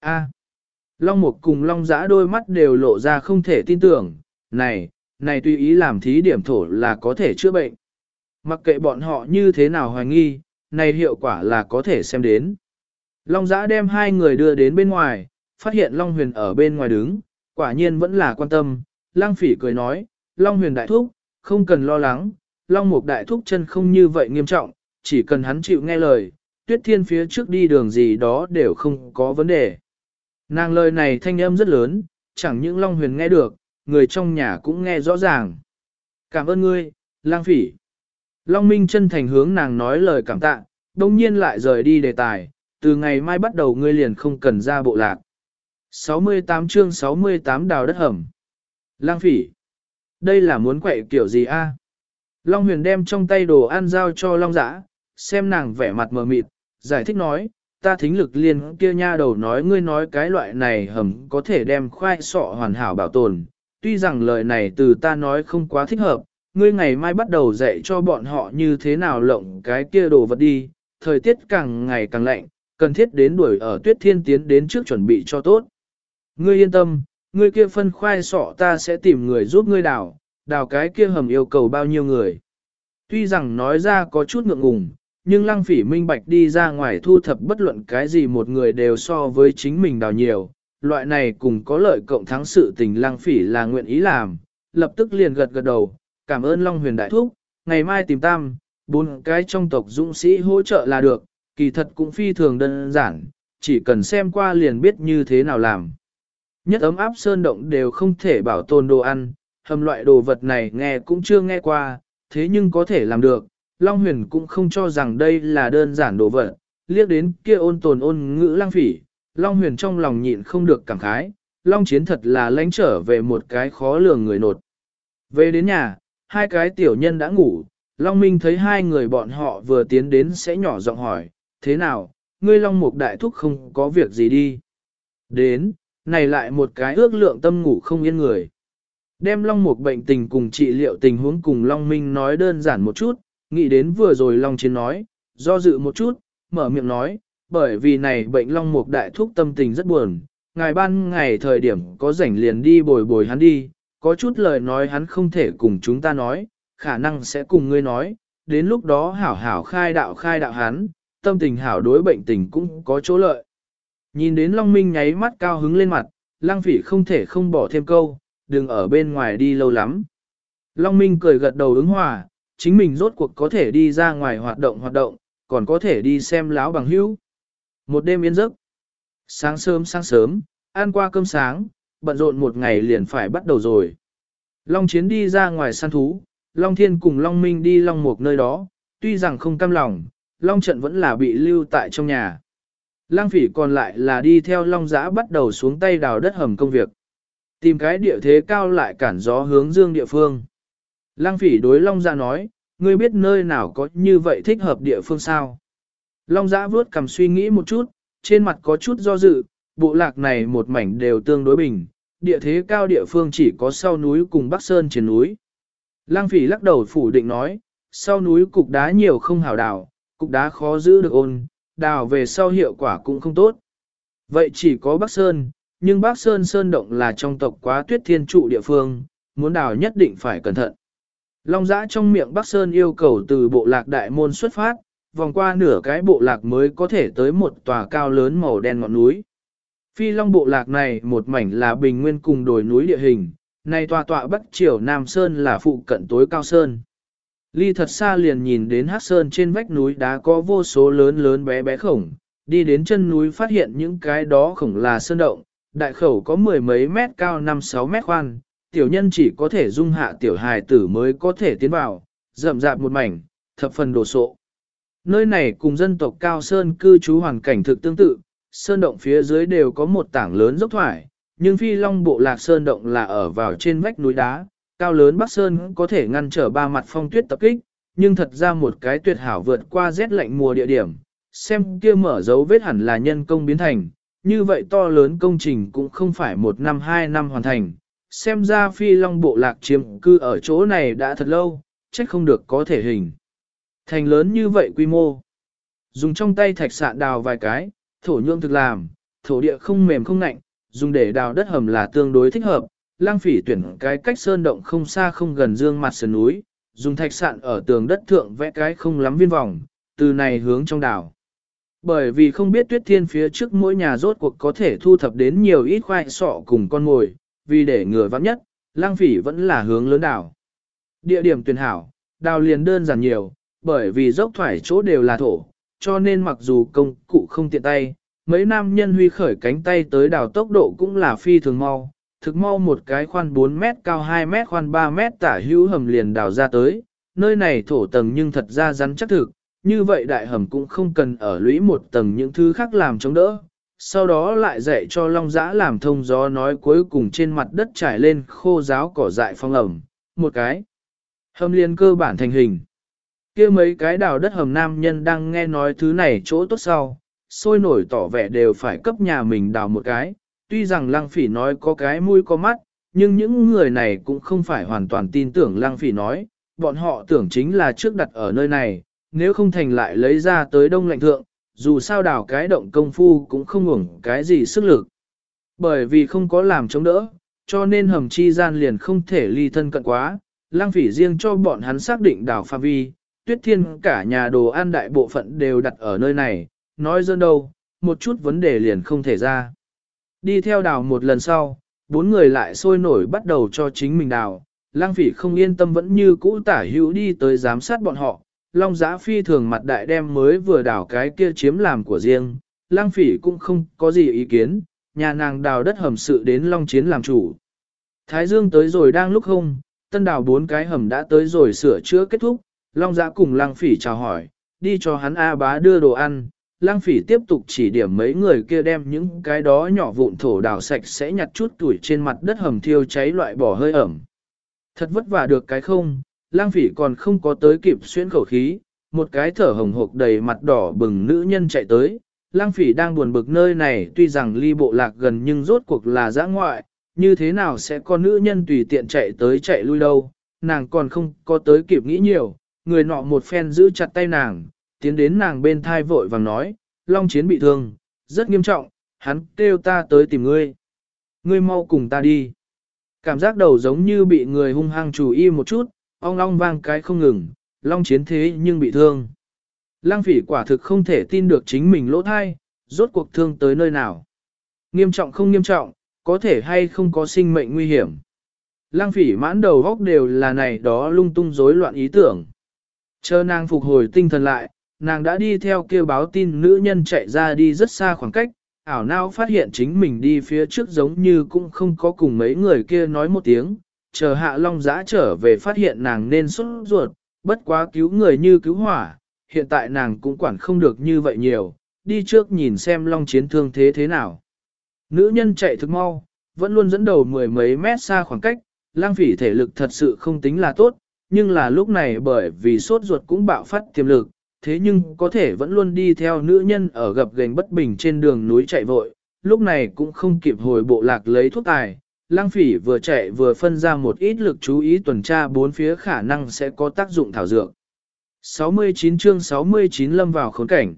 A. Long Mục cùng Long Giã đôi mắt đều lộ ra không thể tin tưởng, này, này tùy ý làm thí điểm thổ là có thể chữa bệnh. Mặc kệ bọn họ như thế nào hoài nghi, này hiệu quả là có thể xem đến. Long Giã đem hai người đưa đến bên ngoài, phát hiện Long Huyền ở bên ngoài đứng, quả nhiên vẫn là quan tâm. Lang phỉ cười nói, Long Huyền đại thúc, không cần lo lắng, Long Mục đại thúc chân không như vậy nghiêm trọng, chỉ cần hắn chịu nghe lời, tuyết thiên phía trước đi đường gì đó đều không có vấn đề. Nàng lời này thanh âm rất lớn, chẳng những Long Huyền nghe được, người trong nhà cũng nghe rõ ràng. Cảm ơn ngươi, lang phỉ. Long Minh chân thành hướng nàng nói lời cảm tạ, đồng nhiên lại rời đi đề tài, từ ngày mai bắt đầu ngươi liền không cần ra bộ lạc. 68 chương 68 đào đất hầm. Lang phỉ. Đây là muốn quậy kiểu gì a? Long huyền đem trong tay đồ ăn giao cho Long giã, xem nàng vẻ mặt mờ mịt, giải thích nói, ta thính lực liên kia nha đầu nói ngươi nói cái loại này hầm có thể đem khoai sọ hoàn hảo bảo tồn. Tuy rằng lời này từ ta nói không quá thích hợp, ngươi ngày mai bắt đầu dạy cho bọn họ như thế nào lộng cái kia đồ vật đi, thời tiết càng ngày càng lạnh, cần thiết đến đuổi ở tuyết thiên tiến đến trước chuẩn bị cho tốt. Ngươi yên tâm, ngươi kia phân khoai sọ ta sẽ tìm người giúp ngươi đào, đào cái kia hầm yêu cầu bao nhiêu người. Tuy rằng nói ra có chút ngượng ngùng, nhưng lăng phỉ minh bạch đi ra ngoài thu thập bất luận cái gì một người đều so với chính mình đào nhiều. Loại này cùng có lợi cộng thắng sự tình lăng phỉ là nguyện ý làm, lập tức liền gật gật đầu, cảm ơn Long huyền đại thúc, ngày mai tìm tam, bốn cái trong tộc dũng sĩ hỗ trợ là được, kỳ thật cũng phi thường đơn giản, chỉ cần xem qua liền biết như thế nào làm. Nhất ấm áp sơn động đều không thể bảo tồn đồ ăn, hầm loại đồ vật này nghe cũng chưa nghe qua, thế nhưng có thể làm được, Long Huyền cũng không cho rằng đây là đơn giản đồ vật, liếc đến kia ôn tồn ôn ngữ lang phỉ, Long Huyền trong lòng nhịn không được cảm khái, Long Chiến thật là lánh trở về một cái khó lường người nột. Về đến nhà, hai cái tiểu nhân đã ngủ, Long Minh thấy hai người bọn họ vừa tiến đến sẽ nhỏ giọng hỏi, thế nào, ngươi Long Mục Đại Thúc không có việc gì đi. Đến, này lại một cái ước lượng tâm ngủ không yên người. Đem Long Mục bệnh tình cùng trị liệu tình huống cùng Long Minh nói đơn giản một chút, nghĩ đến vừa rồi Long Chiến nói, do dự một chút, mở miệng nói, bởi vì này bệnh Long Mục Đại Thúc tâm tình rất buồn, ngài ban ngày thời điểm có rảnh liền đi bồi bồi hắn đi, có chút lời nói hắn không thể cùng chúng ta nói, khả năng sẽ cùng ngươi nói, đến lúc đó hảo hảo khai đạo khai đạo hắn, tâm tình hảo đối bệnh tình cũng có chỗ lợi. Nhìn đến Long Minh nháy mắt cao hứng lên mặt, lang phỉ không thể không bỏ thêm câu, đừng ở bên ngoài đi lâu lắm. Long Minh cười gật đầu ứng hòa, chính mình rốt cuộc có thể đi ra ngoài hoạt động hoạt động, còn có thể đi xem láo bằng hữu. Một đêm yên giấc. Sáng sớm sáng sớm, ăn qua cơm sáng, bận rộn một ngày liền phải bắt đầu rồi. Long Chiến đi ra ngoài săn thú, Long Thiên cùng Long Minh đi Long Mục nơi đó, tuy rằng không cam lòng, Long Trận vẫn là bị lưu tại trong nhà. Lang phỉ còn lại là đi theo Long Giã bắt đầu xuống tay đào đất hầm công việc. Tìm cái địa thế cao lại cản gió hướng dương địa phương. Lang phỉ đối Long Giã nói, ngươi biết nơi nào có như vậy thích hợp địa phương sao? Long dạ Giã vướt cầm suy nghĩ một chút, trên mặt có chút do dự, bộ lạc này một mảnh đều tương đối bình, địa thế cao địa phương chỉ có sau núi cùng Bắc Sơn trên núi. Lang phỉ lắc đầu phủ định nói, sau núi cục đá nhiều không hảo đào, cục đá khó giữ được ôn, đào về sau hiệu quả cũng không tốt. Vậy chỉ có Bắc Sơn, nhưng Bắc Sơn Sơn Động là trong tộc quá tuyết thiên trụ địa phương, muốn đào nhất định phải cẩn thận. Long giã trong miệng Bắc Sơn yêu cầu từ bộ lạc đại môn xuất phát, vòng qua nửa cái bộ lạc mới có thể tới một tòa cao lớn màu đen ngọn núi. Phi long bộ lạc này một mảnh là bình nguyên cùng đồi núi địa hình, này tòa tọa bắc triều Nam Sơn là phụ cận tối cao Sơn. Ly thật xa liền nhìn đến hát sơn trên vách núi đá có vô số lớn lớn bé bé khổng, đi đến chân núi phát hiện những cái đó khổng là sơn động, đại khẩu có mười mấy mét cao năm sáu mét khoan, tiểu nhân chỉ có thể dung hạ tiểu hài tử mới có thể tiến vào, rậm rạp một mảnh, thập phần đồ sộ. Nơi này cùng dân tộc cao sơn cư trú hoàn cảnh thực tương tự, sơn động phía dưới đều có một tảng lớn dốc thoải, nhưng phi long bộ lạc sơn động là ở vào trên vách núi đá, cao lớn Bắc Sơn có thể ngăn trở ba mặt phong tuyết tập kích, nhưng thật ra một cái tuyệt hảo vượt qua rét lạnh mùa địa điểm, xem kia mở dấu vết hẳn là nhân công biến thành, như vậy to lớn công trình cũng không phải một năm hai năm hoàn thành, xem ra phi long bộ lạc chiếm cư ở chỗ này đã thật lâu, chắc không được có thể hình. Thành lớn như vậy quy mô, dùng trong tay thạch sạn đào vài cái, thổ nhưỡng thực làm, thổ địa không mềm không nạnh, dùng để đào đất hầm là tương đối thích hợp. Lang phỉ tuyển cái cách sơn động không xa không gần dương mặt sườn núi, dùng thạch sạn ở tường đất thượng vẽ cái không lắm viên vòng, từ này hướng trong đảo. Bởi vì không biết tuyết thiên phía trước mỗi nhà rốt cuộc có thể thu thập đến nhiều ít khoai sọ cùng con mồi, vì để ngừa vắng nhất, lang phỉ vẫn là hướng lớn đảo. Địa điểm tuyển hảo, đào liền đơn giản nhiều, bởi vì dốc thoải chỗ đều là thổ, cho nên mặc dù công cụ không tiện tay, mấy nam nhân huy khởi cánh tay tới đào tốc độ cũng là phi thường mau, thực mau một cái khoan 4 mét cao 2 mét khoan 3 mét tả hữu hầm liền đào ra tới, nơi này thổ tầng nhưng thật ra rắn chắc thực, như vậy đại hầm cũng không cần ở lũy một tầng những thứ khác làm chống đỡ. Sau đó lại dạy cho Long Giã làm thông gió nói cuối cùng trên mặt đất trải lên khô giáo cỏ dại phong ẩm, một cái. Hầm liên cơ bản thành hình. kia mấy cái đào đất hầm nam nhân đang nghe nói thứ này chỗ tốt sau, sôi nổi tỏ vẻ đều phải cấp nhà mình đào một cái. Tuy rằng lăng phỉ nói có cái mũi có mắt, nhưng những người này cũng không phải hoàn toàn tin tưởng lăng phỉ nói, bọn họ tưởng chính là trước đặt ở nơi này, nếu không thành lại lấy ra tới đông lạnh thượng, dù sao đào cái động công phu cũng không ngủng cái gì sức lực. Bởi vì không có làm chống đỡ, cho nên hầm chi gian liền không thể ly thân cận quá, lang phỉ riêng cho bọn hắn xác định đảo pha vi, tuyết thiên cả nhà đồ ăn đại bộ phận đều đặt ở nơi này, nói dân đâu, một chút vấn đề liền không thể ra. Đi theo đào một lần sau, bốn người lại sôi nổi bắt đầu cho chính mình đào, lang phỉ không yên tâm vẫn như cũ tả hữu đi tới giám sát bọn họ, long giã phi thường mặt đại đem mới vừa đào cái kia chiếm làm của riêng, lang phỉ cũng không có gì ý kiến, nhà nàng đào đất hầm sự đến long chiến làm chủ. Thái dương tới rồi đang lúc không, tân đào bốn cái hầm đã tới rồi sửa chữa kết thúc, Long Giã cùng Lang Phỉ chào hỏi, đi cho hắn A bá đưa đồ ăn. Lang Phỉ tiếp tục chỉ điểm mấy người kia đem những cái đó nhỏ vụn thổ đào sạch sẽ nhặt chút tuổi trên mặt đất hầm thiêu cháy loại bỏ hơi ẩm. Thật vất vả được cái không, Lang Phỉ còn không có tới kịp xuyên khẩu khí, một cái thở hồng hộc đầy mặt đỏ bừng nữ nhân chạy tới. Lang Phỉ đang buồn bực nơi này tuy rằng ly bộ lạc gần nhưng rốt cuộc là giã ngoại, như thế nào sẽ có nữ nhân tùy tiện chạy tới chạy lui đâu, nàng còn không có tới kịp nghĩ nhiều, người nọ một phen giữ chặt tay nàng, tiến đến nàng bên thai vội vàng nói, Long Chiến bị thương, rất nghiêm trọng, hắn kêu ta tới tìm ngươi. Ngươi mau cùng ta đi. Cảm giác đầu giống như bị người hung hăng chủ y một chút, ong long vang cái không ngừng, Long Chiến thế nhưng bị thương. Lăng phỉ quả thực không thể tin được chính mình lỗ thai, rốt cuộc thương tới nơi nào. Nghiêm trọng không nghiêm trọng, có thể hay không có sinh mệnh nguy hiểm. Lăng phỉ mãn đầu góc đều là này đó lung tung rối loạn ý tưởng. Chờ nàng phục hồi tinh thần lại, nàng đã đi theo kêu báo tin nữ nhân chạy ra đi rất xa khoảng cách, ảo não phát hiện chính mình đi phía trước giống như cũng không có cùng mấy người kia nói một tiếng, chờ hạ long giã trở về phát hiện nàng nên xuất ruột, bất quá cứu người như cứu hỏa, hiện tại nàng cũng quản không được như vậy nhiều, đi trước nhìn xem long chiến thương thế thế nào. Nữ nhân chạy thực mau, vẫn luôn dẫn đầu mười mấy mét xa khoảng cách, lang phỉ thể lực thật sự không tính là tốt, nhưng là lúc này bởi vì sốt ruột cũng bạo phát tiềm lực, thế nhưng có thể vẫn luôn đi theo nữ nhân ở gập gành bất bình trên đường núi chạy vội, lúc này cũng không kịp hồi bộ lạc lấy thuốc tài. Lang phỉ vừa chạy vừa phân ra một ít lực chú ý tuần tra bốn phía khả năng sẽ có tác dụng thảo dược. 69 chương 69 lâm vào khốn cảnh.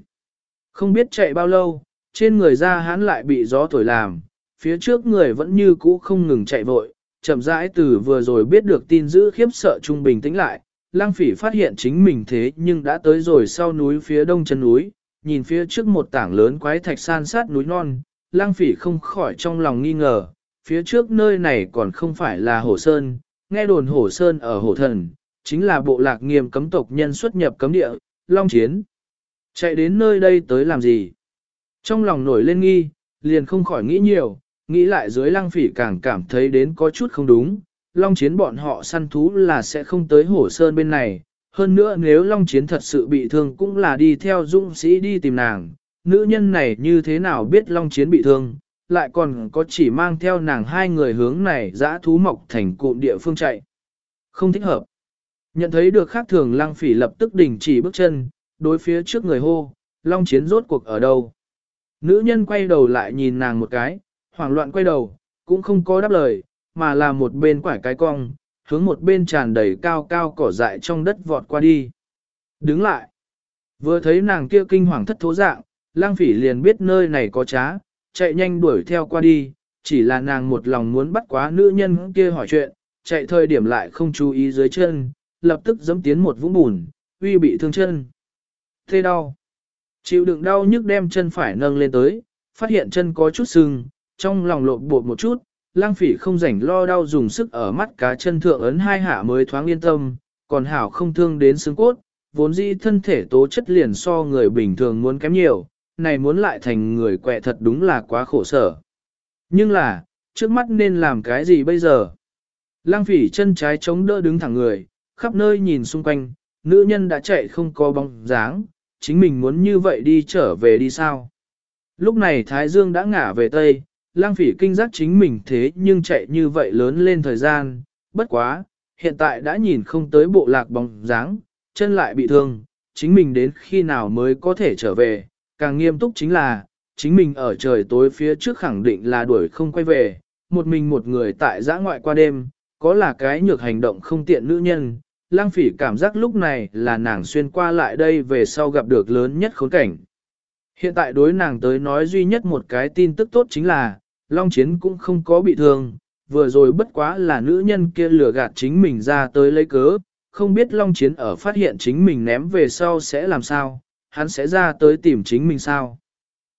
Không biết chạy bao lâu, trên người ra hắn lại bị gió thổi làm, phía trước người vẫn như cũ không ngừng chạy vội, chậm rãi từ vừa rồi biết được tin dữ khiếp sợ trung bình tĩnh lại, lang phỉ phát hiện chính mình thế nhưng đã tới rồi sau núi phía đông chân núi, nhìn phía trước một tảng lớn quái thạch san sát núi non, lang phỉ không khỏi trong lòng nghi ngờ, phía trước nơi này còn không phải là hổ sơn, nghe đồn hổ sơn ở hổ thần, chính là bộ lạc nghiêm cấm tộc nhân xuất nhập cấm địa, long chiến. Chạy đến nơi đây tới làm gì? Trong lòng nổi lên nghi, liền không khỏi nghĩ nhiều, nghĩ lại dưới lăng phỉ càng cảm thấy đến có chút không đúng. Long chiến bọn họ săn thú là sẽ không tới hổ sơn bên này. Hơn nữa nếu Long chiến thật sự bị thương cũng là đi theo dũng sĩ đi tìm nàng. Nữ nhân này như thế nào biết Long chiến bị thương, lại còn có chỉ mang theo nàng hai người hướng này dã thú mọc thành cụm địa phương chạy. Không thích hợp. Nhận thấy được khác thường lăng phỉ lập tức đình chỉ bước chân, đối phía trước người hô, Long chiến rốt cuộc ở đâu. Nữ nhân quay đầu lại nhìn nàng một cái, hoảng loạn quay đầu, cũng không có đáp lời, mà là một bên quải cái cong, hướng một bên tràn đầy cao cao cỏ dại trong đất vọt qua đi. Đứng lại. Vừa thấy nàng kia kinh hoàng thất thố dạng, lang phỉ liền biết nơi này có trá, chạy nhanh đuổi theo qua đi, chỉ là nàng một lòng muốn bắt quá nữ nhân kia hỏi chuyện, chạy thời điểm lại không chú ý dưới chân, lập tức giẫm tiến một vũng bùn, uy bị thương chân. Thế đau. Chịu đựng đau nhức đem chân phải nâng lên tới, phát hiện chân có chút sưng, trong lòng lộn bột một chút, lang phỉ không rảnh lo đau dùng sức ở mắt cá chân thượng ấn hai hạ mới thoáng yên tâm, còn hảo không thương đến xương cốt, vốn dĩ thân thể tố chất liền so người bình thường muốn kém nhiều, này muốn lại thành người quẹ thật đúng là quá khổ sở. Nhưng là, trước mắt nên làm cái gì bây giờ? Lang phỉ chân trái chống đỡ đứng thẳng người, khắp nơi nhìn xung quanh, nữ nhân đã chạy không có bóng dáng, chính mình muốn như vậy đi trở về đi sao? Lúc này Thái Dương đã ngả về Tây, lang phỉ kinh giác chính mình thế nhưng chạy như vậy lớn lên thời gian, bất quá, hiện tại đã nhìn không tới bộ lạc bóng dáng, chân lại bị thương, chính mình đến khi nào mới có thể trở về, càng nghiêm túc chính là, chính mình ở trời tối phía trước khẳng định là đuổi không quay về, một mình một người tại giã ngoại qua đêm, có là cái nhược hành động không tiện nữ nhân, lang phỉ cảm giác lúc này là nàng xuyên qua lại đây về sau gặp được lớn nhất khốn cảnh. Hiện tại đối nàng tới nói duy nhất một cái tin tức tốt chính là, Long Chiến cũng không có bị thương, vừa rồi bất quá là nữ nhân kia lừa gạt chính mình ra tới lấy cớ, không biết Long Chiến ở phát hiện chính mình ném về sau sẽ làm sao, hắn sẽ ra tới tìm chính mình sao.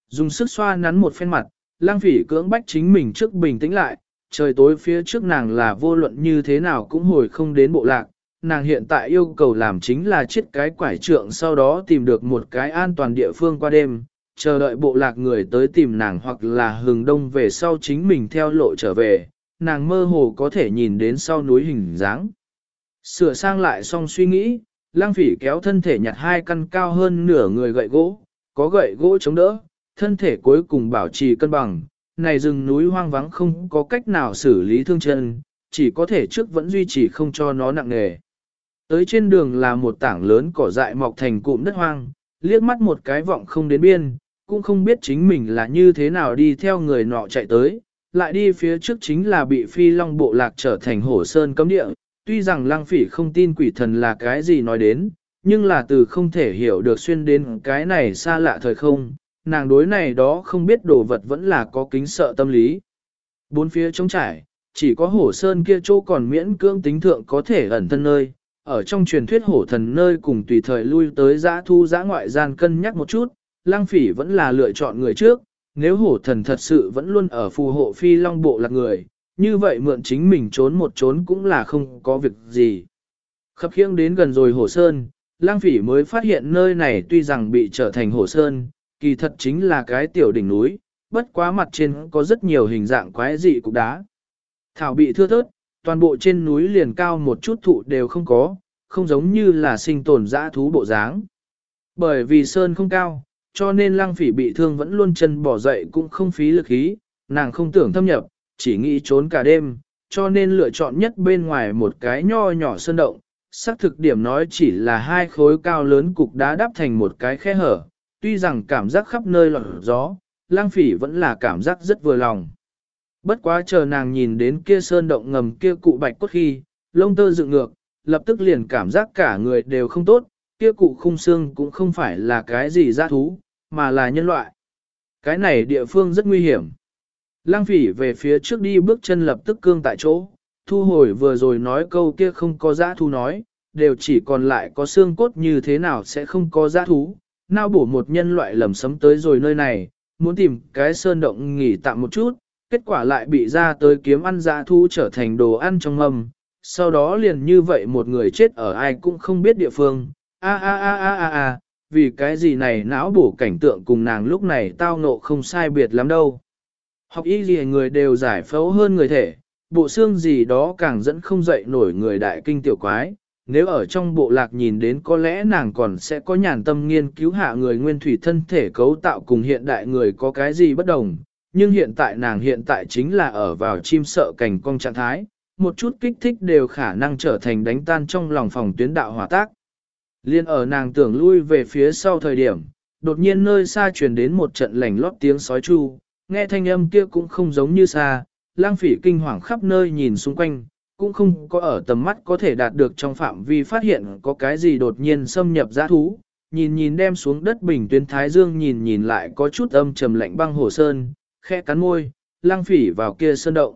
Dùng sức xoa nắn một phen mặt, lang phỉ cưỡng bách chính mình trước bình tĩnh lại, trời tối phía trước nàng là vô luận như thế nào cũng hồi không đến bộ lạc, nàng hiện tại yêu cầu làm chính là chiết cái quải trượng sau đó tìm được một cái an toàn địa phương qua đêm, chờ đợi bộ lạc người tới tìm nàng hoặc là hừng đông về sau chính mình theo lộ trở về, nàng mơ hồ có thể nhìn đến sau núi hình dáng. Sửa sang lại xong suy nghĩ, lang phỉ kéo thân thể nhặt hai căn cao hơn nửa người gậy gỗ, có gậy gỗ chống đỡ, thân thể cuối cùng bảo trì cân bằng. Này rừng núi hoang vắng không có cách nào xử lý thương chân, chỉ có thể trước vẫn duy trì không cho nó nặng nề. Tới trên đường là một tảng lớn cỏ dại mọc thành cụm đất hoang, liếc mắt một cái vọng không đến biên, cũng không biết chính mình là như thế nào đi theo người nọ chạy tới, lại đi phía trước chính là bị phi long bộ lạc trở thành hổ sơn cấm địa, tuy rằng lăng phỉ không tin quỷ thần là cái gì nói đến, nhưng là từ không thể hiểu được xuyên đến cái này xa lạ thời không, nàng đối này đó không biết đồ vật vẫn là có kính sợ tâm lý. Bốn phía trống trải, chỉ có hổ sơn kia chỗ còn miễn cưỡng tính thượng có thể ẩn thân nơi, ở trong truyền thuyết hổ thần nơi cùng tùy thời lui tới giã thu giã ngoại gian cân nhắc một chút, lang phỉ vẫn là lựa chọn người trước, nếu hổ thần thật sự vẫn luôn ở phù hộ phi long bộ lạc người, như vậy mượn chính mình trốn một trốn cũng là không có việc gì. Khập khiễng đến gần rồi hồ sơn, lang phỉ mới phát hiện nơi này tuy rằng bị trở thành hồ sơn, kỳ thật chính là cái tiểu đỉnh núi, bất quá mặt trên có rất nhiều hình dạng quái dị cục đá. Thảo bị thưa thớt, toàn bộ trên núi liền cao một chút thụ đều không có, không giống như là sinh tồn dã thú bộ dáng. Bởi vì sơn không cao, cho nên Lang phỉ bị thương vẫn luôn chân bỏ dậy cũng không phí lực khí, nàng không tưởng thâm nhập, chỉ nghĩ trốn cả đêm, cho nên lựa chọn nhất bên ngoài một cái nho nhỏ sơn động. Xác thực điểm nói chỉ là hai khối cao lớn cục đá đắp thành một cái khe hở, tuy rằng cảm giác khắp nơi lọt gió, lang phỉ vẫn là cảm giác rất vừa lòng. Bất quá chờ nàng nhìn đến kia sơn động ngầm kia cụ bạch cốt khi, lông tơ dựng ngược, lập tức liền cảm giác cả người đều không tốt, kia cụ khung xương cũng không phải là cái gì ra thú, mà là nhân loại. Cái này địa phương rất nguy hiểm. Lang phỉ về phía trước đi bước chân lập tức cương tại chỗ, thu hồi vừa rồi nói câu kia không có giã thú nói, đều chỉ còn lại có xương cốt như thế nào sẽ không có giã thú. Nào bổ một nhân loại lầm sấm tới rồi nơi này, muốn tìm cái sơn động nghỉ tạm một chút, kết quả lại bị ra tới kiếm ăn giã thú trở thành đồ ăn trong mâm. Sau đó liền như vậy một người chết ở ai cũng không biết địa phương, a a a a a a, vì cái gì này não bổ cảnh tượng cùng nàng lúc này tao nộ không sai biệt lắm đâu. Học y gì người đều giải phẫu hơn người thể, bộ xương gì đó càng dẫn không dậy nổi người đại kinh tiểu quái. Nếu ở trong bộ lạc nhìn đến có lẽ nàng còn sẽ có nhàn tâm nghiên cứu hạ người nguyên thủy thân thể cấu tạo cùng hiện đại người có cái gì bất đồng, nhưng hiện tại nàng hiện tại chính là ở vào chim sợ cảnh cong trạng thái, một chút kích thích đều khả năng trở thành đánh tan trong lòng phòng tuyến đạo hỏa tác. Liên ở nàng tưởng lui về phía sau thời điểm, đột nhiên nơi xa truyền đến một trận lảnh lót tiếng sói chu, nghe thanh âm kia cũng không giống như xa, lang phỉ kinh hoàng khắp nơi nhìn xung quanh, cũng không có ở tầm mắt có thể đạt được trong phạm vi phát hiện có cái gì đột nhiên xâm nhập giã thú, nhìn nhìn đem xuống đất bình tuyến Thái Dương nhìn nhìn lại có chút âm trầm lạnh băng hồ sơn, khẽ cắn môi, lang phỉ vào kia sơn động.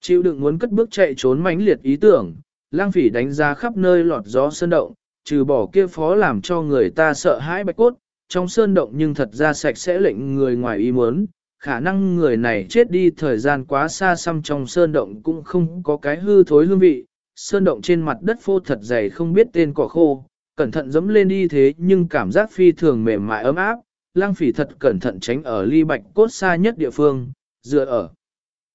Chịu đựng muốn cất bước chạy trốn mãnh liệt ý tưởng, lang phỉ đánh ra khắp nơi lọt gió sơn động, trừ bỏ kia phó làm cho người ta sợ hãi bạch cốt, trong sơn động nhưng thật ra sạch sẽ lệnh người ngoài ý muốn, khả năng người này chết đi thời gian quá xa xăm trong sơn động cũng không có cái hư thối hương vị, sơn động trên mặt đất phô thật dày không biết tên cỏ khô, cẩn thận dẫm lên đi thế nhưng cảm giác phi thường mềm mại ấm áp, lang phỉ thật cẩn thận tránh ở ly bạch cốt xa nhất địa phương, dựa ở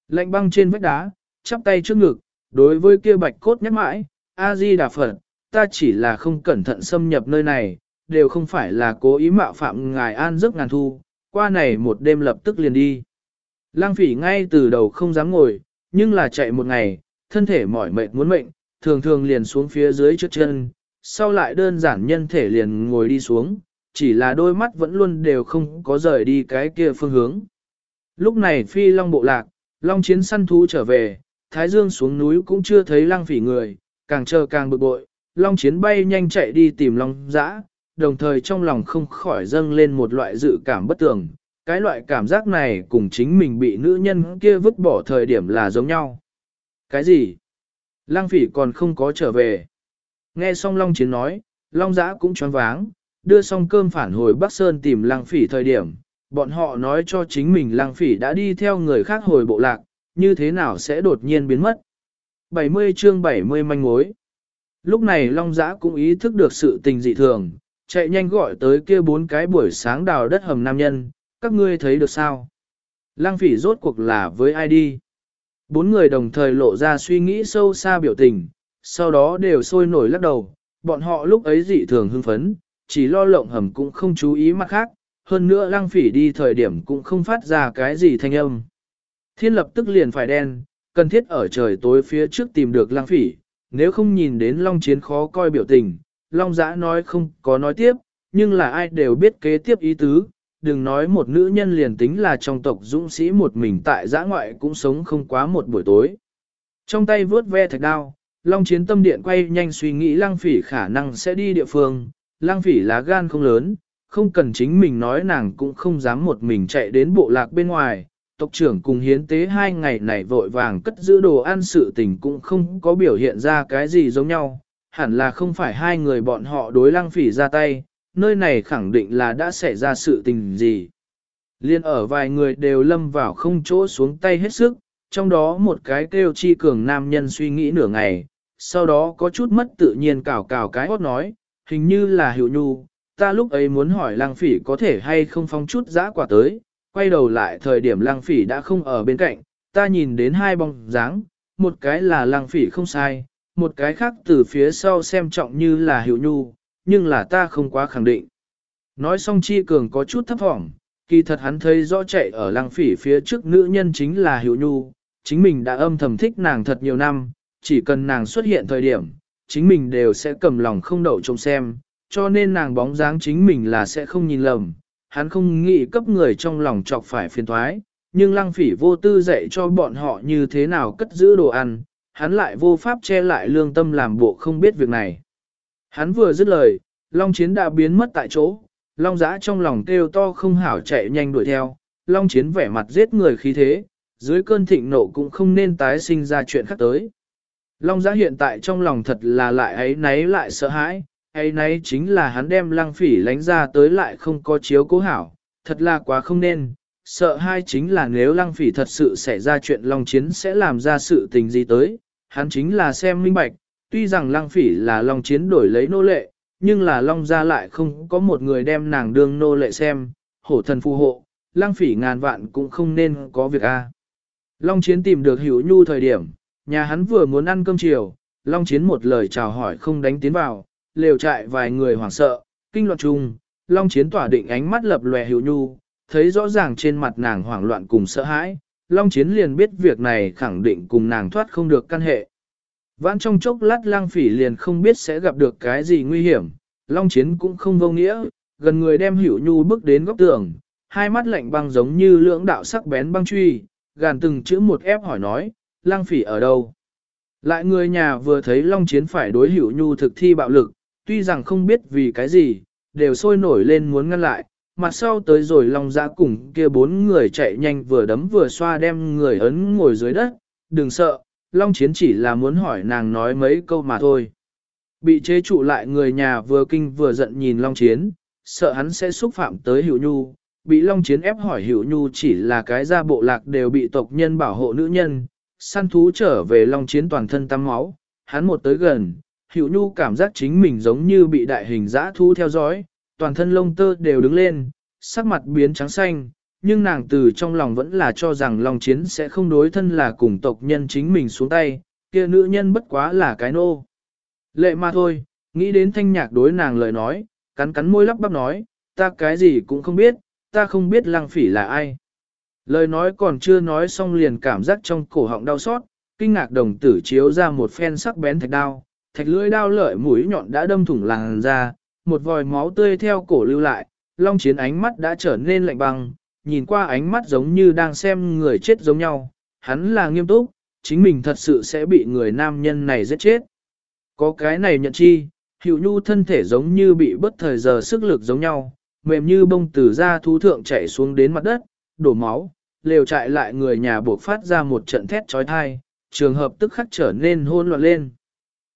lạnh băng trên vách đá, chắp tay trước ngực, đối với kia bạch cốt nhắc mãi, A-di Đà Phật, ta chỉ là không cẩn thận xâm nhập nơi này, đều không phải là cố ý mạo phạm ngài an giấc ngàn thu, qua này một đêm lập tức liền đi. Lang phỉ ngay từ đầu không dám ngồi, nhưng là chạy một ngày, thân thể mỏi mệt muốn mệnh, thường thường liền xuống phía dưới trước chân, sau lại đơn giản nhân thể liền ngồi đi xuống, chỉ là đôi mắt vẫn luôn đều không có rời đi cái kia phương hướng. Lúc này phi long bộ lạc, long chiến săn thú trở về, Thái Dương xuống núi cũng chưa thấy lang phỉ người, càng chờ càng bực bội, long chiến bay nhanh chạy đi tìm long dã, đồng thời trong lòng không khỏi dâng lên một loại dự cảm bất tường. Cái loại cảm giác này cùng chính mình bị nữ nhân kia vứt bỏ thời điểm là giống nhau. Cái gì? Lang phỉ còn không có trở về. Nghe xong Long Chiến nói, Long Giã cũng choáng váng, đưa xong cơm phản hồi Bắc Sơn tìm Lang phỉ thời điểm. Bọn họ nói cho chính mình Lang phỉ đã đi theo người khác hồi bộ lạc, như thế nào sẽ đột nhiên biến mất. 70 chương 70 manh mối. Lúc này Long Giã cũng ý thức được sự tình dị thường, chạy nhanh gọi tới kia bốn cái buổi sáng đào đất hầm nam nhân, các ngươi thấy được sao? lăng phỉ rốt cuộc là với ai đi? Bốn người đồng thời lộ ra suy nghĩ sâu xa biểu tình, sau đó đều sôi nổi lắc đầu, bọn họ lúc ấy dị thường hưng phấn, chỉ lo lộng hầm cũng không chú ý mặt khác, hơn nữa lăng phỉ đi thời điểm cũng không phát ra cái gì thanh âm. Thiên lập tức liền phải đen, cần thiết ở trời tối phía trước tìm được lăng phỉ, nếu không nhìn đến long chiến khó coi biểu tình, long giã nói không có nói tiếp, nhưng là ai đều biết kế tiếp ý tứ, đừng nói một nữ nhân liền tính là trong tộc dũng sĩ một mình tại giã ngoại cũng sống không quá một buổi tối. Trong tay vướt ve thạch đao, Long Chiến tâm điện quay nhanh suy nghĩ Lang Phỉ khả năng sẽ đi địa phương, Lang Phỉ lá gan không lớn, không cần chính mình nói nàng cũng không dám một mình chạy đến bộ lạc bên ngoài. Tộc trưởng cùng hiến tế hai ngày này vội vàng cất giữ đồ ăn sự tình cũng không có biểu hiện ra cái gì giống nhau, hẳn là không phải hai người bọn họ đối Lăng Phỉ ra tay, nơi này khẳng định là đã xảy ra sự tình gì. Liên ở vài người đều lâm vào không chỗ xuống tay hết sức, trong đó một cái kêu chi cường nam nhân suy nghĩ nửa ngày, sau đó có chút mất tự nhiên cào cào cái hót nói, hình như là hiệu nhu, ta lúc ấy muốn hỏi lang phỉ có thể hay không phong chút giã quả tới, quay đầu lại thời điểm lang phỉ đã không ở bên cạnh, ta nhìn đến hai bóng dáng, một cái là lang phỉ không sai, một cái khác từ phía sau xem trọng như là hiệu nhu, nhưng là ta không quá khẳng định. Nói xong chi cường có chút thấp thỏm, kỳ thật hắn thấy rõ chạy ở lang phỉ phía trước nữ nhân chính là hiệu nhu, chính mình đã âm thầm thích nàng thật nhiều năm, chỉ cần nàng xuất hiện thời điểm, chính mình đều sẽ cầm lòng không đậu trông xem, cho nên nàng bóng dáng chính mình là sẽ không nhìn lầm, hắn không nghĩ cấp người trong lòng chọc phải phiền thoái, nhưng lăng phỉ vô tư dạy cho bọn họ như thế nào cất giữ đồ ăn, hắn lại vô pháp che lại lương tâm làm bộ không biết việc này. Hắn vừa dứt lời, Long Chiến đã biến mất tại chỗ, Long Giã trong lòng kêu to không hảo chạy nhanh đuổi theo, Long Chiến vẻ mặt giết người khí thế, dưới cơn thịnh nộ cũng không nên tái sinh ra chuyện khác tới. Long Giã hiện tại trong lòng thật là lại ấy nấy lại sợ hãi, ấy nấy chính là hắn đem lăng phỉ lánh ra tới lại không có chiếu cố hảo, thật là quá không nên. Sợ hai chính là nếu lăng phỉ thật sự xảy ra chuyện Long Chiến sẽ làm ra sự tình gì tới, hắn chính là xem minh bạch, tuy rằng lăng phỉ là Long Chiến đổi lấy nô lệ, nhưng là Long gia lại không có một người đem nàng đương nô lệ xem, hổ thần phù hộ, lăng phỉ ngàn vạn cũng không nên có việc a. Long Chiến tìm được Hữu Nhu thời điểm, nhà hắn vừa muốn ăn cơm chiều, Long Chiến một lời chào hỏi không đánh tiến vào, lều trại vài người hoảng sợ, kinh loạn chung, Long Chiến tỏa định ánh mắt lập lòe Hữu Nhu, thấy rõ ràng trên mặt nàng hoảng loạn cùng sợ hãi, Long Chiến liền biết việc này khẳng định cùng nàng thoát không được căn hệ. Vãn trong chốc lát lang phỉ liền không biết sẽ gặp được cái gì nguy hiểm, Long Chiến cũng không vô nghĩa, gần người đem Hữu Nhu bước đến góc tường, hai mắt lạnh băng giống như lưỡng đạo sắc bén băng truy, gàn từng chữ một ép hỏi nói, lang phỉ ở đâu? Lại người nhà vừa thấy Long Chiến phải đối Hữu Nhu thực thi bạo lực, tuy rằng không biết vì cái gì, đều sôi nổi lên muốn ngăn lại, mặt sau tới rồi Long Giã cùng kia bốn người chạy nhanh vừa đấm vừa xoa đem người ấn ngồi dưới đất, đừng sợ, Long Chiến chỉ là muốn hỏi nàng nói mấy câu mà thôi. Bị chế trụ lại người nhà vừa kinh vừa giận nhìn Long Chiến, sợ hắn sẽ xúc phạm tới Hữu Nhu, bị Long Chiến ép hỏi Hữu Nhu chỉ là cái gia bộ lạc đều bị tộc nhân bảo hộ nữ nhân, săn thú trở về Long Chiến toàn thân tắm máu, hắn một tới gần, Hữu Nhu cảm giác chính mình giống như bị đại hình dã thú theo dõi, toàn thân lông tơ đều đứng lên, sắc mặt biến trắng xanh, nhưng nàng từ trong lòng vẫn là cho rằng Long Chiến sẽ không đối thân là cùng tộc nhân chính mình xuống tay, kia nữ nhân bất quá là cái nô. Lệ mà thôi, nghĩ đến thanh nhạc đối nàng lời nói, cắn cắn môi lắp bắp nói, ta cái gì cũng không biết, ta không biết lăng phỉ là ai. Lời nói còn chưa nói xong liền cảm giác trong cổ họng đau xót, kinh ngạc đồng tử chiếu ra một phen sắc bén thạch đao, thạch lưỡi đao lợi mũi nhọn đã đâm thủng làng ra, một vòi máu tươi theo cổ lưu lại, long chiến ánh mắt đã trở nên lạnh băng, nhìn qua ánh mắt giống như đang xem người chết giống nhau, hắn là nghiêm túc, chính mình thật sự sẽ bị người nam nhân này giết chết. Có cái này nhận chi, hiệu nhu thân thể giống như bị bất thời giờ sức lực giống nhau, mềm như bông từ da thú thượng chạy xuống đến mặt đất, đổ máu, lều chạy lại người nhà buộc phát ra một trận thét trói thai, trường hợp tức khắc trở nên hôn loạn lên.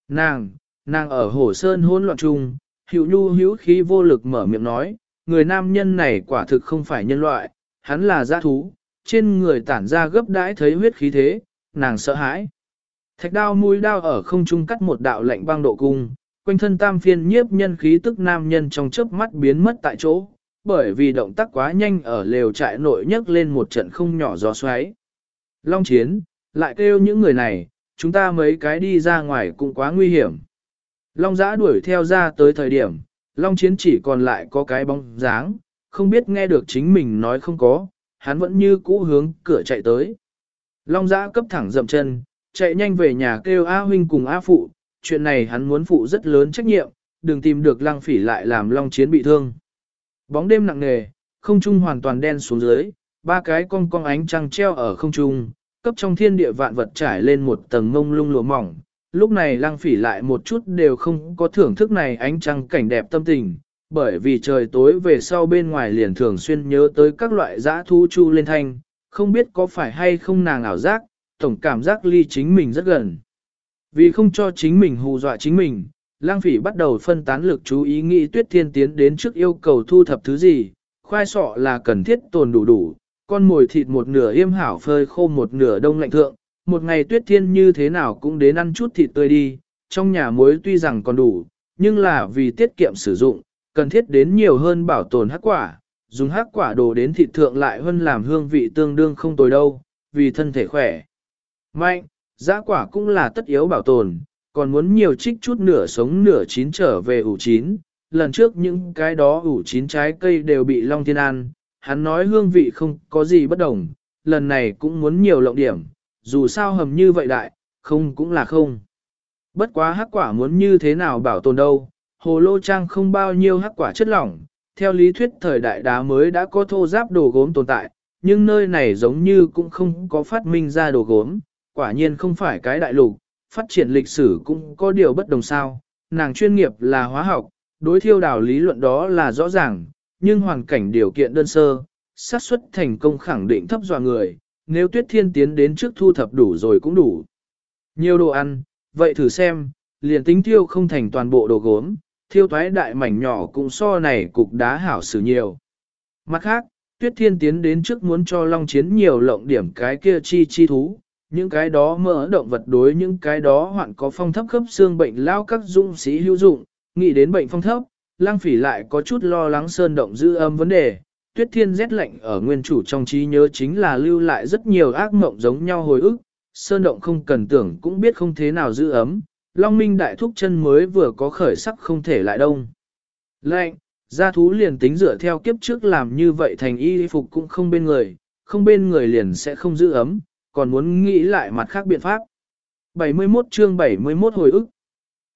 Nàng, nàng ở hồ sơn hôn loạn chung, Hữu nhu hữu khí vô lực mở miệng nói, người nam nhân này quả thực không phải nhân loại, hắn là giã thú, trên người tản ra gấp đãi thấy huyết khí thế, nàng sợ hãi. Thạch đao mũi đao ở không trung cắt một đạo lệnh băng độ cung, quanh thân tam phiên nhiếp nhân khí tức nam nhân trong chớp mắt biến mất tại chỗ, bởi vì động tác quá nhanh ở lều trại nội nhấc lên một trận không nhỏ gió xoáy. Long chiến, lại kêu những người này, chúng ta mấy cái đi ra ngoài cũng quá nguy hiểm. Long giã đuổi theo ra tới thời điểm, Long chiến chỉ còn lại có cái bóng dáng, không biết nghe được chính mình nói không có, hắn vẫn như cũ hướng cửa chạy tới. Long giã cấp thẳng dậm chân, chạy nhanh về nhà kêu A huynh cùng A phụ, chuyện này hắn muốn phụ rất lớn trách nhiệm, đừng tìm được lăng phỉ lại làm long chiến bị thương. Bóng đêm nặng nề, không trung hoàn toàn đen xuống dưới, ba cái con cong ánh trăng treo ở không trung, cấp trong thiên địa vạn vật trải lên một tầng ngông lung lụa mỏng. Lúc này lăng phỉ lại một chút đều không có thưởng thức này ánh trăng cảnh đẹp tâm tình, bởi vì trời tối về sau bên ngoài liền thường xuyên nhớ tới các loại dã thu chu lên thanh, không biết có phải hay không nàng ảo giác, tổng cảm giác ly chính mình rất gần. Vì không cho chính mình hù dọa chính mình, lang phỉ bắt đầu phân tán lực chú ý nghĩ tuyết thiên tiến đến trước yêu cầu thu thập thứ gì, khoai sọ là cần thiết tồn đủ đủ, con mồi thịt một nửa yêm hảo phơi khô một nửa đông lạnh thượng, một ngày tuyết thiên như thế nào cũng đến ăn chút thịt tươi đi, trong nhà muối tuy rằng còn đủ, nhưng là vì tiết kiệm sử dụng, cần thiết đến nhiều hơn bảo tồn hắc quả, dùng hắc quả đồ đến thịt thượng lại hơn làm hương vị tương đương không tồi đâu, vì thân thể khỏe. Mạnh, giá quả cũng là tất yếu bảo tồn, còn muốn nhiều trích chút nửa sống nửa chín trở về ủ chín. Lần trước những cái đó ủ chín trái cây đều bị Long Thiên ăn, hắn nói hương vị không có gì bất đồng, lần này cũng muốn nhiều lộng điểm, dù sao hầm như vậy đại, không cũng là không. Bất quá hắc quả muốn như thế nào bảo tồn đâu, hồ lô trang không bao nhiêu hắc quả chất lỏng, theo lý thuyết thời đại đá mới đã có thô giáp đồ gốm tồn tại, nhưng nơi này giống như cũng không có phát minh ra đồ gốm, quả nhiên không phải cái đại lục, phát triển lịch sử cũng có điều bất đồng sao, nàng chuyên nghiệp là hóa học, đối thiêu đảo lý luận đó là rõ ràng, nhưng hoàn cảnh điều kiện đơn sơ, xác suất thành công khẳng định thấp dọa người, nếu tuyết thiên tiến đến trước thu thập đủ rồi cũng đủ. Nhiều đồ ăn, vậy thử xem, liền tính thiêu không thành toàn bộ đồ gốm, thiêu thoái đại mảnh nhỏ cũng so này cục đá hảo xử nhiều. Mặt khác, tuyết thiên tiến đến trước muốn cho Long Chiến nhiều lộng điểm cái kia chi chi thú, những cái đó mỡ động vật đối những cái đó hoạn có phong thấp khớp xương bệnh lao các dung sĩ hữu dụng, nghĩ đến bệnh phong thấp, lang phỉ lại có chút lo lắng sơn động giữ âm vấn đề. Tuyết thiên rét lạnh ở nguyên chủ trong trí nhớ chính là lưu lại rất nhiều ác mộng giống nhau hồi ức, sơn động không cần tưởng cũng biết không thế nào giữ ấm, Long Minh đại thúc chân mới vừa có khởi sắc không thể lại đông. Lạnh, gia thú liền tính dựa theo kiếp trước làm như vậy thành y phục cũng không bên người, không bên người liền sẽ không giữ ấm, còn muốn nghĩ lại mặt khác biện pháp. 71 chương 71 hồi ức.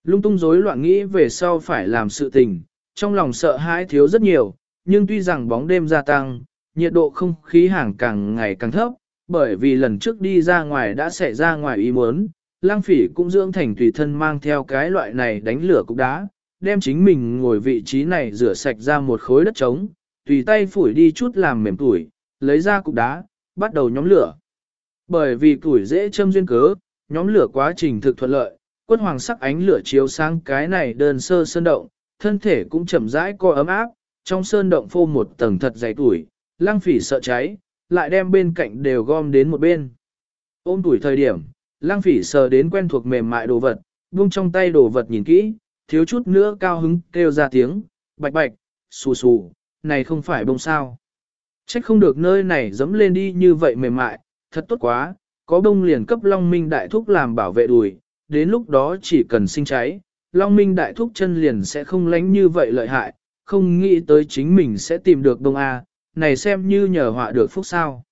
Lung tung rối loạn nghĩ về sau phải làm sự tình, trong lòng sợ hãi thiếu rất nhiều, nhưng tuy rằng bóng đêm gia tăng, nhiệt độ không khí hàng càng ngày càng thấp, bởi vì lần trước đi ra ngoài đã xảy ra ngoài ý muốn, lang phỉ cũng dưỡng thành tùy thân mang theo cái loại này đánh lửa cục đá, đem chính mình ngồi vị trí này rửa sạch ra một khối đất trống, tùy tay phủi đi chút làm mềm tuổi, lấy ra cục đá, bắt đầu nhóm lửa. Bởi vì tuổi dễ châm duyên cớ, nhóm lửa quá trình thực thuận lợi, quân hoàng sắc ánh lửa chiếu sang cái này đơn sơ sơn động, thân thể cũng chậm rãi co ấm áp, trong sơn động phô một tầng thật dày tuổi, lăng phỉ sợ cháy, lại đem bên cạnh đều gom đến một bên. Ôm tuổi thời điểm, lăng phỉ sờ đến quen thuộc mềm mại đồ vật, buông trong tay đồ vật nhìn kỹ, thiếu chút nữa cao hứng kêu ra tiếng, bạch bạch, xù xù, này không phải bông sao. Trách không được nơi này dẫm lên đi như vậy mềm mại, thật tốt quá, có bông liền cấp Long Minh Đại Thúc làm bảo vệ đùi, đến lúc đó chỉ cần sinh cháy, Long Minh Đại Thúc chân liền sẽ không lánh như vậy lợi hại, không nghĩ tới chính mình sẽ tìm được Đông A, này xem như nhờ họa được phúc sao.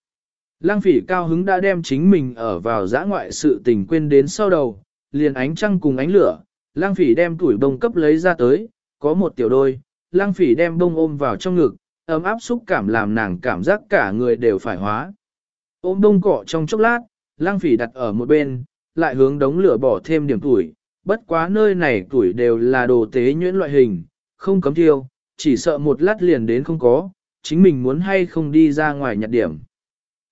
Lang phỉ cao hứng đã đem chính mình ở vào giã ngoại sự tình quên đến sau đầu, liền ánh trăng cùng ánh lửa, lang phỉ đem tuổi bông cấp lấy ra tới, có một tiểu đôi, lang phỉ đem bông ôm vào trong ngực, ấm áp xúc cảm làm nàng cảm giác cả người đều phải hóa. Ôm bông cọ trong chốc lát, lang phỉ đặt ở một bên, lại hướng đống lửa bỏ thêm điểm tuổi, bất quá nơi này tuổi đều là đồ tế nhuyễn loại hình, không cấm thiêu, chỉ sợ một lát liền đến không có, chính mình muốn hay không đi ra ngoài nhặt điểm.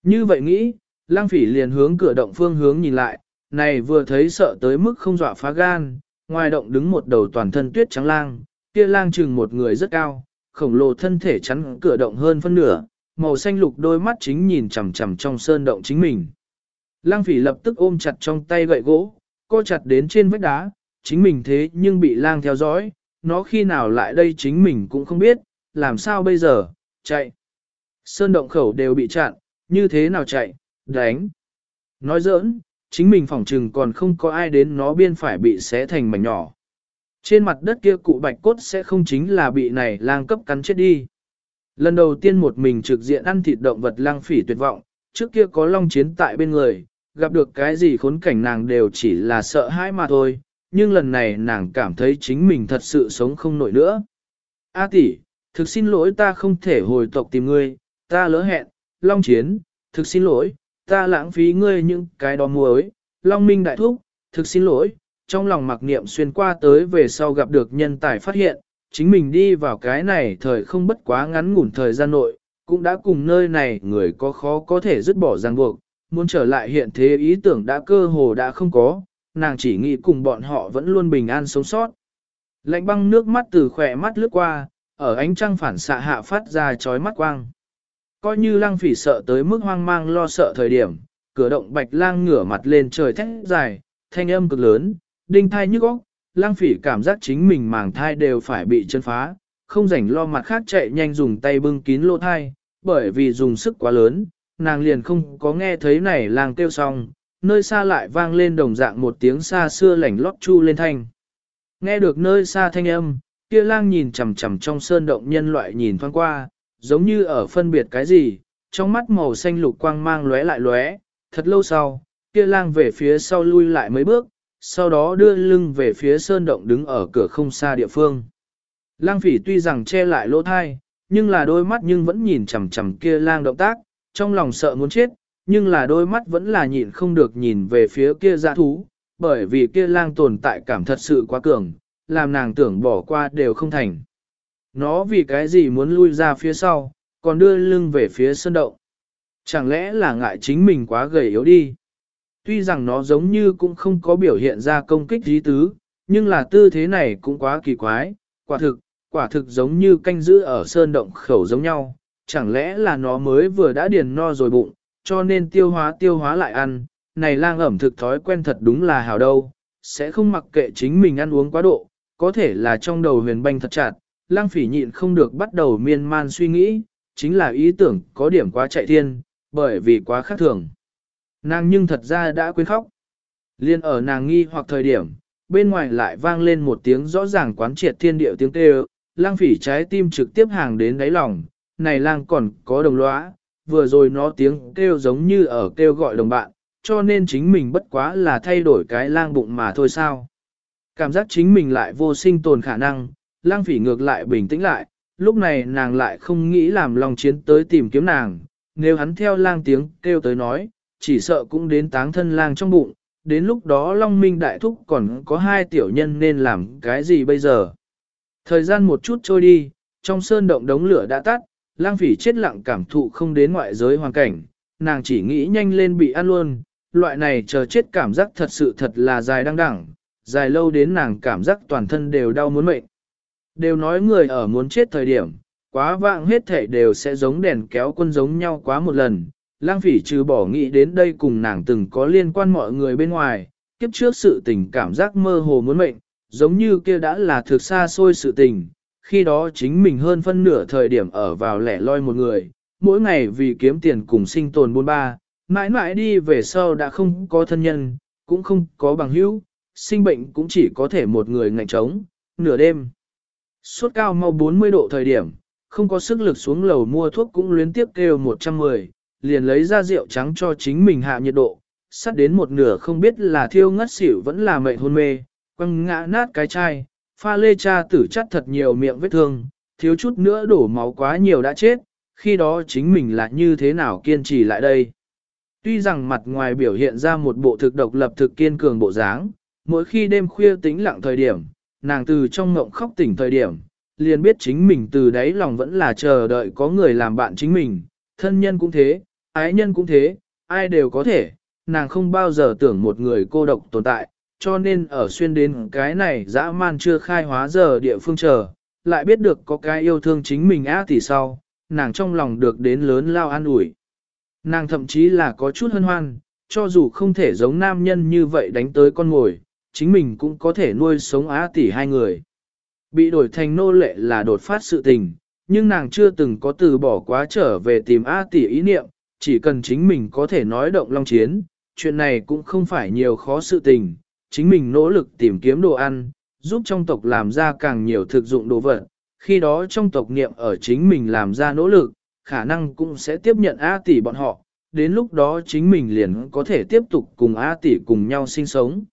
Như vậy nghĩ, lang phỉ liền hướng cửa động phương hướng nhìn lại, này vừa thấy sợ tới mức không dọa phá gan, ngoài động đứng một đầu toàn thân tuyết trắng lang, kia lang chừng một người rất cao, khổng lồ thân thể chắn cửa động hơn phân nửa, màu xanh lục đôi mắt chính nhìn chằm chằm trong sơn động chính mình. Lang phỉ lập tức ôm chặt trong tay gậy gỗ, co chặt đến trên vách đá, chính mình thế nhưng bị lang theo dõi, nó khi nào lại đây chính mình cũng không biết, làm sao bây giờ, chạy. Sơn động khẩu đều bị chặn, như thế nào chạy, đánh. Nói giỡn, chính mình phỏng trừng còn không có ai đến nó biên phải bị xé thành mảnh nhỏ. Trên mặt đất kia cụ bạch cốt sẽ không chính là bị này lang cấp cắn chết đi. Lần đầu tiên một mình trực diện ăn thịt động vật lang phỉ tuyệt vọng, trước kia có long chiến tại bên người, gặp được cái gì khốn cảnh nàng đều chỉ là sợ hãi mà thôi, nhưng lần này nàng cảm thấy chính mình thật sự sống không nổi nữa. A tỷ, thực xin lỗi ta không thể hồi tộc tìm ngươi, ta lỡ hẹn, long chiến, thực xin lỗi, ta lãng phí ngươi những cái đó muối, long minh đại thúc, thực xin lỗi, trong lòng mặc niệm xuyên qua tới về sau gặp được nhân tài phát hiện, chính mình đi vào cái này thời không bất quá ngắn ngủn thời gian nội, cũng đã cùng nơi này người có khó có thể dứt bỏ ràng buộc, muốn trở lại hiện thế ý tưởng đã cơ hồ đã không có, nàng chỉ nghĩ cùng bọn họ vẫn luôn bình an sống sót. Lạnh băng nước mắt từ khỏe mắt lướt qua, ở ánh trăng phản xạ hạ phát ra chói mắt quang. Coi như lăng phỉ sợ tới mức hoang mang lo sợ thời điểm, cửa động bạch lang ngửa mặt lên trời thét dài, thanh âm cực lớn, đinh thai nhức óc, lang phỉ cảm giác chính mình màng thai đều phải bị chân phá, không rảnh lo mặt khác chạy nhanh dùng tay bưng kín lỗ thai, bởi vì dùng sức quá lớn, nàng liền không có nghe thấy này lang kêu xong, nơi xa lại vang lên đồng dạng một tiếng xa xưa lảnh lót chu lên thanh. Nghe được nơi xa thanh âm, kia lang nhìn chằm chằm trong sơn động nhân loại nhìn thoáng qua, giống như ở phân biệt cái gì, trong mắt màu xanh lục quang mang lóe lại lóe, thật lâu sau, kia lang về phía sau lui lại mấy bước, sau đó đưa lưng về phía sơn động đứng ở cửa không xa địa phương. Lang phỉ tuy rằng che lại lỗ thai, nhưng là đôi mắt nhưng vẫn nhìn chằm chằm kia lang động tác, trong lòng sợ muốn chết, nhưng là đôi mắt vẫn là nhịn không được nhìn về phía kia dã thú, bởi vì kia lang tồn tại cảm thật sự quá cường, làm nàng tưởng bỏ qua đều không thành. Nó vì cái gì muốn lui ra phía sau, còn đưa lưng về phía sơn động. Chẳng lẽ là ngại chính mình quá gầy yếu đi. Tuy rằng nó giống như cũng không có biểu hiện ra công kích dí tứ, nhưng là tư thế này cũng quá kỳ quái, quả thực, quả thực giống như canh giữ ở sơn động khẩu giống nhau, chẳng lẽ là nó mới vừa đã điền no rồi bụng, cho nên tiêu hóa tiêu hóa lại ăn, này lang ẩm thực thói quen thật đúng là hào đâu, sẽ không mặc kệ chính mình ăn uống quá độ, có thể là trong đầu huyền banh thật chặt, lang phỉ nhịn không được bắt đầu miên man suy nghĩ, chính là ý tưởng có điểm quá chạy thiên, bởi vì quá khác thường. Nàng nhưng thật ra đã quên khóc. Liên ở nàng nghi hoặc thời điểm, bên ngoài lại vang lên một tiếng rõ ràng quán triệt thiên điệu tiếng kêu, lang phỉ trái tim trực tiếp hàng đến đáy lòng, này lang còn có đồng lõa, vừa rồi nó tiếng kêu giống như ở kêu gọi đồng bạn, cho nên chính mình bất quá là thay đổi cái lang bụng mà thôi sao. Cảm giác chính mình lại vô sinh tồn khả năng, lang phỉ ngược lại bình tĩnh lại, lúc này nàng lại không nghĩ làm lòng chiến tới tìm kiếm nàng, nếu hắn theo lang tiếng kêu tới nói, chỉ sợ cũng đến táng thân lang trong bụng, đến lúc đó Long Minh Đại Thúc còn có hai tiểu nhân nên làm cái gì bây giờ. Thời gian một chút trôi đi, trong sơn động đống lửa đã tắt, lang phỉ chết lặng cảm thụ không đến ngoại giới hoàn cảnh, nàng chỉ nghĩ nhanh lên bị ăn luôn, loại này chờ chết cảm giác thật sự thật là dài đăng đẳng, dài lâu đến nàng cảm giác toàn thân đều đau muốn mệnh. Đều nói người ở muốn chết thời điểm, quá vạng hết thể đều sẽ giống đèn kéo quân giống nhau quá một lần. Lang phỉ trừ bỏ nghĩ đến đây cùng nàng từng có liên quan mọi người bên ngoài, kiếp trước sự tình cảm giác mơ hồ muốn mệnh, giống như kia đã là thực xa xôi sự tình, khi đó chính mình hơn phân nửa thời điểm ở vào lẻ loi một người, mỗi ngày vì kiếm tiền cùng sinh tồn bôn ba, mãi mãi đi về sau đã không có thân nhân, cũng không có bằng hữu, sinh bệnh cũng chỉ có thể một người ngạnh trống, nửa đêm. Sốt cao mau 40 độ thời điểm, không có sức lực xuống lầu mua thuốc cũng luyến tiếp kêu 110, liền lấy ra rượu trắng cho chính mình hạ nhiệt độ, sắt đến một nửa không biết là thiêu ngất xỉu vẫn là mệnh hôn mê, quăng ngã nát cái chai, pha lê cha tử chắt thật nhiều miệng vết thương, thiếu chút nữa đổ máu quá nhiều đã chết, khi đó chính mình là như thế nào kiên trì lại đây. Tuy rằng mặt ngoài biểu hiện ra một bộ thực độc lập thực kiên cường bộ dáng, mỗi khi đêm khuya tĩnh lặng thời điểm, nàng từ trong ngộng khóc tỉnh thời điểm, liền biết chính mình từ đáy lòng vẫn là chờ đợi có người làm bạn chính mình, thân nhân cũng thế, ái nhân cũng thế, ai đều có thể, nàng không bao giờ tưởng một người cô độc tồn tại, cho nên ở xuyên đến cái này dã man chưa khai hóa giờ địa phương chờ, lại biết được có cái yêu thương chính mình á thì sau, nàng trong lòng được đến lớn lao an ủi. Nàng thậm chí là có chút hân hoan, cho dù không thể giống nam nhân như vậy đánh tới con ngồi, chính mình cũng có thể nuôi sống á tỷ hai người. Bị đổi thành nô lệ là đột phát sự tình, nhưng nàng chưa từng có từ bỏ quá trở về tìm á tỷ ý niệm, chỉ cần chính mình có thể nói động long chiến, chuyện này cũng không phải nhiều khó sự tình, chính mình nỗ lực tìm kiếm đồ ăn, giúp trong tộc làm ra càng nhiều thực dụng đồ vật, khi đó trong tộc niệm ở chính mình làm ra nỗ lực, khả năng cũng sẽ tiếp nhận A tỷ bọn họ, đến lúc đó chính mình liền có thể tiếp tục cùng A tỷ cùng nhau sinh sống.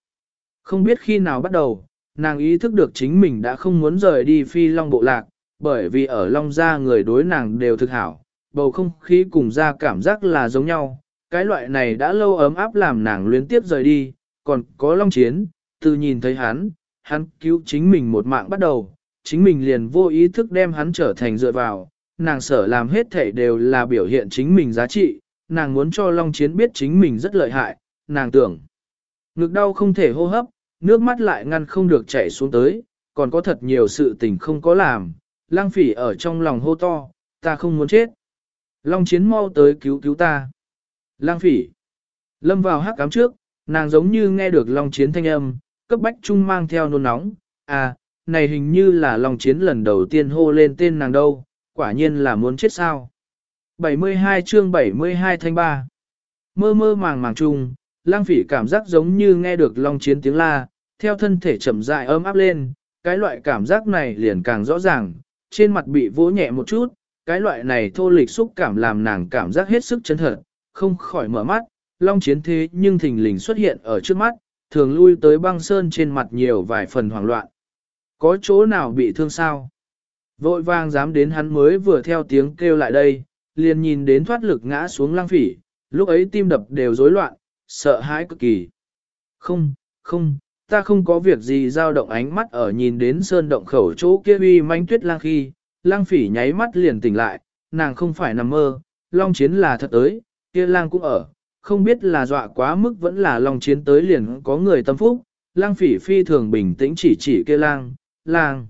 Không biết khi nào bắt đầu, nàng ý thức được chính mình đã không muốn rời đi phi long bộ lạc, bởi vì ở long gia người đối nàng đều thực hảo, bầu không khí cùng ra cảm giác là giống nhau, cái loại này đã lâu ấm áp làm nàng luyến tiếp rời đi, còn có long chiến, từ nhìn thấy hắn, hắn cứu chính mình một mạng bắt đầu, chính mình liền vô ý thức đem hắn trở thành dựa vào, nàng sở làm hết thể đều là biểu hiện chính mình giá trị, nàng muốn cho long chiến biết chính mình rất lợi hại, nàng tưởng. Ngực đau không thể hô hấp, nước mắt lại ngăn không được chảy xuống tới, còn có thật nhiều sự tình không có làm, lang phỉ ở trong lòng hô to, ta không muốn chết. Long chiến mau tới cứu cứu ta. Lang phỉ. Lâm vào hắc cám trước, nàng giống như nghe được Long chiến thanh âm, cấp bách trung mang theo nôn nóng, à, này hình như là Long chiến lần đầu tiên hô lên tên nàng đâu, quả nhiên là muốn chết sao. 72 chương 72 thanh ba. Mơ mơ màng màng chung, lang phỉ cảm giác giống như nghe được Long chiến tiếng la, theo thân thể chậm rãi ấm áp lên, cái loại cảm giác này liền càng rõ ràng, trên mặt bị vỗ nhẹ một chút, cái loại này thô lịch xúc cảm làm nàng cảm giác hết sức chân thật, không khỏi mở mắt, long chiến thế nhưng thình lình xuất hiện ở trước mắt, thường lui tới băng sơn trên mặt nhiều vài phần hoảng loạn. Có chỗ nào bị thương sao? Vội vàng dám đến hắn mới vừa theo tiếng kêu lại đây, liền nhìn đến thoát lực ngã xuống lang phỉ, lúc ấy tim đập đều rối loạn, sợ hãi cực kỳ. Không, không, ta không có việc gì dao động ánh mắt ở nhìn đến sơn động khẩu chỗ kia uy manh tuyết lang khi, lang phỉ nháy mắt liền tỉnh lại, nàng không phải nằm mơ, long chiến là thật tới, kia lang cũng ở, không biết là dọa quá mức vẫn là lòng chiến tới liền có người tâm phúc, lang phỉ phi thường bình tĩnh chỉ chỉ kia lang, lang.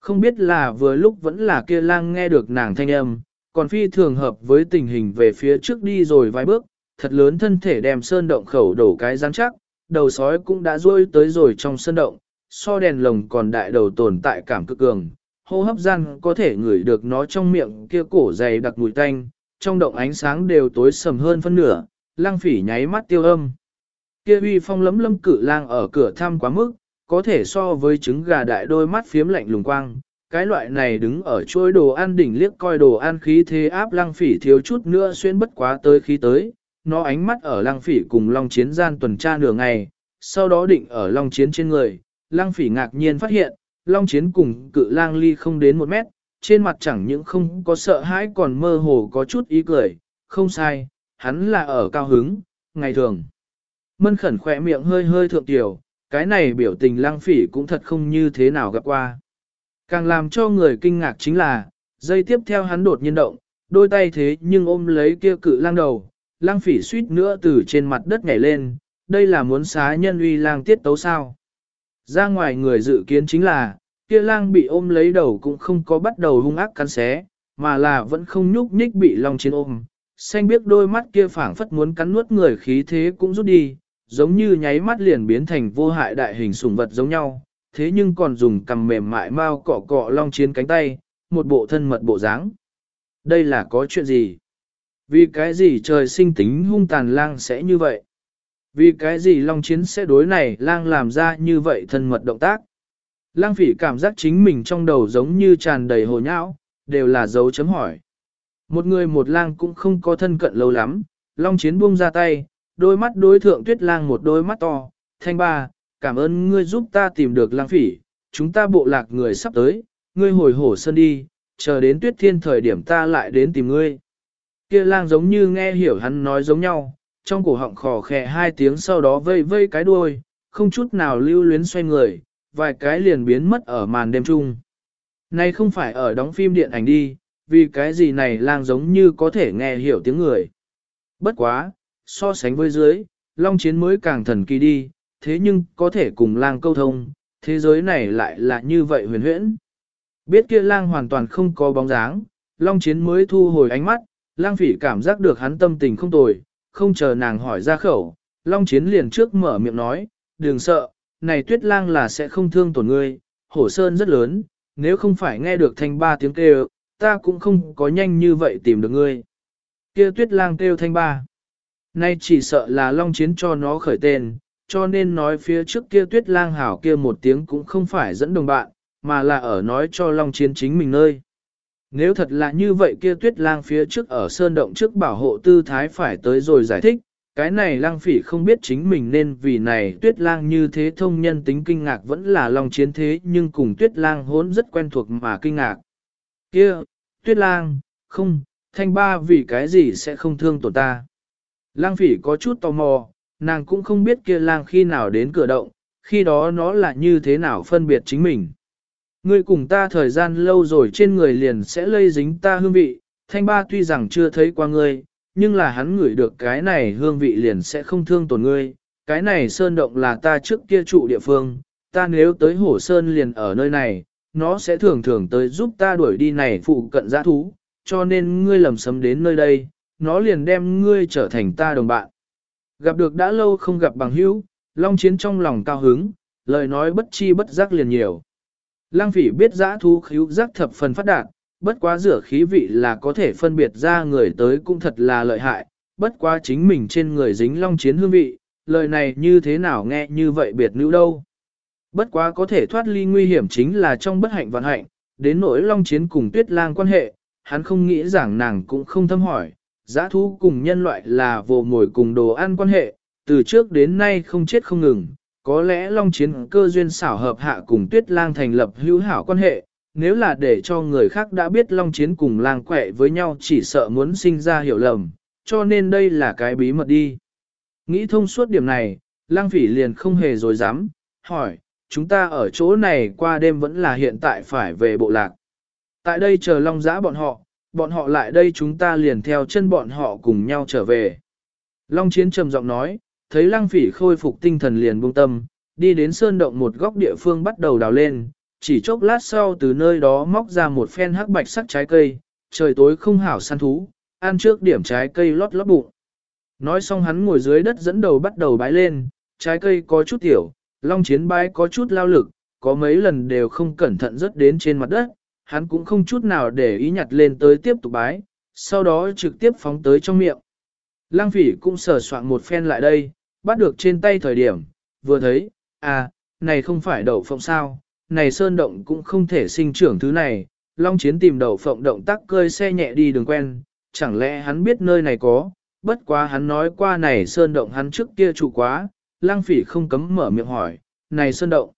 Không biết là vừa lúc vẫn là kia lang nghe được nàng thanh âm, còn phi thường hợp với tình hình về phía trước đi rồi vài bước, thật lớn thân thể đem sơn động khẩu đổ cái rắn chắc, đầu sói cũng đã rôi tới rồi trong sơn động, so đèn lồng còn đại đầu tồn tại cảm cực cường, hô hấp gian có thể ngửi được nó trong miệng kia cổ dày đặc mùi tanh, trong động ánh sáng đều tối sầm hơn phân nửa, lang phỉ nháy mắt tiêu âm. Kia uy phong lấm lâm cử lang ở cửa thăm quá mức, có thể so với trứng gà đại đôi mắt phiếm lạnh lùng quang. Cái loại này đứng ở chuỗi đồ ăn đỉnh liếc coi đồ ăn khí thế áp lăng phỉ thiếu chút nữa xuyên bất quá tới khí tới, nó ánh mắt ở lăng phỉ cùng long chiến gian tuần tra nửa ngày, sau đó định ở long chiến trên người, lăng phỉ ngạc nhiên phát hiện, long chiến cùng cự lang ly không đến một mét, trên mặt chẳng những không có sợ hãi còn mơ hồ có chút ý cười, không sai, hắn là ở cao hứng, ngày thường. Mân khẩn khỏe miệng hơi hơi thượng tiểu, cái này biểu tình lang phỉ cũng thật không như thế nào gặp qua. Càng làm cho người kinh ngạc chính là, dây tiếp theo hắn đột nhiên động, đôi tay thế nhưng ôm lấy kia cự lang đầu, lang phỉ suýt nữa từ trên mặt đất nhảy lên, đây là muốn xá nhân uy lang tiết tấu sao. Ra ngoài người dự kiến chính là, kia lang bị ôm lấy đầu cũng không có bắt đầu hung ác cắn xé, mà là vẫn không nhúc nhích bị long chiến ôm. Xanh biết đôi mắt kia phảng phất muốn cắn nuốt người khí thế cũng rút đi, giống như nháy mắt liền biến thành vô hại đại hình sủng vật giống nhau, thế nhưng còn dùng cầm mềm mại mau cọ cọ long chiến cánh tay, một bộ thân mật bộ dáng. Đây là có chuyện gì? Vì cái gì trời sinh tính hung tàn lang sẽ như vậy? Vì cái gì long chiến sẽ đối này lang làm ra như vậy thân mật động tác? Lang phỉ cảm giác chính mình trong đầu giống như tràn đầy hồ nhão, đều là dấu chấm hỏi. Một người một lang cũng không có thân cận lâu lắm, long chiến buông ra tay, đôi mắt đối thượng tuyết lang một đôi mắt to, thanh ba, cảm ơn ngươi giúp ta tìm được lang phỉ, chúng ta bộ lạc người sắp tới, ngươi hồi hổ sơn đi, chờ đến tuyết thiên thời điểm ta lại đến tìm ngươi. Kia lang giống như nghe hiểu hắn nói giống nhau, trong cổ họng khò khè hai tiếng sau đó vây vây cái đuôi, không chút nào lưu luyến xoay người, vài cái liền biến mất ở màn đêm chung. Này không phải ở đóng phim điện ảnh đi, vì cái gì này lang giống như có thể nghe hiểu tiếng người. Bất quá, so sánh với dưới, long chiến mới càng thần kỳ đi, thế nhưng có thể cùng lang câu thông, thế giới này lại là như vậy huyền huyễn. Biết kia lang hoàn toàn không có bóng dáng, long chiến mới thu hồi ánh mắt, lang phỉ cảm giác được hắn tâm tình không tồi, không chờ nàng hỏi ra khẩu, long chiến liền trước mở miệng nói, đừng sợ, này tuyết lang là sẽ không thương tổn ngươi, hổ sơn rất lớn, nếu không phải nghe được thanh ba tiếng kêu, ta cũng không có nhanh như vậy tìm được ngươi. Kia tuyết lang kêu thanh ba. Nay chỉ sợ là long chiến cho nó khởi tên, cho nên nói phía trước kia tuyết lang hảo kia một tiếng cũng không phải dẫn đồng bạn, mà là ở nói cho long chiến chính mình nơi. Nếu thật là như vậy kia tuyết lang phía trước ở sơn động trước bảo hộ tư thái phải tới rồi giải thích, cái này lang phỉ không biết chính mình nên vì này tuyết lang như thế thông nhân tính kinh ngạc vẫn là long chiến thế nhưng cùng tuyết lang hốn rất quen thuộc mà kinh ngạc kia tuyết lang, không, thanh ba vì cái gì sẽ không thương tổn ta. Lang phỉ có chút tò mò, nàng cũng không biết kia lang khi nào đến cửa động, khi đó nó là như thế nào phân biệt chính mình. Ngươi cùng ta thời gian lâu rồi trên người liền sẽ lây dính ta hương vị, thanh ba tuy rằng chưa thấy qua ngươi, nhưng là hắn ngửi được cái này hương vị liền sẽ không thương tổn ngươi. Cái này sơn động là ta trước kia trụ địa phương, ta nếu tới hổ sơn liền ở nơi này, nó sẽ thường thường tới giúp ta đuổi đi này phụ cận giã thú, cho nên ngươi lầm sấm đến nơi đây, nó liền đem ngươi trở thành ta đồng bạn. Gặp được đã lâu không gặp bằng hữu, Long Chiến trong lòng cao hứng, lời nói bất chi bất giác liền nhiều. Lăng phỉ biết giã thú khíu giác thập phần phát đạt, bất quá rửa khí vị là có thể phân biệt ra người tới cũng thật là lợi hại, bất quá chính mình trên người dính long chiến hương vị, lời này như thế nào nghe như vậy biệt nữ đâu. Bất quá có thể thoát ly nguy hiểm chính là trong bất hạnh vạn hạnh, đến nỗi long chiến cùng tuyết lang quan hệ, hắn không nghĩ rằng nàng cũng không thâm hỏi, giã thú cùng nhân loại là vô mồi cùng đồ ăn quan hệ, từ trước đến nay không chết không ngừng, có lẽ long chiến cơ duyên xảo hợp hạ cùng tuyết lang thành lập hữu hảo quan hệ, nếu là để cho người khác đã biết long chiến cùng lang quẹ với nhau chỉ sợ muốn sinh ra hiểu lầm, cho nên đây là cái bí mật đi. Nghĩ thông suốt điểm này, lang phỉ liền không hề dối dám, hỏi, chúng ta ở chỗ này qua đêm vẫn là hiện tại phải về bộ lạc. Tại đây chờ long giã bọn họ, bọn họ lại đây chúng ta liền theo chân bọn họ cùng nhau trở về. Long chiến trầm giọng nói, thấy lăng phỉ khôi phục tinh thần liền buông tâm, đi đến sơn động một góc địa phương bắt đầu đào lên, chỉ chốc lát sau từ nơi đó móc ra một phen hắc bạch sắc trái cây, trời tối không hảo săn thú, ăn trước điểm trái cây lót lót bụng. Nói xong hắn ngồi dưới đất dẫn đầu bắt đầu bái lên, trái cây có chút tiểu, long chiến bái có chút lao lực, có mấy lần đều không cẩn thận rớt đến trên mặt đất, hắn cũng không chút nào để ý nhặt lên tới tiếp tục bái, sau đó trực tiếp phóng tới trong miệng. Lăng phỉ cũng sờ soạn một phen lại đây, bắt được trên tay thời điểm, vừa thấy, à, này không phải đậu phộng sao, này sơn động cũng không thể sinh trưởng thứ này, Long Chiến tìm đậu phộng động tác cơi xe nhẹ đi đường quen, chẳng lẽ hắn biết nơi này có, bất quá hắn nói qua này sơn động hắn trước kia trụ quá, lang phỉ không cấm mở miệng hỏi, này sơn động,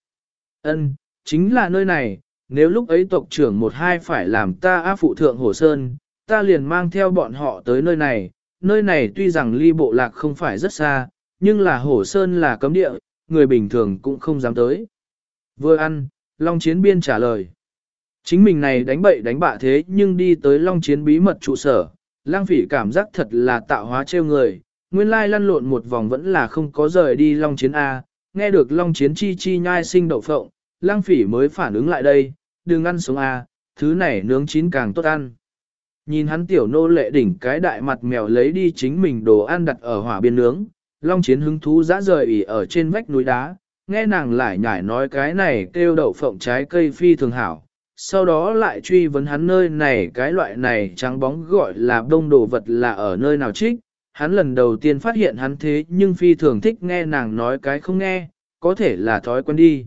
ân, chính là nơi này, nếu lúc ấy tộc trưởng một hai phải làm ta áp phụ thượng hồ sơn, ta liền mang theo bọn họ tới nơi này, nơi này tuy rằng ly bộ lạc không phải rất xa, nhưng là hồ sơn là cấm địa, người bình thường cũng không dám tới. Vừa ăn, Long Chiến Biên trả lời. Chính mình này đánh bậy đánh bạ thế nhưng đi tới long chiến bí mật trụ sở, lang phỉ cảm giác thật là tạo hóa trêu người, nguyên lai lăn lộn một vòng vẫn là không có rời đi long chiến A, nghe được long chiến chi chi nhai sinh đậu phộng, lang phỉ mới phản ứng lại đây, đừng ăn sống A, thứ này nướng chín càng tốt ăn. Nhìn hắn tiểu nô lệ đỉnh cái đại mặt mèo lấy đi chính mình đồ ăn đặt ở hỏa biên nướng, long chiến hứng thú dã rời ỉ ở trên vách núi đá, nghe nàng lại nhải nói cái này kêu đậu phộng trái cây phi thường hảo, sau đó lại truy vấn hắn nơi này cái loại này trắng bóng gọi là đông đồ vật là ở nơi nào trích. Hắn lần đầu tiên phát hiện hắn thế nhưng phi thường thích nghe nàng nói cái không nghe, có thể là thói quen đi.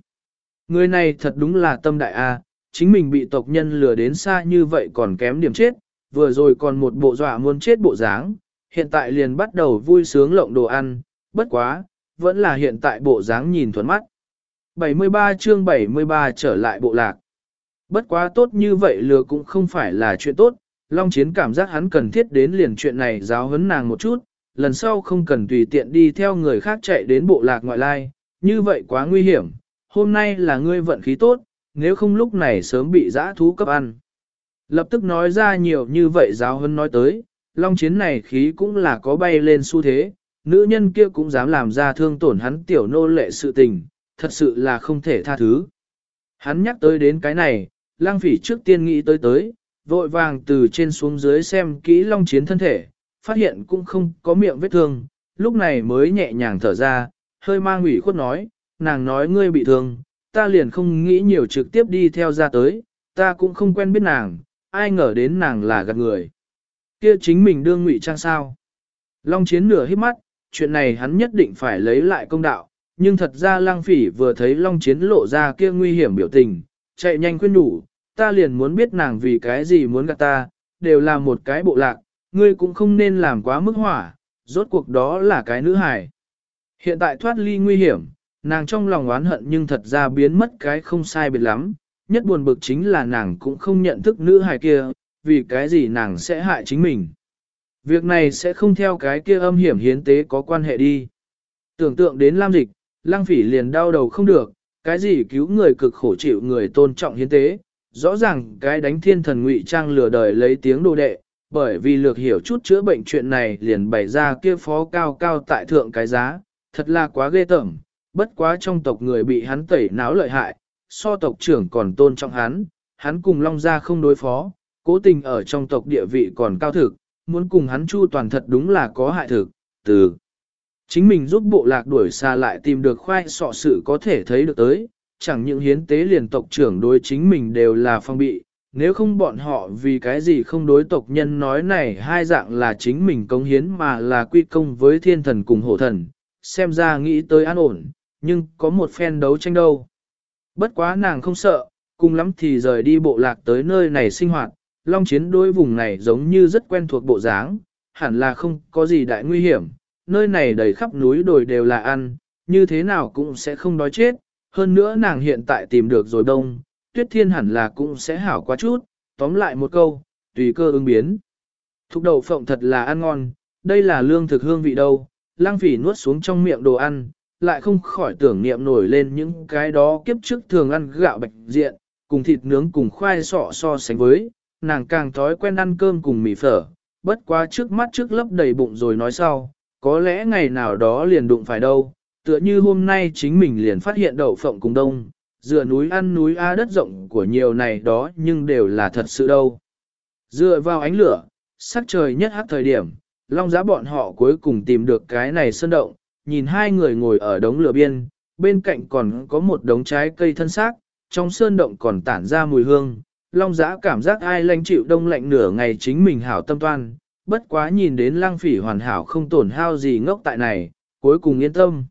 Người này thật đúng là tâm đại a, chính mình bị tộc nhân lừa đến xa như vậy còn kém điểm chết, vừa rồi còn một bộ dọa muốn chết bộ dáng, hiện tại liền bắt đầu vui sướng lộng đồ ăn, bất quá, vẫn là hiện tại bộ dáng nhìn thuận mắt. 73 chương 73 trở lại bộ lạc. Bất quá tốt như vậy lừa cũng không phải là chuyện tốt, Long Chiến cảm giác hắn cần thiết đến liền chuyện này giáo huấn nàng một chút, lần sau không cần tùy tiện đi theo người khác chạy đến bộ lạc ngoại lai, như vậy quá nguy hiểm, hôm nay là ngươi vận khí tốt, nếu không lúc này sớm bị giã thú cấp ăn. Lập tức nói ra nhiều như vậy giáo huấn nói tới, Long Chiến này khí cũng là có bay lên xu thế, nữ nhân kia cũng dám làm ra thương tổn hắn tiểu nô lệ sự tình, thật sự là không thể tha thứ. Hắn nhắc tới đến cái này, lang phỉ trước tiên nghĩ tới tới, vội vàng từ trên xuống dưới xem kỹ long chiến thân thể, phát hiện cũng không có miệng vết thương, lúc này mới nhẹ nhàng thở ra, hơi mang ủy khuất nói, nàng nói ngươi bị thương, ta liền không nghĩ nhiều trực tiếp đi theo ra tới, ta cũng không quen biết nàng, ai ngờ đến nàng là gạt người. Kia chính mình đương ngụy trang sao. Long chiến nửa hít mắt, chuyện này hắn nhất định phải lấy lại công đạo, nhưng thật ra lang phỉ vừa thấy long chiến lộ ra kia nguy hiểm biểu tình, chạy nhanh khuyên đủ, ta liền muốn biết nàng vì cái gì muốn gạt ta, đều là một cái bộ lạc, ngươi cũng không nên làm quá mức hỏa, rốt cuộc đó là cái nữ hài. Hiện tại thoát ly nguy hiểm, nàng trong lòng oán hận nhưng thật ra biến mất cái không sai biệt lắm, nhất buồn bực chính là nàng cũng không nhận thức nữ hài kia, vì cái gì nàng sẽ hại chính mình. Việc này sẽ không theo cái kia âm hiểm hiến tế có quan hệ đi. Tưởng tượng đến Lam Dịch, Lăng Phỉ liền đau đầu không được, cái gì cứu người cực khổ chịu người tôn trọng hiến tế, rõ ràng cái đánh thiên thần ngụy trang lừa đời lấy tiếng đồ đệ, bởi vì lược hiểu chút chữa bệnh chuyện này liền bày ra kia phó cao cao tại thượng cái giá, thật là quá ghê tởm, bất quá trong tộc người bị hắn tẩy náo lợi hại, so tộc trưởng còn tôn trọng hắn, hắn cùng Long Gia không đối phó, cố tình ở trong tộc địa vị còn cao thực, muốn cùng hắn chu toàn thật đúng là có hại thực, từ. Chính mình giúp bộ lạc đuổi xa lại tìm được khoai sọ sự có thể thấy được tới, chẳng những hiến tế liền tộc trưởng đối chính mình đều là phong bị, nếu không bọn họ vì cái gì không đối tộc nhân nói này hai dạng là chính mình công hiến mà là quy công với thiên thần cùng hổ thần, xem ra nghĩ tới an ổn, nhưng có một phen đấu tranh đâu. Bất quá nàng không sợ, cùng lắm thì rời đi bộ lạc tới nơi này sinh hoạt, long chiến đối vùng này giống như rất quen thuộc bộ dáng, hẳn là không có gì đại nguy hiểm, nơi này đầy khắp núi đồi đều là ăn, như thế nào cũng sẽ không đói chết, hơn nữa nàng hiện tại tìm được rồi đông, tuyết thiên hẳn là cũng sẽ hảo quá chút, tóm lại một câu, tùy cơ ứng biến. Thục đậu phộng thật là ăn ngon, đây là lương thực hương vị đâu, lang phỉ nuốt xuống trong miệng đồ ăn, lại không khỏi tưởng niệm nổi lên những cái đó kiếp trước thường ăn gạo bạch diện, cùng thịt nướng cùng khoai sọ so sánh với, nàng càng thói quen ăn cơm cùng mì phở, bất quá trước mắt trước lấp đầy bụng rồi nói sau, có lẽ ngày nào đó liền đụng phải đâu, tựa như hôm nay chính mình liền phát hiện đậu phộng cùng đông, dựa núi ăn núi A đất rộng của nhiều này đó nhưng đều là thật sự đâu. Dựa vào ánh lửa, sắc trời nhất hát thời điểm, long giá bọn họ cuối cùng tìm được cái này sơn động, nhìn hai người ngồi ở đống lửa biên, bên cạnh còn có một đống trái cây thân xác, trong sơn động còn tản ra mùi hương. Long giã cảm giác ai lanh chịu đông lạnh nửa ngày chính mình hảo tâm toan, bất quá nhìn đến lăng phỉ hoàn hảo không tổn hao gì ngốc tại này, cuối cùng yên tâm.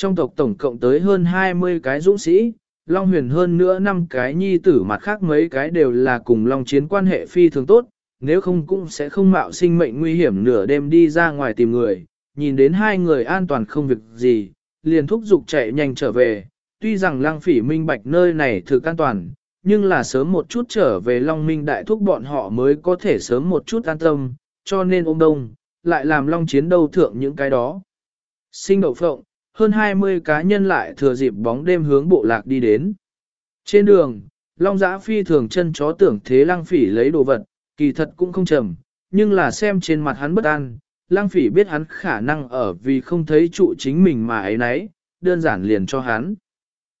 Trong tộc tổng cộng tới hơn 20 cái dũng sĩ, Long huyền hơn nữa năm cái nhi tử mặt khác mấy cái đều là cùng Long chiến quan hệ phi thường tốt, nếu không cũng sẽ không mạo sinh mệnh nguy hiểm nửa đêm đi ra ngoài tìm người, nhìn đến hai người an toàn không việc gì, liền thúc giục chạy nhanh trở về, tuy rằng lăng phỉ minh bạch nơi này thực an toàn, nhưng là sớm một chút trở về Long Minh đại thúc bọn họ mới có thể sớm một chút an tâm, cho nên ôm đông, lại làm Long chiến đâu thượng những cái đó. Sinh đậu phộng, hơn 20 cá nhân lại thừa dịp bóng đêm hướng bộ lạc đi đến. Trên đường, Long giã phi thường chân chó tưởng thế lăng phỉ lấy đồ vật, kỳ thật cũng không chầm, nhưng là xem trên mặt hắn bất an, lăng phỉ biết hắn khả năng ở vì không thấy trụ chính mình mà ấy nấy, đơn giản liền cho hắn.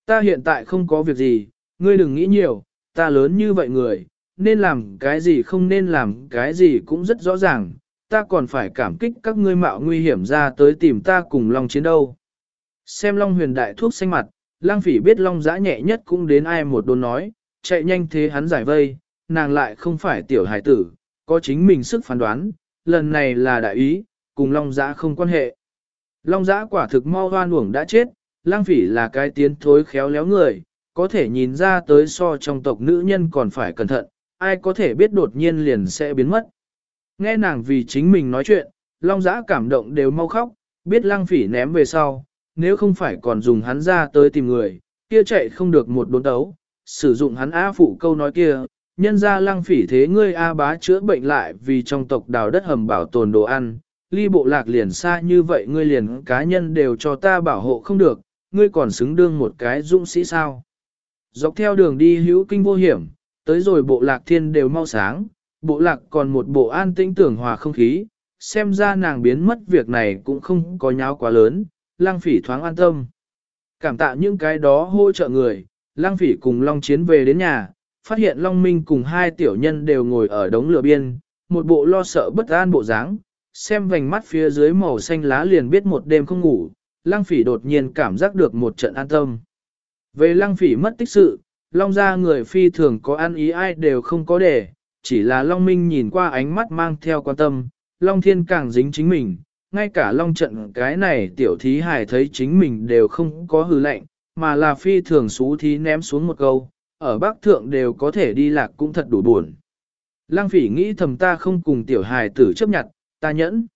Ta hiện tại không có việc gì, ngươi đừng nghĩ nhiều, ta lớn như vậy người, nên làm cái gì không nên làm cái gì cũng rất rõ ràng, ta còn phải cảm kích các ngươi mạo nguy hiểm ra tới tìm ta cùng Long chiến đâu. Xem Long huyền đại thuốc xanh mặt, lang phỉ biết Long giã nhẹ nhất cũng đến ai một đồn nói, chạy nhanh thế hắn giải vây, nàng lại không phải tiểu hải tử, có chính mình sức phán đoán, lần này là đại ý, cùng Long giã không quan hệ. Long giã quả thực mau hoan uổng đã chết, lang phỉ là cái tiến thối khéo léo người, có thể nhìn ra tới so trong tộc nữ nhân còn phải cẩn thận, ai có thể biết đột nhiên liền sẽ biến mất. Nghe nàng vì chính mình nói chuyện, Long Giã cảm động đều mau khóc, biết lăng phỉ ném về sau, nếu không phải còn dùng hắn ra tới tìm người, kia chạy không được một đốn đấu, sử dụng hắn á phụ câu nói kia, nhân ra lăng phỉ thế ngươi A bá chữa bệnh lại vì trong tộc đào đất hầm bảo tồn đồ ăn, ly bộ lạc liền xa như vậy ngươi liền cá nhân đều cho ta bảo hộ không được, ngươi còn xứng đương một cái dũng sĩ sao. Dọc theo đường đi hữu kinh vô hiểm, tới rồi bộ lạc thiên đều mau sáng, bộ lạc còn một bộ an tĩnh tưởng hòa không khí, xem ra nàng biến mất việc này cũng không có nháo quá lớn, lang phỉ thoáng an tâm. Cảm tạ những cái đó hỗ trợ người, lang phỉ cùng Long Chiến về đến nhà, phát hiện Long Minh cùng hai tiểu nhân đều ngồi ở đống lửa biên, một bộ lo sợ bất an bộ dáng, xem vành mắt phía dưới màu xanh lá liền biết một đêm không ngủ, lang phỉ đột nhiên cảm giác được một trận an tâm. Về lang phỉ mất tích sự, Long gia người phi thường có ăn ý ai đều không có để, chỉ là Long Minh nhìn qua ánh mắt mang theo quan tâm, Long Thiên càng dính chính mình, ngay cả Long trận cái này tiểu thí hài thấy chính mình đều không có hư lệnh, mà là phi thường xú thí ném xuống một câu, ở Bắc Thượng đều có thể đi lạc cũng thật đủ buồn. Lăng phỉ nghĩ thầm ta không cùng tiểu hài tử chấp nhận, ta nhẫn.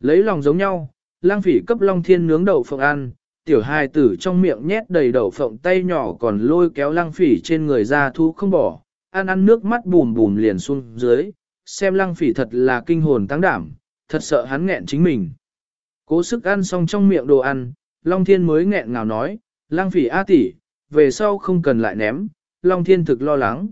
Lấy lòng giống nhau, lang phỉ cấp Long Thiên nướng đậu phộng ăn, tiểu hài tử trong miệng nhét đầy đậu phộng tay nhỏ còn lôi kéo lang phỉ trên người ra thu không bỏ, ăn ăn nước mắt bùm bùm liền xuống dưới, xem lăng phỉ thật là kinh hồn tăng đảm, thật sợ hắn nghẹn chính mình. Cố sức ăn xong trong miệng đồ ăn, Long Thiên mới nghẹn ngào nói, lăng phỉ A tỷ, về sau không cần lại ném, Long Thiên thực lo lắng.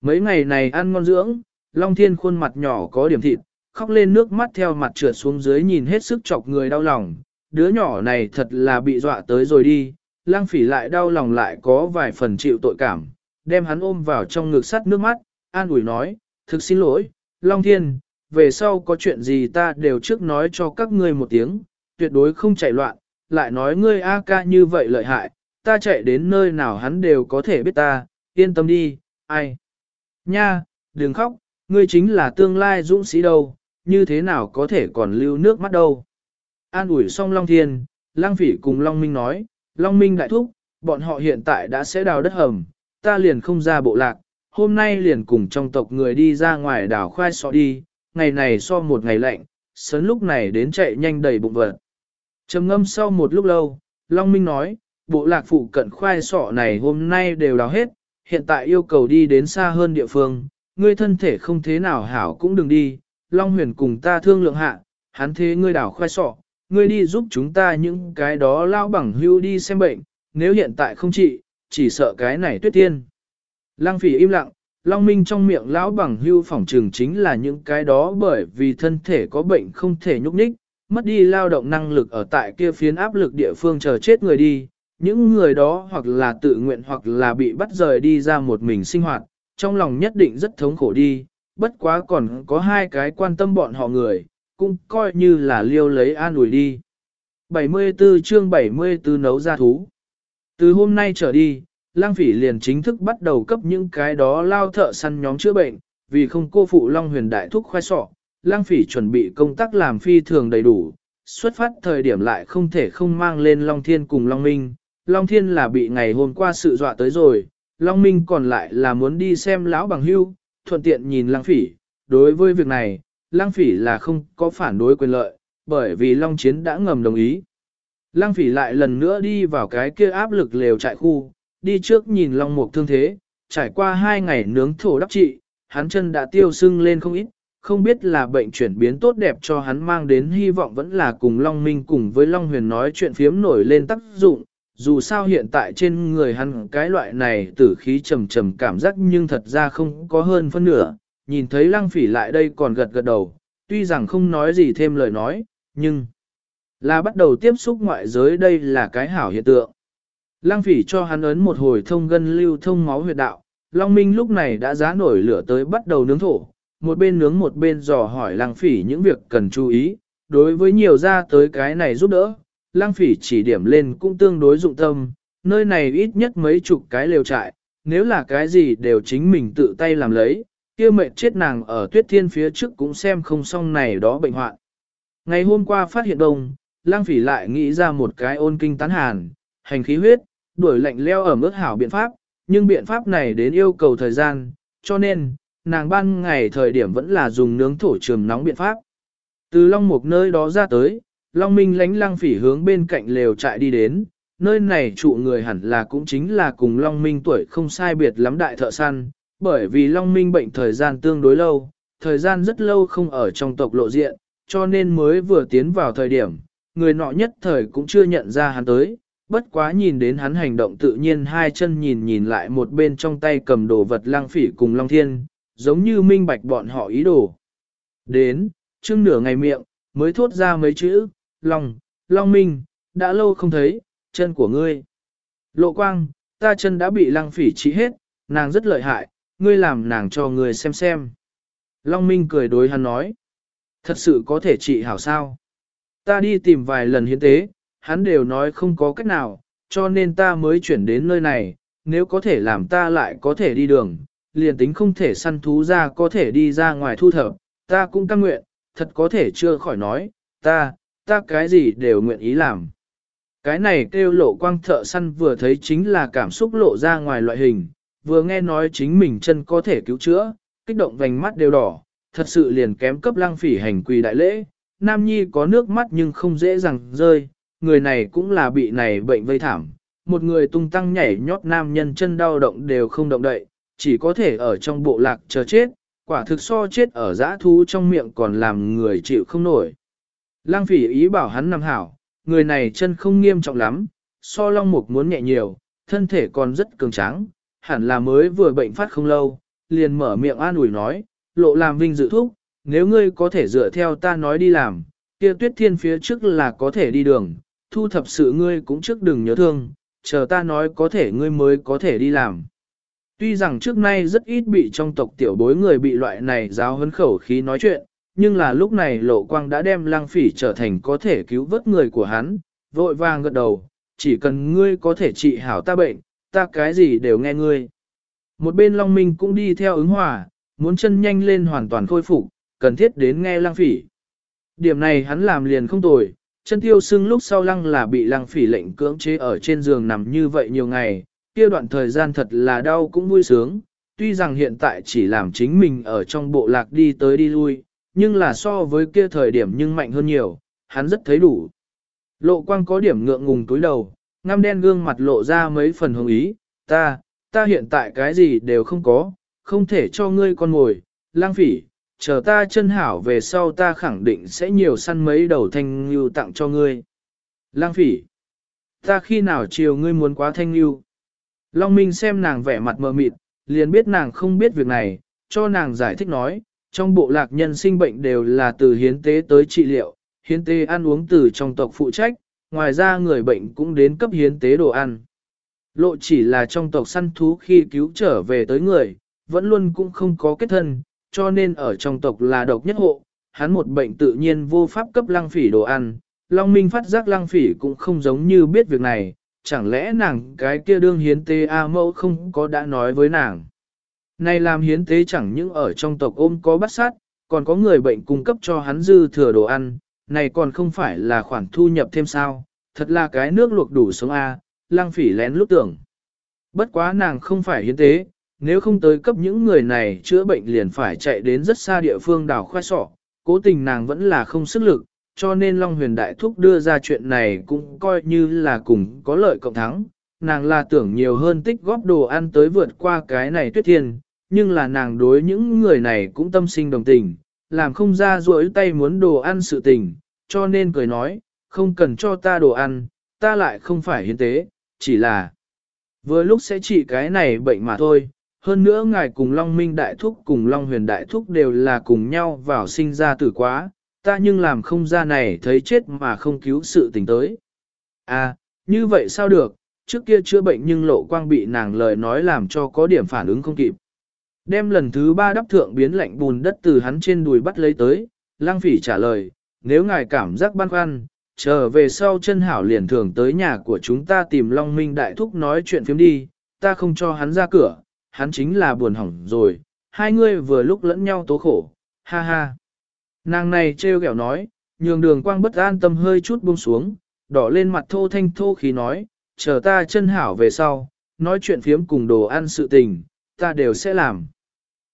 Mấy ngày này ăn ngon dưỡng, Long Thiên khuôn mặt nhỏ có điểm thịt, khóc lên nước mắt theo mặt trượt xuống dưới nhìn hết sức chọc người đau lòng. Đứa nhỏ này thật là bị dọa tới rồi đi, lang phỉ lại đau lòng lại có vài phần chịu tội cảm, đem hắn ôm vào trong ngực sắt nước mắt, an ủi nói, thực xin lỗi, Long Thiên, về sau có chuyện gì ta đều trước nói cho các ngươi một tiếng, tuyệt đối không chạy loạn, lại nói ngươi A ca như vậy lợi hại, ta chạy đến nơi nào hắn đều có thể biết ta, yên tâm đi, ai. Nha, đừng khóc, ngươi chính là tương lai dũng sĩ đâu, như thế nào có thể còn lưu nước mắt đâu. An ủi xong Long Thiên, Lang Phỉ cùng Long Minh nói, Long Minh đại thúc, bọn họ hiện tại đã sẽ đào đất hầm, ta liền không ra bộ lạc, hôm nay liền cùng trong tộc người đi ra ngoài đảo khoai sọ đi, ngày này so một ngày lạnh, sớm lúc này đến chạy nhanh đầy bụng vật. Trầm ngâm sau một lúc lâu, Long Minh nói, bộ lạc phụ cận khoai sọ này hôm nay đều đào hết, hiện tại yêu cầu đi đến xa hơn địa phương, ngươi thân thể không thế nào hảo cũng đừng đi, Long Huyền cùng ta thương lượng hạ, hắn thế ngươi đào khoai sọ, ngươi đi giúp chúng ta những cái đó lao bằng hưu đi xem bệnh, nếu hiện tại không trị, chỉ sợ cái này tuyết tiên. Lăng phỉ im lặng, Long Minh trong miệng lão bằng hưu phỏng trường chính là những cái đó bởi vì thân thể có bệnh không thể nhúc nhích, mất đi lao động năng lực ở tại kia phiến áp lực địa phương chờ chết người đi. Những người đó hoặc là tự nguyện hoặc là bị bắt rời đi ra một mình sinh hoạt, trong lòng nhất định rất thống khổ đi, bất quá còn có hai cái quan tâm bọn họ người, cũng coi như là liêu lấy an ủi đi. 74 chương 74 nấu ra thú từ hôm nay trở đi, lang phỉ liền chính thức bắt đầu cấp những cái đó lao thợ săn nhóm chữa bệnh, vì không cô phụ Long huyền đại thúc khoai sọ, lang phỉ chuẩn bị công tác làm phi thường đầy đủ, xuất phát thời điểm lại không thể không mang lên Long Thiên cùng Long Minh, Long Thiên là bị ngày hôm qua sự dọa tới rồi, Long Minh còn lại là muốn đi xem lão bằng hưu, thuận tiện nhìn lang phỉ, đối với việc này, lang phỉ là không có phản đối quyền lợi, bởi vì Long Chiến đã ngầm đồng ý. Lăng phỉ lại lần nữa đi vào cái kia áp lực lều trại khu, đi trước nhìn Long Mục thương thế, trải qua hai ngày nướng thổ đắp trị, hắn chân đã tiêu sưng lên không ít, không biết là bệnh chuyển biến tốt đẹp cho hắn mang đến hy vọng vẫn là cùng Long Minh cùng với Long Huyền nói chuyện phiếm nổi lên tác dụng, dù sao hiện tại trên người hắn cái loại này tử khí trầm trầm cảm giác nhưng thật ra không có hơn phân nửa, nhìn thấy lăng phỉ lại đây còn gật gật đầu, tuy rằng không nói gì thêm lời nói, nhưng là bắt đầu tiếp xúc ngoại giới đây là cái hảo hiện tượng. Lăng phỉ cho hắn ấn một hồi thông gân lưu thông máu huyệt đạo, Long Minh lúc này đã giá nổi lửa tới bắt đầu nướng thổ, một bên nướng một bên dò hỏi lăng phỉ những việc cần chú ý, đối với nhiều ra tới cái này giúp đỡ, lăng phỉ chỉ điểm lên cũng tương đối dụng tâm, nơi này ít nhất mấy chục cái lều trại, nếu là cái gì đều chính mình tự tay làm lấy, kia mệt chết nàng ở tuyết thiên phía trước cũng xem không xong này đó bệnh hoạn. Ngày hôm qua phát hiện đông, lang phỉ lại nghĩ ra một cái ôn kinh tán hàn, hành khí huyết, đuổi lạnh leo ở mức hảo biện pháp, nhưng biện pháp này đến yêu cầu thời gian, cho nên, nàng ban ngày thời điểm vẫn là dùng nướng thổ trường nóng biện pháp. Từ Long Mục nơi đó ra tới, Long Minh lánh lăng phỉ hướng bên cạnh lều trại đi đến, nơi này trụ người hẳn là cũng chính là cùng Long Minh tuổi không sai biệt lắm đại thợ săn, bởi vì Long Minh bệnh thời gian tương đối lâu, thời gian rất lâu không ở trong tộc lộ diện, cho nên mới vừa tiến vào thời điểm, người nọ nhất thời cũng chưa nhận ra hắn tới, bất quá nhìn đến hắn hành động tự nhiên hai chân nhìn nhìn lại một bên trong tay cầm đồ vật lang phỉ cùng Long Thiên, giống như minh bạch bọn họ ý đồ. Đến, chưng nửa ngày miệng, mới thốt ra mấy chữ, Long, Long Minh, đã lâu không thấy, chân của ngươi. Lộ quang, ta chân đã bị lăng phỉ trị hết, nàng rất lợi hại, ngươi làm nàng cho ngươi xem xem. Long Minh cười đối hắn nói, thật sự có thể trị hảo sao. Ta đi tìm vài lần hiến tế, hắn đều nói không có cách nào, cho nên ta mới chuyển đến nơi này, nếu có thể làm ta lại có thể đi đường, liền tính không thể săn thú ra có thể đi ra ngoài thu thập, ta cũng căng nguyện, thật có thể chưa khỏi nói, ta, ta cái gì đều nguyện ý làm. Cái này kêu lộ quang thợ săn vừa thấy chính là cảm xúc lộ ra ngoài loại hình, vừa nghe nói chính mình chân có thể cứu chữa, kích động vành mắt đều đỏ, thật sự liền kém cấp lăng phỉ hành quỳ đại lễ. Nam Nhi có nước mắt nhưng không dễ dàng rơi, người này cũng là bị này bệnh vây thảm. Một người tung tăng nhảy nhót nam nhân chân đau động đều không động đậy, chỉ có thể ở trong bộ lạc chờ chết, quả thực so chết ở dã thú trong miệng còn làm người chịu không nổi. Lang phỉ ý bảo hắn nằm hảo, người này chân không nghiêm trọng lắm, so long mục muốn nhẹ nhiều, thân thể còn rất cường tráng, hẳn là mới vừa bệnh phát không lâu, liền mở miệng an ủi nói, lộ làm vinh dự thúc, nếu ngươi có thể dựa theo ta nói đi làm, kia tuyết thiên phía trước là có thể đi đường, thu thập sự ngươi cũng trước đừng nhớ thương, chờ ta nói có thể ngươi mới có thể đi làm. Tuy rằng trước nay rất ít bị trong tộc tiểu bối người bị loại này giáo hấn khẩu khí nói chuyện, nhưng là lúc này lộ quang đã đem Lang phỉ trở thành có thể cứu vớt người của hắn, vội vàng gật đầu, chỉ cần ngươi có thể trị hảo ta bệnh, ta cái gì đều nghe ngươi. Một bên Long Minh cũng đi theo ứng hòa, muốn chân nhanh lên hoàn toàn khôi phục, cần thiết đến nghe Lang phỉ. Điểm này hắn làm liền không tồi, chân tiêu sưng lúc sau lăng là bị lăng phỉ lệnh cưỡng chế ở trên giường nằm như vậy nhiều ngày, kia đoạn thời gian thật là đau cũng vui sướng, tuy rằng hiện tại chỉ làm chính mình ở trong bộ lạc đi tới đi lui, nhưng là so với kia thời điểm nhưng mạnh hơn nhiều, hắn rất thấy đủ. Lộ quang có điểm ngượng ngùng túi đầu, ngăm đen gương mặt lộ ra mấy phần hồng ý, ta, ta hiện tại cái gì đều không có, không thể cho ngươi con ngồi, lang phỉ, chờ ta chân hảo về sau ta khẳng định sẽ nhiều săn mấy đầu thanh lưu tặng cho ngươi. Lang phỉ, ta khi nào chiều ngươi muốn quá thanh lưu? Long Minh xem nàng vẻ mặt mờ mịt, liền biết nàng không biết việc này, cho nàng giải thích nói, trong bộ lạc nhân sinh bệnh đều là từ hiến tế tới trị liệu, hiến tế ăn uống từ trong tộc phụ trách, ngoài ra người bệnh cũng đến cấp hiến tế đồ ăn. Lộ chỉ là trong tộc săn thú khi cứu trở về tới người, vẫn luôn cũng không có kết thân, cho nên ở trong tộc là độc nhất hộ, hắn một bệnh tự nhiên vô pháp cấp lăng phỉ đồ ăn. Long Minh phát giác lăng phỉ cũng không giống như biết việc này, chẳng lẽ nàng cái kia đương hiến tế A mẫu không có đã nói với nàng. Này làm hiến tế chẳng những ở trong tộc ôm có bắt sát, còn có người bệnh cung cấp cho hắn dư thừa đồ ăn, này còn không phải là khoản thu nhập thêm sao, thật là cái nước luộc đủ sống A, lang phỉ lén lút tưởng. Bất quá nàng không phải hiến tế, nếu không tới cấp những người này chữa bệnh liền phải chạy đến rất xa địa phương đảo khoe sọ, cố tình nàng vẫn là không sức lực, cho nên Long Huyền Đại Thúc đưa ra chuyện này cũng coi như là cùng có lợi cộng thắng. Nàng là tưởng nhiều hơn tích góp đồ ăn tới vượt qua cái này tuyết thiên, nhưng là nàng đối những người này cũng tâm sinh đồng tình, làm không ra rỗi tay muốn đồ ăn sự tình, cho nên cười nói, không cần cho ta đồ ăn, ta lại không phải hiến tế, chỉ là vừa lúc sẽ trị cái này bệnh mà thôi. Hơn nữa ngài cùng Long Minh Đại Thúc cùng Long Huyền Đại Thúc đều là cùng nhau vào sinh ra tử quá, ta nhưng làm không ra này thấy chết mà không cứu sự tình tới. À, như vậy sao được, trước kia chữa bệnh nhưng lộ quang bị nàng lời nói làm cho có điểm phản ứng không kịp. Đem lần thứ ba đắp thượng biến lạnh bùn đất từ hắn trên đùi bắt lấy tới, lang phỉ trả lời, nếu ngài cảm giác băn khoăn, trở về sau chân hảo liền thường tới nhà của chúng ta tìm Long Minh Đại Thúc nói chuyện phiếm đi, ta không cho hắn ra cửa, hắn chính là buồn hỏng rồi, hai người vừa lúc lẫn nhau tố khổ, ha ha. Nàng này trêu ghẹo nói, nhường đường quang bất an tâm hơi chút buông xuống, đỏ lên mặt thô thanh thô khí nói, chờ ta chân hảo về sau, nói chuyện phiếm cùng đồ ăn sự tình, ta đều sẽ làm.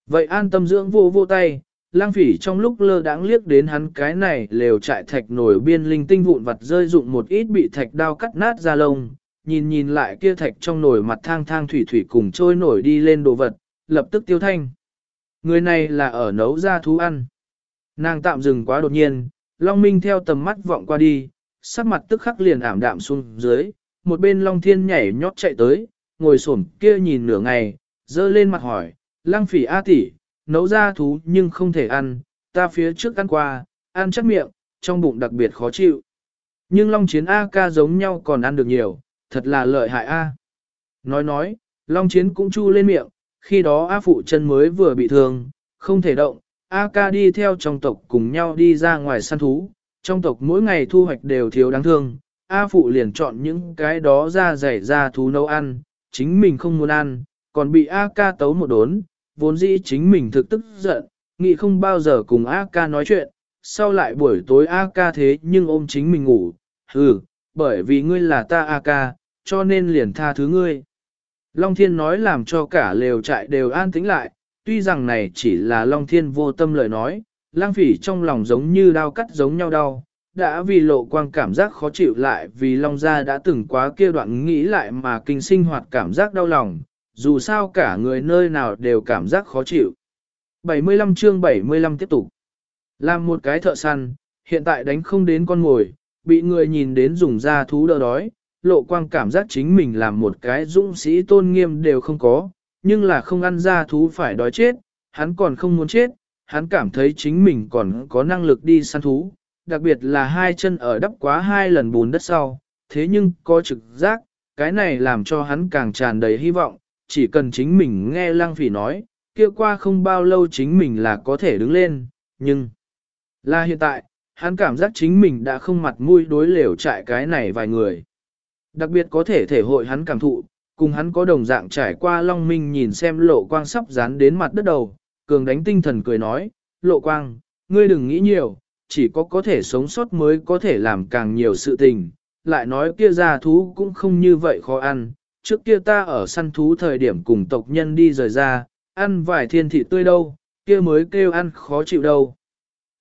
Vậy an tâm dưỡng vô vô tay, lang phỉ trong lúc lơ đãng liếc đến hắn cái này lều trại thạch nổi biên linh tinh vụn vặt rơi dụng một ít bị thạch đao cắt nát ra lông, nhìn nhìn lại kia thạch trong nồi mặt thang thang thủy thủy cùng trôi nổi đi lên đồ vật, lập tức tiêu thanh. Người này là ở nấu ra thú ăn. Nàng tạm dừng quá đột nhiên, Long Minh theo tầm mắt vọng qua đi, sắc mặt tức khắc liền ảm đạm xuống dưới, một bên Long Thiên nhảy nhót chạy tới, ngồi xổm kia nhìn nửa ngày, dơ lên mặt hỏi, Lăng phỉ A tỷ, nấu ra thú nhưng không thể ăn, ta phía trước ăn qua, ăn chắc miệng, trong bụng đặc biệt khó chịu. Nhưng Long Chiến A ca giống nhau còn ăn được nhiều, thật là lợi hại A. Nói nói, Long Chiến cũng chu lên miệng, khi đó A phụ chân mới vừa bị thương, không thể động, A ca đi theo trong tộc cùng nhau đi ra ngoài săn thú, trong tộc mỗi ngày thu hoạch đều thiếu đáng thương, A phụ liền chọn những cái đó ra dày ra thú nấu ăn, chính mình không muốn ăn, còn bị A ca tấu một đốn, vốn dĩ chính mình thực tức giận, nghĩ không bao giờ cùng A ca nói chuyện, sau lại buổi tối A ca thế nhưng ôm chính mình ngủ, hừ, bởi vì ngươi là ta A ca, cho nên liền tha thứ ngươi. Long Thiên nói làm cho cả lều trại đều an tĩnh lại, tuy rằng này chỉ là Long Thiên vô tâm lời nói, lang phỉ trong lòng giống như đau cắt giống nhau đau, đã vì lộ quang cảm giác khó chịu lại vì Long Gia đã từng quá kia đoạn nghĩ lại mà kinh sinh hoạt cảm giác đau lòng, dù sao cả người nơi nào đều cảm giác khó chịu. 75 chương 75 tiếp tục. Làm một cái thợ săn, hiện tại đánh không đến con ngồi, bị người nhìn đến dùng da thú đỡ đói, lộ quang cảm giác chính mình làm một cái dũng sĩ tôn nghiêm đều không có, nhưng là không ăn da thú phải đói chết, hắn còn không muốn chết, hắn cảm thấy chính mình còn có năng lực đi săn thú, đặc biệt là hai chân ở đắp quá hai lần bùn đất sau, thế nhưng có trực giác, cái này làm cho hắn càng tràn đầy hy vọng, chỉ cần chính mình nghe lăng phỉ nói, kia qua không bao lâu chính mình là có thể đứng lên, nhưng là hiện tại, hắn cảm giác chính mình đã không mặt mũi đối lều trại cái này vài người. Đặc biệt có thể thể hội hắn cảm thụ, cùng hắn có đồng dạng trải qua long minh nhìn xem lộ quang sắp dán đến mặt đất đầu, cường đánh tinh thần cười nói, lộ quang, ngươi đừng nghĩ nhiều, chỉ có có thể sống sót mới có thể làm càng nhiều sự tình, lại nói kia ra thú cũng không như vậy khó ăn, trước kia ta ở săn thú thời điểm cùng tộc nhân đi rời ra, ăn vài thiên thị tươi đâu, kia mới kêu ăn khó chịu đâu.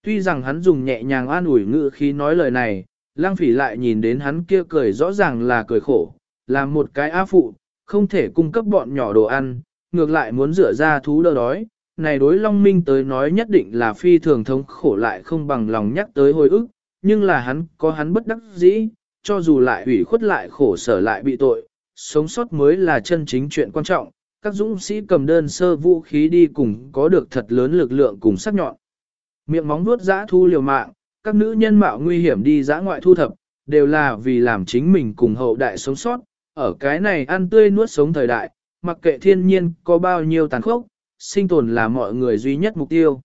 Tuy rằng hắn dùng nhẹ nhàng an ủi ngữ khi nói lời này, lang phỉ lại nhìn đến hắn kia cười rõ ràng là cười khổ, là một cái á phụ, không thể cung cấp bọn nhỏ đồ ăn, ngược lại muốn rửa ra thú đỡ đói. Này đối Long Minh tới nói nhất định là phi thường thống khổ lại không bằng lòng nhắc tới hồi ức, nhưng là hắn có hắn bất đắc dĩ, cho dù lại ủy khuất lại khổ sở lại bị tội, sống sót mới là chân chính chuyện quan trọng, các dũng sĩ cầm đơn sơ vũ khí đi cùng có được thật lớn lực lượng cùng sắc nhọn. Miệng móng vuốt dã thu liều mạng, các nữ nhân mạo nguy hiểm đi dã ngoại thu thập, đều là vì làm chính mình cùng hậu đại sống sót, ở cái này ăn tươi nuốt sống thời đại, mặc kệ thiên nhiên có bao nhiêu tàn khốc, sinh tồn là mọi người duy nhất mục tiêu.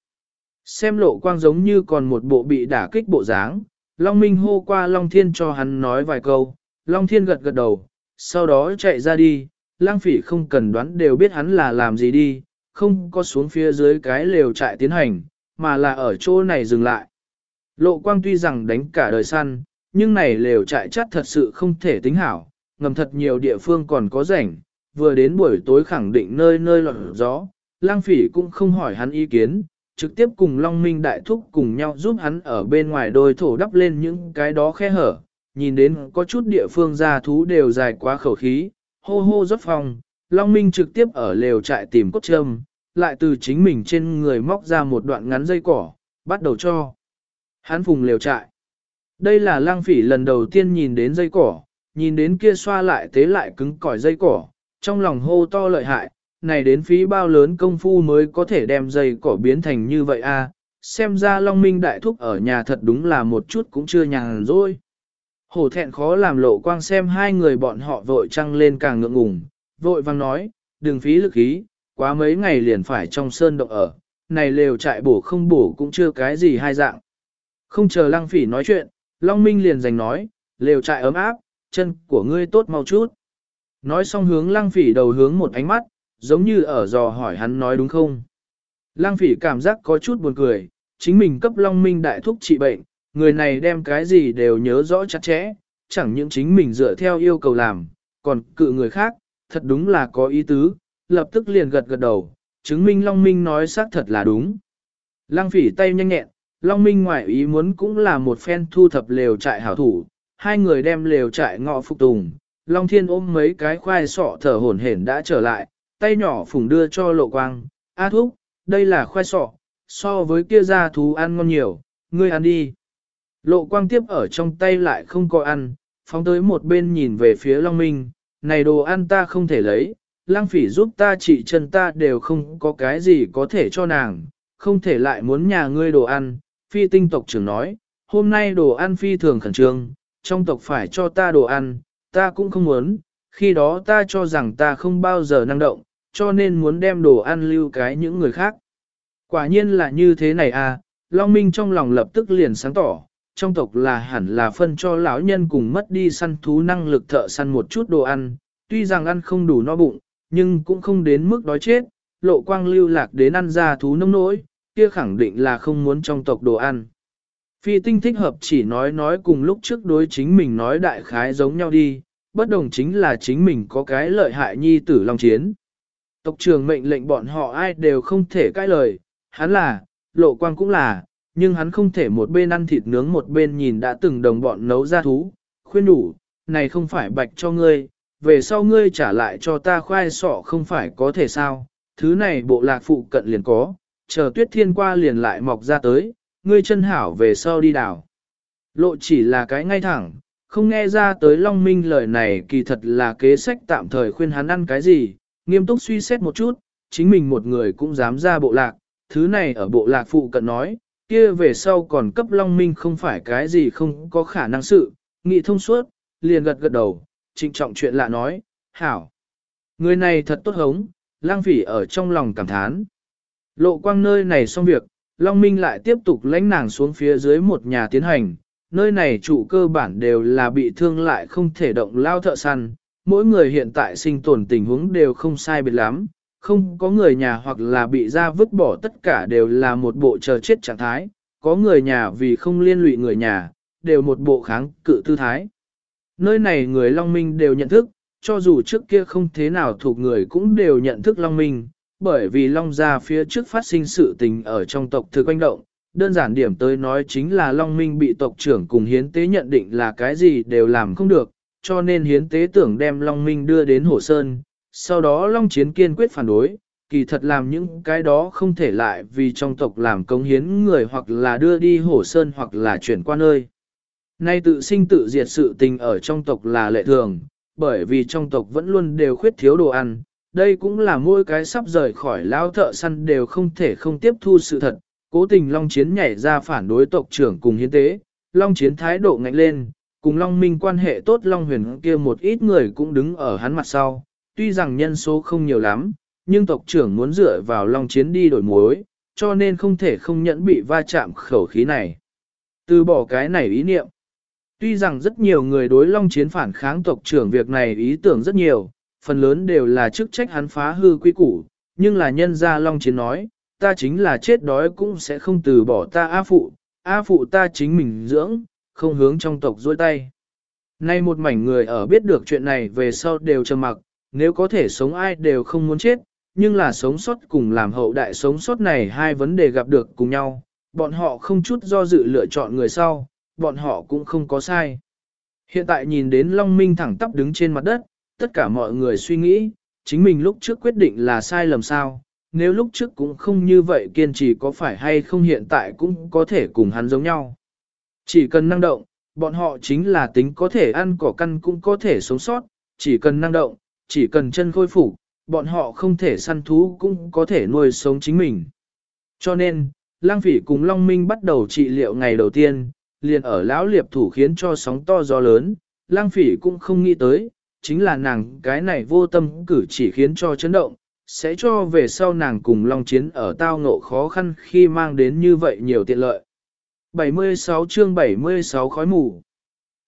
Xem lộ quang giống như còn một bộ bị đả kích bộ dáng, Long Minh hô qua Long Thiên cho hắn nói vài câu, Long Thiên gật gật đầu, sau đó chạy ra đi, lang phỉ không cần đoán đều biết hắn là làm gì đi, không có xuống phía dưới cái lều trại tiến hành, mà là ở chỗ này dừng lại. Lộ quang tuy rằng đánh cả đời săn, nhưng này lều trại chắc thật sự không thể tính hảo, ngầm thật nhiều địa phương còn có rảnh, vừa đến buổi tối khẳng định nơi nơi lọt gió, lang phỉ cũng không hỏi hắn ý kiến, trực tiếp cùng Long Minh Đại Thúc cùng nhau giúp hắn ở bên ngoài đôi thổ đắp lên những cái đó khe hở, nhìn đến có chút địa phương gia thú đều dài quá khẩu khí, hô hô dốc phòng, Long Minh trực tiếp ở lều trại tìm cốt châm, lại từ chính mình trên người móc ra một đoạn ngắn dây cỏ, bắt đầu cho. Hắn phùng lều trại. Đây là lang phỉ lần đầu tiên nhìn đến dây cỏ, nhìn đến kia xoa lại tế lại cứng cỏi dây cỏ, trong lòng hô to lợi hại, này đến phí bao lớn công phu mới có thể đem dây cỏ biến thành như vậy a. xem ra Long Minh đại thúc ở nhà thật đúng là một chút cũng chưa nhàn rồi. Hổ thẹn khó làm lộ quang xem hai người bọn họ vội trăng lên càng ngượng ngùng, vội vang nói, đừng phí lực ý quá mấy ngày liền phải trong sơn động ở, này lều trại bổ không bổ cũng chưa cái gì hai dạng. Không chờ lăng phỉ nói chuyện, Long Minh liền giành nói, lều trại ấm áp, chân của ngươi tốt mau chút. Nói xong hướng lăng phỉ đầu hướng một ánh mắt, giống như ở dò hỏi hắn nói đúng không. Lăng phỉ cảm giác có chút buồn cười, chính mình cấp Long Minh đại thúc trị bệnh, người này đem cái gì đều nhớ rõ chặt chẽ, chẳng những chính mình dựa theo yêu cầu làm, còn cự người khác, thật đúng là có ý tứ, lập tức liền gật gật đầu, chứng minh Long Minh nói xác thật là đúng. Lăng phỉ tay nhanh nhẹn, Long Minh ngoại ý muốn cũng là một phen thu thập lều trại hảo thủ, hai người đem lều trại ngọ phục tùng, Long Thiên ôm mấy cái khoai sọ thở hổn hển đã trở lại, tay nhỏ phùng đưa cho lộ quang, A thúc, đây là khoai sọ, so với kia ra thú ăn ngon nhiều, ngươi ăn đi. Lộ quang tiếp ở trong tay lại không có ăn, phóng tới một bên nhìn về phía Long Minh, này đồ ăn ta không thể lấy, lang phỉ giúp ta trị chân ta đều không có cái gì có thể cho nàng, không thể lại muốn nhà ngươi đồ ăn. Phi tinh tộc trưởng nói, hôm nay đồ ăn phi thường khẩn trương, trong tộc phải cho ta đồ ăn, ta cũng không muốn, khi đó ta cho rằng ta không bao giờ năng động, cho nên muốn đem đồ ăn lưu cái những người khác. Quả nhiên là như thế này à, Long Minh trong lòng lập tức liền sáng tỏ, trong tộc là hẳn là phân cho lão nhân cùng mất đi săn thú năng lực thợ săn một chút đồ ăn, tuy rằng ăn không đủ no bụng, nhưng cũng không đến mức đói chết, lộ quang lưu lạc đến ăn ra thú nông nỗi, kia khẳng định là không muốn trong tộc đồ ăn. Phi tinh thích hợp chỉ nói nói cùng lúc trước đối chính mình nói đại khái giống nhau đi, bất đồng chính là chính mình có cái lợi hại nhi tử long chiến. Tộc trưởng mệnh lệnh bọn họ ai đều không thể cãi lời, hắn là, lộ quang cũng là, nhưng hắn không thể một bên ăn thịt nướng một bên nhìn đã từng đồng bọn nấu ra thú, khuyên đủ, này không phải bạch cho ngươi, về sau ngươi trả lại cho ta khoai sọ không phải có thể sao, thứ này bộ lạc phụ cận liền có, chờ tuyết thiên qua liền lại mọc ra tới, ngươi chân hảo về sau đi đảo. Lộ chỉ là cái ngay thẳng, không nghe ra tới Long Minh lời này kỳ thật là kế sách tạm thời khuyên hắn ăn cái gì, nghiêm túc suy xét một chút, chính mình một người cũng dám ra bộ lạc, thứ này ở bộ lạc phụ cận nói, kia về sau còn cấp Long Minh không phải cái gì không có khả năng sự, nghị thông suốt, liền gật gật đầu, trịnh trọng chuyện lạ nói, hảo. Người này thật tốt hống, lang phỉ ở trong lòng cảm thán. Lộ quang nơi này xong việc, Long Minh lại tiếp tục lãnh nàng xuống phía dưới một nhà tiến hành, nơi này trụ cơ bản đều là bị thương lại không thể động lao thợ săn, mỗi người hiện tại sinh tồn tình huống đều không sai biệt lắm, không có người nhà hoặc là bị ra vứt bỏ tất cả đều là một bộ chờ chết trạng thái, có người nhà vì không liên lụy người nhà, đều một bộ kháng cự tư thái. Nơi này người Long Minh đều nhận thức, cho dù trước kia không thế nào thuộc người cũng đều nhận thức Long Minh, bởi vì Long gia phía trước phát sinh sự tình ở trong tộc thực quanh động, đơn giản điểm tới nói chính là Long Minh bị tộc trưởng cùng hiến tế nhận định là cái gì đều làm không được, cho nên hiến tế tưởng đem Long Minh đưa đến Hồ Sơn, sau đó Long Chiến kiên quyết phản đối, kỳ thật làm những cái đó không thể lại vì trong tộc làm công hiến người hoặc là đưa đi Hồ Sơn hoặc là chuyển qua nơi. Nay tự sinh tự diệt sự tình ở trong tộc là lệ thường, bởi vì trong tộc vẫn luôn đều khuyết thiếu đồ ăn, đây cũng là mỗi cái sắp rời khỏi lao thợ săn đều không thể không tiếp thu sự thật, cố tình Long Chiến nhảy ra phản đối tộc trưởng cùng hiến tế, Long Chiến thái độ ngạnh lên, cùng Long Minh quan hệ tốt Long Huyền kia một ít người cũng đứng ở hắn mặt sau, tuy rằng nhân số không nhiều lắm, nhưng tộc trưởng muốn dựa vào Long Chiến đi đổi mối, cho nên không thể không nhẫn bị va chạm khẩu khí này. Từ bỏ cái này ý niệm. Tuy rằng rất nhiều người đối Long Chiến phản kháng tộc trưởng việc này ý tưởng rất nhiều, phần lớn đều là chức trách hắn phá hư quy củ, nhưng là nhân gia Long Chiến nói, ta chính là chết đói cũng sẽ không từ bỏ ta A Phụ, A Phụ ta chính mình dưỡng, không hướng trong tộc dôi tay. Nay một mảnh người ở biết được chuyện này về sau đều trầm mặc, nếu có thể sống ai đều không muốn chết, nhưng là sống sót cùng làm hậu đại sống sót này hai vấn đề gặp được cùng nhau, bọn họ không chút do dự lựa chọn người sau, bọn họ cũng không có sai. Hiện tại nhìn đến Long Minh thẳng tắp đứng trên mặt đất, tất cả mọi người suy nghĩ, chính mình lúc trước quyết định là sai lầm sao, nếu lúc trước cũng không như vậy kiên trì có phải hay không hiện tại cũng có thể cùng hắn giống nhau. Chỉ cần năng động, Bọn họ chính là tính có thể ăn cỏ căn cũng có thể sống sót, chỉ cần năng động, chỉ cần chân khôi phục, bọn họ không thể săn thú cũng có thể nuôi sống chính mình. Cho nên, lang phỉ cùng Long Minh bắt đầu trị liệu ngày đầu tiên, liền ở lão liệp thủ khiến cho sóng to gió lớn, lang phỉ cũng không nghĩ tới, chính là nàng cái này vô tâm cử chỉ khiến cho chấn động, sẽ cho về sau nàng cùng Long Chiến ở tao ngộ khó khăn khi mang đến như vậy nhiều tiện lợi. 76 chương 76 khói mù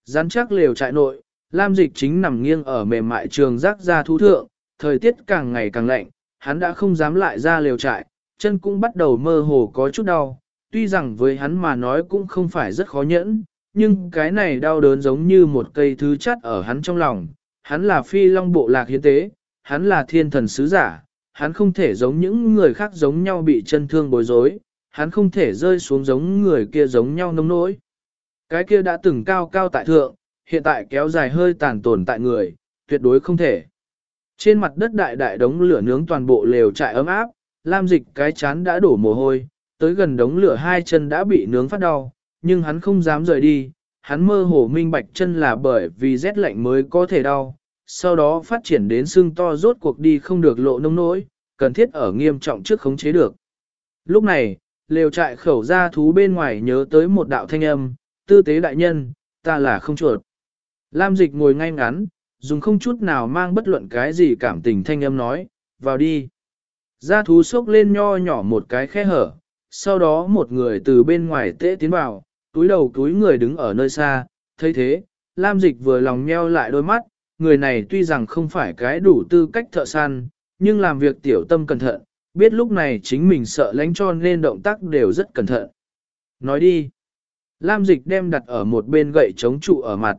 Rắn chắc lều trại nội, Lam Dịch chính nằm nghiêng ở mềm mại trường rác ra thú thượng, thời tiết càng ngày càng lạnh, hắn đã không dám lại ra lều trại, chân cũng bắt đầu mơ hồ có chút đau, tuy rằng với hắn mà nói cũng không phải rất khó nhẫn, nhưng cái này đau đớn giống như một cây thứ chắt ở hắn trong lòng, hắn là phi long bộ lạc hiến tế, hắn là thiên thần sứ giả, hắn không thể giống những người khác giống nhau bị chân thương bối rối, hắn không thể rơi xuống giống người kia giống nhau nông nỗi. Cái kia đã từng cao cao tại thượng, hiện tại kéo dài hơi tàn tồn tại người, tuyệt đối không thể. Trên mặt đất đại đại đống lửa nướng toàn bộ lều trại ấm áp, Lam Dịch cái chán đã đổ mồ hôi, tới gần đống lửa hai chân đã bị nướng phát đau, nhưng hắn không dám rời đi, hắn mơ hồ minh bạch chân là bởi vì rét lạnh mới có thể đau, sau đó phát triển đến xương to rốt cuộc đi không được lộ nông nỗi, cần thiết ở nghiêm trọng trước khống chế được. Lúc này, lều trại khẩu ra thú bên ngoài nhớ tới một đạo thanh âm, tư tế đại nhân, ta là không chuột. Lam dịch ngồi ngay ngắn, dùng không chút nào mang bất luận cái gì cảm tình thanh âm nói, vào đi. gia thú sốc lên nho nhỏ một cái khe hở, sau đó một người từ bên ngoài tễ tiến vào, túi đầu túi người đứng ở nơi xa, thấy thế, Lam dịch vừa lòng nheo lại đôi mắt, người này tuy rằng không phải cái đủ tư cách thợ săn, nhưng làm việc tiểu tâm cẩn thận, biết lúc này chính mình sợ lánh cho nên động tác đều rất cẩn thận. Nói đi. Lam dịch đem đặt ở một bên gậy chống trụ ở mặt.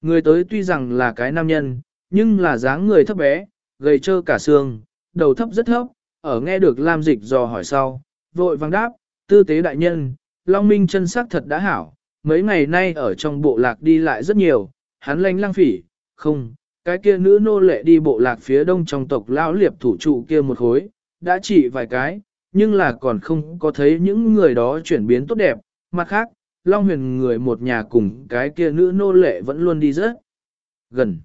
Người tới tuy rằng là cái nam nhân, nhưng là dáng người thấp bé, gầy trơ cả xương, đầu thấp rất thấp, ở nghe được Lam dịch dò hỏi sau, vội vang đáp, tư tế đại nhân, Long Minh chân sắc thật đã hảo, mấy ngày nay ở trong bộ lạc đi lại rất nhiều, hắn lanh lang phỉ, không, cái kia nữ nô lệ đi bộ lạc phía đông trong tộc lão liệp thủ trụ kia một khối, đã chỉ vài cái, nhưng là còn không có thấy những người đó chuyển biến tốt đẹp, mặt khác, Long huyền người một nhà cùng cái kia nữ nô lệ vẫn luôn đi rất gần.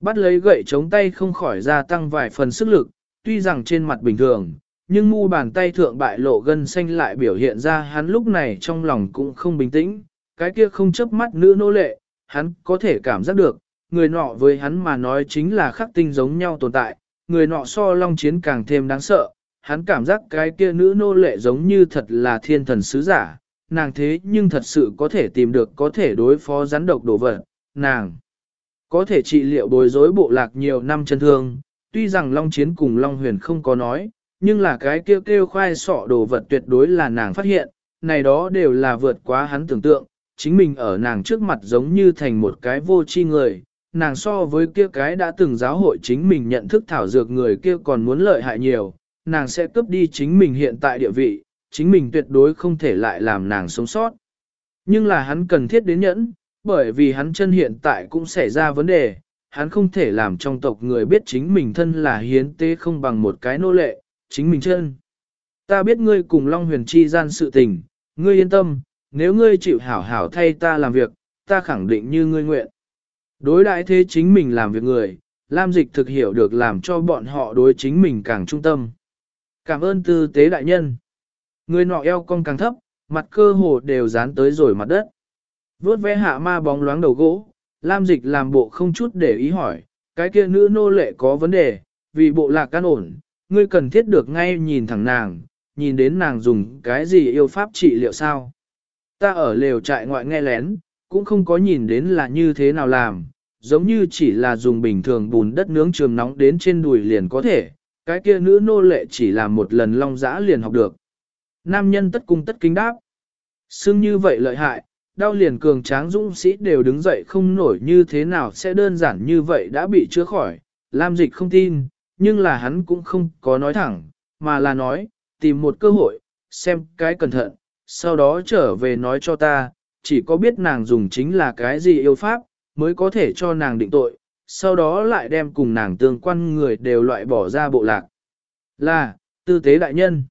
Bắt lấy gậy chống tay không khỏi gia tăng vài phần sức lực, tuy rằng trên mặt bình thường, nhưng mu bàn tay thượng bại lộ gân xanh lại biểu hiện ra hắn lúc này trong lòng cũng không bình tĩnh, cái kia không chấp mắt nữ nô lệ, hắn có thể cảm giác được, người nọ với hắn mà nói chính là khắc tinh giống nhau tồn tại, người nọ so long chiến càng thêm đáng sợ, hắn cảm giác cái kia nữ nô lệ giống như thật là thiên thần sứ giả, nàng thế nhưng thật sự có thể tìm được có thể đối phó rắn độc đồ vật, nàng có thể trị liệu bối rối bộ lạc nhiều năm chân thương, tuy rằng long chiến cùng long huyền không có nói, nhưng là cái kêu kêu khoai sọ đồ vật tuyệt đối là nàng phát hiện, này đó đều là vượt quá hắn tưởng tượng, chính mình ở nàng trước mặt giống như thành một cái vô tri người, nàng so với kia cái đã từng giáo hội chính mình nhận thức thảo dược người kia còn muốn lợi hại nhiều, nàng sẽ cướp đi chính mình hiện tại địa vị, chính mình tuyệt đối không thể lại làm nàng sống sót. Nhưng là hắn cần thiết đến nhẫn, bởi vì hắn chân hiện tại cũng xảy ra vấn đề, hắn không thể làm trong tộc người biết chính mình thân là hiến tế không bằng một cái nô lệ, chính mình chân. Ta biết ngươi cùng Long Huyền chi gian sự tình, ngươi yên tâm, nếu ngươi chịu hảo hảo thay ta làm việc, ta khẳng định như ngươi nguyện. Đối đại thế chính mình làm việc người, Lam Dịch thực hiểu được làm cho bọn họ đối chính mình càng trung tâm. Cảm ơn tư tế đại nhân. Người nọ eo cong càng thấp, mặt cơ hồ đều dán tới rồi mặt đất. Vốt vẽ hạ ma bóng loáng đầu gỗ, Lam Dịch làm bộ không chút để ý hỏi, cái kia nữ nô lệ có vấn đề, vì bộ lạc can ổn, ngươi cần thiết được ngay nhìn thẳng nàng, nhìn đến nàng dùng cái gì yêu pháp trị liệu sao. Ta ở lều trại ngoại nghe lén, cũng không có nhìn đến là như thế nào làm, giống như chỉ là dùng bình thường bùn đất nướng trường nóng đến trên đùi liền có thể, cái kia nữ nô lệ chỉ làm một lần long dã liền học được. Nam nhân tất cung tất kính đáp. Xưng như vậy lợi hại, đau liền cường tráng dũng sĩ đều đứng dậy không nổi như thế nào sẽ đơn giản như vậy đã bị chữa khỏi. Lam dịch không tin, nhưng là hắn cũng không có nói thẳng, mà là nói, tìm một cơ hội, xem cái cẩn thận, sau đó trở về nói cho ta, chỉ có biết nàng dùng chính là cái gì yêu pháp, mới có thể cho nàng định tội, sau đó lại đem cùng nàng tương quan người đều loại bỏ ra bộ lạc. Là, tư tế đại nhân.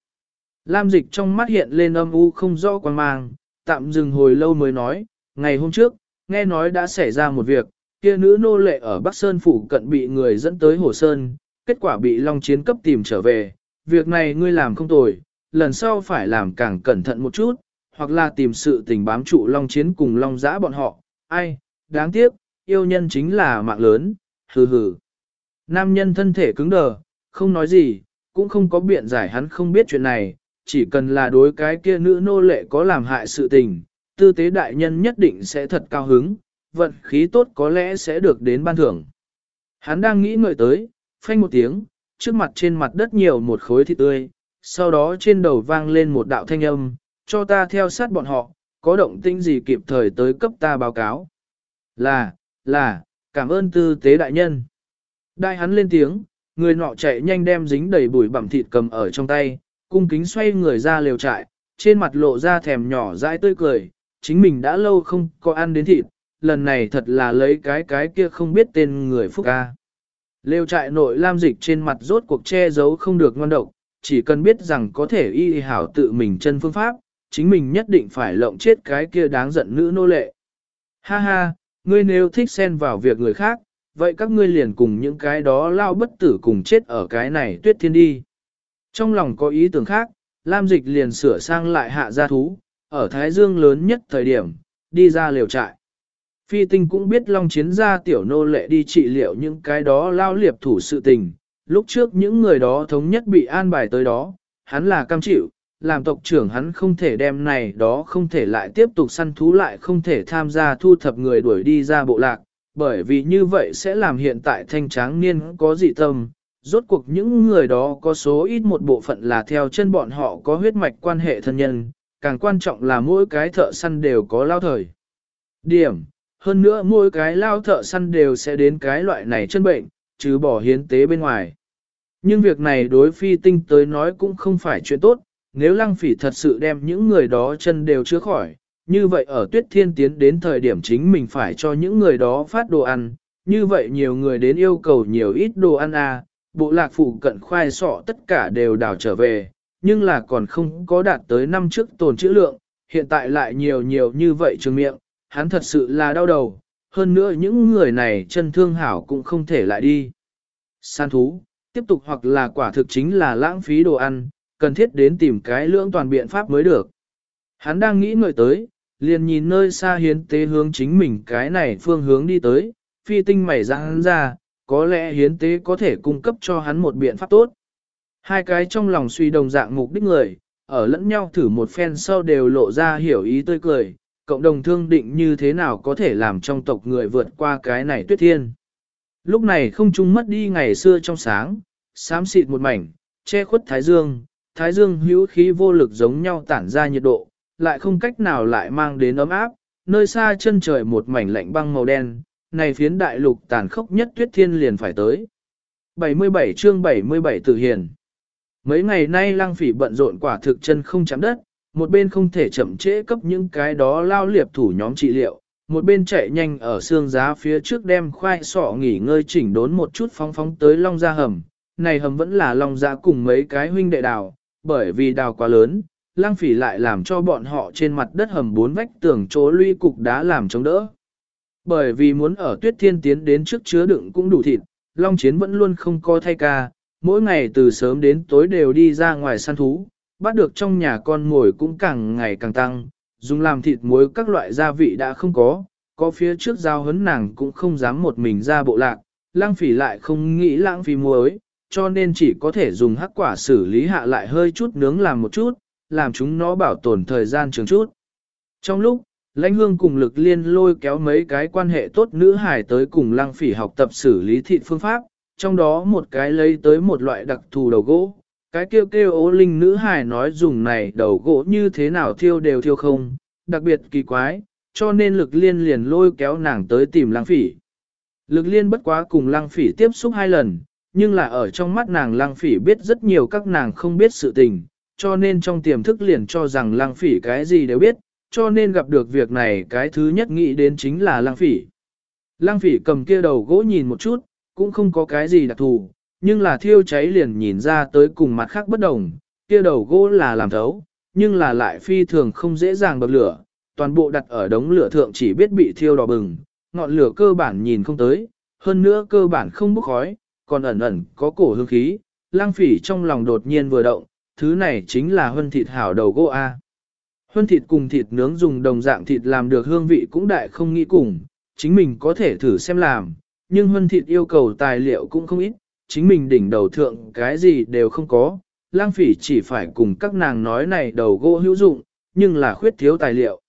Lam dịch trong mắt hiện lên âm u không rõ quan mang, tạm dừng hồi lâu mới nói, ngày hôm trước, nghe nói đã xảy ra một việc, kia nữ nô lệ ở Bắc Sơn Phủ cận bị người dẫn tới Hồ Sơn, kết quả bị Long Chiến cấp tìm trở về, việc này ngươi làm không tồi, lần sau phải làm càng cẩn thận một chút, hoặc là tìm sự tình bám trụ Long Chiến cùng Long Giã bọn họ, ai, đáng tiếc, yêu nhân chính là mạng lớn, hừ hừ. Nam nhân thân thể cứng đờ, không nói gì, cũng không có biện giải hắn không biết chuyện này, chỉ cần là đối cái kia nữ nô lệ có làm hại sự tình, tư tế đại nhân nhất định sẽ thật cao hứng, vận khí tốt có lẽ sẽ được đến ban thưởng. Hắn đang nghĩ ngợi tới, phanh một tiếng, trước mặt trên mặt đất nhiều một khối thịt tươi, sau đó trên đầu vang lên một đạo thanh âm, cho ta theo sát bọn họ, có động tĩnh gì kịp thời tới cấp ta báo cáo. Là, là, cảm ơn tư tế đại nhân. Đại hắn lên tiếng, người nọ chạy nhanh đem dính đầy bụi bặm thịt cầm ở trong tay, cung kính xoay người ra liều trại, trên mặt lộ ra thèm nhỏ dãi tươi cười, chính mình đã lâu không có ăn đến thịt, lần này thật là lấy cái cái kia không biết tên người phúc ca. Lêu trại nội lam dịch trên mặt rốt cuộc che giấu không được ngon độc, chỉ cần biết rằng có thể y hảo tự mình chân phương pháp, chính mình nhất định phải lộng chết cái kia đáng giận nữ nô lệ. Ha ha, ngươi nếu thích xen vào việc người khác, vậy các ngươi liền cùng những cái đó lao bất tử cùng chết ở cái này tuyết thiên đi. Trong lòng có ý tưởng khác, Lam Dịch liền sửa sang lại hạ gia thú, ở Thái Dương lớn nhất thời điểm, đi ra liều trại. Phi tinh cũng biết Long Chiến gia tiểu nô lệ đi trị liệu những cái đó lao liệp thủ sự tình, lúc trước những người đó thống nhất bị an bài tới đó, hắn là cam chịu, làm tộc trưởng hắn không thể đem này đó không thể lại tiếp tục săn thú lại không thể tham gia thu thập người đuổi đi ra bộ lạc, bởi vì như vậy sẽ làm hiện tại thanh tráng niên có dị tâm. Rốt cuộc những người đó có số ít một bộ phận là theo chân bọn họ có huyết mạch quan hệ thân nhân, càng quan trọng là mỗi cái thợ săn đều có lao thời. Điểm, hơn nữa mỗi cái lao thợ săn đều sẽ đến cái loại này chân bệnh, chứ bỏ hiến tế bên ngoài. Nhưng việc này đối phi tinh tới nói cũng không phải chuyện tốt, nếu lăng phỉ thật sự đem những người đó chân đều chữa khỏi, như vậy ở tuyết thiên tiến đến thời điểm chính mình phải cho những người đó phát đồ ăn, như vậy nhiều người đến yêu cầu nhiều ít đồ ăn à, bộ lạc phụ cận khoai sọ tất cả đều đào trở về, nhưng là còn không có đạt tới năm trước tồn trữ lượng, hiện tại lại nhiều nhiều như vậy trường miệng, hắn thật sự là đau đầu, hơn nữa những người này chân thương hảo cũng không thể lại đi. San thú, tiếp tục hoặc là quả thực chính là lãng phí đồ ăn, cần thiết đến tìm cái lưỡng toàn biện pháp mới được. Hắn đang nghĩ ngợi tới, liền nhìn nơi xa hiến tế hướng chính mình cái này phương hướng đi tới, phi tinh mảy ra hắn ra, có lẽ hiến tế có thể cung cấp cho hắn một biện pháp tốt. Hai cái trong lòng suy đồng dạng mục đích người, ở lẫn nhau thử một phen sau đều lộ ra hiểu ý tươi cười, cộng đồng thương định như thế nào có thể làm trong tộc người vượt qua cái này tuyết thiên. Lúc này không trung mất đi ngày xưa trong sáng, xám xịt một mảnh, che khuất thái dương, thái dương hữu khí vô lực giống nhau tản ra nhiệt độ, lại không cách nào lại mang đến ấm áp, nơi xa chân trời một mảnh lạnh băng màu đen, này phiến đại lục tàn khốc nhất tuyết thiên liền phải tới. 77 chương 77 tự hiền Mấy ngày nay lăng phỉ bận rộn quả thực chân không chạm đất, một bên không thể chậm trễ cấp những cái đó lao liệp thủ nhóm trị liệu, một bên chạy nhanh ở xương giá phía trước đem khoai sọ nghỉ ngơi chỉnh đốn một chút phóng phóng tới long ra hầm. Này hầm vẫn là long ra cùng mấy cái huynh đệ đào, bởi vì đào quá lớn, lang phỉ lại làm cho bọn họ trên mặt đất hầm bốn vách tường chỗ lũy cục đá làm chống đỡ. Bởi vì muốn ở tuyết thiên tiến đến trước chứa đựng cũng đủ thịt, long chiến vẫn luôn không có thay ca, mỗi ngày từ sớm đến tối đều đi ra ngoài săn thú, bắt được trong nhà con ngồi cũng càng ngày càng tăng, dùng làm thịt muối các loại gia vị đã không có, có phía trước giao hấn nàng cũng không dám một mình ra bộ lạc, lang phỉ lại không nghĩ lãng phí muối, cho nên chỉ có thể dùng hắc quả xử lý hạ lại hơi chút nướng làm một chút, làm chúng nó bảo tồn thời gian trường chút. Trong lúc, lãnh hương cùng lực liên lôi kéo mấy cái quan hệ tốt nữ hải tới cùng lang phỉ học tập xử lý thịt phương pháp, trong đó một cái lấy tới một loại đặc thù đầu gỗ. Cái kêu kêu ố linh nữ hải nói dùng này đầu gỗ như thế nào thiêu đều thiêu không, đặc biệt kỳ quái, cho nên lực liên liền lôi kéo nàng tới tìm lăng phỉ. Lực liên bất quá cùng lăng phỉ tiếp xúc hai lần, nhưng là ở trong mắt nàng lăng phỉ biết rất nhiều các nàng không biết sự tình, cho nên trong tiềm thức liền cho rằng lăng phỉ cái gì đều biết, cho nên gặp được việc này cái thứ nhất nghĩ đến chính là lăng phỉ. Lăng phỉ cầm kia đầu gỗ nhìn một chút, cũng không có cái gì đặc thù, nhưng là thiêu cháy liền nhìn ra tới cùng mặt khác bất đồng, kia đầu gỗ là làm thấu, nhưng là lại phi thường không dễ dàng bập lửa, toàn bộ đặt ở đống lửa thượng chỉ biết bị thiêu đỏ bừng, ngọn lửa cơ bản nhìn không tới, hơn nữa cơ bản không bốc khói, còn ẩn ẩn có cổ hương khí, lang phỉ trong lòng đột nhiên vừa động, thứ này chính là hân thịt hảo đầu gỗ A. Huân thịt cùng thịt nướng dùng đồng dạng thịt làm được hương vị cũng đại không nghĩ cùng, chính mình có thể thử xem làm, nhưng huân thịt yêu cầu tài liệu cũng không ít, chính mình đỉnh đầu thượng cái gì đều không có, lang phỉ chỉ phải cùng các nàng nói này đầu gỗ hữu dụng, nhưng là khuyết thiếu tài liệu.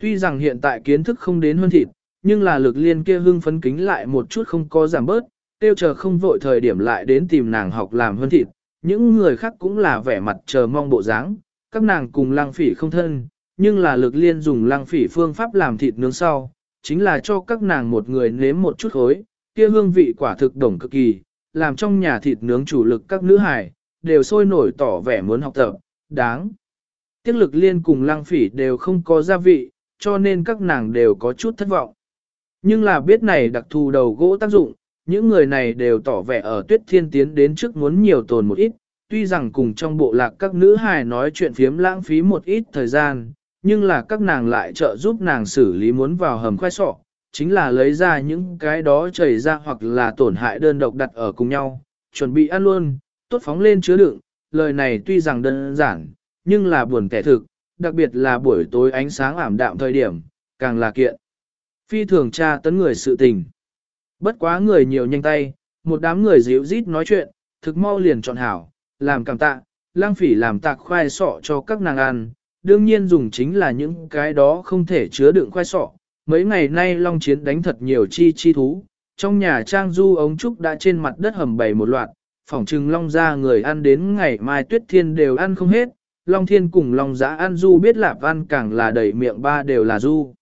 Tuy rằng hiện tại kiến thức không đến hơn thịt, nhưng là lực liên kia hưng phấn kính lại một chút không có giảm bớt, tiêu chờ không vội thời điểm lại đến tìm nàng học làm hơn thịt, những người khác cũng là vẻ mặt chờ mong bộ dáng, các nàng cùng lang phỉ không thân, nhưng là lực liên dùng lang phỉ phương pháp làm thịt nướng sau, chính là cho các nàng một người nếm một chút khối, kia hương vị quả thực đồng cực kỳ, làm trong nhà thịt nướng chủ lực các nữ hải, đều sôi nổi tỏ vẻ muốn học tập, đáng. Tiết lực liên cùng lăng phỉ đều không có gia vị, cho nên các nàng đều có chút thất vọng. Nhưng là biết này đặc thù đầu gỗ tác dụng, những người này đều tỏ vẻ ở tuyết thiên tiến đến trước muốn nhiều tồn một ít, tuy rằng cùng trong bộ lạc các nữ hài nói chuyện phiếm lãng phí một ít thời gian, nhưng là các nàng lại trợ giúp nàng xử lý muốn vào hầm khoai sọ, chính là lấy ra những cái đó chảy ra hoặc là tổn hại đơn độc đặt ở cùng nhau, chuẩn bị ăn luôn, tốt phóng lên chứa đựng, lời này tuy rằng đơn giản, nhưng là buồn kẻ thực, đặc biệt là buổi tối ánh sáng ảm đạm thời điểm, càng là kiện. Phi thường tra tấn người sự tình. Bất quá người nhiều nhanh tay, một đám người dịu rít nói chuyện, thực mau liền chọn hảo, làm cảm tạ, lang phỉ làm tạc khoai sọ cho các nàng ăn, đương nhiên dùng chính là những cái đó không thể chứa đựng khoai sọ. Mấy ngày nay Long Chiến đánh thật nhiều chi chi thú, trong nhà trang du ống trúc đã trên mặt đất hầm bày một loạt, phỏng trừng Long ra người ăn đến ngày mai tuyết thiên đều ăn không hết, Long Thiên cùng Long Giã ăn du biết lạp ăn càng là đầy miệng ba đều là du.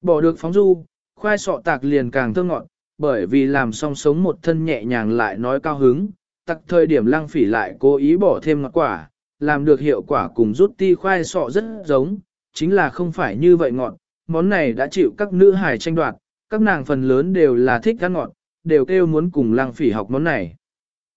Bỏ được phóng du, khoai sọ tạc liền càng thơ ngọt, bởi vì làm song sống một thân nhẹ nhàng lại nói cao hứng, tặc thời điểm lăng phỉ lại cố ý bỏ thêm ngọt quả, làm được hiệu quả cùng rút ti khoai sọ rất giống, chính là không phải như vậy ngọt, món này đã chịu các nữ hài tranh đoạt, các nàng phần lớn đều là thích ăn ngọt, đều kêu muốn cùng lăng phỉ học món này.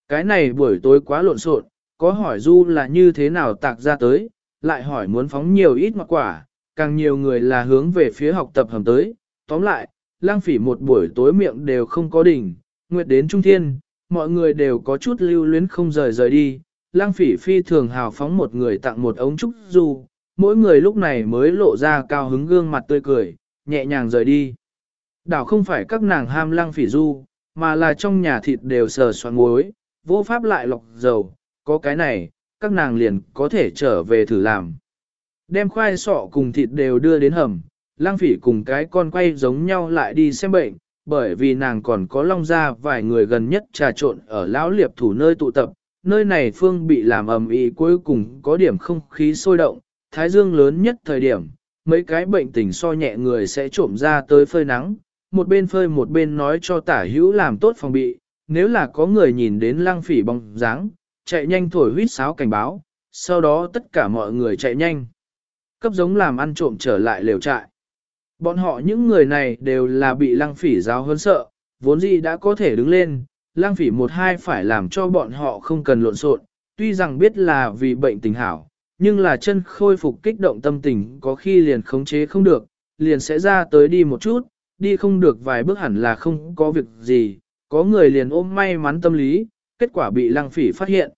Cái này buổi tối quá lộn xộn, có hỏi du là như thế nào tạc ra tới, lại hỏi muốn phóng nhiều ít mặc quả, càng nhiều người là hướng về phía học tập hầm tới, tóm lại, lang phỉ một buổi tối miệng đều không có đỉnh, nguyệt đến trung thiên, mọi người đều có chút lưu luyến không rời rời đi, lang phỉ phi thường hào phóng một người tặng một ống trúc du, mỗi người lúc này mới lộ ra cao hứng gương mặt tươi cười, nhẹ nhàng rời đi. Đảo không phải các nàng ham lăng phỉ du, mà là trong nhà thịt đều sờ soạn muối, vô pháp lại lọc dầu, có cái này, các nàng liền có thể trở về thử làm. Đem khoai sọ cùng thịt đều đưa đến hầm, lang phỉ cùng cái con quay giống nhau lại đi xem bệnh, bởi vì nàng còn có long ra vài người gần nhất trà trộn ở lão liệp thủ nơi tụ tập, nơi này phương bị làm ầm ĩ cuối cùng có điểm không khí sôi động, thái dương lớn nhất thời điểm, mấy cái bệnh tình so nhẹ người sẽ trộm ra tới phơi nắng, một bên phơi một bên nói cho tả hữu làm tốt phòng bị, nếu là có người nhìn đến lang phỉ bóng dáng, chạy nhanh thổi huýt sáo cảnh báo, sau đó tất cả mọi người chạy nhanh. Cấp giống làm ăn trộm trở lại lều trại. Bọn họ những người này đều là bị lăng phỉ giáo hơn sợ, vốn gì đã có thể đứng lên, lăng phỉ một hai phải làm cho bọn họ không cần lộn xộn, tuy rằng biết là vì bệnh tình hảo, nhưng là chân khôi phục kích động tâm tình có khi liền khống chế không được, liền sẽ ra tới đi một chút, đi không được vài bước hẳn là không có việc gì, có người liền ôm may mắn tâm lý, kết quả bị lăng phỉ phát hiện.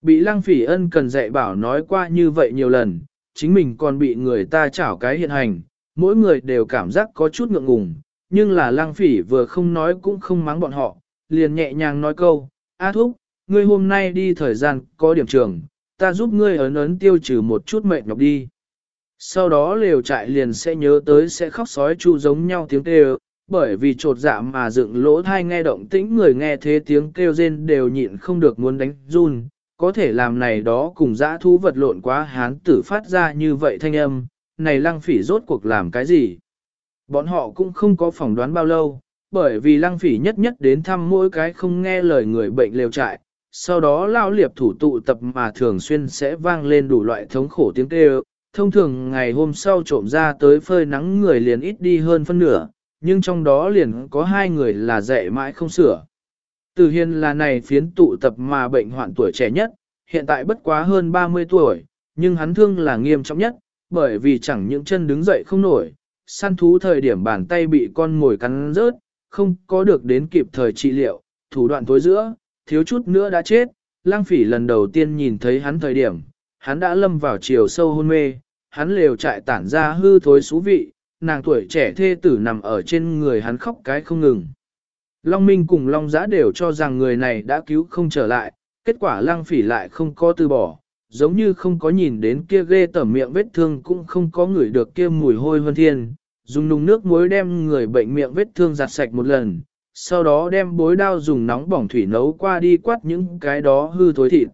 Bị lăng phỉ ân cần dạy bảo nói qua như vậy nhiều lần, chính mình còn bị người ta chảo cái hiện hành, mỗi người đều cảm giác có chút ngượng ngùng, nhưng là lăng phỉ vừa không nói cũng không mắng bọn họ, liền nhẹ nhàng nói câu, A thúc, ngươi hôm nay đi thời gian có điểm trường, ta giúp ngươi ấn ấn tiêu trừ một chút mệt nhọc đi. Sau đó lều trại liền sẽ nhớ tới sẽ khóc sói chu giống nhau tiếng kêu, bởi vì trột dạ mà dựng lỗ thai nghe động tĩnh người nghe thế tiếng kêu rên đều nhịn không được muốn đánh run, có thể làm này đó cùng dã thú vật lộn quá hán tử phát ra như vậy thanh âm, này lăng phỉ rốt cuộc làm cái gì? Bọn họ cũng không có phỏng đoán bao lâu, bởi vì lăng phỉ nhất nhất đến thăm mỗi cái không nghe lời người bệnh lều trại, sau đó lao liệp thủ tụ tập mà thường xuyên sẽ vang lên đủ loại thống khổ tiếng kêu, thông thường ngày hôm sau trộm ra tới phơi nắng người liền ít đi hơn phân nửa, nhưng trong đó liền có hai người là dạy mãi không sửa. Từ hiền là này phiến tụ tập mà bệnh hoạn tuổi trẻ nhất, hiện tại bất quá hơn 30 tuổi, nhưng hắn thương là nghiêm trọng nhất, bởi vì chẳng những chân đứng dậy không nổi, săn thú thời điểm bàn tay bị con mồi cắn rớt, không có được đến kịp thời trị liệu, thủ đoạn tối giữa, thiếu chút nữa đã chết, lang phỉ lần đầu tiên nhìn thấy hắn thời điểm, hắn đã lâm vào chiều sâu hôn mê, hắn lều trại tản ra hư thối xú vị, nàng tuổi trẻ thê tử nằm ở trên người hắn khóc cái không ngừng. Long Minh cùng Long Giã đều cho rằng người này đã cứu không trở lại, kết quả lăng phỉ lại không có từ bỏ, giống như không có nhìn đến kia ghê tẩm miệng vết thương cũng không có ngửi được kia mùi hôi hơn thiên, dùng nung nước muối đem người bệnh miệng vết thương giặt sạch một lần, sau đó đem bối đao dùng nóng bỏng thủy nấu qua đi quát những cái đó hư thối thịt.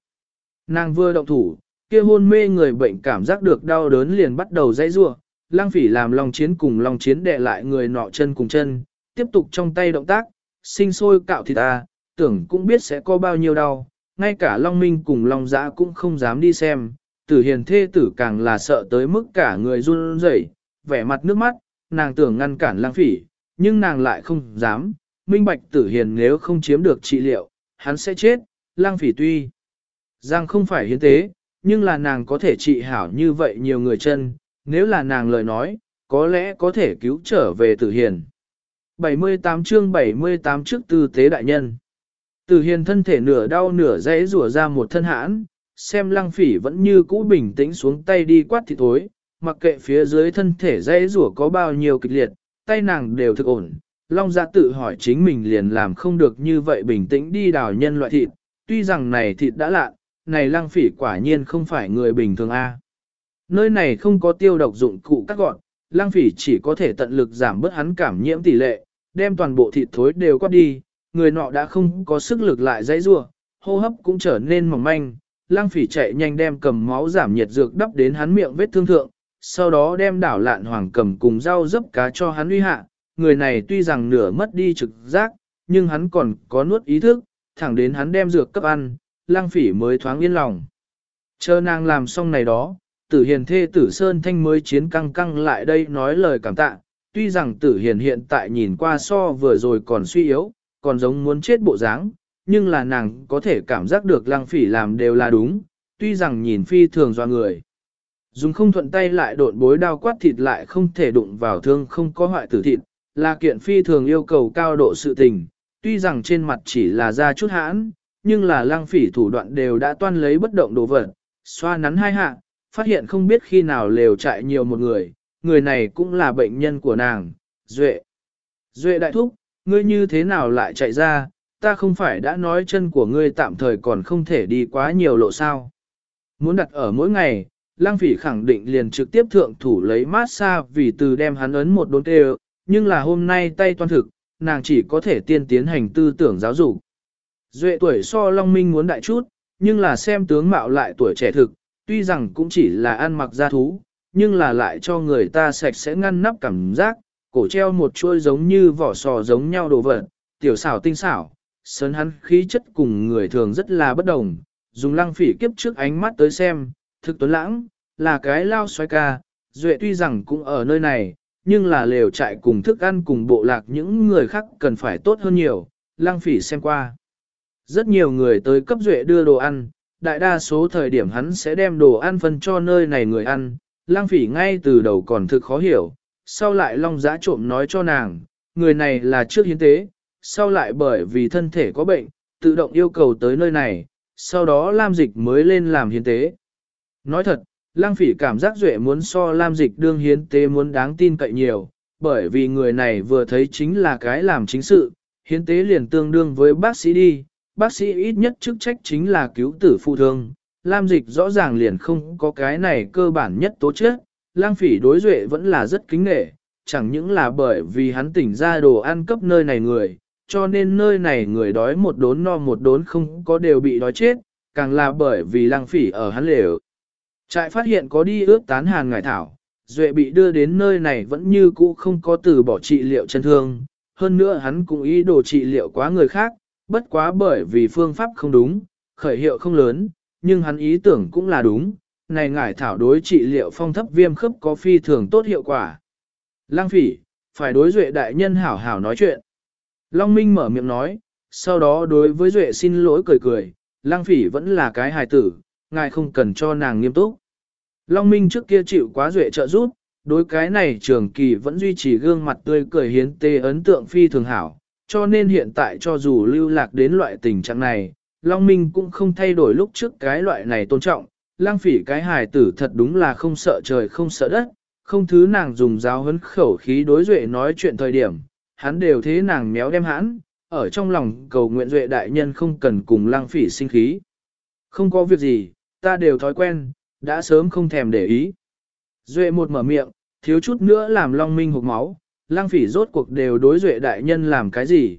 Nàng vừa động thủ, kia hôn mê người bệnh cảm giác được đau đớn liền bắt đầu dãy rua, lang phỉ làm lòng chiến cùng lòng chiến đè lại người nọ chân cùng chân, tiếp tục trong tay động tác, sinh sôi cạo thịt ta, tưởng cũng biết sẽ có bao nhiêu đau, ngay cả Long Minh cùng Long Giã cũng không dám đi xem, tử hiền thê tử càng là sợ tới mức cả người run rẩy, vẻ mặt nước mắt, nàng tưởng ngăn cản lang phỉ, nhưng nàng lại không dám, minh bạch tử hiền nếu không chiếm được trị liệu, hắn sẽ chết, lang phỉ tuy giang không phải hiến tế, nhưng là nàng có thể trị hảo như vậy nhiều người chân, nếu là nàng lời nói, có lẽ có thể cứu trở về tử hiền. 78 chương 78 trước tư tế đại nhân. Tử hiền thân thể nửa đau nửa dãy rủa ra một thân hãn, xem lăng phỉ vẫn như cũ bình tĩnh xuống tay đi quát thì thối, mặc kệ phía dưới thân thể dãy rủa có bao nhiêu kịch liệt, tay nàng đều thực ổn. Long gia tự hỏi chính mình liền làm không được như vậy bình tĩnh đi đào nhân loại thịt, tuy rằng này thịt đã lạ, này Lang phỉ quả nhiên không phải người bình thường a. Nơi này không có tiêu độc dụng cụ cắt gọn, Lang phỉ chỉ có thể tận lực giảm bớt hắn cảm nhiễm tỷ lệ, đem toàn bộ thịt thối đều quát đi, người nọ đã không có sức lực lại dãy rua, hô hấp cũng trở nên mỏng manh, lang phỉ chạy nhanh đem cầm máu giảm nhiệt dược đắp đến hắn miệng vết thương thượng, sau đó đem đảo lạn hoàng cầm cùng rau dấp cá cho hắn uy hạ, người này tuy rằng nửa mất đi trực giác, nhưng hắn còn có nuốt ý thức, thẳng đến hắn đem dược cấp ăn, lang phỉ mới thoáng yên lòng. Chờ nàng làm xong này đó, tử hiền thê tử Sơn Thanh mới chiến căng căng lại đây nói lời cảm tạ, tuy rằng tử hiền hiện tại nhìn qua so vừa rồi còn suy yếu, còn giống muốn chết bộ dáng, nhưng là nàng có thể cảm giác được Lang phỉ làm đều là đúng, tuy rằng nhìn phi thường do người. Dùng không thuận tay lại độn bối đao quát thịt lại không thể đụng vào thương không có hoại tử thịt, là kiện phi thường yêu cầu cao độ sự tình, tuy rằng trên mặt chỉ là ra chút hãn, nhưng là lăng phỉ thủ đoạn đều đã toan lấy bất động đồ vật, xoa nắn hai hạ, phát hiện không biết khi nào lều chạy nhiều một người, người này cũng là bệnh nhân của nàng, Duệ. Duệ đại thúc, ngươi như thế nào lại chạy ra, ta không phải đã nói chân của ngươi tạm thời còn không thể đi quá nhiều lộ sao. Muốn đặt ở mỗi ngày, lang phỉ khẳng định liền trực tiếp thượng thủ lấy mát xa vì từ đem hắn ấn một đốn tê nhưng là hôm nay tay toan thực, nàng chỉ có thể tiên tiến hành tư tưởng giáo dục. Duệ tuổi so Long Minh muốn đại chút, nhưng là xem tướng mạo lại tuổi trẻ thực, tuy rằng cũng chỉ là ăn mặc gia thú, nhưng là lại cho người ta sạch sẽ ngăn nắp cảm giác, cổ treo một chuôi giống như vỏ sò giống nhau đồ vật, tiểu xảo tinh xảo, sơn hắn khí chất cùng người thường rất là bất đồng, dùng lăng phỉ kiếp trước ánh mắt tới xem, thực tuấn lãng, là cái lao xoay ca, duệ tuy rằng cũng ở nơi này, nhưng là lều trại cùng thức ăn cùng bộ lạc những người khác cần phải tốt hơn nhiều, Lang phỉ xem qua. Rất nhiều người tới cấp duệ đưa đồ ăn, đại đa số thời điểm hắn sẽ đem đồ ăn phân cho nơi này người ăn, Lang phỉ ngay từ đầu còn thực khó hiểu, sau lại long giã trộm nói cho nàng, người này là trước hiến tế, sau lại bởi vì thân thể có bệnh, tự động yêu cầu tới nơi này, sau đó Lam Dịch mới lên làm hiến tế. Nói thật, Lang Phỉ cảm giác Duệ muốn so Lam Dịch đương hiến tế muốn đáng tin cậy nhiều, bởi vì người này vừa thấy chính là cái làm chính sự, hiến tế liền tương đương với bác sĩ đi, bác sĩ ít nhất chức trách chính là cứu tử phụ thương. Lam Dịch rõ ràng liền không có cái này cơ bản nhất tố chất, lang phỉ đối duệ vẫn là rất kính nghệ, chẳng những là bởi vì hắn tỉnh ra đồ ăn cấp nơi này người, cho nên nơi này người đói một đốn no một đốn không có đều bị đói chết, càng là bởi vì lang phỉ ở hắn lều. Trại phát hiện có đi ước tán hàn ngải thảo, duệ bị đưa đến nơi này vẫn như cũ không có từ bỏ trị liệu chân thương, hơn nữa hắn cũng ý đồ trị liệu quá người khác, bất quá bởi vì phương pháp không đúng, khởi hiệu không lớn, nhưng hắn ý tưởng cũng là đúng, này ngải thảo đối trị liệu phong thấp viêm khớp có phi thường tốt hiệu quả. Lang phỉ, phải đối duệ đại nhân hảo hảo nói chuyện. Long Minh mở miệng nói, sau đó đối với duệ xin lỗi cười cười, lang phỉ vẫn là cái hài tử, ngài không cần cho nàng nghiêm túc. Long Minh trước kia chịu quá duệ trợ giúp, đối cái này trường kỳ vẫn duy trì gương mặt tươi cười hiến tê ấn tượng phi thường hảo, cho nên hiện tại cho dù lưu lạc đến loại tình trạng này, Long Minh cũng không thay đổi lúc trước cái loại này tôn trọng, lang phỉ cái hài tử thật đúng là không sợ trời không sợ đất, không thứ nàng dùng giáo hấn khẩu khí đối duệ nói chuyện thời điểm, hắn đều thế nàng méo đem hãn, ở trong lòng cầu nguyện duệ đại nhân không cần cùng lang phỉ sinh khí. Không có việc gì, ta đều thói quen, đã sớm không thèm để ý. Duệ một mở miệng, thiếu chút nữa làm Long Minh hụt máu, lang phỉ rốt cuộc đều đối duệ đại nhân làm cái gì.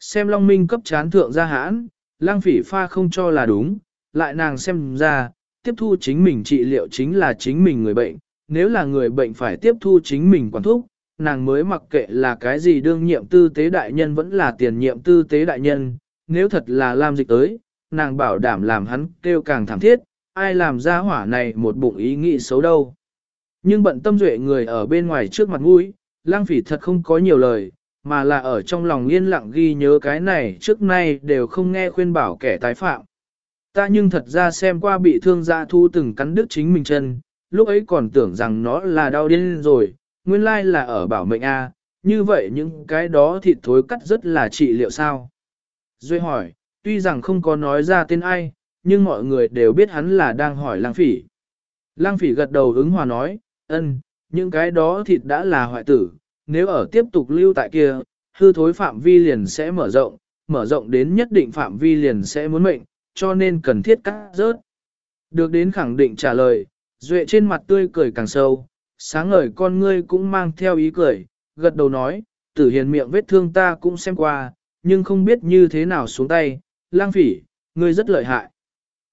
Xem Long Minh cấp chán thượng ra hãn, lang phỉ pha không cho là đúng, lại nàng xem ra, tiếp thu chính mình trị liệu chính là chính mình người bệnh, nếu là người bệnh phải tiếp thu chính mình quản thúc, nàng mới mặc kệ là cái gì đương nhiệm tư tế đại nhân vẫn là tiền nhiệm tư tế đại nhân, nếu thật là làm dịch tới, nàng bảo đảm làm hắn kêu càng thảm thiết, ai làm ra hỏa này một bụng ý nghĩ xấu đâu. Nhưng bận tâm duệ người ở bên ngoài trước mặt mũi, lang phỉ thật không có nhiều lời, mà là ở trong lòng yên lặng ghi nhớ cái này trước nay đều không nghe khuyên bảo kẻ tái phạm. Ta nhưng thật ra xem qua bị thương gia thu từng cắn đứt chính mình chân, lúc ấy còn tưởng rằng nó là đau điên rồi, nguyên lai là ở bảo mệnh A, như vậy những cái đó thịt thối cắt rất là trị liệu sao. Duy hỏi, tuy rằng không có nói ra tên ai, nhưng mọi người đều biết hắn là đang hỏi lang phỉ. Lang phỉ gật đầu ứng hòa nói, ân, những cái đó thịt đã là hoại tử, nếu ở tiếp tục lưu tại kia, hư thối phạm vi liền sẽ mở rộng, mở rộng đến nhất định phạm vi liền sẽ muốn mệnh, cho nên cần thiết cắt rớt. Được đến khẳng định trả lời, Duệ trên mặt tươi cười càng sâu, sáng ngời con ngươi cũng mang theo ý cười, gật đầu nói, tử hiền miệng vết thương ta cũng xem qua, nhưng không biết như thế nào xuống tay, lang phỉ, ngươi rất lợi hại.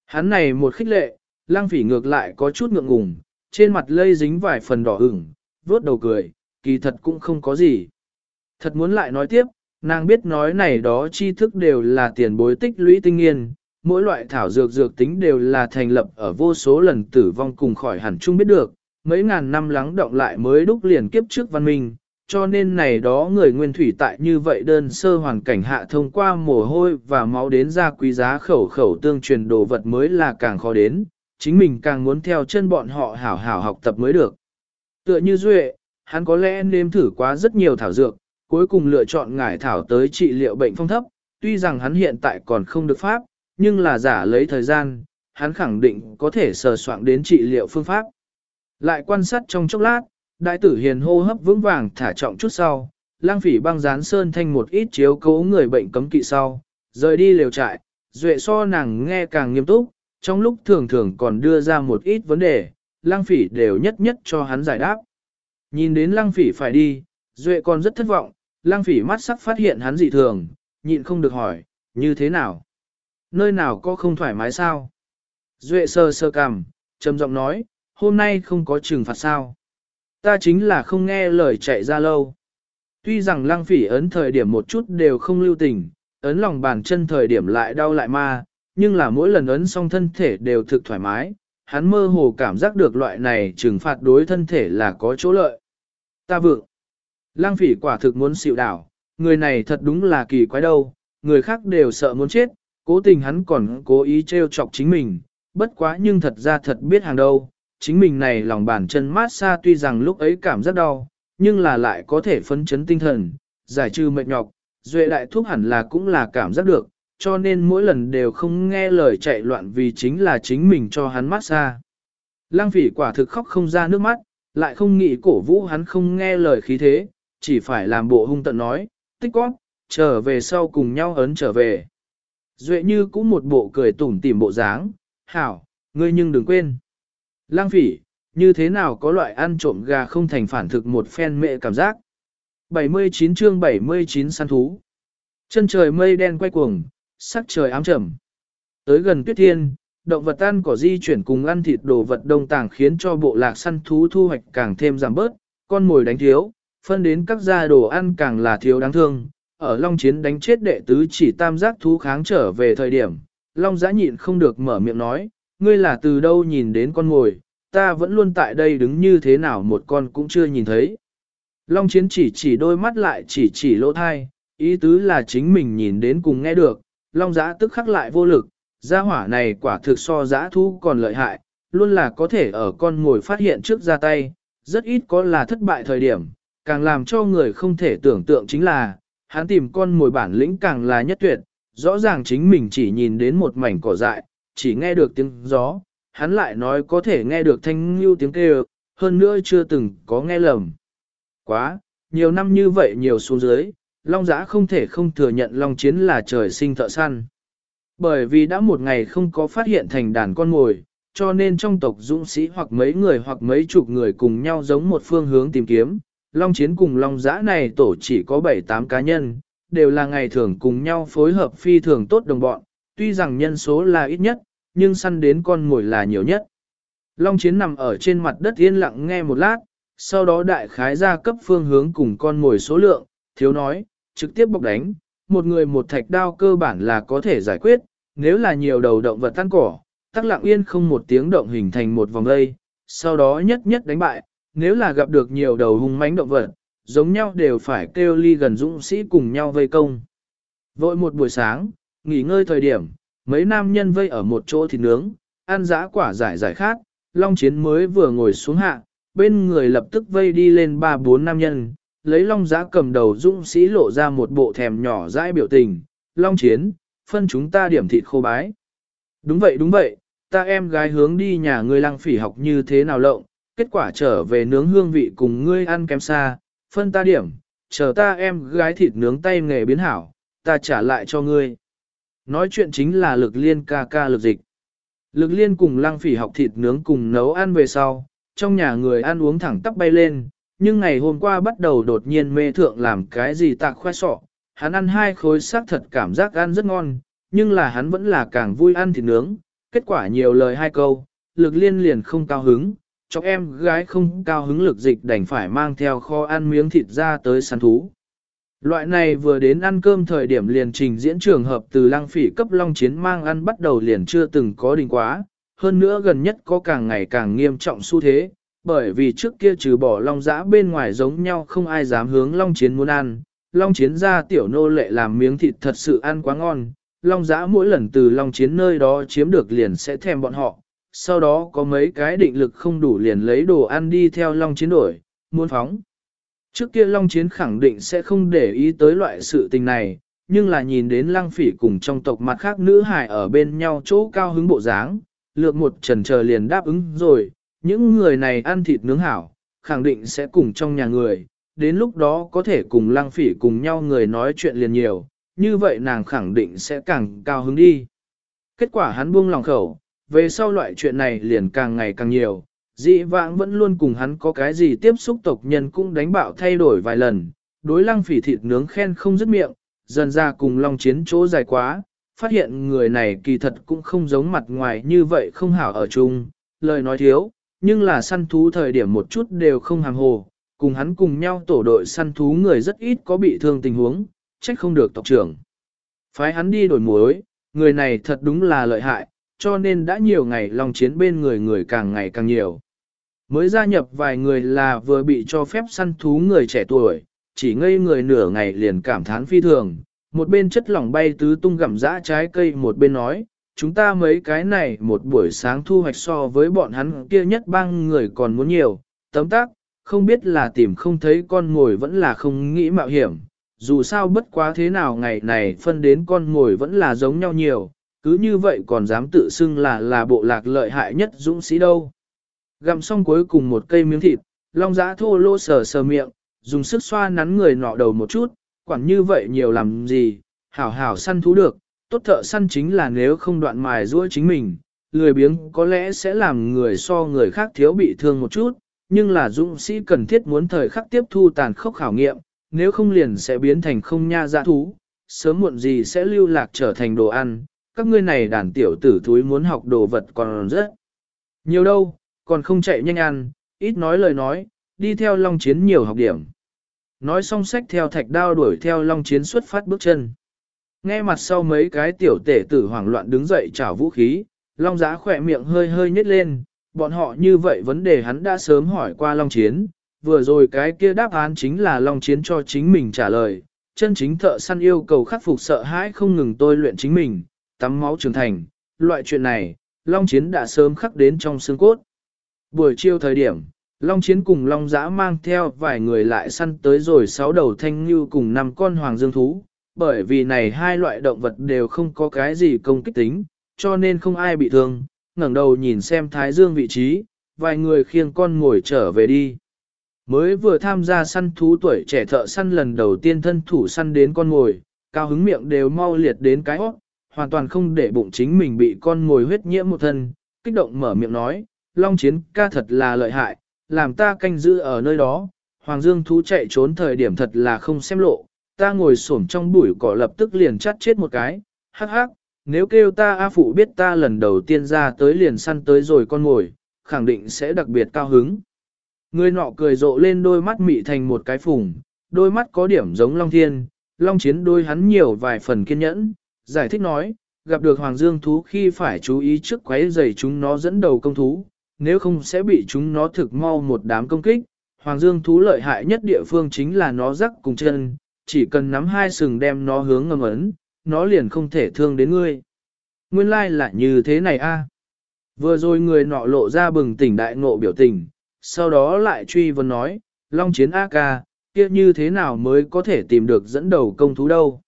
Hắn này một khích lệ, lang phỉ ngược lại có chút ngượng ngùng, trên mặt lây dính vài phần đỏ ửng, vuốt đầu cười, kỳ thật cũng không có gì. Thật muốn lại nói tiếp, nàng biết nói này đó tri thức đều là tiền bối tích lũy tinh nghiên, mỗi loại thảo dược dược tính đều là thành lập ở vô số lần tử vong cùng khỏi hẳn chung biết được, mấy ngàn năm lắng động lại mới đúc liền kiếp trước văn minh, cho nên này đó người nguyên thủy tại như vậy đơn sơ hoàn cảnh hạ thông qua mồ hôi và máu đến ra quý giá khẩu khẩu tương truyền đồ vật mới là càng khó đến, chính mình càng muốn theo chân bọn họ hảo hảo học tập mới được. Tựa như Duệ, hắn có lẽ nếm thử quá rất nhiều thảo dược, cuối cùng lựa chọn ngải thảo tới trị liệu bệnh phong thấp, tuy rằng hắn hiện tại còn không được pháp, nhưng là giả lấy thời gian, hắn khẳng định có thể sờ soạn đến trị liệu phương pháp. Lại quan sát trong chốc lát, đại tử hiền hô hấp vững vàng thả trọng chút sau, lang phỉ băng dán sơn thanh một ít chiếu cố người bệnh cấm kỵ sau, rời đi liều trại, duệ so nàng nghe càng nghiêm túc, trong lúc thường thường còn đưa ra một ít vấn đề, lang phỉ đều nhất nhất cho hắn giải đáp. Nhìn đến lang phỉ phải đi, duệ còn rất thất vọng, lang phỉ mắt sắc phát hiện hắn dị thường, nhịn không được hỏi, như thế nào? Nơi nào có không thoải mái sao? Duệ sơ sơ cằm, trầm giọng nói, hôm nay không có trừng phạt sao? Ta chính là không nghe lời chạy ra lâu. Tuy rằng lăng phỉ ấn thời điểm một chút đều không lưu tình, ấn lòng bàn chân thời điểm lại đau lại ma, nhưng là mỗi lần ấn xong thân thể đều thực thoải mái, hắn mơ hồ cảm giác được loại này trừng phạt đối thân thể là có chỗ lợi. Ta vượng. Lăng phỉ quả thực muốn xịu đảo, người này thật đúng là kỳ quái đâu, người khác đều sợ muốn chết, cố tình hắn còn cố ý trêu chọc chính mình, bất quá nhưng thật ra thật biết hàng đâu, chính mình này lòng bàn chân mát xa tuy rằng lúc ấy cảm giác đau, nhưng là lại có thể phấn chấn tinh thần, giải trừ mệt nhọc, duệ đại thuốc hẳn là cũng là cảm giác được, cho nên mỗi lần đều không nghe lời chạy loạn vì chính là chính mình cho hắn mát xa. Lăng phỉ quả thực khóc không ra nước mắt, lại không nghĩ cổ vũ hắn không nghe lời khí thế, chỉ phải làm bộ hung tận nói, tích quát, trở về sau cùng nhau ấn trở về. Duệ như cũng một bộ cười tủm tỉm bộ dáng, hảo, ngươi nhưng đừng quên. Lang phỉ, như thế nào có loại ăn trộm gà không thành phản thực một phen mẹ cảm giác. 79 chương 79 săn thú. Chân trời mây đen quay cuồng, sắc trời ám trầm. Tới gần tuyết thiên, động vật ăn cỏ di chuyển cùng ăn thịt đồ vật đông tàng khiến cho bộ lạc săn thú thu hoạch càng thêm giảm bớt, con mồi đánh thiếu, phân đến các gia đồ ăn càng là thiếu đáng thương. Ở Long Chiến đánh chết đệ tứ chỉ tam giác thú kháng trở về thời điểm, Long giã nhịn không được mở miệng nói, ngươi là từ đâu nhìn đến con mồi, ta vẫn luôn tại đây đứng như thế nào một con cũng chưa nhìn thấy. Long chiến chỉ chỉ đôi mắt lại chỉ chỉ lỗ thai, ý tứ là chính mình nhìn đến cùng nghe được, long giã tức khắc lại vô lực, gia hỏa này quả thực so giã thu còn lợi hại, luôn là có thể ở con ngồi phát hiện trước ra tay, rất ít có là thất bại thời điểm, càng làm cho người không thể tưởng tượng chính là, hắn tìm con mồi bản lĩnh càng là nhất tuyệt, rõ ràng chính mình chỉ nhìn đến một mảnh cỏ dại, chỉ nghe được tiếng gió, hắn lại nói có thể nghe được thanh lưu tiếng kêu, hơn nữa chưa từng có nghe lầm. Quá, nhiều năm như vậy nhiều xuống dưới, Long Giã không thể không thừa nhận Long Chiến là trời sinh thợ săn. Bởi vì đã một ngày không có phát hiện thành đàn con mồi, cho nên trong tộc dũng sĩ hoặc mấy người hoặc mấy chục người cùng nhau giống một phương hướng tìm kiếm. Long Chiến cùng Long Giã này tổ chỉ có 7-8 cá nhân, đều là ngày thường cùng nhau phối hợp phi thường tốt đồng bọn, tuy rằng nhân số là ít nhất, nhưng săn đến con mồi là nhiều nhất. Long Chiến nằm ở trên mặt đất yên lặng nghe một lát, sau đó đại khái ra cấp phương hướng cùng con mồi số lượng, thiếu nói, trực tiếp bọc đánh, một người một thạch đao cơ bản là có thể giải quyết, nếu là nhiều đầu động vật tan cỏ, tắc lặng yên không một tiếng động hình thành một vòng dây, sau đó nhất nhất đánh bại, nếu là gặp được nhiều đầu hung mãnh động vật, giống nhau đều phải kêu ly gần dũng sĩ cùng nhau vây công. Vội một buổi sáng, nghỉ ngơi thời điểm, mấy nam nhân vây ở một chỗ thịt nướng, ăn dã quả giải giải khát, Long Chiến mới vừa ngồi xuống hạ, bên người lập tức vây đi lên ba bốn nam nhân, lấy Long Giã cầm đầu dũng sĩ lộ ra một bộ thèm nhỏ dãi biểu tình, Long Chiến, phân chúng ta điểm thịt khô bái. Đúng vậy đúng vậy, ta em gái hướng đi nhà ngươi lăng phỉ học như thế nào lộng, kết quả trở về nướng hương vị cùng ngươi ăn kém xa, phân ta điểm, chờ ta em gái thịt nướng tay nghề biến hảo, ta trả lại cho ngươi. Nói chuyện chính là lực liên ca ca lực dịch. Lực liên cùng lăng phỉ học thịt nướng cùng nấu ăn về sau, trong nhà người ăn uống thẳng tắp bay lên, nhưng ngày hôm qua bắt đầu đột nhiên mê thượng làm cái gì tạc khoe sọ, hắn ăn hai khối xác thật cảm giác ăn rất ngon, nhưng là hắn vẫn là càng vui ăn thịt nướng, kết quả nhiều lời hai câu, lực liên liền không cao hứng, cho em gái không cao hứng lực dịch đành phải mang theo kho ăn miếng thịt ra tới săn thú. Loại này vừa đến ăn cơm thời điểm liền trình diễn trường hợp từ lăng phỉ cấp long chiến mang ăn bắt đầu liền chưa từng có đình quá, hơn nữa gần nhất có càng ngày càng nghiêm trọng xu thế, bởi vì trước kia trừ bỏ long giã bên ngoài giống nhau không ai dám hướng long chiến muốn ăn, long chiến ra tiểu nô lệ làm miếng thịt thật sự ăn quá ngon, long giã mỗi lần từ long chiến nơi đó chiếm được liền sẽ thèm bọn họ, sau đó có mấy cái định lực không đủ liền lấy đồ ăn đi theo long chiến đổi, muốn phóng. Trước kia long chiến khẳng định sẽ không để ý tới loại sự tình này, nhưng là nhìn đến lăng phỉ cùng trong tộc mặt khác nữ hài ở bên nhau chỗ cao hứng bộ dáng, lược một trần chờ liền đáp ứng rồi, những người này ăn thịt nướng hảo, khẳng định sẽ cùng trong nhà người, đến lúc đó có thể cùng lăng phỉ cùng nhau người nói chuyện liền nhiều, như vậy nàng khẳng định sẽ càng cao hứng đi. Kết quả hắn buông lòng khẩu, về sau loại chuyện này liền càng ngày càng nhiều, dị vãng vẫn luôn cùng hắn có cái gì tiếp xúc tộc nhân cũng đánh bạo thay đổi vài lần, đối lăng phỉ thịt nướng khen không dứt miệng, dần ra cùng long chiến chỗ dài quá, phát hiện người này kỳ thật cũng không giống mặt ngoài như vậy không hảo ở chung, lời nói thiếu, nhưng là săn thú thời điểm một chút đều không hàng hồ, cùng hắn cùng nhau tổ đội săn thú người rất ít có bị thương tình huống, trách không được tộc trưởng. Phái hắn đi đổi muối, người này thật đúng là lợi hại, cho nên đã nhiều ngày lòng chiến bên người người càng ngày càng nhiều. Mới gia nhập vài người là vừa bị cho phép săn thú người trẻ tuổi, chỉ ngây người nửa ngày liền cảm thán phi thường, một bên chất lỏng bay tứ tung gặm dã trái cây một bên nói, chúng ta mấy cái này một buổi sáng thu hoạch so với bọn hắn kia nhất bang người còn muốn nhiều, tấm tác, không biết là tìm không thấy con ngồi vẫn là không nghĩ mạo hiểm, dù sao bất quá thế nào ngày này phân đến con ngồi vẫn là giống nhau nhiều, cứ như vậy còn dám tự xưng là là bộ lạc lợi hại nhất dũng sĩ đâu. Gặm xong cuối cùng một cây miếng thịt, long giã thô lô sờ sờ miệng, dùng sức xoa nắn người nọ đầu một chút, quản như vậy nhiều làm gì, hảo hảo săn thú được, tốt thợ săn chính là nếu không đoạn mài giũa chính mình, lười biếng có lẽ sẽ làm người so người khác thiếu bị thương một chút, nhưng là dũng sĩ cần thiết muốn thời khắc tiếp thu tàn khốc khảo nghiệm, nếu không liền sẽ biến thành không nha dạ thú, sớm muộn gì sẽ lưu lạc trở thành đồ ăn, các ngươi này đàn tiểu tử thúi muốn học đồ vật còn rất nhiều đâu, còn không chạy nhanh ăn, ít nói lời nói, đi theo Long Chiến nhiều học điểm. Nói xong sách theo thạch đao đuổi theo Long Chiến xuất phát bước chân. Nghe mặt sau mấy cái tiểu tể tử hoảng loạn đứng dậy chảo vũ khí, Long Giá khỏe miệng hơi hơi nhếch lên, bọn họ như vậy vấn đề hắn đã sớm hỏi qua Long Chiến, vừa rồi cái kia đáp án chính là Long Chiến cho chính mình trả lời, chân chính thợ săn yêu cầu khắc phục sợ hãi không ngừng tôi luyện chính mình, tắm máu trưởng thành, loại chuyện này, Long Chiến đã sớm khắc đến trong xương cốt. Buổi chiều thời điểm, Long Chiến cùng Long Giã mang theo vài người lại săn tới rồi sáu đầu thanh như cùng năm con hoàng dương thú, bởi vì này hai loại động vật đều không có cái gì công kích tính, cho nên không ai bị thương, ngẩng đầu nhìn xem thái dương vị trí, vài người khiêng con ngồi trở về đi. Mới vừa tham gia săn thú tuổi trẻ thợ săn lần đầu tiên thân thủ săn đến con ngồi, cao hứng miệng đều mau liệt đến cái hót, hoàn toàn không để bụng chính mình bị con ngồi huyết nhiễm một thân, kích động mở miệng nói, Long Chiến ca thật là lợi hại, làm ta canh giữ ở nơi đó, Hoàng Dương thú chạy trốn thời điểm thật là không xem lộ, ta ngồi xổm trong bụi cỏ lập tức liền chắt chết một cái, hắc hắc, nếu kêu ta A Phụ biết ta lần đầu tiên ra tới liền săn tới rồi con ngồi, khẳng định sẽ đặc biệt cao hứng. Người nọ cười rộ lên đôi mắt mị thành một cái phùng, đôi mắt có điểm giống Long Thiên, Long Chiến đôi hắn nhiều vài phần kiên nhẫn, giải thích nói, gặp được Hoàng Dương thú khi phải chú ý trước quấy giày chúng nó dẫn đầu công thú, nếu không sẽ bị chúng nó thực mau một đám công kích. Hoàng Dương thú lợi hại nhất địa phương chính là nó rắc cùng chân, chỉ cần nắm hai sừng đem nó hướng ngầm ấn, nó liền không thể thương đến ngươi. Nguyên lai like là như thế này a. Vừa rồi người nọ lộ ra bừng tỉnh đại ngộ biểu tình, sau đó lại truy vấn nói, Long chiến A ca, kia như thế nào mới có thể tìm được dẫn đầu công thú đâu.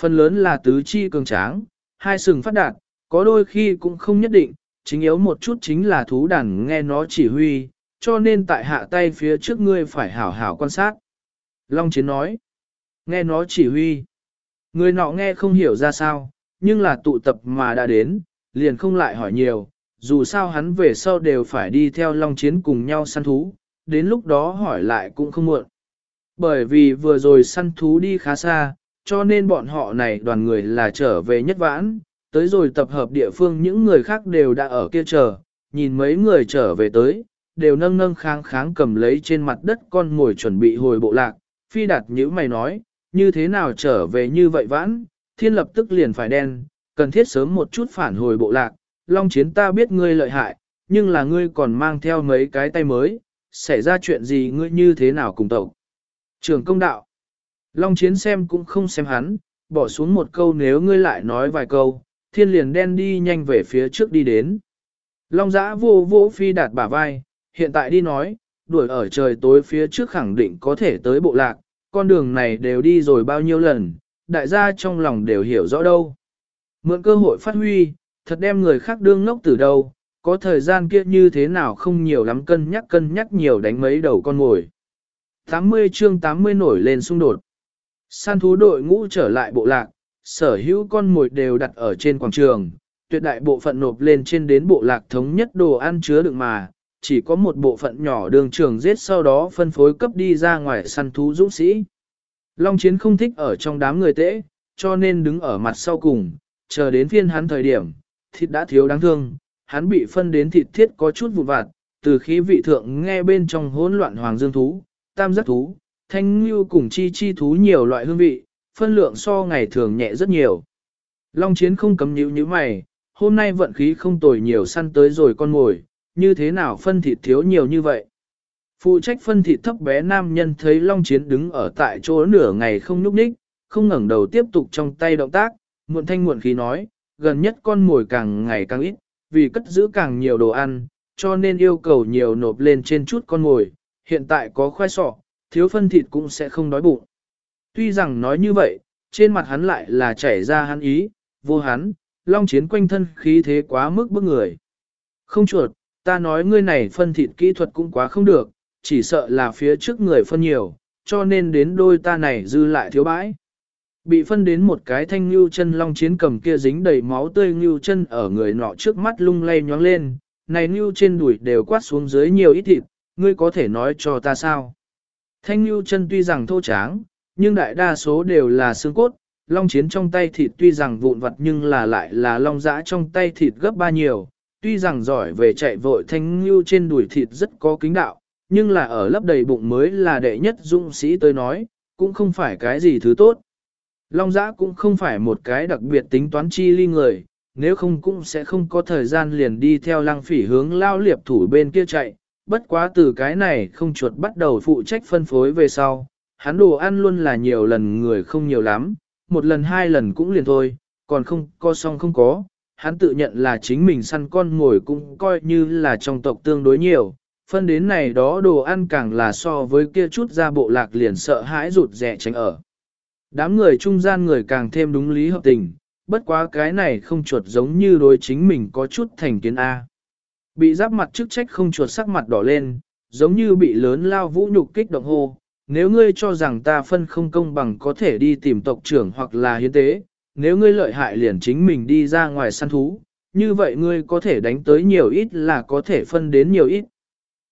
Phần lớn là tứ chi cường tráng, hai sừng phát đạt, có đôi khi cũng không nhất định, chính yếu một chút chính là thú đàn nghe nó chỉ huy, cho nên tại hạ tay phía trước ngươi phải hảo hảo quan sát. Long Chiến nói, nghe nó chỉ huy. Người nọ nghe không hiểu ra sao, nhưng là tụ tập mà đã đến, liền không lại hỏi nhiều, dù sao hắn về sau đều phải đi theo Long Chiến cùng nhau săn thú, đến lúc đó hỏi lại cũng không muộn. Bởi vì vừa rồi săn thú đi khá xa, cho nên bọn họ này đoàn người là trở về nhất vãn, tới rồi tập hợp địa phương những người khác đều đã ở kia chờ, nhìn mấy người trở về tới, đều nâng nâng kháng kháng cầm lấy trên mặt đất con ngồi chuẩn bị hồi bộ lạc, phi đạt như mày nói, như thế nào trở về như vậy vãn, thiên lập tức liền phải đen, cần thiết sớm một chút phản hồi bộ lạc, long chiến ta biết ngươi lợi hại, nhưng là ngươi còn mang theo mấy cái tay mới, xảy ra chuyện gì ngươi như thế nào cùng tộc. Trường công đạo, long chiến xem cũng không xem hắn, bỏ xuống một câu nếu ngươi lại nói vài câu, thiên liền đen đi nhanh về phía trước đi đến. Long giã vô vô phi đạt bả vai, hiện tại đi nói, đuổi ở trời tối phía trước khẳng định có thể tới bộ lạc, con đường này đều đi rồi bao nhiêu lần, đại gia trong lòng đều hiểu rõ đâu. Mượn cơ hội phát huy, thật đem người khác đương ngốc từ đâu, có thời gian kia như thế nào không nhiều lắm cân nhắc cân nhắc nhiều đánh mấy đầu con ngồi. 80 chương 80 nổi lên xung đột. San thú đội ngũ trở lại bộ lạc, sở hữu con mồi đều đặt ở trên quảng trường, tuyệt đại bộ phận nộp lên trên đến bộ lạc thống nhất đồ ăn chứa đựng mà, chỉ có một bộ phận nhỏ đường trường giết sau đó phân phối cấp đi ra ngoài săn thú dũng sĩ. Long chiến không thích ở trong đám người tễ, cho nên đứng ở mặt sau cùng, chờ đến phiên hắn thời điểm, thịt đã thiếu đáng thương, hắn bị phân đến thịt thiết có chút vụn vặt, từ khi vị thượng nghe bên trong hỗn loạn hoàng dương thú, tam giác thú, thanh lưu cùng chi chi thú nhiều loại hương vị, phân lượng so ngày thường nhẹ rất nhiều. Long chiến không cấm nhíu như mày, hôm nay vận khí không tồi nhiều săn tới rồi con ngồi. như thế nào phân thịt thiếu nhiều như vậy. Phụ trách phân thịt thấp bé nam nhân thấy Long Chiến đứng ở tại chỗ nửa ngày không nhúc nhích, không ngẩng đầu tiếp tục trong tay động tác, muộn thanh muộn khí nói, gần nhất con mồi càng ngày càng ít, vì cất giữ càng nhiều đồ ăn, cho nên yêu cầu nhiều nộp lên trên chút con mồi, hiện tại có khoai sọ, thiếu phân thịt cũng sẽ không đói bụng. Tuy rằng nói như vậy, trên mặt hắn lại là chảy ra hắn ý, vô hắn, long chiến quanh thân khí thế quá mức bức người. Không chuột, ta nói ngươi này phân thịt kỹ thuật cũng quá không được, chỉ sợ là phía trước người phân nhiều, cho nên đến đôi ta này dư lại thiếu bãi. Bị phân đến một cái thanh ngưu chân long chiến cầm kia dính đầy máu tươi ngưu chân ở người nọ trước mắt lung lay nhoáng lên, này ngưu trên đùi đều quát xuống dưới nhiều ít thịt, ngươi có thể nói cho ta sao? Thanh ngưu chân tuy rằng thô tráng, nhưng đại đa số đều là xương cốt, long chiến trong tay thịt tuy rằng vụn vặt nhưng là lại là long dã trong tay thịt gấp ba nhiều, tuy rằng giỏi về chạy vội thanh lưu trên đùi thịt rất có kính đạo, nhưng là ở lấp đầy bụng mới là đệ nhất dũng sĩ tới nói, cũng không phải cái gì thứ tốt. Long giã cũng không phải một cái đặc biệt tính toán chi ly người, nếu không cũng sẽ không có thời gian liền đi theo lăng phỉ hướng lao liệp thủ bên kia chạy, bất quá từ cái này không chuột bắt đầu phụ trách phân phối về sau, hắn đồ ăn luôn là nhiều lần người không nhiều lắm, một lần hai lần cũng liền thôi, còn không có xong không có, hắn tự nhận là chính mình săn con ngồi cũng coi như là trong tộc tương đối nhiều, phân đến này đó đồ ăn càng là so với kia chút ra bộ lạc liền sợ hãi rụt rẻ tránh ở. Đám người trung gian người càng thêm đúng lý hợp tình, bất quá cái này không chuột giống như đối chính mình có chút thành kiến A. Bị giáp mặt chức trách không chuột sắc mặt đỏ lên, giống như bị lớn lao vũ nhục kích động hô. Nếu ngươi cho rằng ta phân không công bằng có thể đi tìm tộc trưởng hoặc là hiến tế, nếu ngươi lợi hại liền chính mình đi ra ngoài săn thú, như vậy ngươi có thể đánh tới nhiều ít là có thể phân đến nhiều ít.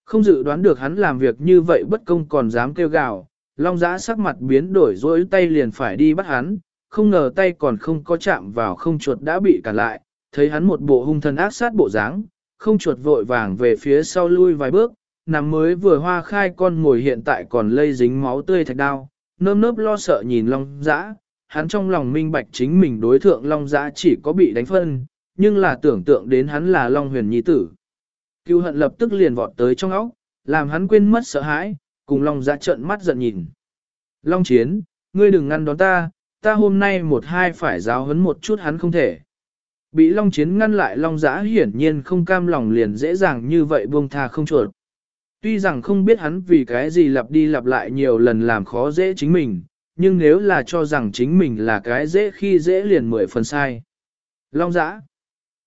Không dự đoán được hắn làm việc như vậy bất công còn dám kêu gào, long giã sắc mặt biến đổi dối tay liền phải đi bắt hắn, không ngờ tay còn không có chạm vào không chuột đã bị cản lại, thấy hắn một bộ hung thần ác sát bộ dáng, không chuột vội vàng về phía sau lui vài bước, nằm mới vừa hoa khai con ngồi hiện tại còn lây dính máu tươi thạch đao, nơm nớp lo sợ nhìn long dã, hắn trong lòng minh bạch chính mình đối thượng long dã chỉ có bị đánh phân, nhưng là tưởng tượng đến hắn là long huyền nhi tử. Cưu hận lập tức liền vọt tới trong óc, làm hắn quên mất sợ hãi, cùng long dã trợn mắt giận nhìn. Long chiến, ngươi đừng ngăn đón ta, ta hôm nay một hai phải giáo huấn một chút hắn không thể. Bị long chiến ngăn lại long giã hiển nhiên không cam lòng liền dễ dàng như vậy buông tha không chuột. Tuy rằng không biết hắn vì cái gì lặp đi lặp lại nhiều lần làm khó dễ chính mình, nhưng nếu là cho rằng chính mình là cái dễ khi dễ liền mười phần sai. Long giã.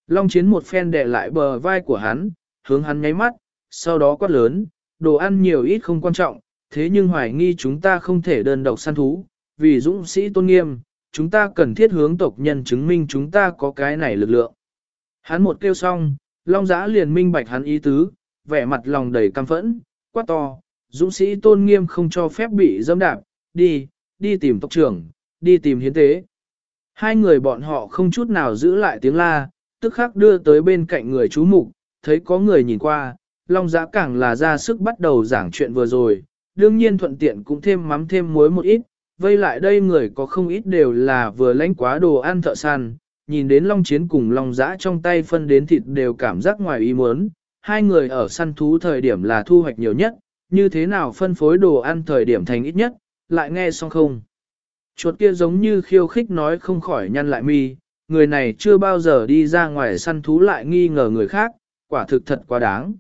Long chiến một phen đè lại bờ vai của hắn, hướng hắn nháy mắt, sau đó quát lớn, đồ ăn nhiều ít không quan trọng, thế nhưng hoài nghi chúng ta không thể đơn độc săn thú, vì dũng sĩ tôn nghiêm, chúng ta cần thiết hướng tộc nhân chứng minh chúng ta có cái này lực lượng. Hắn một kêu xong, Long Giã liền minh bạch hắn ý tứ, vẻ mặt lòng đầy căm phẫn, quát to, dũng sĩ tôn nghiêm không cho phép bị dâm đạp, đi, đi tìm tộc trưởng, đi tìm hiến tế. Hai người bọn họ không chút nào giữ lại tiếng la, tức khắc đưa tới bên cạnh người chú mục, thấy có người nhìn qua, Long Giã càng là ra sức bắt đầu giảng chuyện vừa rồi, đương nhiên thuận tiện cũng thêm mắm thêm muối một ít, vây lại đây người có không ít đều là vừa lãnh quá đồ ăn thợ săn, nhìn đến long chiến cùng long giã trong tay phân đến thịt đều cảm giác ngoài ý muốn, hai người ở săn thú thời điểm là thu hoạch nhiều nhất, như thế nào phân phối đồ ăn thời điểm thành ít nhất, lại nghe xong không. Chuột kia giống như khiêu khích nói không khỏi nhăn lại mi, người này chưa bao giờ đi ra ngoài săn thú lại nghi ngờ người khác, quả thực thật quá đáng.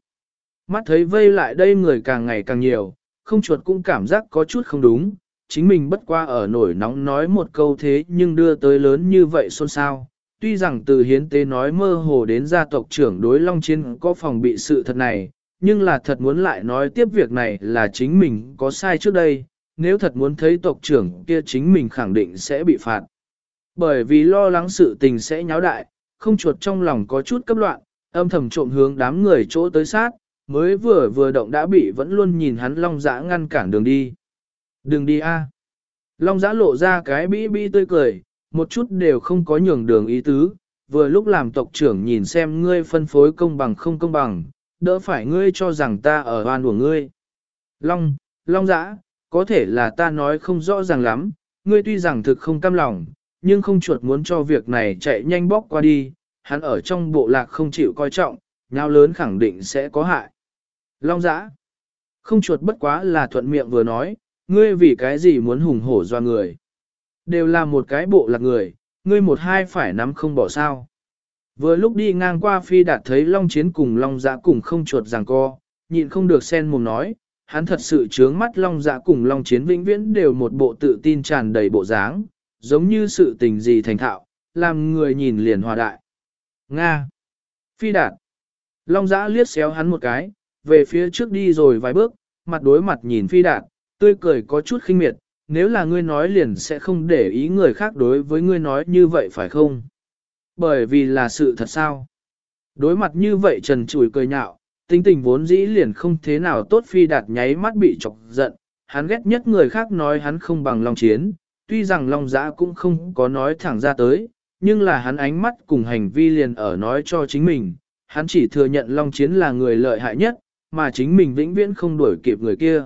Mắt thấy vây lại đây người càng ngày càng nhiều, không chuột cũng cảm giác có chút không đúng, chính mình bất qua ở nổi nóng nói một câu thế nhưng đưa tới lớn như vậy xôn xao. Tuy rằng từ hiến tế nói mơ hồ đến gia tộc trưởng đối Long Chiến có phòng bị sự thật này, nhưng là thật muốn lại nói tiếp việc này là chính mình có sai trước đây, nếu thật muốn thấy tộc trưởng kia chính mình khẳng định sẽ bị phạt. Bởi vì lo lắng sự tình sẽ nháo đại, không chuột trong lòng có chút cấp loạn, âm thầm trộm hướng đám người chỗ tới sát, mới vừa vừa động đã bị vẫn luôn nhìn hắn long dã ngăn cản đường đi. Đừng đi a. Long giã lộ ra cái bĩ bĩ tươi cười, một chút đều không có nhường đường ý tứ, vừa lúc làm tộc trưởng nhìn xem ngươi phân phối công bằng không công bằng, đỡ phải ngươi cho rằng ta ở oan của ngươi. Long, Long giã, có thể là ta nói không rõ ràng lắm, ngươi tuy rằng thực không cam lòng, nhưng không chuột muốn cho việc này chạy nhanh bóc qua đi, hắn ở trong bộ lạc không chịu coi trọng, nhau lớn khẳng định sẽ có hại. Long giã, không chuột bất quá là thuận miệng vừa nói, ngươi vì cái gì muốn hùng hổ doa người? Đều là một cái bộ lạc người, ngươi một hai phải nắm không bỏ sao. Vừa lúc đi ngang qua phi đạt thấy Long Chiến cùng Long Giã cùng không chuột ràng co, nhịn không được sen mồm nói, hắn thật sự trướng mắt Long Giã cùng Long Chiến vĩnh viễn đều một bộ tự tin tràn đầy bộ dáng, giống như sự tình gì thành thạo, làm người nhìn liền hòa đại. Nga. Phi đạt. Long Giã liếc xéo hắn một cái, về phía trước đi rồi vài bước, mặt đối mặt nhìn phi đạt, tươi cười có chút khinh miệt, nếu là ngươi nói liền sẽ không để ý người khác đối với ngươi nói như vậy phải không? Bởi vì là sự thật sao? Đối mặt như vậy trần chùi cười nhạo, tính tình vốn dĩ liền không thế nào tốt phi đạt nháy mắt bị chọc giận, hắn ghét nhất người khác nói hắn không bằng Long Chiến, tuy rằng Long Giã cũng không có nói thẳng ra tới, nhưng là hắn ánh mắt cùng hành vi liền ở nói cho chính mình, hắn chỉ thừa nhận Long Chiến là người lợi hại nhất, mà chính mình vĩnh viễn không đuổi kịp người kia.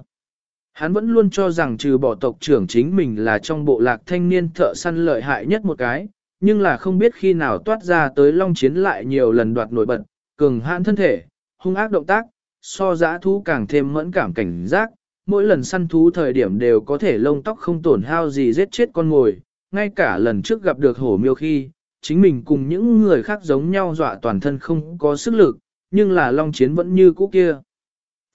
Hắn vẫn luôn cho rằng trừ bỏ tộc trưởng chính mình là trong bộ lạc thanh niên thợ săn lợi hại nhất một cái, nhưng là không biết khi nào toát ra tới long chiến lại nhiều lần đoạt nổi bật, cường hãn thân thể, hung ác động tác, so giã thú càng thêm mẫn cảm cảnh giác, mỗi lần săn thú thời điểm đều có thể lông tóc không tổn hao gì giết chết con mồi, ngay cả lần trước gặp được hổ miêu khi, chính mình cùng những người khác giống nhau dọa toàn thân không có sức lực, nhưng là long chiến vẫn như cũ kia.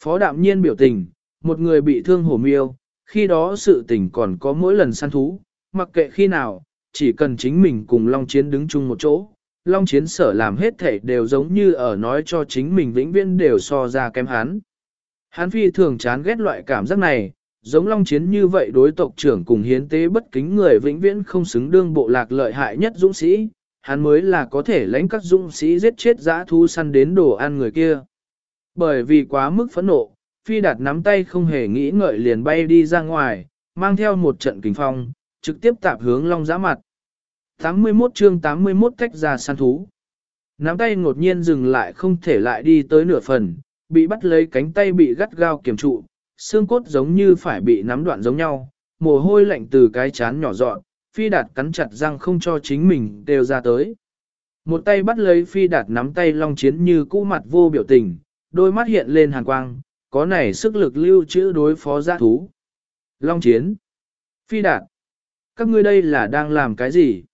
Phó đạm nhiên biểu tình, một người bị thương hổ miêu, khi đó sự tình còn có mỗi lần săn thú, mặc kệ khi nào, chỉ cần chính mình cùng long chiến đứng chung một chỗ. Long chiến sở làm hết thể đều giống như ở nói cho chính mình vĩnh viễn đều so ra kém hắn. Hắn phi thường chán ghét loại cảm giác này, giống long chiến như vậy đối tộc trưởng cùng hiến tế bất kính người vĩnh viễn không xứng đương bộ lạc lợi hại nhất dũng sĩ, hắn mới là có thể lãnh các dũng sĩ giết chết dã thú săn đến đồ ăn người kia. Bởi vì quá mức phẫn nộ, phi đạt nắm tay không hề nghĩ ngợi liền bay đi ra ngoài, mang theo một trận kinh phong, trực tiếp tạp hướng long giã mặt. 81 chương 81 tách ra săn thú. Nắm tay ngột nhiên dừng lại không thể lại đi tới nửa phần, bị bắt lấy cánh tay bị gắt gao kiểm trụ, xương cốt giống như phải bị nắm đoạn giống nhau, mồ hôi lạnh từ cái chán nhỏ dọn, phi đạt cắn chặt răng không cho chính mình đều ra tới. Một tay bắt lấy phi đạt nắm tay long chiến như cũ mặt vô biểu tình, đôi mắt hiện lên hàn quang, có này sức lực lưu trữ đối phó giã thú. Long chiến, phi đạt, các ngươi đây là đang làm cái gì?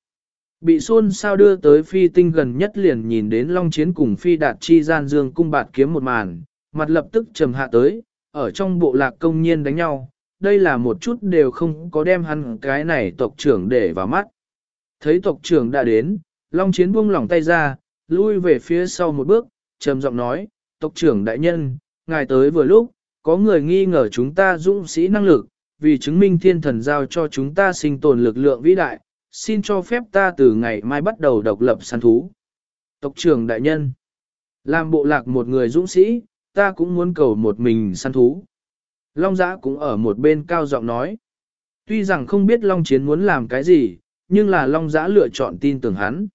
Bị xôn sao đưa tới phi tinh gần nhất liền nhìn đến long chiến cùng phi đạt chi gian dương cung bạt kiếm một màn, mặt lập tức trầm hạ tới, ở trong bộ lạc công nhiên đánh nhau, đây là một chút đều không có đem hắn cái này tộc trưởng để vào mắt. Thấy tộc trưởng đã đến, long chiến buông lỏng tay ra, lui về phía sau một bước, trầm giọng nói, tộc trưởng đại nhân, ngài tới vừa lúc, có người nghi ngờ chúng ta dũng sĩ năng lực, vì chứng minh thiên thần giao cho chúng ta sinh tồn lực lượng vĩ đại, xin cho phép ta từ ngày mai bắt đầu độc lập săn thú. Tộc trưởng đại nhân, làm bộ lạc một người dũng sĩ, ta cũng muốn cầu một mình săn thú. Long giã cũng ở một bên cao giọng nói. Tuy rằng không biết Long Chiến muốn làm cái gì, nhưng là Long giã lựa chọn tin tưởng hắn.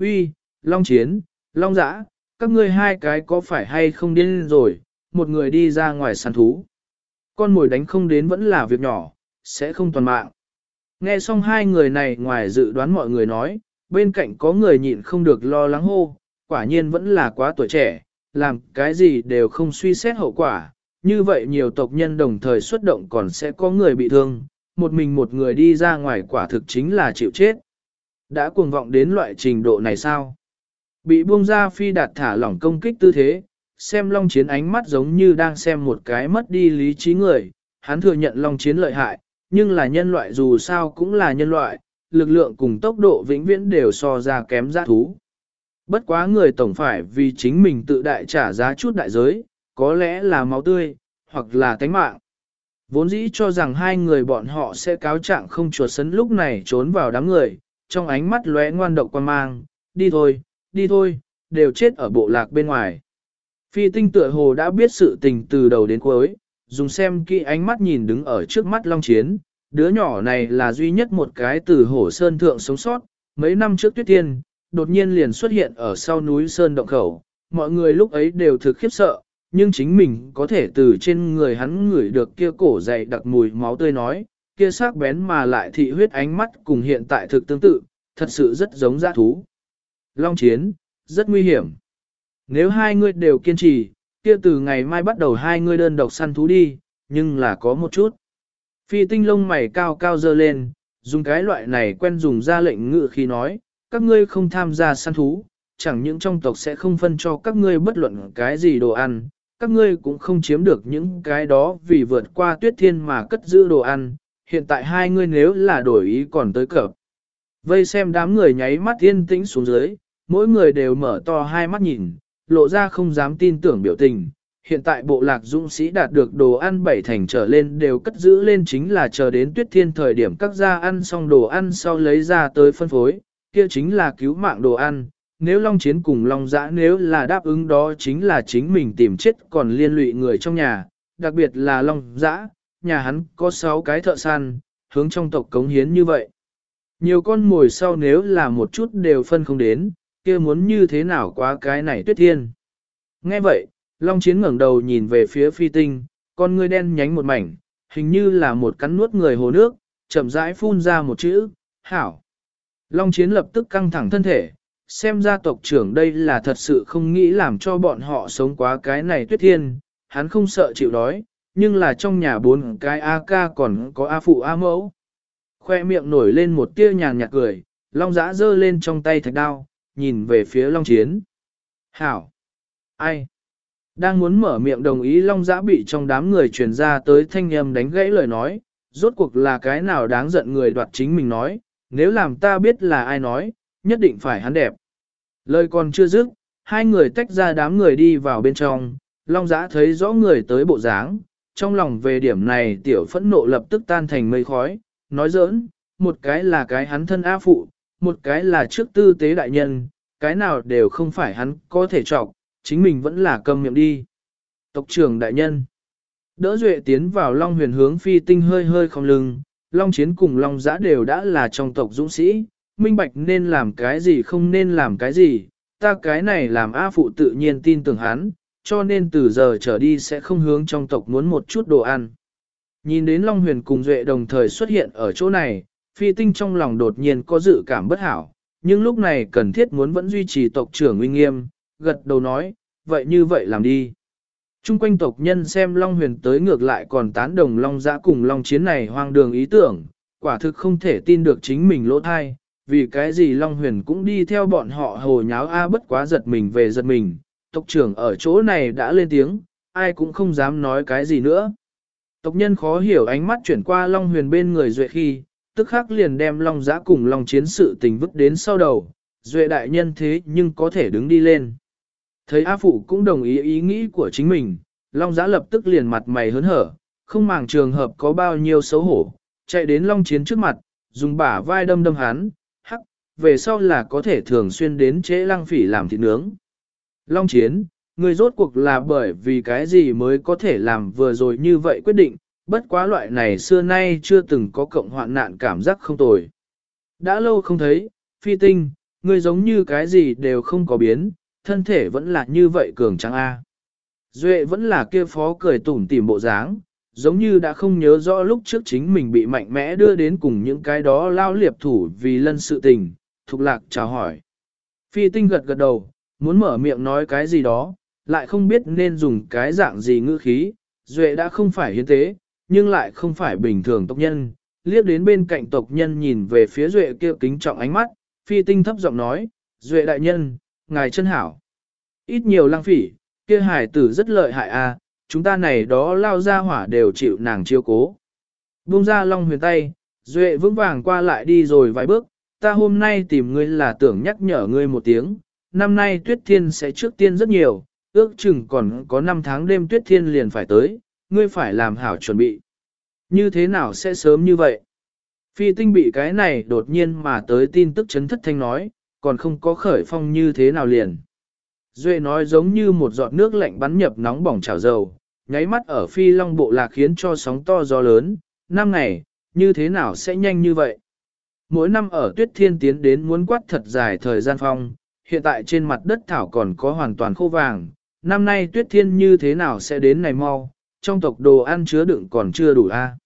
Uy, Long Chiến, Long giã, các ngươi hai cái có phải hay không điên rồi, một người đi ra ngoài săn thú. Con mồi đánh không đến vẫn là việc nhỏ, sẽ không toàn mạng. Nghe xong hai người này ngoài dự đoán mọi người nói, bên cạnh có người nhịn không được lo lắng hô, quả nhiên vẫn là quá tuổi trẻ, làm cái gì đều không suy xét hậu quả, như vậy nhiều tộc nhân đồng thời xuất động còn sẽ có người bị thương, một mình một người đi ra ngoài quả thực chính là chịu chết. Đã cuồng vọng đến loại trình độ này sao? Bị buông ra phi đạt thả lỏng công kích tư thế, xem Long Chiến ánh mắt giống như đang xem một cái mất đi lý trí người, hắn thừa nhận Long Chiến lợi hại, nhưng là nhân loại dù sao cũng là nhân loại, lực lượng cùng tốc độ vĩnh viễn đều so ra kém giá thú. Bất quá người tổng phải vì chính mình tự đại trả giá chút đại giới, có lẽ là máu tươi, hoặc là tánh mạng. Vốn dĩ cho rằng hai người bọn họ sẽ cáo trạng không chuột sấn lúc này trốn vào đám người, trong ánh mắt lóe ngoan độc quan mang, đi thôi, đi thôi, đều chết ở bộ lạc bên ngoài. Phi tinh tựa hồ đã biết sự tình từ đầu đến cuối, dùng xem kỹ ánh mắt nhìn đứng ở trước mắt Long Chiến, đứa nhỏ này là duy nhất một cái từ hổ sơn thượng sống sót, mấy năm trước tuyết tiên, đột nhiên liền xuất hiện ở sau núi Sơn Động Khẩu, mọi người lúc ấy đều thực khiếp sợ, nhưng chính mình có thể từ trên người hắn ngửi được kia cổ dày đặc mùi máu tươi nói, kia sắc bén mà lại thị huyết ánh mắt cùng hiện tại thực tương tự, thật sự rất giống dã thú. Long chiến, rất nguy hiểm. Nếu hai người đều kiên trì, kia từ ngày mai bắt đầu hai người đơn độc săn thú đi, nhưng là có một chút. Phi tinh lông mày cao cao dơ lên, dùng cái loại này quen dùng ra lệnh ngự khi nói, các ngươi không tham gia săn thú, chẳng những trong tộc sẽ không phân cho các ngươi bất luận cái gì đồ ăn, các ngươi cũng không chiếm được những cái đó vì vượt qua tuyết thiên mà cất giữ đồ ăn, hiện tại hai ngươi nếu là đổi ý còn tới cập. Vây xem đám người nháy mắt yên tĩnh xuống dưới, mỗi người đều mở to hai mắt nhìn, lộ ra không dám tin tưởng biểu tình. Hiện tại bộ lạc dũng sĩ đạt được đồ ăn bảy thành trở lên đều cất giữ lên chính là chờ đến tuyết thiên thời điểm các gia ăn xong đồ ăn sau lấy ra tới phân phối, kia chính là cứu mạng đồ ăn, nếu Long Chiến cùng Long Giã nếu là đáp ứng đó chính là chính mình tìm chết còn liên lụy người trong nhà, đặc biệt là Long Giã, nhà hắn có 6 cái thợ săn, hướng trong tộc cống hiến như vậy. Nhiều con mồi sau nếu là một chút đều phân không đến, kia muốn như thế nào quá cái này tuyết thiên. Nghe vậy, Long Chiến ngẩng đầu nhìn về phía phi tinh, con người đen nhánh một mảnh, hình như là một cắn nuốt người hồ nước, chậm rãi phun ra một chữ, hảo. Long Chiến lập tức căng thẳng thân thể, xem ra tộc trưởng đây là thật sự không nghĩ làm cho bọn họ sống quá cái này tuyết thiên, hắn không sợ chịu đói, nhưng là trong nhà bốn cái A ca còn có A phụ A mẫu. Khoe miệng nổi lên một tia nhàn nhạt cười, Long giã giơ lên trong tay thạch đao, nhìn về phía Long Chiến. Hảo! Ai? Đang muốn mở miệng đồng ý Long giã bị trong đám người truyền ra tới thanh âm đánh gãy lời nói, rốt cuộc là cái nào đáng giận người đoạt chính mình nói, nếu làm ta biết là ai nói, nhất định phải hắn đẹp. Lời còn chưa dứt, hai người tách ra đám người đi vào bên trong, Long Giã thấy rõ người tới bộ dáng, trong lòng về điểm này tiểu phẫn nộ lập tức tan thành mây khói, nói giỡn, một cái là cái hắn thân A phụ, một cái là trước tư tế đại nhân, cái nào đều không phải hắn có thể trọc, chính mình vẫn là cầm miệng đi. Tộc trưởng đại nhân Đỡ duệ tiến vào Long huyền hướng phi tinh hơi hơi không lưng, Long chiến cùng Long giã đều đã là trong tộc dũng sĩ, minh bạch nên làm cái gì không nên làm cái gì, ta cái này làm A phụ tự nhiên tin tưởng hắn, cho nên từ giờ trở đi sẽ không hướng trong tộc muốn một chút đồ ăn. Nhìn đến Long Huyền cùng Duệ đồng thời xuất hiện ở chỗ này, phi tinh trong lòng đột nhiên có dự cảm bất hảo, nhưng lúc này cần thiết muốn vẫn duy trì tộc trưởng uy nghiêm, gật đầu nói, vậy như vậy làm đi. Trung quanh tộc nhân xem Long Huyền tới ngược lại còn tán đồng Long Giã cùng Long Chiến này hoang đường ý tưởng, quả thực không thể tin được chính mình lỗ thai, vì cái gì Long Huyền cũng đi theo bọn họ hồ nháo A bất quá giật mình về giật mình, tộc trưởng ở chỗ này đã lên tiếng, ai cũng không dám nói cái gì nữa. Tộc nhân khó hiểu ánh mắt chuyển qua Long Huyền bên người Duệ khi, tức khắc liền đem Long Giã cùng Long Chiến sự tình vứt đến sau đầu, Duệ đại nhân thế nhưng có thể đứng đi lên. Thấy A Phụ cũng đồng ý ý nghĩ của chính mình, Long Giã lập tức liền mặt mày hớn hở, không màng trường hợp có bao nhiêu xấu hổ, chạy đến Long Chiến trước mặt, dùng bả vai đâm đâm hắn, hắc, về sau là có thể thường xuyên đến chế lăng phỉ làm thịt nướng. Long Chiến, người rốt cuộc là bởi vì cái gì mới có thể làm vừa rồi như vậy quyết định, bất quá loại này xưa nay chưa từng có cộng hoạn nạn cảm giác không tồi. Đã lâu không thấy, phi tinh, người giống như cái gì đều không có biến, thân thể vẫn là như vậy cường trắng A. Duệ vẫn là kia phó cười tủm tỉm bộ dáng, giống như đã không nhớ rõ lúc trước chính mình bị mạnh mẽ đưa đến cùng những cái đó lao liệp thủ vì lân sự tình, thục lạc chào hỏi. Phi tinh gật gật đầu, muốn mở miệng nói cái gì đó, lại không biết nên dùng cái dạng gì ngữ khí, Duệ đã không phải hiến tế, nhưng lại không phải bình thường tộc nhân, liếc đến bên cạnh tộc nhân nhìn về phía Duệ kia kính trọng ánh mắt, phi tinh thấp giọng nói, Duệ đại nhân, ngài chân hảo. Ít nhiều lang phỉ, kia hải tử rất lợi hại a, chúng ta này đó lao ra hỏa đều chịu nàng chiêu cố. Buông ra long huyền tay, Duệ vững vàng qua lại đi rồi vài bước, ta hôm nay tìm ngươi là tưởng nhắc nhở ngươi một tiếng, năm nay tuyết thiên sẽ trước tiên rất nhiều, ước chừng còn có 5 tháng đêm tuyết thiên liền phải tới, ngươi phải làm hảo chuẩn bị. Như thế nào sẽ sớm như vậy? Phi tinh bị cái này đột nhiên mà tới tin tức chấn thất thanh nói, còn không có khởi phong như thế nào liền. Duệ nói giống như một giọt nước lạnh bắn nhập nóng bỏng chảo dầu, nháy mắt ở phi long bộ lạc khiến cho sóng to gió lớn, năm ngày, như thế nào sẽ nhanh như vậy? Mỗi năm ở tuyết thiên tiến đến muốn quát thật dài thời gian phong, hiện tại trên mặt đất thảo còn có hoàn toàn khô vàng, năm nay tuyết thiên như thế nào sẽ đến này mau, trong tộc đồ ăn chứa đựng còn chưa đủ a.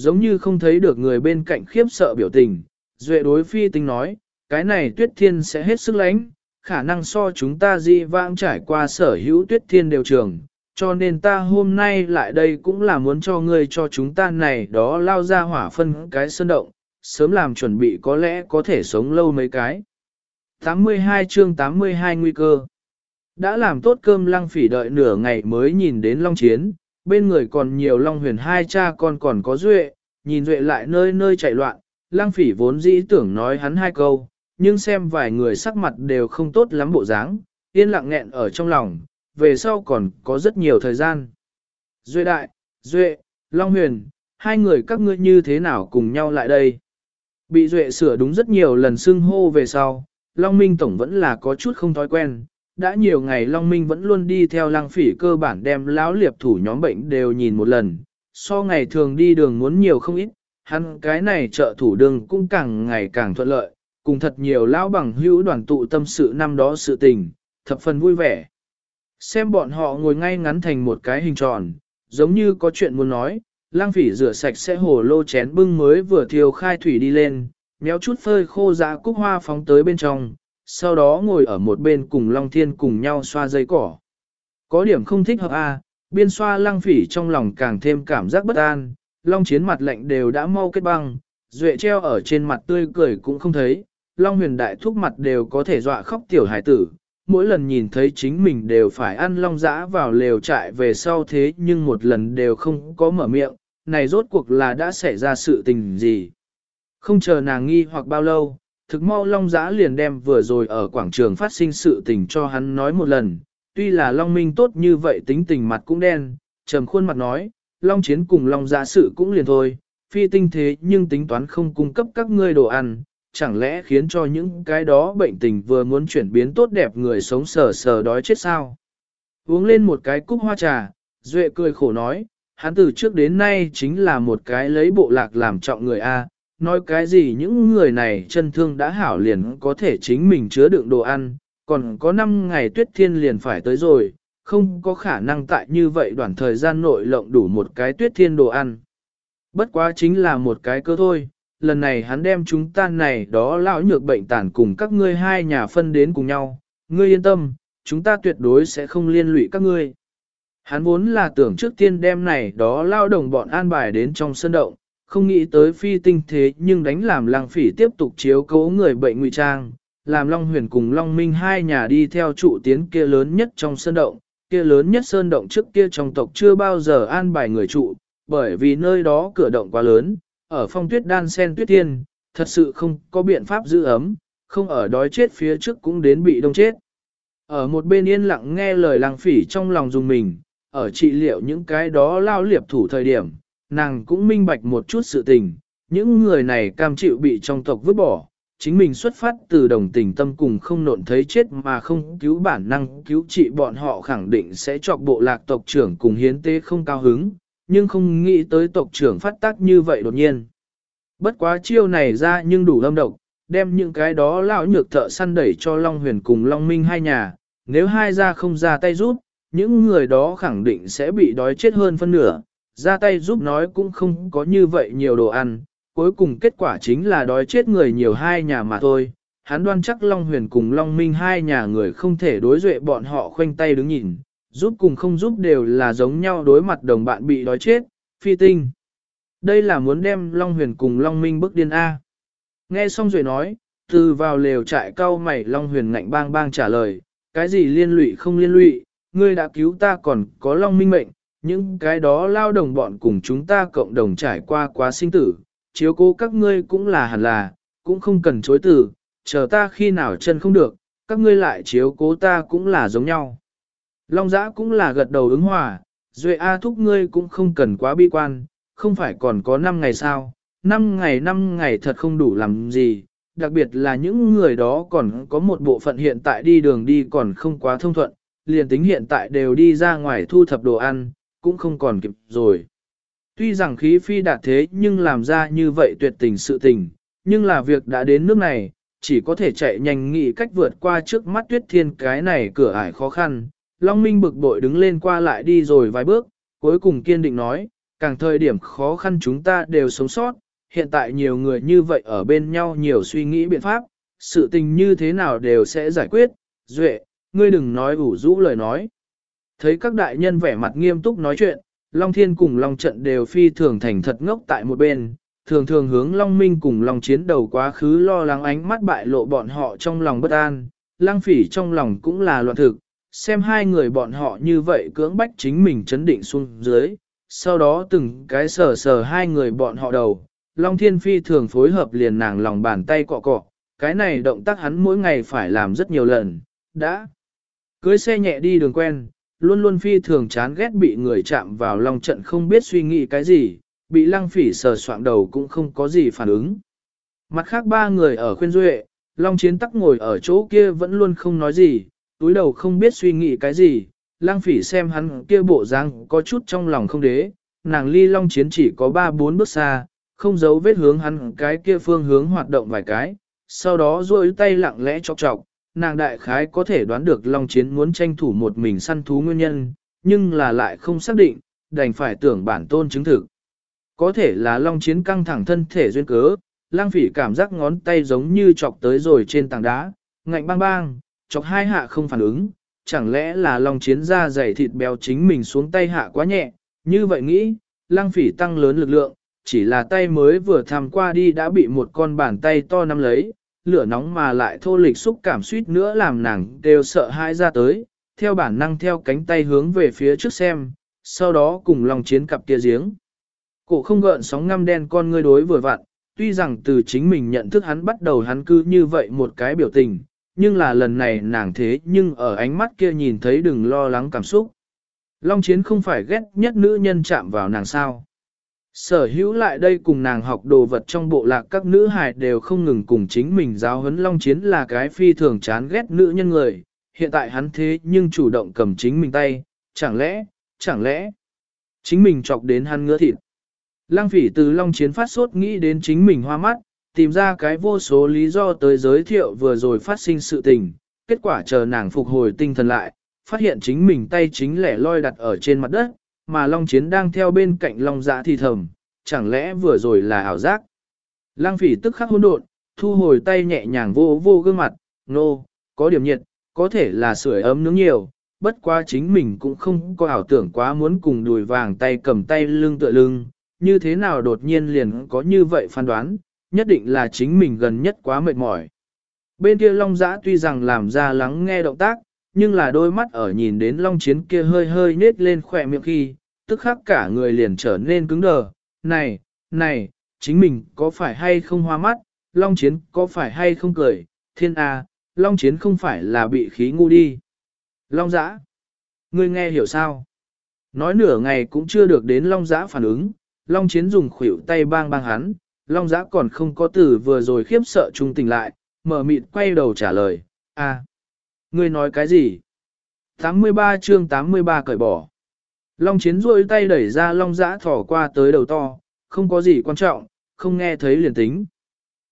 Giống như không thấy được người bên cạnh khiếp sợ biểu tình, Duệ đối phi tinh nói, cái này tuyết thiên sẽ hết sức lánh, khả năng so chúng ta di vãng trải qua sở hữu tuyết thiên đều trường, cho nên ta hôm nay lại đây cũng là muốn cho ngươi cho chúng ta này đó lao ra hỏa phân cái sơn động, sớm làm chuẩn bị có lẽ có thể sống lâu mấy cái. 82 chương 82 nguy cơ Đã làm tốt cơm lăng phỉ đợi nửa ngày mới nhìn đến long chiến, bên người còn nhiều long huyền hai cha con còn có duệ, nhìn duệ lại nơi nơi chạy loạn, Lang phỉ vốn dĩ tưởng nói hắn hai câu, nhưng xem vài người sắc mặt đều không tốt lắm bộ dáng, yên lặng nghẹn ở trong lòng, về sau còn có rất nhiều thời gian. Duệ đại, Duệ, Long Huyền, hai người các ngươi như thế nào cùng nhau lại đây? Bị Duệ sửa đúng rất nhiều lần xưng hô về sau, Long Minh Tổng vẫn là có chút không thói quen. Đã nhiều ngày Long Minh vẫn luôn đi theo lăng phỉ cơ bản đem lão liệp thủ nhóm bệnh đều nhìn một lần. So ngày thường đi đường muốn nhiều không ít, hắn cái này trợ thủ đường cũng càng ngày càng thuận lợi, cùng thật nhiều lão bằng hữu đoàn tụ tâm sự năm đó sự tình, thập phần vui vẻ. Xem bọn họ ngồi ngay ngắn thành một cái hình tròn, giống như có chuyện muốn nói, lang phỉ rửa sạch sẽ hồ lô chén bưng mới vừa thiêu khai thủy đi lên, méo chút phơi khô giá cúc hoa phóng tới bên trong, sau đó ngồi ở một bên cùng Long Thiên cùng nhau xoa dây cỏ. Có điểm không thích hợp a, à, biên xoa lăng phỉ trong lòng càng thêm cảm giác bất an, Long Chiến mặt lạnh đều đã mau kết băng, duệ treo ở trên mặt tươi cười cũng không thấy, Long huyền đại thúc mặt đều có thể dọa khóc tiểu hải tử, mỗi lần nhìn thấy chính mình đều phải ăn long dã vào lều trại về sau thế nhưng một lần đều không có mở miệng, này rốt cuộc là đã xảy ra sự tình gì. Không chờ nàng nghi hoặc bao lâu, thực mau long Giã liền đem vừa rồi ở quảng trường phát sinh sự tình cho hắn nói một lần, tuy là long minh tốt như vậy tính tình mặt cũng đen, trầm khuôn mặt nói, long chiến cùng long Giã sự cũng liền thôi, phi tinh thế nhưng tính toán không cung cấp các ngươi đồ ăn, chẳng lẽ khiến cho những cái đó bệnh tình vừa muốn chuyển biến tốt đẹp người sống sờ sờ đói chết sao? Uống lên một cái cúc hoa trà, Duệ cười khổ nói, hắn từ trước đến nay chính là một cái lấy bộ lạc làm trọng người A, nói cái gì những người này chân thương đã hảo liền có thể chính mình chứa đựng đồ ăn, còn có 5 ngày tuyết thiên liền phải tới rồi, không có khả năng tại như vậy đoạn thời gian nội lộng đủ một cái tuyết thiên đồ ăn. Bất quá chính là một cái cơ thôi, lần này hắn đem chúng ta này đó lão nhược bệnh tàn cùng các ngươi hai nhà phân đến cùng nhau, ngươi yên tâm, chúng ta tuyệt đối sẽ không liên lụy các ngươi. Hắn vốn là tưởng trước tiên đem này đó lao đồng bọn an bài đến trong sân động, không nghĩ tới phi tinh thế nhưng đánh làm lang phỉ tiếp tục chiếu cố người bệnh ngụy trang, làm Long Huyền cùng Long Minh hai nhà đi theo trụ tiến kia lớn nhất trong sơn động, kia lớn nhất sơn động trước kia trong tộc chưa bao giờ an bài người trụ, bởi vì nơi đó cửa động quá lớn, ở phong tuyết đan sen tuyết tiên, thật sự không có biện pháp giữ ấm, không ở đói chết phía trước cũng đến bị đông chết. Ở một bên yên lặng nghe lời lang phỉ trong lòng dùng mình, ở trị liệu những cái đó lao liệp thủ thời điểm, nàng cũng minh bạch một chút sự tình, những người này cam chịu bị trong tộc vứt bỏ, chính mình xuất phát từ đồng tình tâm cùng không nộn thấy chết mà không cứu bản năng cứu trị bọn họ khẳng định sẽ chọc bộ lạc tộc trưởng cùng hiến tế không cao hứng, nhưng không nghĩ tới tộc trưởng phát tác như vậy đột nhiên. Bất quá chiêu này ra nhưng đủ lâm độc, đem những cái đó lão nhược thợ săn đẩy cho Long Huyền cùng Long Minh hai nhà, nếu hai ra không ra tay rút những người đó khẳng định sẽ bị đói chết hơn phân nửa, ra tay giúp nói cũng không có như vậy nhiều đồ ăn, cuối cùng kết quả chính là đói chết người nhiều hai nhà mà thôi. Hắn đoan chắc Long Huyền cùng Long Minh hai nhà người không thể đối duệ bọn họ khoanh tay đứng nhìn, giúp cùng không giúp đều là giống nhau đối mặt đồng bạn bị đói chết, phi tinh. Đây là muốn đem Long Huyền cùng Long Minh bức điên A. Nghe xong rồi nói, từ vào lều trại cao mày Long Huyền ngạnh bang bang trả lời, cái gì liên lụy không liên lụy, ngươi đã cứu ta còn có Long Minh mệnh, những cái đó lao đồng bọn cùng chúng ta cộng đồng trải qua quá sinh tử, chiếu cố các ngươi cũng là hẳn là, cũng không cần chối từ, chờ ta khi nào chân không được, các ngươi lại chiếu cố ta cũng là giống nhau. Long giã cũng là gật đầu ứng hòa, Duệ A thúc ngươi cũng không cần quá bi quan, không phải còn có 5 ngày sao, 5 ngày 5 ngày thật không đủ làm gì, đặc biệt là những người đó còn có một bộ phận hiện tại đi đường đi còn không quá thông thuận, liền tính hiện tại đều đi ra ngoài thu thập đồ ăn, cũng không còn kịp rồi. Tuy rằng khí phi đạt thế nhưng làm ra như vậy tuyệt tình sự tình, nhưng là việc đã đến nước này, chỉ có thể chạy nhanh nghĩ cách vượt qua trước mắt tuyết thiên cái này cửa ải khó khăn. Long Minh bực bội đứng lên qua lại đi rồi vài bước, cuối cùng kiên định nói, càng thời điểm khó khăn chúng ta đều sống sót, hiện tại nhiều người như vậy ở bên nhau nhiều suy nghĩ biện pháp, sự tình như thế nào đều sẽ giải quyết, duệ, ngươi đừng nói ủ rũ lời nói. Thấy các đại nhân vẻ mặt nghiêm túc nói chuyện, Long Thiên cùng Long Trận đều phi thường thành thật ngốc tại một bên, thường thường hướng Long Minh cùng Long Chiến đầu quá khứ lo lắng ánh mắt bại lộ bọn họ trong lòng bất an, lang phỉ trong lòng cũng là loạn thực, xem hai người bọn họ như vậy cưỡng bách chính mình chấn định xuống dưới, sau đó từng cái sờ sờ hai người bọn họ đầu, Long Thiên Phi thường phối hợp liền nàng lòng bàn tay cọ cọ, cái này động tác hắn mỗi ngày phải làm rất nhiều lần, đã cưới xe nhẹ đi đường quen, luôn luôn phi thường chán ghét bị người chạm vào lòng trận không biết suy nghĩ cái gì, bị lăng phỉ sờ soạn đầu cũng không có gì phản ứng. Mặt khác ba người ở khuyên duệ, Long Chiến tắc ngồi ở chỗ kia vẫn luôn không nói gì, túi đầu không biết suy nghĩ cái gì, lăng phỉ xem hắn kia bộ dáng có chút trong lòng không đế, nàng ly Long Chiến chỉ có ba bốn bước xa, không giấu vết hướng hắn cái kia phương hướng hoạt động vài cái, sau đó duỗi tay lặng lẽ chọc chọc, nàng đại khái có thể đoán được Long Chiến muốn tranh thủ một mình săn thú nguyên nhân, nhưng là lại không xác định, đành phải tưởng bản tôn chứng thực. Có thể là Long Chiến căng thẳng thân thể duyên cớ, lang phỉ cảm giác ngón tay giống như chọc tới rồi trên tảng đá, ngạnh bang bang, chọc hai hạ không phản ứng, chẳng lẽ là Long Chiến ra dày thịt béo chính mình xuống tay hạ quá nhẹ, như vậy nghĩ, lang phỉ tăng lớn lực lượng, chỉ là tay mới vừa tham qua đi đã bị một con bàn tay to nắm lấy, lửa nóng mà lại thô lịch xúc cảm suýt nữa làm nàng đều sợ hãi ra tới, theo bản năng theo cánh tay hướng về phía trước xem, sau đó cùng lòng chiến cặp kia giếng. Cổ không gợn sóng ngăm đen con ngươi đối vừa vặn, tuy rằng từ chính mình nhận thức hắn bắt đầu hắn cứ như vậy một cái biểu tình, nhưng là lần này nàng thế nhưng ở ánh mắt kia nhìn thấy đừng lo lắng cảm xúc. Long chiến không phải ghét nhất nữ nhân chạm vào nàng sao. Sở hữu lại đây cùng nàng học đồ vật trong bộ lạc các nữ hài đều không ngừng cùng chính mình giáo huấn Long Chiến là cái phi thường chán ghét nữ nhân người, hiện tại hắn thế nhưng chủ động cầm chính mình tay, chẳng lẽ, chẳng lẽ, chính mình chọc đến hắn ngứa thịt. Lăng phỉ từ Long Chiến phát sốt nghĩ đến chính mình hoa mắt, tìm ra cái vô số lý do tới giới thiệu vừa rồi phát sinh sự tình, kết quả chờ nàng phục hồi tinh thần lại, phát hiện chính mình tay chính lẻ loi đặt ở trên mặt đất, mà Long Chiến đang theo bên cạnh Long Dạ thì thầm, chẳng lẽ vừa rồi là ảo giác. Lăng phỉ tức khắc hỗn độn, thu hồi tay nhẹ nhàng vô vô gương mặt, nô, no, có điểm nhiệt, có thể là sưởi ấm nướng nhiều, bất quá chính mình cũng không có ảo tưởng quá muốn cùng đùi vàng tay cầm tay lưng tựa lưng, như thế nào đột nhiên liền có như vậy phán đoán, nhất định là chính mình gần nhất quá mệt mỏi. Bên kia Long Giã tuy rằng làm ra lắng nghe động tác, nhưng là đôi mắt ở nhìn đến Long Chiến kia hơi hơi nết lên khỏe miệng khi, tức khắc cả người liền trở nên cứng đờ. Này, này, chính mình có phải hay không hoa mắt, Long Chiến có phải hay không cười, thiên A, Long Chiến không phải là bị khí ngu đi. Long Giã, ngươi nghe hiểu sao? Nói nửa ngày cũng chưa được đến Long Giã phản ứng, Long Chiến dùng khuỷu tay bang bang hắn, Long Giã còn không có từ vừa rồi khiếp sợ trung tình lại, mở mịt quay đầu trả lời, a, ngươi nói cái gì? 83 chương 83 cởi bỏ. Long Chiến rôi tay đẩy ra Long Giã thỏ qua tới đầu to, không có gì quan trọng, không nghe thấy liền tính.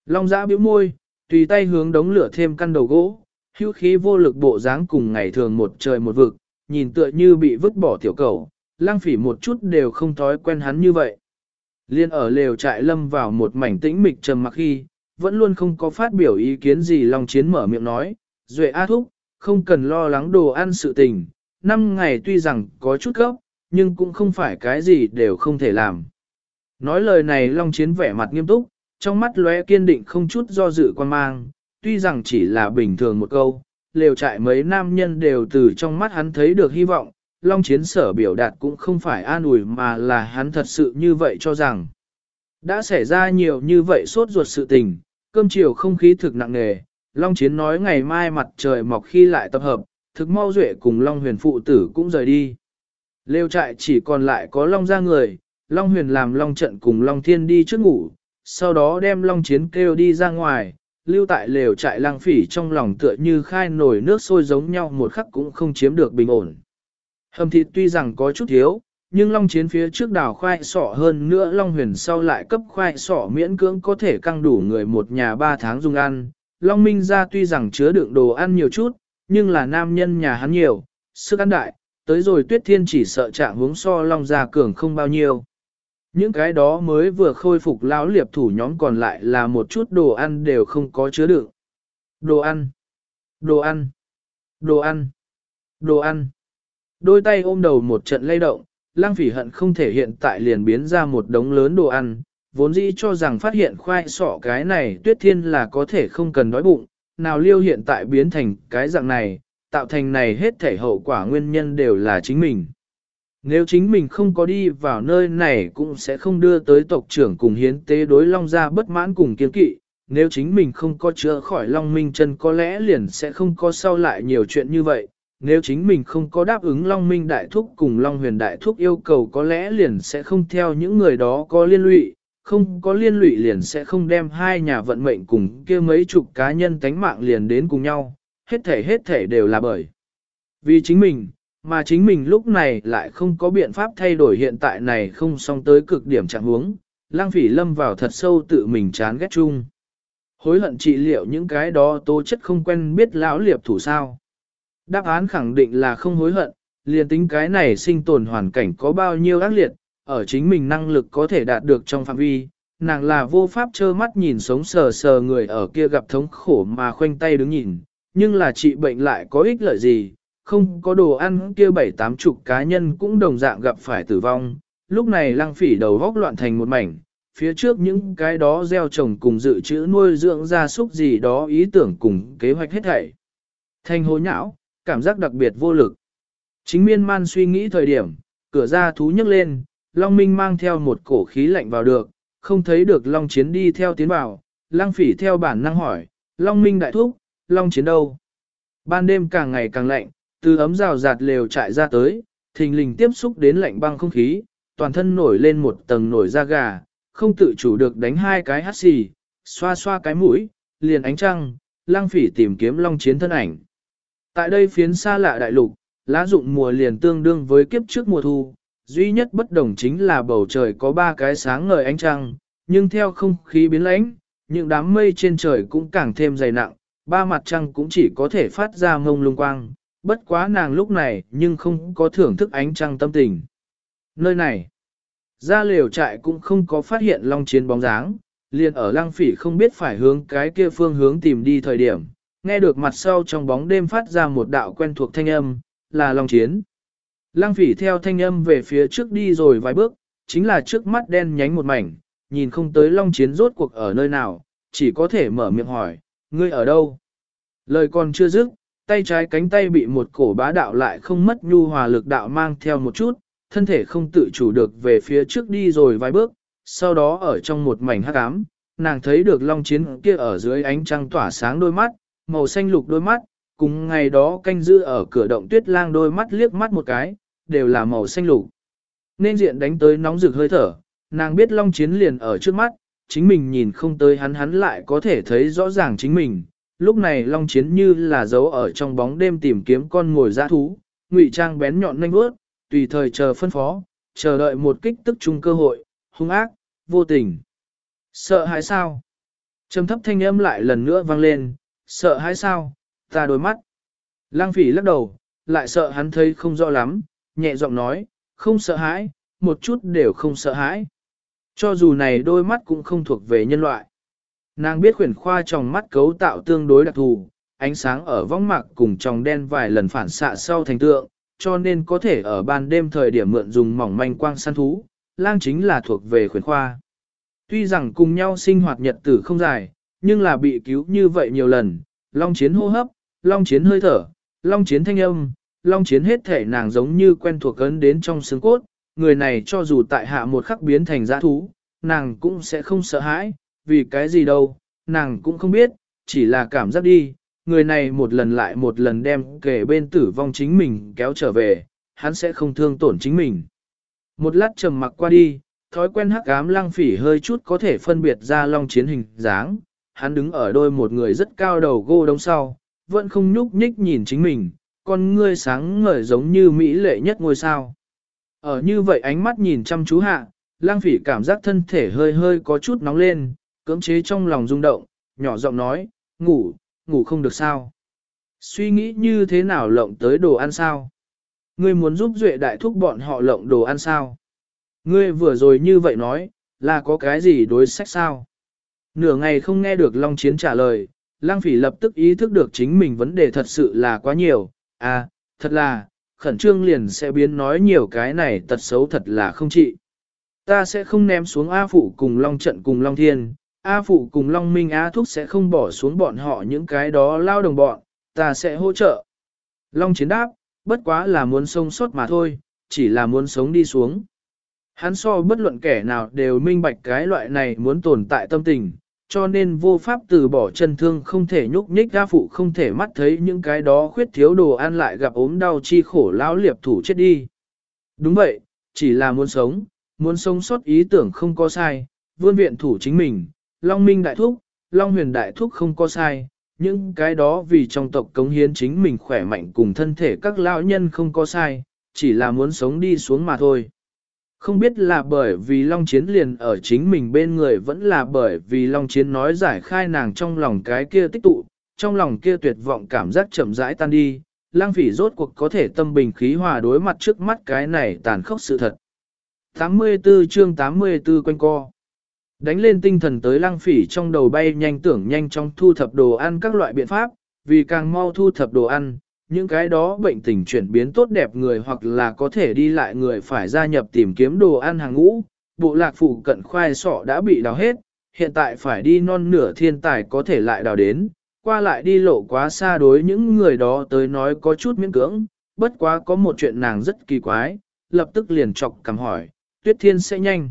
Long Giã bĩu môi, tùy tay hướng đống lửa thêm căn đầu gỗ, hữu khí vô lực bộ dáng cùng ngày thường một trời một vực, nhìn tựa như bị vứt bỏ tiểu cầu, lang phỉ một chút đều không thói quen hắn như vậy. Liên ở lều trại lâm vào một mảnh tĩnh mịch trầm mặc khi, vẫn luôn không có phát biểu ý kiến gì Long Chiến mở miệng nói, Duệ A Thúc, không cần lo lắng đồ ăn sự tình, năm ngày tuy rằng có chút gốc, nhưng cũng không phải cái gì đều không thể làm. Nói lời này Long Chiến vẻ mặt nghiêm túc, trong mắt lóe kiên định không chút do dự quan mang, tuy rằng chỉ là bình thường một câu, lều trại mấy nam nhân đều từ trong mắt hắn thấy được hy vọng, Long Chiến sở biểu đạt cũng không phải an ủi mà là hắn thật sự như vậy cho rằng. Đã xảy ra nhiều như vậy sốt ruột sự tình, cơm chiều không khí thực nặng nề, Long Chiến nói ngày mai mặt trời mọc khi lại tập hợp, thực mau duệ cùng Long huyền phụ tử cũng rời đi. Lêu trại chỉ còn lại có Long ra người, Long huyền làm Long trận cùng Long thiên đi trước ngủ, sau đó đem Long Chiến kêu đi ra ngoài, lưu tại lều trại lang phỉ trong lòng tựa như khai nổi nước sôi giống nhau một khắc cũng không chiếm được bình ổn. Hầm thịt tuy rằng có chút thiếu, nhưng long chiến phía trước đào khoai sọ hơn nữa long huyền sau lại cấp khoai sọ miễn cưỡng có thể căng đủ người một nhà ba tháng dùng ăn. Long minh ra tuy rằng chứa đựng đồ ăn nhiều chút, nhưng là nam nhân nhà hắn nhiều, sức ăn đại, tới rồi tuyết thiên chỉ sợ trạng hướng so long gia cường không bao nhiêu. Những cái đó mới vừa khôi phục lão liệp thủ nhóm còn lại là một chút đồ ăn đều không có chứa đựng. Đồ ăn, đồ ăn, đồ ăn, đồ ăn. Đôi tay ôm đầu một trận lay động, lang phỉ hận không thể hiện tại liền biến ra một đống lớn đồ ăn, vốn dĩ cho rằng phát hiện khoai sọ cái này tuyết thiên là có thể không cần đói bụng, nào liêu hiện tại biến thành cái dạng này, tạo thành này hết thể hậu quả nguyên nhân đều là chính mình. Nếu chính mình không có đi vào nơi này cũng sẽ không đưa tới tộc trưởng cùng hiến tế đối long ra bất mãn cùng kiên kỵ, nếu chính mình không có chữa khỏi long minh chân có lẽ liền sẽ không có sau lại nhiều chuyện như vậy, nếu chính mình không có đáp ứng Long Minh Đại Thúc cùng Long Huyền Đại Thúc yêu cầu có lẽ liền sẽ không theo những người đó có liên lụy, không có liên lụy liền sẽ không đem hai nhà vận mệnh cùng kia mấy chục cá nhân tánh mạng liền đến cùng nhau, hết thể hết thể đều là bởi. Vì chính mình, mà chính mình lúc này lại không có biện pháp thay đổi hiện tại này không song tới cực điểm trạng huống, lang phỉ lâm vào thật sâu tự mình chán ghét chung. Hối hận trị liệu những cái đó tố chất không quen biết lão liệp thủ sao. Đáp án khẳng định là không hối hận, liền tính cái này sinh tồn hoàn cảnh có bao nhiêu ác liệt, ở chính mình năng lực có thể đạt được trong phạm vi, nàng là vô pháp trơ mắt nhìn sống sờ sờ người ở kia gặp thống khổ mà khoanh tay đứng nhìn, nhưng là trị bệnh lại có ích lợi gì, không có đồ ăn kia bảy tám chục cá nhân cũng đồng dạng gặp phải tử vong, lúc này lăng phỉ đầu góc loạn thành một mảnh, phía trước những cái đó gieo trồng cùng dự trữ nuôi dưỡng gia súc gì đó ý tưởng cùng kế hoạch hết thảy. Thanh hố nhão, cảm giác đặc biệt vô lực. Chính miên man suy nghĩ thời điểm, cửa ra thú nhấc lên, Long Minh mang theo một cổ khí lạnh vào được, không thấy được Long Chiến đi theo tiến vào, lang phỉ theo bản năng hỏi, Long Minh đại thúc, Long Chiến đâu? Ban đêm càng ngày càng lạnh, từ ấm rào rạt lều trại ra tới, thình lình tiếp xúc đến lạnh băng không khí, toàn thân nổi lên một tầng nổi da gà, không tự chủ được đánh hai cái hắt xì, xoa xoa cái mũi, liền ánh trăng, lang phỉ tìm kiếm long chiến thân ảnh. Tại đây phiến xa lạ đại lục, lá dụng mùa liền tương đương với kiếp trước mùa thu, duy nhất bất đồng chính là bầu trời có ba cái sáng ngời ánh trăng, nhưng theo không khí biến lãnh, những đám mây trên trời cũng càng thêm dày nặng, ba mặt trăng cũng chỉ có thể phát ra mông lung quang, bất quá nàng lúc này nhưng không có thưởng thức ánh trăng tâm tình. Nơi này, ra liều trại cũng không có phát hiện long chiến bóng dáng, liền ở lăng phỉ không biết phải hướng cái kia phương hướng tìm đi thời điểm, nghe được mặt sau trong bóng đêm phát ra một đạo quen thuộc thanh âm, là long chiến. Lăng phỉ theo thanh âm về phía trước đi rồi vài bước, chính là trước mắt đen nhánh một mảnh, nhìn không tới long chiến rốt cuộc ở nơi nào, chỉ có thể mở miệng hỏi, ngươi ở đâu? Lời còn chưa dứt, tay trái cánh tay bị một cổ bá đạo lại không mất nhu hòa lực đạo mang theo một chút, thân thể không tự chủ được về phía trước đi rồi vài bước, sau đó ở trong một mảnh hắc ám, nàng thấy được long chiến kia ở dưới ánh trăng tỏa sáng đôi mắt, màu xanh lục đôi mắt, cùng ngày đó canh giữ ở cửa động tuyết lang đôi mắt liếc mắt một cái, đều là màu xanh lục. Nên diện đánh tới nóng rực hơi thở, nàng biết long chiến liền ở trước mắt, chính mình nhìn không tới hắn hắn lại có thể thấy rõ ràng chính mình. Lúc này long chiến như là giấu ở trong bóng đêm tìm kiếm con ngồi dã thú, ngụy trang bén nhọn nhanh bước tùy thời chờ phân phó, chờ đợi một kích tức chung cơ hội, hung ác, vô tình. Sợ hãi sao? Trầm thấp thanh âm lại lần nữa vang lên, sợ hãi sao? Ta đôi mắt. Lang phỉ lắc đầu, lại sợ hắn thấy không rõ lắm, nhẹ giọng nói, không sợ hãi, một chút đều không sợ hãi. Cho dù này đôi mắt cũng không thuộc về nhân loại. Nàng biết khuyển khoa trong mắt cấu tạo tương đối đặc thù, ánh sáng ở vong mạc cùng tròng đen vài lần phản xạ sau thành tượng, cho nên có thể ở ban đêm thời điểm mượn dùng mỏng manh quang săn thú, lang chính là thuộc về khuyển khoa. Tuy rằng cùng nhau sinh hoạt nhật tử không dài, nhưng là bị cứu như vậy nhiều lần, long chiến hô hấp, long chiến hơi thở, long chiến thanh âm, long chiến hết thể nàng giống như quen thuộc ấn đến trong xương cốt, người này cho dù tại hạ một khắc biến thành giã thú, nàng cũng sẽ không sợ hãi, vì cái gì đâu, nàng cũng không biết, chỉ là cảm giác đi, người này một lần lại một lần đem kể bên tử vong chính mình kéo trở về, hắn sẽ không thương tổn chính mình. Một lát trầm mặc qua đi, thói quen hắc ám lăng phỉ hơi chút có thể phân biệt ra long chiến hình dáng, hắn đứng ở đôi một người rất cao đầu gô đông sau, vẫn không nhúc nhích nhìn chính mình, con ngươi sáng ngời giống như mỹ lệ nhất ngôi sao. Ở như vậy ánh mắt nhìn chăm chú hạ, lang phỉ cảm giác thân thể hơi hơi có chút nóng lên, cưỡng chế trong lòng rung động, nhỏ giọng nói, ngủ, ngủ không được sao. Suy nghĩ như thế nào lộng tới đồ ăn sao? Ngươi muốn giúp duệ đại thúc bọn họ lộng đồ ăn sao? Ngươi vừa rồi như vậy nói, là có cái gì đối sách sao? Nửa ngày không nghe được Long Chiến trả lời, Lang Phỉ lập tức ý thức được chính mình vấn đề thật sự là quá nhiều, à, thật là, khẩn trương liền sẽ biến nói nhiều cái này tật xấu thật là không trị. Ta sẽ không ném xuống A Phụ cùng Long Trận cùng Long Thiên, A Phụ cùng Long Minh A Thúc sẽ không bỏ xuống bọn họ những cái đó lao đồng bọn, ta sẽ hỗ trợ. Long Chiến đáp, bất quá là muốn sống sót mà thôi, chỉ là muốn sống đi xuống. Hắn so bất luận kẻ nào đều minh bạch cái loại này muốn tồn tại tâm tình, cho nên vô pháp từ bỏ chân thương không thể nhúc nhích ra phụ không thể mắt thấy những cái đó khuyết thiếu đồ ăn lại gặp ốm đau chi khổ lão liệp thủ chết đi. Đúng vậy, chỉ là muốn sống, muốn sống sót ý tưởng không có sai, vươn viện thủ chính mình, Long Minh Đại Thúc, Long Huyền Đại Thúc không có sai, những cái đó vì trong tộc cống hiến chính mình khỏe mạnh cùng thân thể các lão nhân không có sai, chỉ là muốn sống đi xuống mà thôi. Không biết là bởi vì Long Chiến liền ở chính mình bên người vẫn là bởi vì Long Chiến nói giải khai nàng trong lòng cái kia tích tụ, trong lòng kia tuyệt vọng cảm giác chậm rãi tan đi, lang phỉ rốt cuộc có thể tâm bình khí hòa đối mặt trước mắt cái này tàn khốc sự thật. 84 chương 84 quanh co Đánh lên tinh thần tới lang phỉ trong đầu bay nhanh tưởng nhanh trong thu thập đồ ăn các loại biện pháp, vì càng mau thu thập đồ ăn, những cái đó bệnh tình chuyển biến tốt đẹp người hoặc là có thể đi lại người phải gia nhập tìm kiếm đồ ăn hàng ngũ, bộ lạc phụ cận khoai sọ đã bị đào hết, hiện tại phải đi non nửa thiên tài có thể lại đào đến, qua lại đi lộ quá xa đối những người đó tới nói có chút miễn cưỡng, bất quá có một chuyện nàng rất kỳ quái, lập tức liền chọc cầm hỏi, tuyết thiên sẽ nhanh.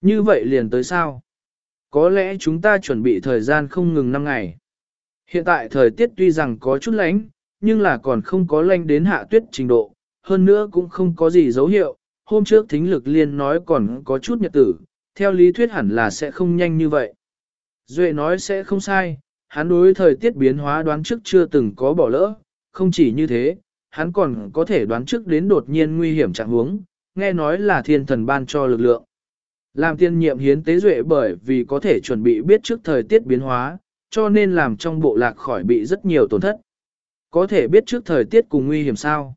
Như vậy liền tới sao? Có lẽ chúng ta chuẩn bị thời gian không ngừng 5 ngày. Hiện tại thời tiết tuy rằng có chút lạnh, nhưng là còn không có lanh đến hạ tuyết trình độ, hơn nữa cũng không có gì dấu hiệu. Hôm trước thính lực liên nói còn có chút nhật tử, theo lý thuyết hẳn là sẽ không nhanh như vậy. Duệ nói sẽ không sai, hắn đối thời tiết biến hóa đoán trước chưa từng có bỏ lỡ, không chỉ như thế, hắn còn có thể đoán trước đến đột nhiên nguy hiểm trạng huống, nghe nói là thiên thần ban cho lực lượng. Làm tiên nhiệm hiến tế duệ bởi vì có thể chuẩn bị biết trước thời tiết biến hóa, cho nên làm trong bộ lạc khỏi bị rất nhiều tổn thất. Có thể biết trước thời tiết cùng nguy hiểm sao.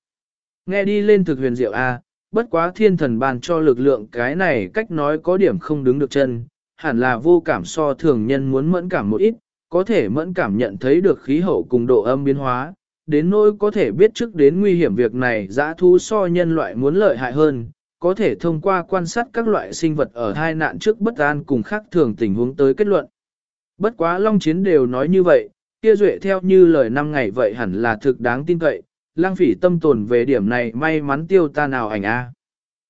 Nghe đi lên thực huyền diệu A, bất quá thiên thần ban cho lực lượng cái này cách nói có điểm không đứng được chân, hẳn là vô cảm so thường nhân muốn mẫn cảm một ít, có thể mẫn cảm nhận thấy được khí hậu cùng độ âm biến hóa, đến nỗi có thể biết trước đến nguy hiểm việc này dã thu so nhân loại muốn lợi hại hơn, có thể thông qua quan sát các loại sinh vật ở hai nạn trước bất an cùng khác thường tình huống tới kết luận. Bất quá Long Chiến đều nói như vậy, kia duệ theo như lời năm ngày vậy hẳn là thực đáng tin cậy, lang phỉ tâm tồn về điểm này may mắn tiêu ta nào ảnh a.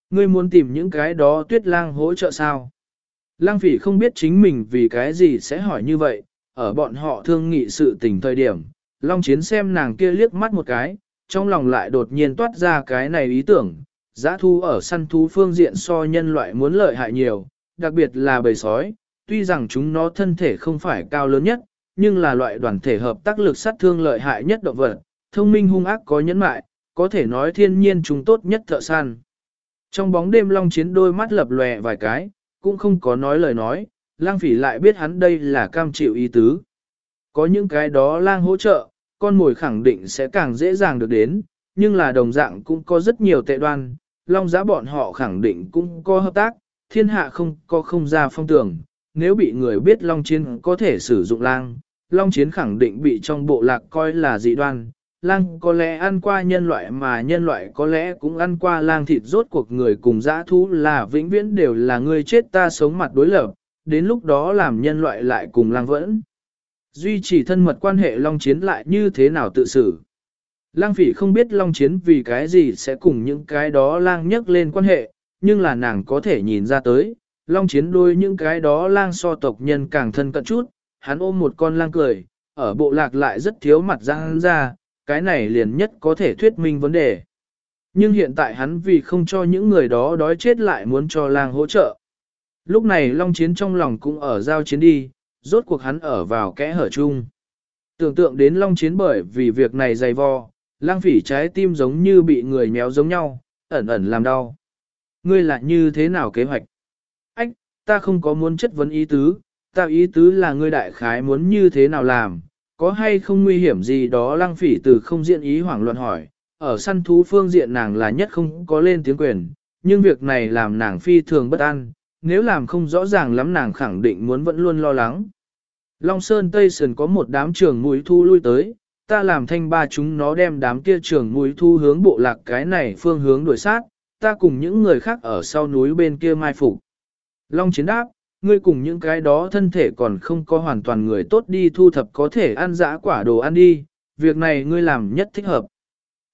Ngươi muốn tìm những cái đó tuyết lang hỗ trợ sao? Lang phỉ không biết chính mình vì cái gì sẽ hỏi như vậy, ở bọn họ thương nghị sự tình thời điểm, Long Chiến xem nàng kia liếc mắt một cái, trong lòng lại đột nhiên toát ra cái này ý tưởng, giã thu ở săn thú phương diện so nhân loại muốn lợi hại nhiều, đặc biệt là bầy sói, tuy rằng chúng nó thân thể không phải cao lớn nhất, nhưng là loại đoàn thể hợp tác lực sát thương lợi hại nhất động vật, thông minh hung ác có nhẫn mại, có thể nói thiên nhiên chúng tốt nhất thợ săn. Trong bóng đêm long chiến đôi mắt lập lòe vài cái, cũng không có nói lời nói, lang phỉ lại biết hắn đây là cam chịu ý tứ. Có những cái đó lang hỗ trợ, con mồi khẳng định sẽ càng dễ dàng được đến, nhưng là đồng dạng cũng có rất nhiều tệ đoan, long giá bọn họ khẳng định cũng có hợp tác, thiên hạ không có không ra phong tưởng, nếu bị người biết long chiến có thể sử dụng lang, long chiến khẳng định bị trong bộ lạc coi là dị đoan. Lang có lẽ ăn qua nhân loại mà nhân loại có lẽ cũng ăn qua lang thịt rốt cuộc người cùng dã thú là vĩnh viễn đều là người chết ta sống mặt đối lập, đến lúc đó làm nhân loại lại cùng lang vẫn. Duy trì thân mật quan hệ long chiến lại như thế nào tự xử. Lang phỉ không biết long chiến vì cái gì sẽ cùng những cái đó lang nhắc lên quan hệ, nhưng là nàng có thể nhìn ra tới, long chiến đôi những cái đó lang so tộc nhân càng thân cận chút, hắn ôm một con lang cười, ở bộ lạc lại rất thiếu mặt răng ra, cái này liền nhất có thể thuyết minh vấn đề. Nhưng hiện tại hắn vì không cho những người đó đói chết lại muốn cho lang hỗ trợ. Lúc này long chiến trong lòng cũng ở giao chiến đi, rốt cuộc hắn ở vào kẽ hở chung. Tưởng tượng đến long chiến bởi vì việc này dày vò, lang phỉ trái tim giống như bị người méo giống nhau, ẩn ẩn làm đau. Ngươi là như thế nào kế hoạch? Ách, ta không có muốn chất vấn ý tứ, ta ý tứ là ngươi đại khái muốn như thế nào làm, có hay không nguy hiểm gì đó lăng phỉ từ không diện ý hoảng loạn hỏi, ở săn thú phương diện nàng là nhất không có lên tiếng quyền, nhưng việc này làm nàng phi thường bất an, nếu làm không rõ ràng lắm nàng khẳng định muốn vẫn luôn lo lắng. Long Sơn Tây Sơn có một đám trường mũi thu lui tới, ta làm thanh ba chúng nó đem đám kia trường mũi thu hướng bộ lạc cái này phương hướng đuổi sát, ta cùng những người khác ở sau núi bên kia mai phục. Long chiến đáp, ngươi cùng những cái đó thân thể còn không có hoàn toàn người tốt đi thu thập có thể ăn dã quả đồ ăn đi, việc này ngươi làm nhất thích hợp.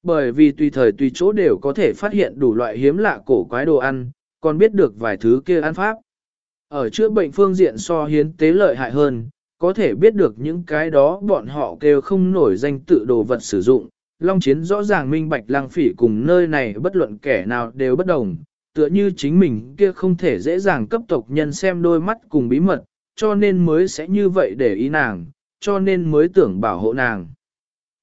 Bởi vì tùy thời tùy chỗ đều có thể phát hiện đủ loại hiếm lạ cổ quái đồ ăn, còn biết được vài thứ kia ăn pháp. Ở chữa bệnh phương diện so hiến tế lợi hại hơn, có thể biết được những cái đó bọn họ kêu không nổi danh tự đồ vật sử dụng. Long chiến rõ ràng minh bạch lang phỉ cùng nơi này bất luận kẻ nào đều bất đồng, tựa như chính mình kia không thể dễ dàng cấp tộc nhân xem đôi mắt cùng bí mật, cho nên mới sẽ như vậy để ý nàng, cho nên mới tưởng bảo hộ nàng.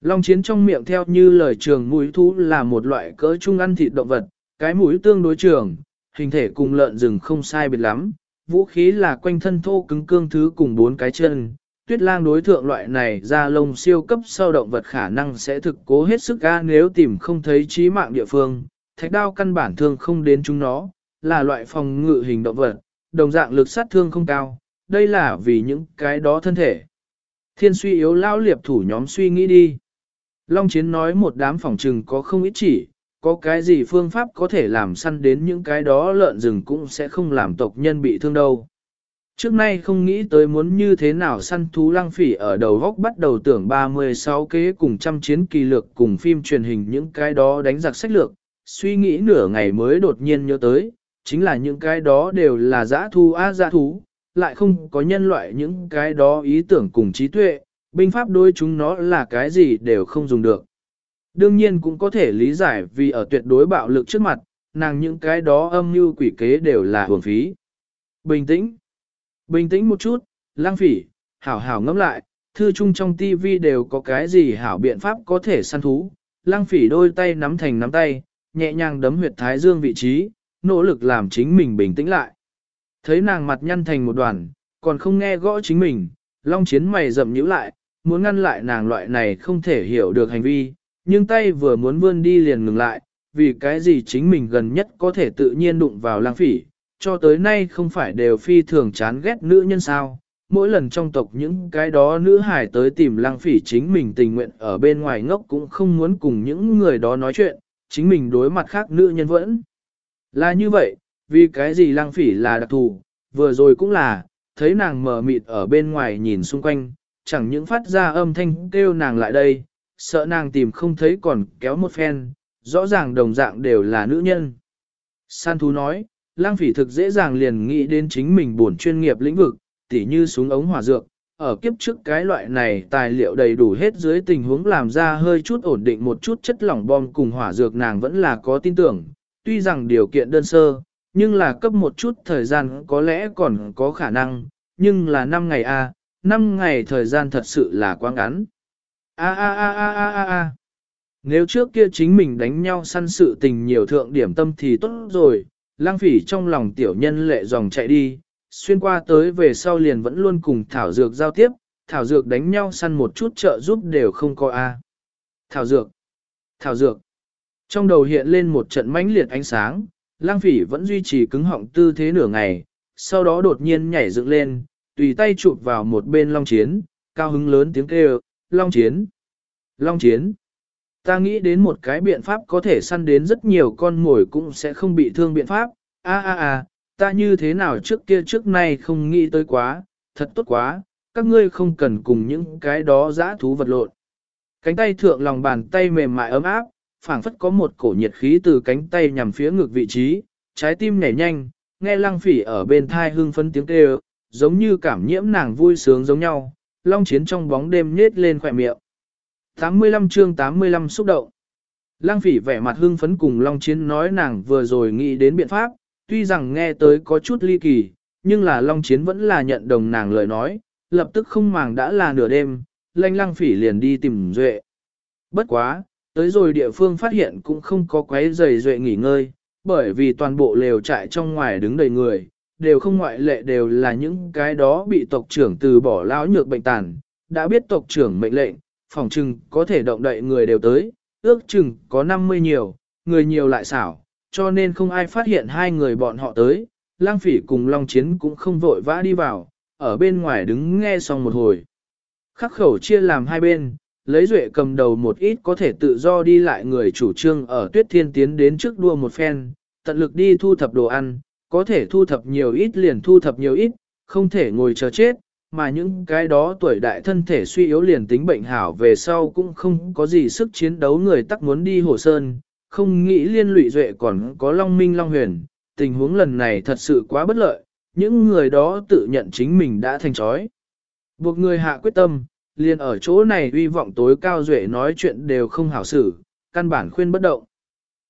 Long chiến trong miệng theo như lời trường mũi thú là một loại cỡ trung ăn thịt động vật, cái mũi tương đối trường, hình thể cùng lợn rừng không sai biệt lắm, vũ khí là quanh thân thô cứng cương thứ cùng bốn cái chân. Tuyết lang đối thượng loại này ra lông siêu cấp sau động vật khả năng sẽ thực cố hết sức ga nếu tìm không thấy trí mạng địa phương, thạch đao căn bản thương không đến chúng nó, là loại phòng ngự hình động vật, đồng dạng lực sát thương không cao, đây là vì những cái đó thân thể. Thiên suy yếu lao liệp thủ nhóm suy nghĩ đi. Long Chiến nói một đám phòng trừng có không ít chỉ, có cái gì phương pháp có thể làm săn đến những cái đó lợn rừng cũng sẽ không làm tộc nhân bị thương đâu. Trước nay không nghĩ tới muốn như thế nào săn thú lăng phỉ ở đầu góc bắt đầu tưởng 36 kế cùng trăm chiến kỳ lược cùng phim truyền hình những cái đó đánh giặc sách lược, suy nghĩ nửa ngày mới đột nhiên nhớ tới, chính là những cái đó đều là giã thu á giã thú, lại không có nhân loại những cái đó ý tưởng cùng trí tuệ, binh pháp đối chúng nó là cái gì đều không dùng được. Đương nhiên cũng có thể lý giải vì ở tuyệt đối bạo lực trước mặt, nàng những cái đó âm mưu quỷ kế đều là hưởng phí. Bình tĩnh. Bình tĩnh một chút, lang phỉ, hảo hảo ngẫm lại, thư chung trong tivi đều có cái gì hảo biện pháp có thể săn thú. Lang phỉ đôi tay nắm thành nắm tay, nhẹ nhàng đấm huyệt thái dương vị trí, nỗ lực làm chính mình bình tĩnh lại. Thấy nàng mặt nhăn thành một đoàn, còn không nghe gõ chính mình, long chiến mày rậm nhíu lại, muốn ngăn lại nàng loại này không thể hiểu được hành vi, nhưng tay vừa muốn vươn đi liền ngừng lại, vì cái gì chính mình gần nhất có thể tự nhiên đụng vào lang phỉ, cho tới nay không phải đều phi thường chán ghét nữ nhân sao. Mỗi lần trong tộc những cái đó nữ hải tới tìm lang phỉ chính mình tình nguyện ở bên ngoài ngốc cũng không muốn cùng những người đó nói chuyện, chính mình đối mặt khác nữ nhân vẫn. Là như vậy, vì cái gì lang phỉ là đặc thù, vừa rồi cũng là, thấy nàng mở mịt ở bên ngoài nhìn xung quanh, chẳng những phát ra âm thanh kêu nàng lại đây, sợ nàng tìm không thấy còn kéo một phen, rõ ràng đồng dạng đều là nữ nhân. San thú nói, lang phỉ thực dễ dàng liền nghĩ đến chính mình buồn chuyên nghiệp lĩnh vực, tỉ như súng ống hỏa dược, ở kiếp trước cái loại này tài liệu đầy đủ hết dưới tình huống làm ra hơi chút ổn định một chút chất lỏng bom cùng hỏa dược nàng vẫn là có tin tưởng, tuy rằng điều kiện đơn sơ, nhưng là cấp một chút thời gian có lẽ còn có khả năng, nhưng là 5 ngày a, à, 5 ngày thời gian thật sự là quá ngắn. A a a a a a a. Nếu trước kia chính mình đánh nhau săn sự tình nhiều thượng điểm tâm thì tốt rồi, lang phỉ trong lòng tiểu nhân lệ dòng chạy đi, xuyên qua tới về sau liền vẫn luôn cùng Thảo Dược giao tiếp, Thảo Dược đánh nhau săn một chút trợ giúp đều không có A. Thảo Dược, Thảo Dược. Trong đầu hiện lên một trận mãnh liệt ánh sáng, lang phỉ vẫn duy trì cứng họng tư thế nửa ngày, sau đó đột nhiên nhảy dựng lên, tùy tay chụp vào một bên long chiến, cao hứng lớn tiếng kêu, long chiến, long chiến. Ta nghĩ đến một cái biện pháp có thể săn đến rất nhiều con mồi cũng sẽ không bị thương biện pháp, a a a, ta như thế nào trước kia trước nay không nghĩ tới quá, thật tốt quá, các ngươi không cần cùng những cái đó dã thú vật lộn. Cánh tay thượng lòng bàn tay mềm mại ấm áp, phảng phất có một cổ nhiệt khí từ cánh tay nhằm phía ngược vị trí, trái tim nhảy nhanh, nghe lăng phỉ ở bên thai hưng phấn tiếng kêu, giống như cảm nhiễm nàng vui sướng giống nhau, long chiến trong bóng đêm nhết lên khỏe miệng. 85 chương 85 xúc động. Lăng phỉ vẻ mặt hưng phấn cùng long chiến nói nàng vừa rồi nghĩ đến biện pháp, tuy rằng nghe tới có chút ly kỳ, nhưng là long chiến vẫn là nhận đồng nàng lời nói, lập tức không màng đã là nửa đêm, lanh lăng phỉ liền đi tìm duệ. Bất quá, tới rồi địa phương phát hiện cũng không có quấy giày duệ nghỉ ngơi, bởi vì toàn bộ lều trại trong ngoài đứng đầy người, đều không ngoại lệ đều là những cái đó bị tộc trưởng từ bỏ lão nhược bệnh tàn, đã biết tộc trưởng mệnh lệnh, phòng trừng có thể động đậy người đều tới, ước chừng có 50 nhiều, người nhiều lại xảo, cho nên không ai phát hiện hai người bọn họ tới, lang phỉ cùng long chiến cũng không vội vã đi vào, ở bên ngoài đứng nghe xong một hồi. Khắc khẩu chia làm hai bên, lấy duệ cầm đầu một ít có thể tự do đi lại người chủ trương ở tuyết thiên tiến đến trước đua một phen, tận lực đi thu thập đồ ăn, có thể thu thập nhiều ít liền thu thập nhiều ít, không thể ngồi chờ chết, mà những cái đó tuổi đại thân thể suy yếu liền tính bệnh hảo về sau cũng không có gì sức chiến đấu người tắc muốn đi hồ sơn, không nghĩ liên lụy duệ còn có long minh long huyền, tình huống lần này thật sự quá bất lợi, những người đó tự nhận chính mình đã thành trói. Buộc người hạ quyết tâm, liền ở chỗ này uy vọng tối cao duệ nói chuyện đều không hảo xử, căn bản khuyên bất động.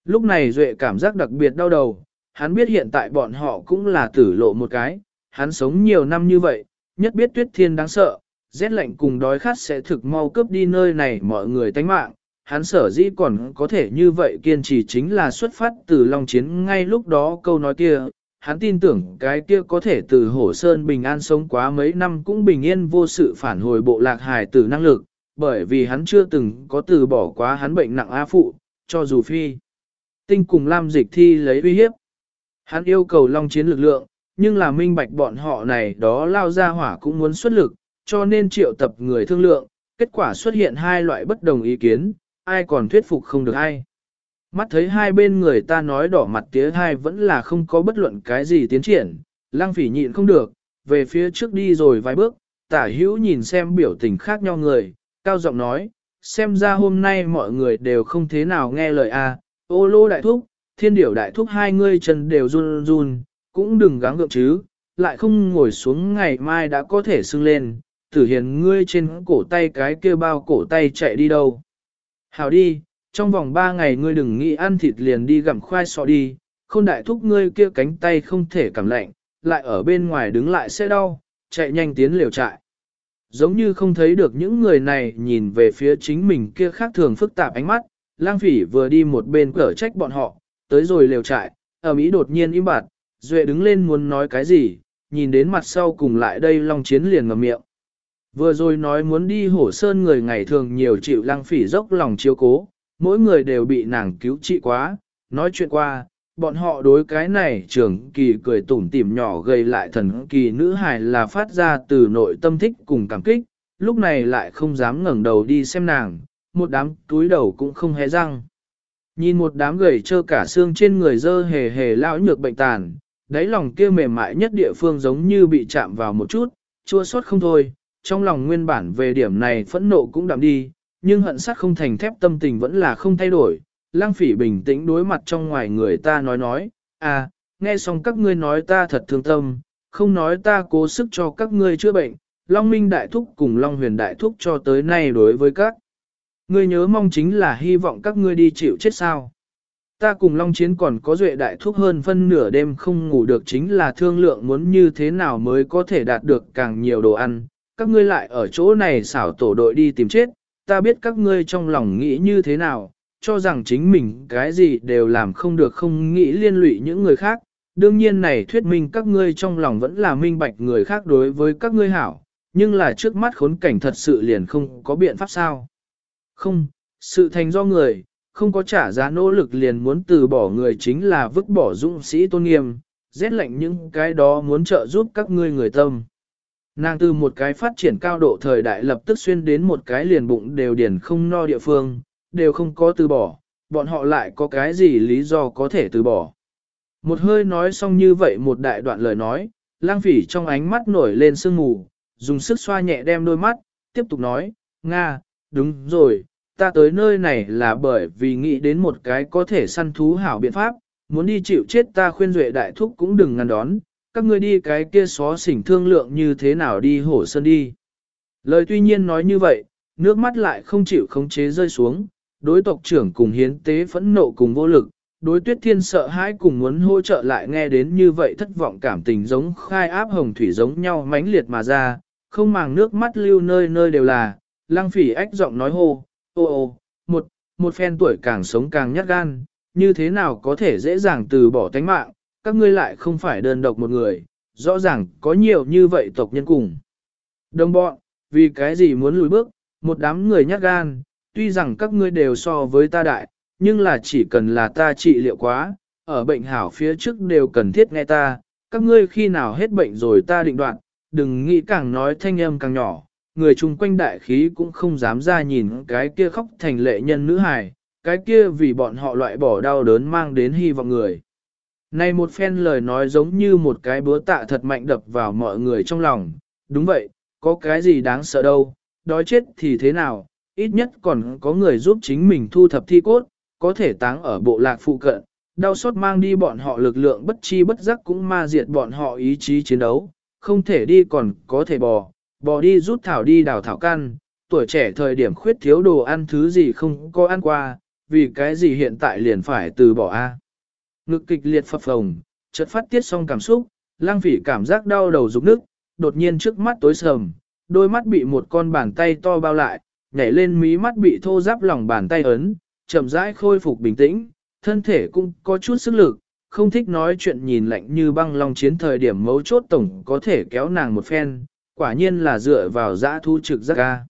Lúc này duệ cảm giác đặc biệt đau đầu, hắn biết hiện tại bọn họ cũng là tử lộ một cái, hắn sống nhiều năm như vậy, nhất biết tuyết thiên đáng sợ, rét lạnh cùng đói khát sẽ thực mau cướp đi nơi này mọi người tánh mạng. Hắn sở dĩ còn có thể như vậy kiên trì chính là xuất phát từ Long Chiến ngay lúc đó câu nói kia, hắn tin tưởng cái kia có thể từ Hổ Sơn bình an sống quá mấy năm cũng bình yên vô sự phản hồi bộ lạc hài tử năng lực, bởi vì hắn chưa từng có từ bỏ quá hắn bệnh nặng A phụ, cho dù phi. Tinh cùng Lam Dịch thi lấy uy hiếp. Hắn yêu cầu Long Chiến lực lượng, nhưng là minh bạch bọn họ này đó lao ra hỏa cũng muốn xuất lực, cho nên triệu tập người thương lượng, kết quả xuất hiện hai loại bất đồng ý kiến, ai còn thuyết phục không được ai. Mắt thấy hai bên người ta nói đỏ mặt tía hai vẫn là không có bất luận cái gì tiến triển, lang phỉ nhịn không được, về phía trước đi rồi vài bước, tả hữu nhìn xem biểu tình khác nhau người, cao giọng nói, xem ra hôm nay mọi người đều không thế nào nghe lời a. ô lô đại thúc, thiên điểu đại thúc hai ngươi chân đều run run, cũng đừng gắng gượng chứ, lại không ngồi xuống ngày mai đã có thể sưng lên, tử hiền ngươi trên cổ tay cái kia bao cổ tay chạy đi đâu. Hảo đi, trong vòng ba ngày ngươi đừng nghĩ ăn thịt liền đi gặm khoai sọ đi, không đại thúc ngươi kia cánh tay không thể cảm lạnh, lại ở bên ngoài đứng lại sẽ đau, chạy nhanh tiến liều trại. Giống như không thấy được những người này nhìn về phía chính mình kia khác thường phức tạp ánh mắt, lang phỉ vừa đi một bên cở trách bọn họ, tới rồi liều trại, ở Mỹ đột nhiên im bặt, Duệ đứng lên muốn nói cái gì, nhìn đến mặt sau cùng lại đây Long Chiến liền ngậm miệng. Vừa rồi nói muốn đi hổ sơn người ngày thường nhiều chịu lăng phỉ dốc lòng chiếu cố, mỗi người đều bị nàng cứu trị quá, nói chuyện qua, bọn họ đối cái này trưởng kỳ cười tủm tỉm nhỏ gây lại thần kỳ nữ hài là phát ra từ nội tâm thích cùng cảm kích, lúc này lại không dám ngẩng đầu đi xem nàng, một đám túi đầu cũng không hé răng. Nhìn một đám gầy trơ cả xương trên người dơ hề hề lão nhược bệnh tàn, đáy lòng kia mềm mại nhất địa phương giống như bị chạm vào một chút, chua xót không thôi, trong lòng nguyên bản về điểm này phẫn nộ cũng đạm đi, nhưng hận sát không thành thép tâm tình vẫn là không thay đổi. Lang phỉ bình tĩnh đối mặt trong ngoài người ta nói nói, à, nghe xong các ngươi nói ta thật thương tâm, không nói ta cố sức cho các ngươi chữa bệnh, Long Minh Đại Thúc cùng Long Huyền Đại Thúc cho tới nay đối với các. Ngươi nhớ mong chính là hy vọng các ngươi đi chịu chết sao. Ta cùng Long Chiến còn có duệ đại thúc hơn phân nửa đêm không ngủ được chính là thương lượng muốn như thế nào mới có thể đạt được càng nhiều đồ ăn. Các ngươi lại ở chỗ này xảo tổ đội đi tìm chết, ta biết các ngươi trong lòng nghĩ như thế nào, cho rằng chính mình cái gì đều làm không được không nghĩ liên lụy những người khác. Đương nhiên này thuyết minh các ngươi trong lòng vẫn là minh bạch người khác đối với các ngươi hảo, nhưng là trước mắt khốn cảnh thật sự liền không có biện pháp sao. Không, sự thành do người, không có trả giá nỗ lực liền muốn từ bỏ người chính là vứt bỏ dũng sĩ tôn nghiêm, rét lạnh những cái đó muốn trợ giúp các ngươi người tâm. Nàng từ một cái phát triển cao độ thời đại lập tức xuyên đến một cái liền bụng đều điển không no địa phương, đều không có từ bỏ, bọn họ lại có cái gì lý do có thể từ bỏ. Một hơi nói xong như vậy một đại đoạn lời nói, lang phỉ trong ánh mắt nổi lên sương mù, dùng sức xoa nhẹ đem đôi mắt, tiếp tục nói, Nga, đúng rồi, ta tới nơi này là bởi vì nghĩ đến một cái có thể săn thú hảo biện pháp, muốn đi chịu chết ta khuyên duệ đại thúc cũng đừng ngăn đón, các ngươi đi cái kia xó xỉnh thương lượng như thế nào đi hổ sơn đi. Lời tuy nhiên nói như vậy, nước mắt lại không chịu khống chế rơi xuống, đối tộc trưởng cùng hiến tế phẫn nộ cùng vô lực, đối tuyết thiên sợ hãi cùng muốn hỗ trợ lại nghe đến như vậy thất vọng cảm tình giống khai áp hồng thủy giống nhau mãnh liệt mà ra, không màng nước mắt lưu nơi nơi đều là, lăng phỉ ách giọng nói hô, ô ô, một, một phen tuổi càng sống càng nhát gan, như thế nào có thể dễ dàng từ bỏ tánh mạng, các ngươi lại không phải đơn độc một người, rõ ràng có nhiều như vậy tộc nhân cùng. Đồng bọn, vì cái gì muốn lùi bước, một đám người nhát gan, tuy rằng các ngươi đều so với ta đại, nhưng là chỉ cần là ta trị liệu quá, ở bệnh hảo phía trước đều cần thiết nghe ta, các ngươi khi nào hết bệnh rồi ta định đoạn, đừng nghĩ càng nói thanh âm càng nhỏ, người chung quanh đại khí cũng không dám ra nhìn cái kia khóc thành lệ nhân nữ hài, cái kia vì bọn họ loại bỏ đau đớn mang đến hy vọng người. Này một phen lời nói giống như một cái búa tạ thật mạnh đập vào mọi người trong lòng, đúng vậy, có cái gì đáng sợ đâu, đói chết thì thế nào, ít nhất còn có người giúp chính mình thu thập thi cốt, có thể táng ở bộ lạc phụ cận, đau xót mang đi bọn họ lực lượng bất chi bất giác cũng ma diệt bọn họ ý chí chiến đấu, không thể đi còn có thể bò, bò đi rút thảo đi đào thảo căn, tuổi trẻ thời điểm khuyết thiếu đồ ăn thứ gì không có ăn qua, vì cái gì hiện tại liền phải từ bỏ a. Ngực kịch liệt phập phồng, chợt phát tiết xong cảm xúc, lang phỉ cảm giác đau đầu rụng nước, đột nhiên trước mắt tối sầm, đôi mắt bị một con bàn tay to bao lại, nhảy lên mí mắt bị thô giáp lòng bàn tay ấn, chậm rãi khôi phục bình tĩnh, thân thể cũng có chút sức lực, không thích nói chuyện nhìn lạnh như băng long chiến thời điểm mấu chốt tổng có thể kéo nàng một phen, quả nhiên là dựa vào dã thu trực giác ca.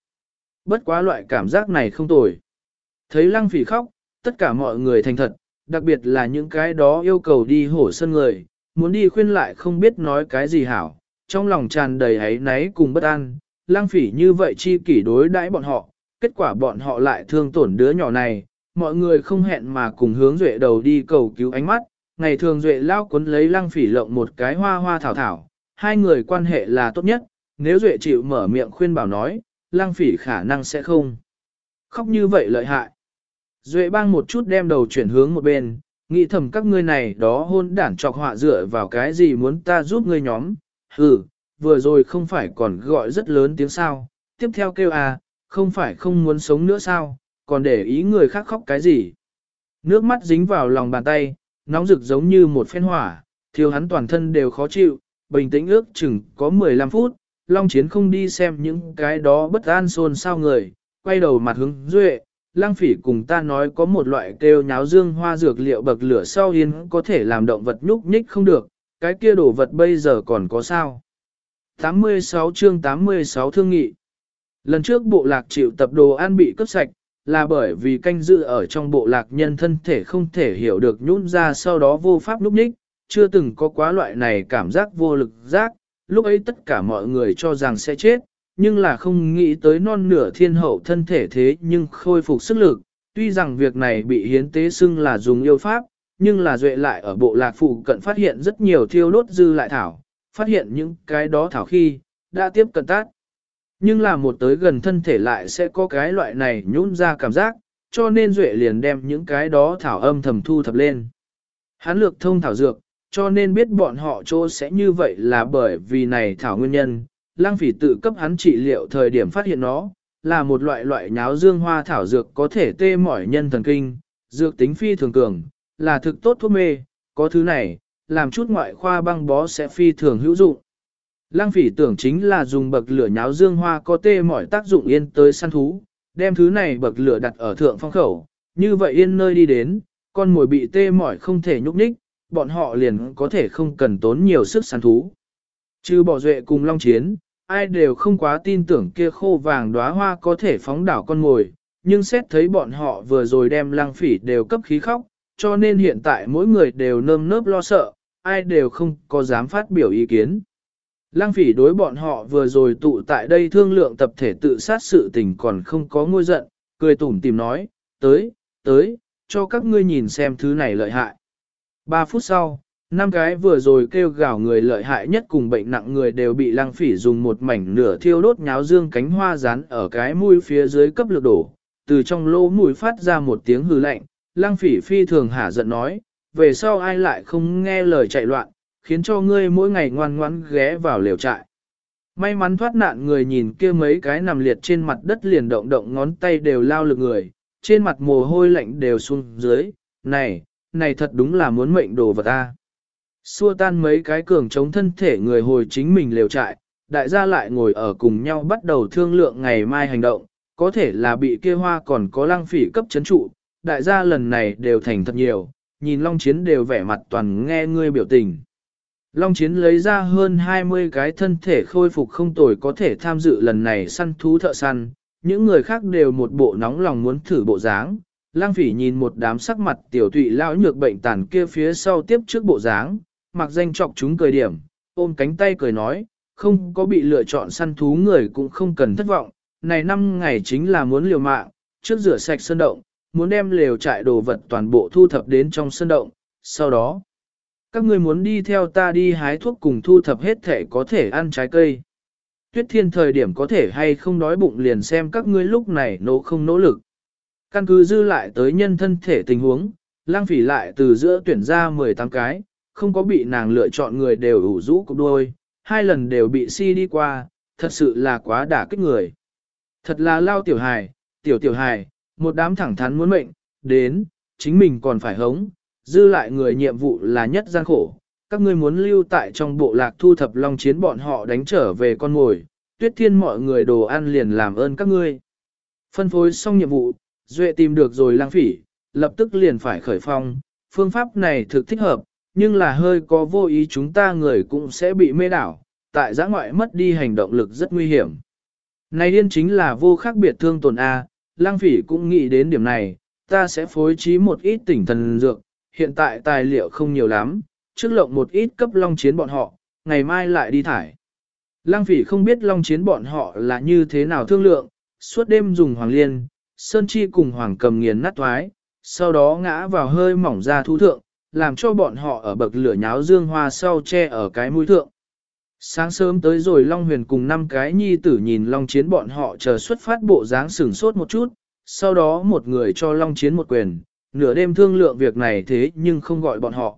Bất quá loại cảm giác này không tồi. Thấy lăng phỉ khóc, tất cả mọi người thành thật, đặc biệt là những cái đó yêu cầu đi hổ sân người, muốn đi khuyên lại không biết nói cái gì hảo, trong lòng tràn đầy ấy náy cùng bất an, lang phỉ như vậy chi kỷ đối đãi bọn họ, kết quả bọn họ lại thương tổn đứa nhỏ này, mọi người không hẹn mà cùng hướng duệ đầu đi cầu cứu ánh mắt, ngày thường duệ lao cuốn lấy lang phỉ lộng một cái hoa hoa thảo thảo, hai người quan hệ là tốt nhất, nếu duệ chịu mở miệng khuyên bảo nói, lang phỉ khả năng sẽ không. Khóc như vậy lợi hại. Duệ bang một chút đem đầu chuyển hướng một bên, nghĩ thầm các ngươi này đó hôn đản trọc họa dựa vào cái gì muốn ta giúp ngươi nhóm, hừ, vừa rồi không phải còn gọi rất lớn tiếng sao, tiếp theo kêu à, không phải không muốn sống nữa sao, còn để ý người khác khóc cái gì. Nước mắt dính vào lòng bàn tay, nóng rực giống như một phen hỏa, thiếu hắn toàn thân đều khó chịu, bình tĩnh ước chừng có 15 phút, Long Chiến không đi xem những cái đó bất an xôn sao người, quay đầu mặt hướng duệ, lang phỉ cùng ta nói có một loại kêu nháo dương hoa dược liệu bậc lửa sau yên có thể làm động vật nhúc nhích không được, cái kia đồ vật bây giờ còn có sao. 86 chương 86 thương nghị Lần trước bộ lạc chịu tập đồ ăn bị cướp sạch, là bởi vì canh dự ở trong bộ lạc nhân thân thể không thể hiểu được nhún ra sau đó vô pháp nhúc nhích, chưa từng có quá loại này cảm giác vô lực giác, lúc ấy tất cả mọi người cho rằng sẽ chết, nhưng là không nghĩ tới non nửa thiên hậu thân thể thế nhưng khôi phục sức lực, tuy rằng việc này bị hiến tế xưng là dùng yêu pháp, nhưng là duệ lại ở bộ lạc phụ cận phát hiện rất nhiều thiêu đốt dư lại thảo, phát hiện những cái đó thảo khi, đã tiếp cận tát. Nhưng là một tới gần thân thể lại sẽ có cái loại này nhún ra cảm giác, cho nên Duệ liền đem những cái đó thảo âm thầm thu thập lên. Hắn lược thông thảo dược, cho nên biết bọn họ chỗ sẽ như vậy là bởi vì này thảo nguyên nhân, lang phỉ tự cấp hắn trị liệu thời điểm phát hiện nó, là một loại loại nháo dương hoa thảo dược có thể tê mỏi nhân thần kinh, dược tính phi thường cường, là thực tốt thuốc mê, có thứ này, làm chút ngoại khoa băng bó sẽ phi thường hữu dụng. Lăng phỉ tưởng chính là dùng bậc lửa nháo dương hoa có tê mỏi tác dụng yên tới săn thú, đem thứ này bậc lửa đặt ở thượng phong khẩu, như vậy yên nơi đi đến, con mồi bị tê mỏi không thể nhúc nhích, bọn họ liền có thể không cần tốn nhiều sức săn thú. Chứ bỏ duệ cùng long chiến, ai đều không quá tin tưởng kia khô vàng đóa hoa có thể phóng đảo con mồi, nhưng xét thấy bọn họ vừa rồi đem lăng phỉ đều cấp khí khóc, cho nên hiện tại mỗi người đều nơm nớp lo sợ, ai đều không có dám phát biểu ý kiến. Lăng phỉ đối bọn họ vừa rồi tụ tại đây thương lượng tập thể tự sát sự tình còn không có ngôi giận, cười tủm tìm nói, tới, tới, cho các ngươi nhìn xem thứ này lợi hại. Ba phút sau, năm cái vừa rồi kêu gào người lợi hại nhất cùng bệnh nặng người đều bị lăng phỉ dùng một mảnh nửa thiêu đốt nháo dương cánh hoa rán ở cái mũi phía dưới cấp lực đổ, từ trong lỗ mũi phát ra một tiếng hư lạnh, lăng phỉ phi thường hả giận nói, về sau ai lại không nghe lời chạy loạn, khiến cho ngươi mỗi ngày ngoan ngoãn ghé vào liều trại. May mắn thoát nạn người nhìn kia mấy cái nằm liệt trên mặt đất liền động động ngón tay đều lao lực người, trên mặt mồ hôi lạnh đều xuống dưới, này, này thật đúng là muốn mệnh đồ vật ta. Xua tan mấy cái cường chống thân thể người hồi chính mình liều trại, đại gia lại ngồi ở cùng nhau bắt đầu thương lượng ngày mai hành động, có thể là bị kia hoa còn có lăng phỉ cấp chấn trụ, đại gia lần này đều thành thật nhiều, nhìn Long Chiến đều vẻ mặt toàn nghe ngươi biểu tình. Long Chiến lấy ra hơn 20 cái thân thể khôi phục không tồi có thể tham dự lần này săn thú thợ săn, những người khác đều một bộ nóng lòng muốn thử bộ dáng. Lang phỉ nhìn một đám sắc mặt tiểu tụy lão nhược bệnh tàn kia phía sau tiếp trước bộ dáng, mặc danh chọc chúng cười điểm, ôm cánh tay cười nói, không có bị lựa chọn săn thú người cũng không cần thất vọng, này năm ngày chính là muốn liều mạng, trước rửa sạch sơn động, muốn đem lều trại đồ vật toàn bộ thu thập đến trong sơn động, sau đó, các ngươi muốn đi theo ta đi hái thuốc cùng thu thập hết thể có thể ăn trái cây. Tuyết thiên thời điểm có thể hay không đói bụng liền xem các ngươi lúc này nỗ không nỗ lực. Căn cứ dư lại tới nhân thân thể tình huống, lang phỉ lại từ giữa tuyển ra 18 cái, không có bị nàng lựa chọn người đều ủ rũ cục đôi, hai lần đều bị si đi qua, thật sự là quá đả kích người. Thật là lao tiểu hài, tiểu tiểu hài, một đám thẳng thắn muốn mệnh, đến, chính mình còn phải hống, dư lại người nhiệm vụ là nhất gian khổ. Các ngươi muốn lưu tại trong bộ lạc thu thập long chiến bọn họ đánh trở về con mồi, tuyết thiên mọi người đồ ăn liền làm ơn các ngươi. Phân phối xong nhiệm vụ, Duệ tìm được rồi lang phỉ, lập tức liền phải khởi phong, phương pháp này thực thích hợp, nhưng là hơi có vô ý chúng ta người cũng sẽ bị mê đảo, tại giã ngoại mất đi hành động lực rất nguy hiểm. Này điên chính là vô khác biệt thương tổn A, lang phỉ cũng nghĩ đến điểm này, ta sẽ phối trí một ít tỉnh thần dược, hiện tại tài liệu không nhiều lắm, trước lộng một ít cấp long chiến bọn họ, ngày mai lại đi thải. Lang phỉ không biết long chiến bọn họ là như thế nào thương lượng, suốt đêm dùng hoàng liên, sơn chi cùng hoàng cầm nghiền nát thoái, sau đó ngã vào hơi mỏng ra thú thượng, làm cho bọn họ ở bậc lửa nháo dương hoa sau che ở cái mũi thượng. Sáng sớm tới rồi Long Huyền cùng năm cái nhi tử nhìn Long Chiến bọn họ chờ xuất phát bộ dáng sửng sốt một chút, sau đó một người cho Long Chiến một quyền, nửa đêm thương lượng việc này thế nhưng không gọi bọn họ.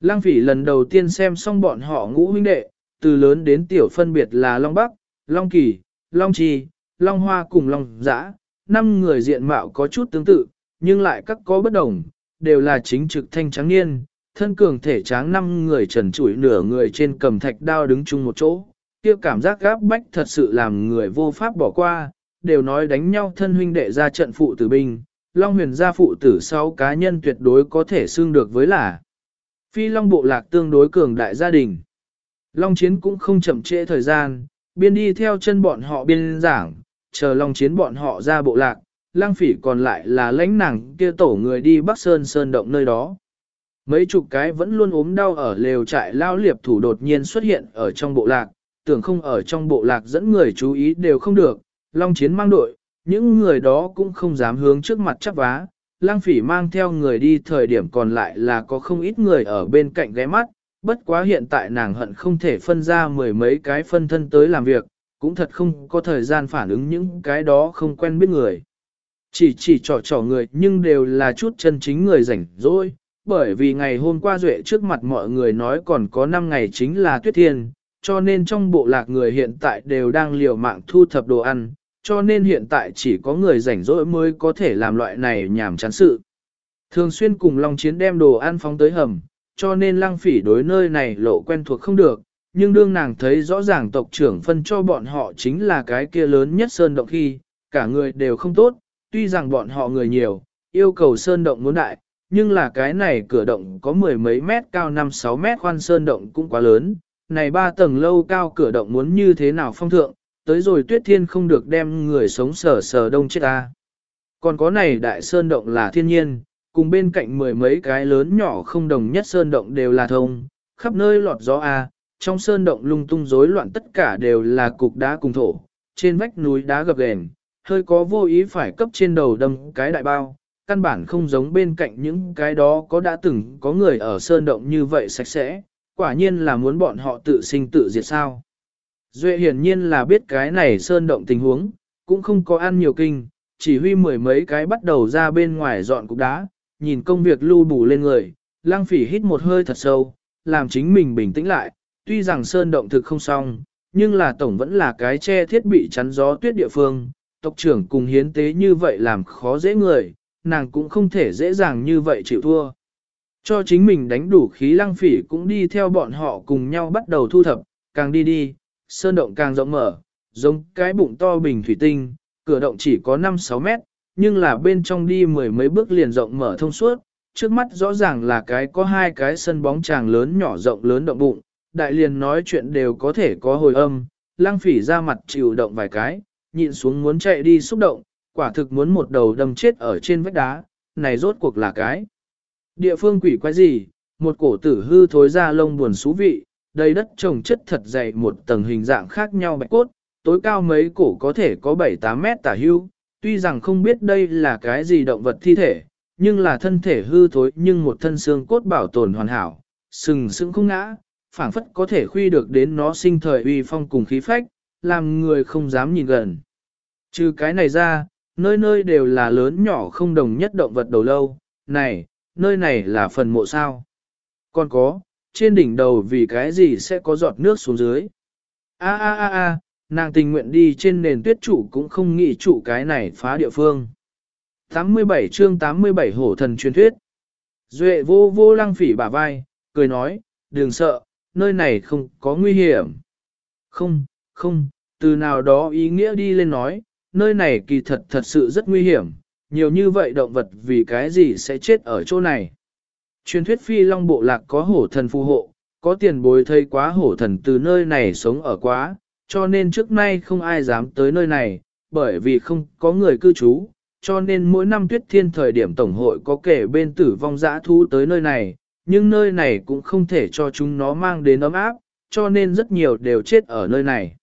Lăng phỉ lần đầu tiên xem xong bọn họ ngũ huynh đệ, từ lớn đến tiểu phân biệt là Long Bắc, Long Kỳ, Long Trì, Long Hoa cùng Long Giã, năm người diện mạo có chút tương tự, nhưng lại các có bất đồng, đều là chính trực thanh trắng niên, thân cường thể tráng năm người trần trụi nửa người trên cầm thạch đao đứng chung một chỗ, kia cảm giác gáp bách thật sự làm người vô pháp bỏ qua, đều nói đánh nhau thân huynh đệ ra trận phụ tử binh, Long huyền gia phụ tử sau cá nhân tuyệt đối có thể xương được với là Phi Long bộ lạc tương đối cường đại gia đình. Long chiến cũng không chậm trễ thời gian, biên đi theo chân bọn họ biên giảng, chờ Long chiến bọn họ ra bộ lạc, lang phỉ còn lại là lãnh nàng kia tổ người đi Bắc Sơn Sơn động nơi đó. Mấy chục cái vẫn luôn ốm đau ở lều trại lao liệp thủ đột nhiên xuất hiện ở trong bộ lạc, tưởng không ở trong bộ lạc dẫn người chú ý đều không được, Long Chiến mang đội, những người đó cũng không dám hướng trước mặt chắc vá. Lang phỉ mang theo người đi thời điểm còn lại là có không ít người ở bên cạnh ghé mắt, bất quá hiện tại nàng hận không thể phân ra mười mấy cái phân thân tới làm việc, cũng thật không có thời gian phản ứng những cái đó không quen biết người. Chỉ chỉ trò trò người nhưng đều là chút chân chính người rảnh rỗi, bởi vì ngày hôm qua Duệ trước mặt mọi người nói còn có 5 ngày chính là tuyết thiên, cho nên trong bộ lạc người hiện tại đều đang liều mạng thu thập đồ ăn, cho nên hiện tại chỉ có người rảnh rỗi mới có thể làm loại này nhảm chán sự. Thường xuyên cùng Long Chiến đem đồ ăn phóng tới hầm, cho nên lăng phỉ đối nơi này lộ quen thuộc không được, nhưng đương nàng thấy rõ ràng tộc trưởng phân cho bọn họ chính là cái kia lớn nhất sơn động khi, cả người đều không tốt, tuy rằng bọn họ người nhiều, yêu cầu sơn động muốn đại, nhưng là cái này cửa động có mười mấy mét cao 5-6 mét khoan sơn động cũng quá lớn, này ba tầng lâu cao cửa động muốn như thế nào phong thượng, tới rồi tuyết thiên không được đem người sống sờ sờ đông chết ta. Còn có này đại sơn động là thiên nhiên, cùng bên cạnh mười mấy cái lớn nhỏ không đồng nhất sơn động đều là thông, khắp nơi lọt gió A, trong sơn động lung tung rối loạn tất cả đều là cục đá cùng thổ, trên vách núi đá gập ghềnh, hơi có vô ý phải cấp trên đầu đâm cái đại bao, căn bản không giống bên cạnh những cái đó có đã từng có người ở sơn động như vậy sạch sẽ, quả nhiên là muốn bọn họ tự sinh tự diệt sao. Duệ hiển nhiên là biết cái này sơn động tình huống, cũng không có ăn nhiều kinh, chỉ huy mười mấy cái bắt đầu ra bên ngoài dọn cục đá, nhìn công việc lưu bù lên người, lang phỉ hít một hơi thật sâu, làm chính mình bình tĩnh lại, tuy rằng sơn động thực không xong, nhưng là tổng vẫn là cái che thiết bị chắn gió tuyết địa phương, tộc trưởng cùng hiến tế như vậy làm khó dễ người, nàng cũng không thể dễ dàng như vậy chịu thua. Cho chính mình đánh đủ khí lăng phỉ cũng đi theo bọn họ cùng nhau bắt đầu thu thập, càng đi đi, sơn động càng rộng mở, giống cái bụng to bình thủy tinh, cửa động chỉ có 5-6 mét, nhưng là bên trong đi mười mấy bước liền rộng mở thông suốt, trước mắt rõ ràng là cái có hai cái sân bóng tràng lớn nhỏ rộng lớn động bụng, đại liền nói chuyện đều có thể có hồi âm, lang phỉ ra mặt chịu động vài cái, nhịn xuống muốn chạy đi xúc động, quả thực muốn một đầu đâm chết ở trên vách đá, này rốt cuộc là cái. Địa phương quỷ quái gì, một cổ tử hư thối ra lông buồn xú vị, đầy đất trồng chất thật dày một tầng hình dạng khác nhau bạch cốt, tối cao mấy cổ có thể có 7-8 mét tả hưu, tuy rằng không biết đây là cái gì động vật thi thể, nhưng là thân thể hư thối nhưng một thân xương cốt bảo tồn hoàn hảo, sừng sững không ngã, phảng phất có thể khuy được đến nó sinh thời uy phong cùng khí phách, làm người không dám nhìn gần. Trừ cái này ra, nơi nơi đều là lớn nhỏ không đồng nhất động vật đầu lâu, này, nơi này là phần mộ sao. Còn có, trên đỉnh đầu vì cái gì sẽ có giọt nước xuống dưới. A a a a, nàng tình nguyện đi trên nền tuyết trụ cũng không nghĩ trụ cái này phá địa phương. 87 chương 87 hổ thần truyền thuyết. Duệ vô vô lăng phỉ bả vai, cười nói, đừng sợ, nơi này không có nguy hiểm. Không, không, từ nào đó ý nghĩa đi lên nói, nơi này kỳ thật thật sự rất nguy hiểm, nhiều như vậy động vật vì cái gì sẽ chết ở chỗ này. Truyền thuyết phi long bộ lạc có hổ thần phù hộ, có tiền bối thấy quá hổ thần từ nơi này sống ở quá, cho nên trước nay không ai dám tới nơi này, bởi vì không có người cư trú, cho nên mỗi năm tuyết thiên thời điểm tổng hội có kể bên tử vong dã thú tới nơi này, nhưng nơi này cũng không thể cho chúng nó mang đến ấm áp, cho nên rất nhiều đều chết ở nơi này.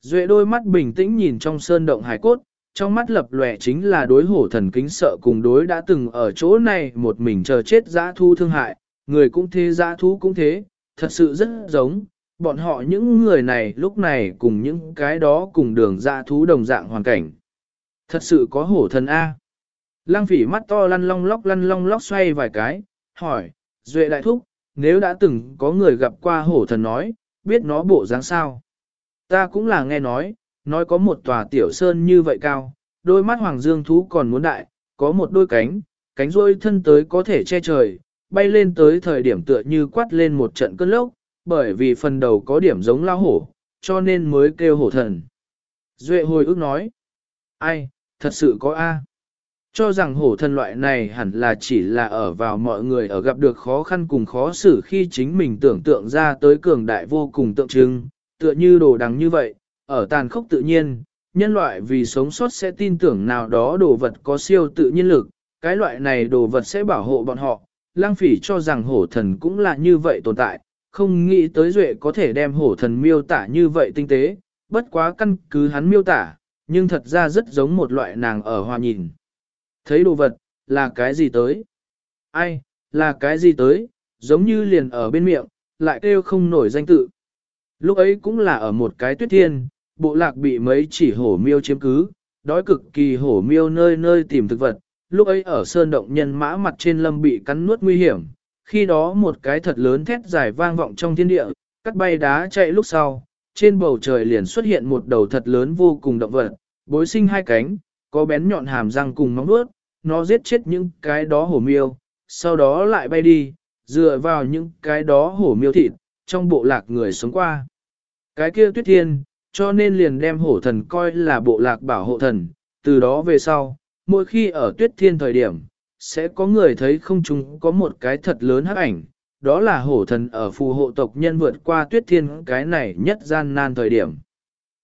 Duệ đôi mắt bình tĩnh nhìn trong sơn động hải cốt, trong mắt lập lòe chính là đối hổ thần kính sợ cùng đối đã từng ở chỗ này một mình chờ chết dã thu thương hại, người cũng thế dã thú cũng thế, thật sự rất giống, bọn họ những người này lúc này cùng những cái đó cùng đường dã thú đồng dạng hoàn cảnh. Thật sự có hổ thần A. Lăng phỉ mắt to lăn long lóc lăn long lóc xoay vài cái, hỏi, Duệ đại thúc, nếu đã từng có người gặp qua hổ thần nói, biết nó bộ dáng sao. Ta cũng là nghe nói, nói có một tòa tiểu sơn như vậy cao, đôi mắt hoàng dương thú còn muốn đại, có một đôi cánh, cánh rôi thân tới có thể che trời, bay lên tới thời điểm tựa như quát lên một trận cơn lốc, bởi vì phần đầu có điểm giống lao hổ, cho nên mới kêu hổ thần. Duệ hồi ước nói, ai, thật sự có A. Cho rằng hổ thần loại này hẳn là chỉ là ở vào mọi người ở gặp được khó khăn cùng khó xử khi chính mình tưởng tượng ra tới cường đại vô cùng tượng trưng, tựa như đồ đằng như vậy, ở tàn khốc tự nhiên, nhân loại vì sống sót sẽ tin tưởng nào đó đồ vật có siêu tự nhiên lực, cái loại này đồ vật sẽ bảo hộ bọn họ. Lang phỉ cho rằng hổ thần cũng là như vậy tồn tại, không nghĩ tới duệ có thể đem hổ thần miêu tả như vậy tinh tế, bất quá căn cứ hắn miêu tả, nhưng thật ra rất giống một loại nàng ở hoa nhìn. Thấy đồ vật, là cái gì tới? Ai, là cái gì tới? Giống như liền ở bên miệng, lại kêu không nổi danh tự. Lúc ấy cũng là ở một cái tuyết thiên, bộ lạc bị mấy chỉ hổ miêu chiếm cứ, đói cực kỳ hổ miêu nơi nơi tìm thực vật. Lúc ấy ở sơn động nhân mã mặt trên lâm bị cắn nuốt nguy hiểm, khi đó một cái thật lớn thét dài vang vọng trong thiên địa, cắt bay đá chạy lúc sau, trên bầu trời liền xuất hiện một đầu thật lớn vô cùng động vật, bối sinh hai cánh, có bén nhọn hàm răng cùng móng vuốt, nó giết chết những cái đó hổ miêu, sau đó lại bay đi, dựa vào những cái đó hổ miêu thịt, trong bộ lạc người sống qua. Cái kia tuyết thiên, cho nên liền đem hổ thần coi là bộ lạc bảo hộ thần, từ đó về sau, mỗi khi ở tuyết thiên thời điểm, sẽ có người thấy không chúng có một cái thật lớn hắc ảnh, đó là hổ thần ở phù hộ tộc nhân vượt qua tuyết thiên cái này nhất gian nan thời điểm.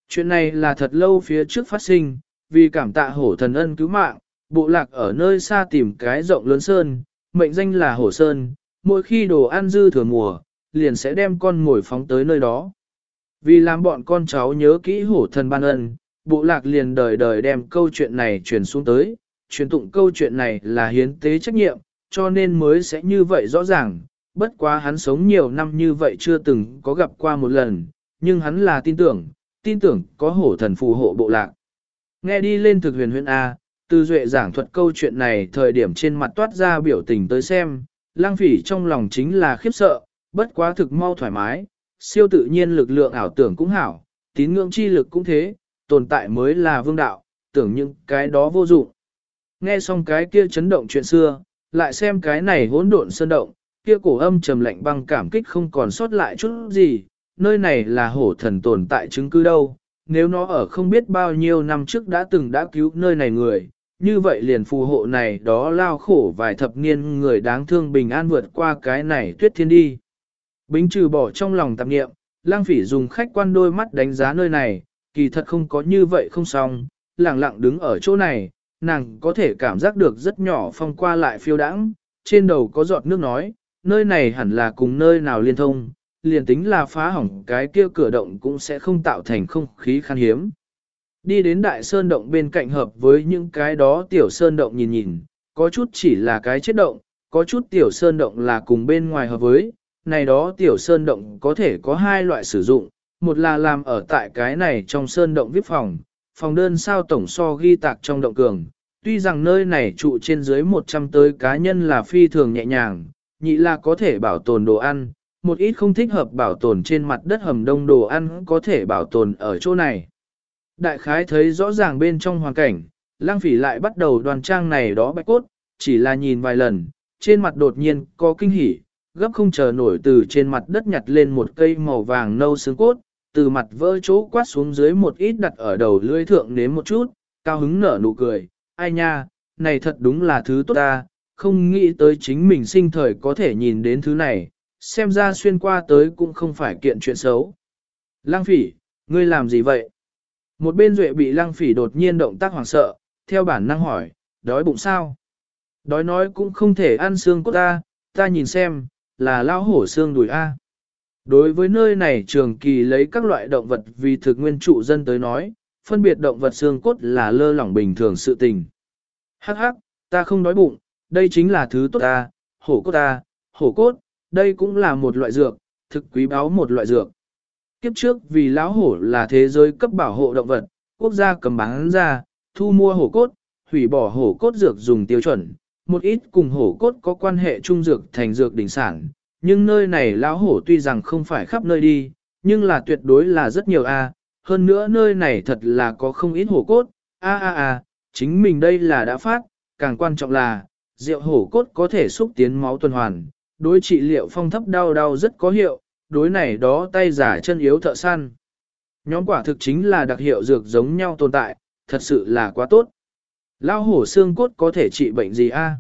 Chuyện này là thật lâu phía trước phát sinh, vì cảm tạ hổ thần ân cứu mạng, bộ lạc ở nơi xa tìm cái rộng lớn sơn, mệnh danh là hổ sơn, mỗi khi đồ ăn dư thừa mùa, liền sẽ đem con ngồi phóng tới nơi đó. Vì làm bọn con cháu nhớ kỹ hổ thần ban ân, bộ lạc liền đời đời đem câu chuyện này truyền xuống tới, truyền tụng câu chuyện này là hiến tế trách nhiệm, cho nên mới sẽ như vậy rõ ràng, bất quá hắn sống nhiều năm như vậy chưa từng có gặp qua một lần, nhưng hắn là tin tưởng, tin tưởng có hổ thần phù hộ bộ lạc. Nghe đi lên thực huyền huyền A, từ duệ giảng thuật câu chuyện này thời điểm trên mặt toát ra biểu tình tới xem, lang phỉ trong lòng chính là khiếp sợ, bất quá thực mau thoải mái, siêu tự nhiên lực lượng ảo tưởng cũng hảo, tín ngưỡng chi lực cũng thế, tồn tại mới là vương đạo, tưởng những cái đó vô dụng. Nghe xong cái kia chấn động chuyện xưa, lại xem cái này hỗn độn sơn động, kia cổ âm trầm lạnh băng cảm kích không còn sót lại chút gì, nơi này là hổ thần tồn tại chứng cứ đâu, nếu nó ở không biết bao nhiêu năm trước đã từng đã cứu nơi này người, như vậy liền phù hộ này đó lao khổ vài thập niên người đáng thương bình an vượt qua cái này tuyết thiên đi. Bính trừ bỏ trong lòng tạp nghiệm, lang phỉ dùng khách quan đôi mắt đánh giá nơi này, kỳ thật không có như vậy không xong, lặng lặng đứng ở chỗ này, nàng có thể cảm giác được rất nhỏ phong qua lại phiêu đãng, trên đầu có giọt nước nói, nơi này hẳn là cùng nơi nào liên thông, liền tính là phá hỏng cái kia cửa động cũng sẽ không tạo thành không khí khan hiếm. Đi đến đại sơn động bên cạnh hợp với những cái đó tiểu sơn động nhìn nhìn, có chút chỉ là cái chết động, có chút tiểu sơn động là cùng bên ngoài hợp với, này đó tiểu sơn động có thể có hai loại sử dụng, một là làm ở tại cái này trong sơn động viết phòng, phòng đơn sao tổng so ghi tạc trong động cường, tuy rằng nơi này trụ trên dưới 100 tới cá nhân là phi thường nhẹ nhàng, nhị là có thể bảo tồn đồ ăn, một ít không thích hợp bảo tồn trên mặt đất hầm đông đồ ăn có thể bảo tồn ở chỗ này. Đại khái thấy rõ ràng bên trong hoàn cảnh, lang phỉ lại bắt đầu đoàn trang này đó bạch cốt, chỉ là nhìn vài lần, trên mặt đột nhiên có kinh hỉ, gấp không chờ nổi từ trên mặt đất nhặt lên một cây màu vàng nâu xương cốt, từ mặt vỡ chỗ quát xuống dưới một ít đặt ở đầu lưỡi thượng nếm một chút, cao hứng nở nụ cười, ai nha, này thật đúng là thứ tốt ta, không nghĩ tới chính mình sinh thời có thể nhìn đến thứ này, xem ra xuyên qua tới cũng không phải kiện chuyện xấu. Lăng phỉ, ngươi làm gì vậy? Một bên duệ bị lăng phỉ đột nhiên động tác hoảng sợ, theo bản năng hỏi, đói bụng sao? Đói nói cũng không thể ăn xương cốt ta, ta nhìn xem, là lao hổ xương đùi A. Đối với nơi này trường kỳ lấy các loại động vật vì thực nguyên trụ dân tới nói, phân biệt động vật xương cốt là lơ lỏng bình thường sự tình. Hắc hắc, ta không đói bụng, đây chính là thứ tốt ta, hổ cốt ta, hổ cốt, đây cũng là một loại dược, thực quý báu một loại dược. Kiếp trước vì lão hổ là thế giới cấp bảo hộ động vật, quốc gia cầm bán ra, thu mua hổ cốt, hủy bỏ hổ cốt dược dùng tiêu chuẩn, một ít cùng hổ cốt có quan hệ trung dược thành dược đỉnh sản, nhưng nơi này lão hổ tuy rằng không phải khắp nơi đi, nhưng là tuyệt đối là rất nhiều a. hơn nữa nơi này thật là có không ít hổ cốt, a a a, chính mình đây là đã phát, càng quan trọng là, rượu hổ cốt có thể xúc tiến máu tuần hoàn, đối trị liệu phong thấp đau đau rất có hiệu, đối này đó tay giả chân yếu thợ săn. Nhóm quả thực chính là đặc hiệu dược giống nhau tồn tại, thật sự là quá tốt. Lao hổ xương cốt có thể trị bệnh gì a?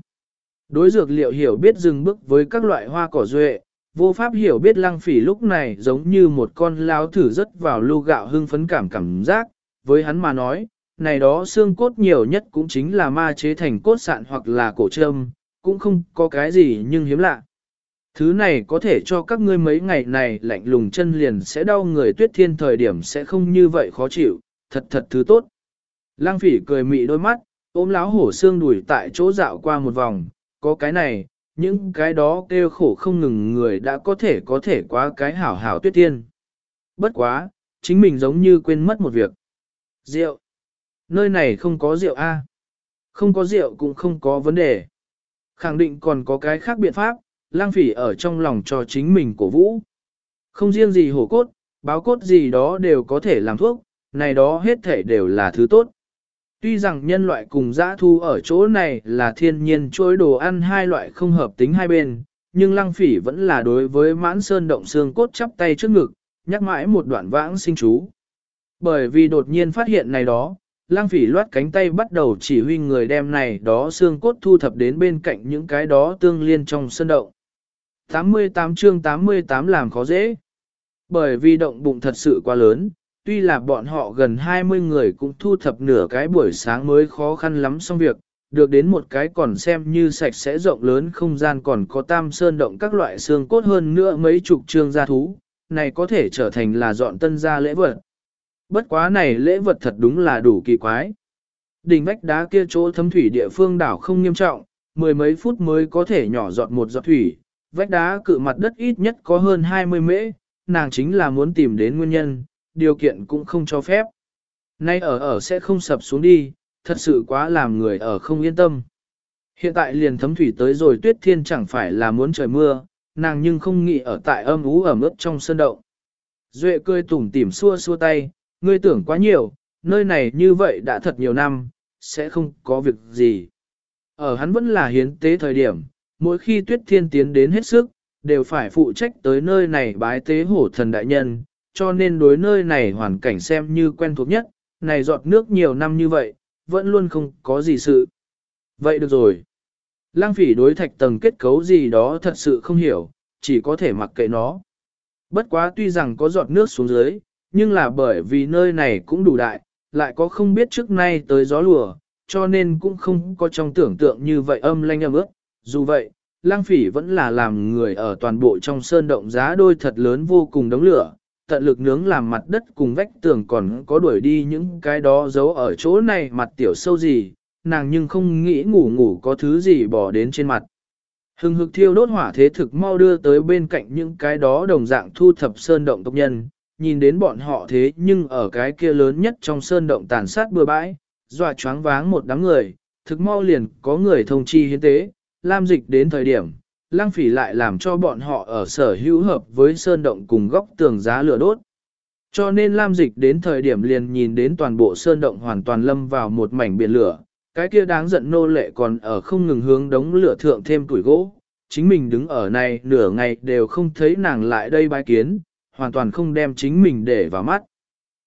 Đối dược liệu hiểu biết dừng bước với các loại hoa cỏ duệ, vô pháp hiểu biết lăng phỉ lúc này giống như một con lao thử rất vào lưu gạo hưng phấn cảm cảm giác, với hắn mà nói, này đó xương cốt nhiều nhất cũng chính là ma chế thành cốt sạn hoặc là cổ trâm, cũng không có cái gì nhưng hiếm lạ. Thứ này có thể cho các ngươi mấy ngày này lạnh lùng chân liền sẽ đau người tuyết thiên thời điểm sẽ không như vậy khó chịu, thật thật thứ tốt. Lang phỉ cười mị đôi mắt, ôm láo hổ xương đuổi tại chỗ dạo qua một vòng, có cái này, những cái đó kêu khổ không ngừng người đã có thể có thể quá cái hảo hảo tuyết tiên. Bất quá, chính mình giống như quên mất một việc. Rượu. Nơi này không có rượu A. Không có rượu cũng không có vấn đề. Khẳng định còn có cái khác biện pháp, lang phỉ ở trong lòng cho chính mình cổ vũ. Không riêng gì hổ cốt, báo cốt gì đó đều có thể làm thuốc, này đó hết thể đều là thứ tốt. Tuy rằng nhân loại cùng dã thu ở chỗ này là thiên nhiên trôi đồ ăn hai loại không hợp tính hai bên, nhưng lăng phỉ vẫn là đối với mãn sơn động xương cốt chắp tay trước ngực, nhắc mãi một đoạn vãng sinh chú. Bởi vì đột nhiên phát hiện này đó, lang phỉ loát cánh tay bắt đầu chỉ huy người đem này đó xương cốt thu thập đến bên cạnh những cái đó tương liên trong sơn động. 88 chương 88 làm khó dễ. Bởi vì động bụng thật sự quá lớn, tuy là bọn họ gần 20 người cũng thu thập nửa cái buổi sáng mới khó khăn lắm xong việc, được đến một cái còn xem như sạch sẽ rộng lớn không gian còn có tam sơn động các loại xương cốt hơn nữa mấy chục trương gia thú, này có thể trở thành là dọn tân gia lễ vật. Bất quá này lễ vật thật đúng là đủ kỳ quái. Đỉnh vách đá kia chỗ thấm thủy địa phương đảo không nghiêm trọng, mười mấy phút mới có thể nhỏ giọt một giọt thủy, vách đá cự mặt đất ít nhất có hơn 20 mễ, nàng chính là muốn tìm đến nguyên nhân, điều kiện cũng không cho phép. Nay ở ở sẽ không sập xuống đi, thật sự quá làm người ở không yên tâm. Hiện tại liền thấm thủy tới rồi tuyết thiên chẳng phải là muốn trời mưa, nàng nhưng không nghĩ ở tại âm ú ẩm ướt trong sơn động. Duệ cười tủm tỉm xua xua tay, ngươi tưởng quá nhiều, nơi này như vậy đã thật nhiều năm, sẽ không có việc gì. Ở hắn vẫn là hiến tế thời điểm, mỗi khi tuyết thiên tiến đến hết sức, đều phải phụ trách tới nơi này bái tế hổ thần đại nhân, cho nên đối nơi này hoàn cảnh xem như quen thuộc nhất, này giọt nước nhiều năm như vậy, vẫn luôn không có gì sự. Vậy được rồi. Lang phỉ đối thạch tầng kết cấu gì đó thật sự không hiểu, chỉ có thể mặc kệ nó. Bất quá tuy rằng có giọt nước xuống dưới, nhưng là bởi vì nơi này cũng đủ đại, lại có không biết trước nay tới gió lùa, cho nên cũng không có trong tưởng tượng như vậy âm lanh âm ước. Dù vậy, lang phỉ vẫn là làm người ở toàn bộ trong sơn động giá đôi thật lớn vô cùng đống lửa, tận lực nướng làm mặt đất cùng vách tường còn có đuổi đi những cái đó giấu ở chỗ này mặt tiểu sâu gì, nàng nhưng không nghĩ ngủ ngủ có thứ gì bỏ đến trên mặt. Hừng hực thiêu đốt hỏa thế thực mau đưa tới bên cạnh những cái đó đồng dạng thu thập sơn động tộc nhân, nhìn đến bọn họ thế nhưng ở cái kia lớn nhất trong sơn động tàn sát bừa bãi, dọa choáng váng một đám người, thực mau liền có người thông chi hiến tế, lam dịch đến thời điểm, lang phỉ lại làm cho bọn họ ở sở hữu hợp với sơn động cùng góc tường giá lửa đốt. Cho nên lam dịch đến thời điểm liền nhìn đến toàn bộ sơn động hoàn toàn lâm vào một mảnh biển lửa, cái kia đáng giận nô lệ còn ở không ngừng hướng đống lửa thượng thêm tuổi gỗ. Chính mình đứng ở này nửa ngày đều không thấy nàng lại đây bái kiến, hoàn toàn không đem chính mình để vào mắt.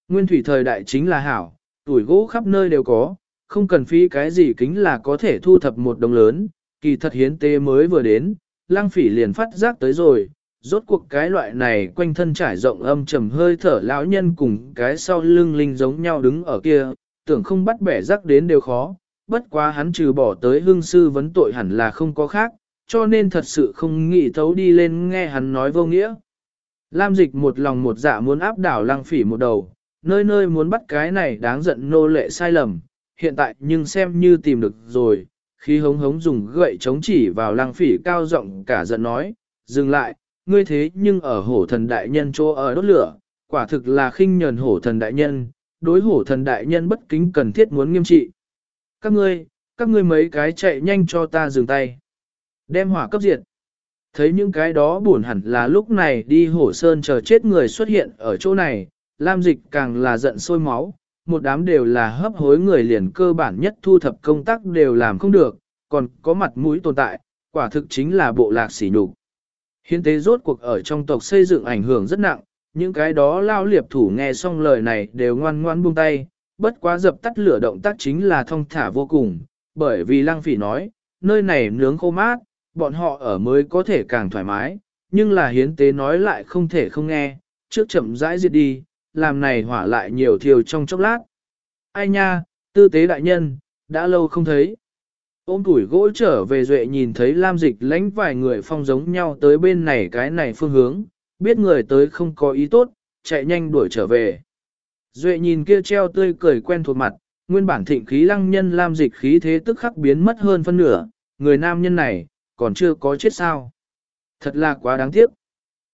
Nguyên thủy thời đại chính là hảo, tuổi gỗ khắp nơi đều có, không cần phí cái gì kính là có thể thu thập một đồng lớn, kỳ thật hiến tế mới vừa đến, lang phỉ liền phát giác tới rồi, rốt cuộc cái loại này quanh thân trải rộng âm trầm hơi thở lão nhân cùng cái sau lưng linh giống nhau đứng ở kia, tưởng không bắt bẻ rắc đến đều khó, bất quá hắn trừ bỏ tới hương sư vấn tội hẳn là không có khác, cho nên thật sự không nghĩ thấu đi lên nghe hắn nói vô nghĩa. Lam dịch một lòng một dạ muốn áp đảo lang phỉ một đầu, nơi nơi muốn bắt cái này đáng giận nô lệ sai lầm, hiện tại nhưng xem như tìm được rồi, khi hống hống dùng gậy chống chỉ vào lăng phỉ cao giọng cả giận nói, dừng lại, ngươi thế nhưng ở hổ thần đại nhân chỗ ở đốt lửa, quả thực là khinh nhờn hổ thần đại nhân, đối hổ thần đại nhân bất kính cần thiết muốn nghiêm trị. Các ngươi, các ngươi mấy cái chạy nhanh cho ta dừng tay. Đem hỏa cấp diệt. Thấy những cái đó buồn hẳn là lúc này đi hổ sơn chờ chết người xuất hiện ở chỗ này, Lam Dịch càng là giận sôi máu, một đám đều là hấp hối người liền cơ bản nhất thu thập công tác đều làm không được, còn có mặt mũi tồn tại, quả thực chính là bộ lạc sỉ nhục. Hiến tế rốt cuộc ở trong tộc xây dựng ảnh hưởng rất nặng, những cái đó lao liệp thủ nghe xong lời này đều ngoan ngoan buông tay, bất quá dập tắt lửa động tác chính là thông thả vô cùng, bởi vì lăng phỉ nói, nơi này nướng khô mát, bọn họ ở mới có thể càng thoải mái, nhưng là hiến tế nói lại không thể không nghe, trước chậm rãi diệt đi, làm này hỏa lại nhiều thiều trong chốc lát. Ai nha, tư tế đại nhân, đã lâu không thấy. Ôm tuổi gỗ trở về duệ nhìn thấy Lam Dịch lãnh vài người phong giống nhau tới bên này cái này phương hướng, biết người tới không có ý tốt, chạy nhanh đuổi trở về. Duệ nhìn kia treo tươi cười quen thuộc mặt, nguyên bản thịnh khí lăng nhân Lam Dịch khí thế tức khắc biến mất hơn phân nửa, người nam nhân này, còn chưa có chết sao. Thật là quá đáng tiếc.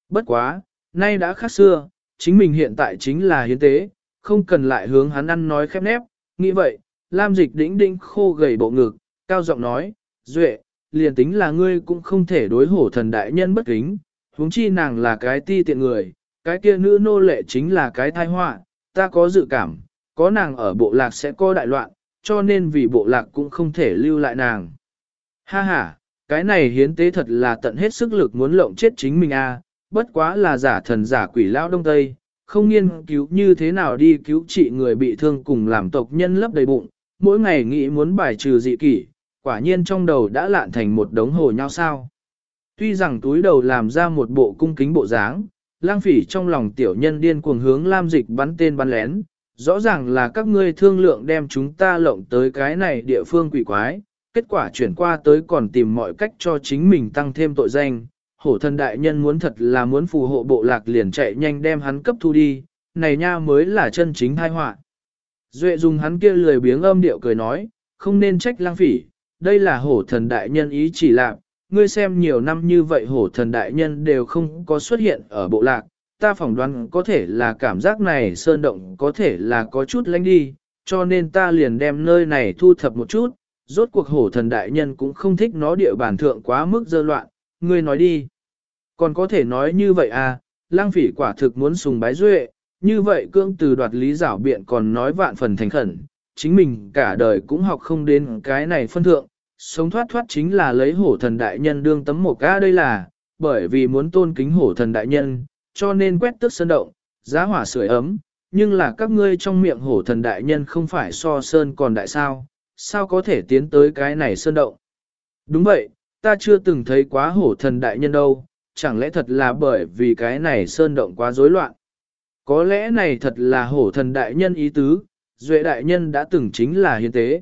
Bất quá, nay đã khác xưa, chính mình hiện tại chính là hiến tế, không cần lại hướng hắn ăn nói khép nép, nghĩ vậy, Lam Dịch đĩnh đĩnh khô gầy bộ ngực, cao giọng nói, Duệ, liền tính là ngươi cũng không thể đối hổ thần đại nhân bất kính, huống chi nàng là cái ti tiện người, cái kia nữ nô lệ chính là cái thai họa, ta có dự cảm, có nàng ở bộ lạc sẽ có đại loạn, cho nên vì bộ lạc cũng không thể lưu lại nàng. Ha ha, cái này hiến tế thật là tận hết sức lực muốn lộng chết chính mình a, bất quá là giả thần giả quỷ lão đông tây, không nghiên cứu như thế nào đi cứu trị người bị thương cùng làm tộc nhân lấp đầy bụng, mỗi ngày nghĩ muốn bài trừ dị kỷ, quả nhiên trong đầu đã lạn thành một đống hồ nhau sao. Tuy rằng túi đầu làm ra một bộ cung kính bộ dáng, lang phỉ trong lòng tiểu nhân điên cuồng hướng lam dịch bắn tên bắn lén, rõ ràng là các ngươi thương lượng đem chúng ta lộng tới cái này địa phương quỷ quái, kết quả chuyển qua tới còn tìm mọi cách cho chính mình tăng thêm tội danh. Hổ thần đại nhân muốn thật là muốn phù hộ bộ lạc liền chạy nhanh đem hắn cấp thu đi, này nha mới là chân chính thai họa. Duệ dùng hắn kia lười biếng âm điệu cười nói, không nên trách lang phỉ, đây là hổ thần đại nhân ý chỉ lạc, ngươi xem nhiều năm như vậy hổ thần đại nhân đều không có xuất hiện ở bộ lạc, ta phỏng đoán có thể là cảm giác này sơn động có thể là có chút lánh đi, cho nên ta liền đem nơi này thu thập một chút, rốt cuộc hổ thần đại nhân cũng không thích nó địa bàn thượng quá mức dơ loạn, ngươi nói đi. Còn có thể nói như vậy à, lang phỉ quả thực muốn sùng bái duệ, như vậy cương từ đoạt lý giảo biện còn nói vạn phần thành khẩn, chính mình cả đời cũng học không đến cái này phân thượng, sống thoát thoát chính là lấy hổ thần đại nhân đương tấm một ca đây là, bởi vì muốn tôn kính hổ thần đại nhân, cho nên quét tức sơn động, giá hỏa sưởi ấm, nhưng là các ngươi trong miệng hổ thần đại nhân không phải so sơn còn đại sao, sao có thể tiến tới cái này sơn động. Đúng vậy, ta chưa từng thấy quá hổ thần đại nhân đâu, chẳng lẽ thật là bởi vì cái này sơn động quá rối loạn. Có lẽ này thật là hổ thần đại nhân ý tứ, duệ đại nhân đã từng chính là hiến tế.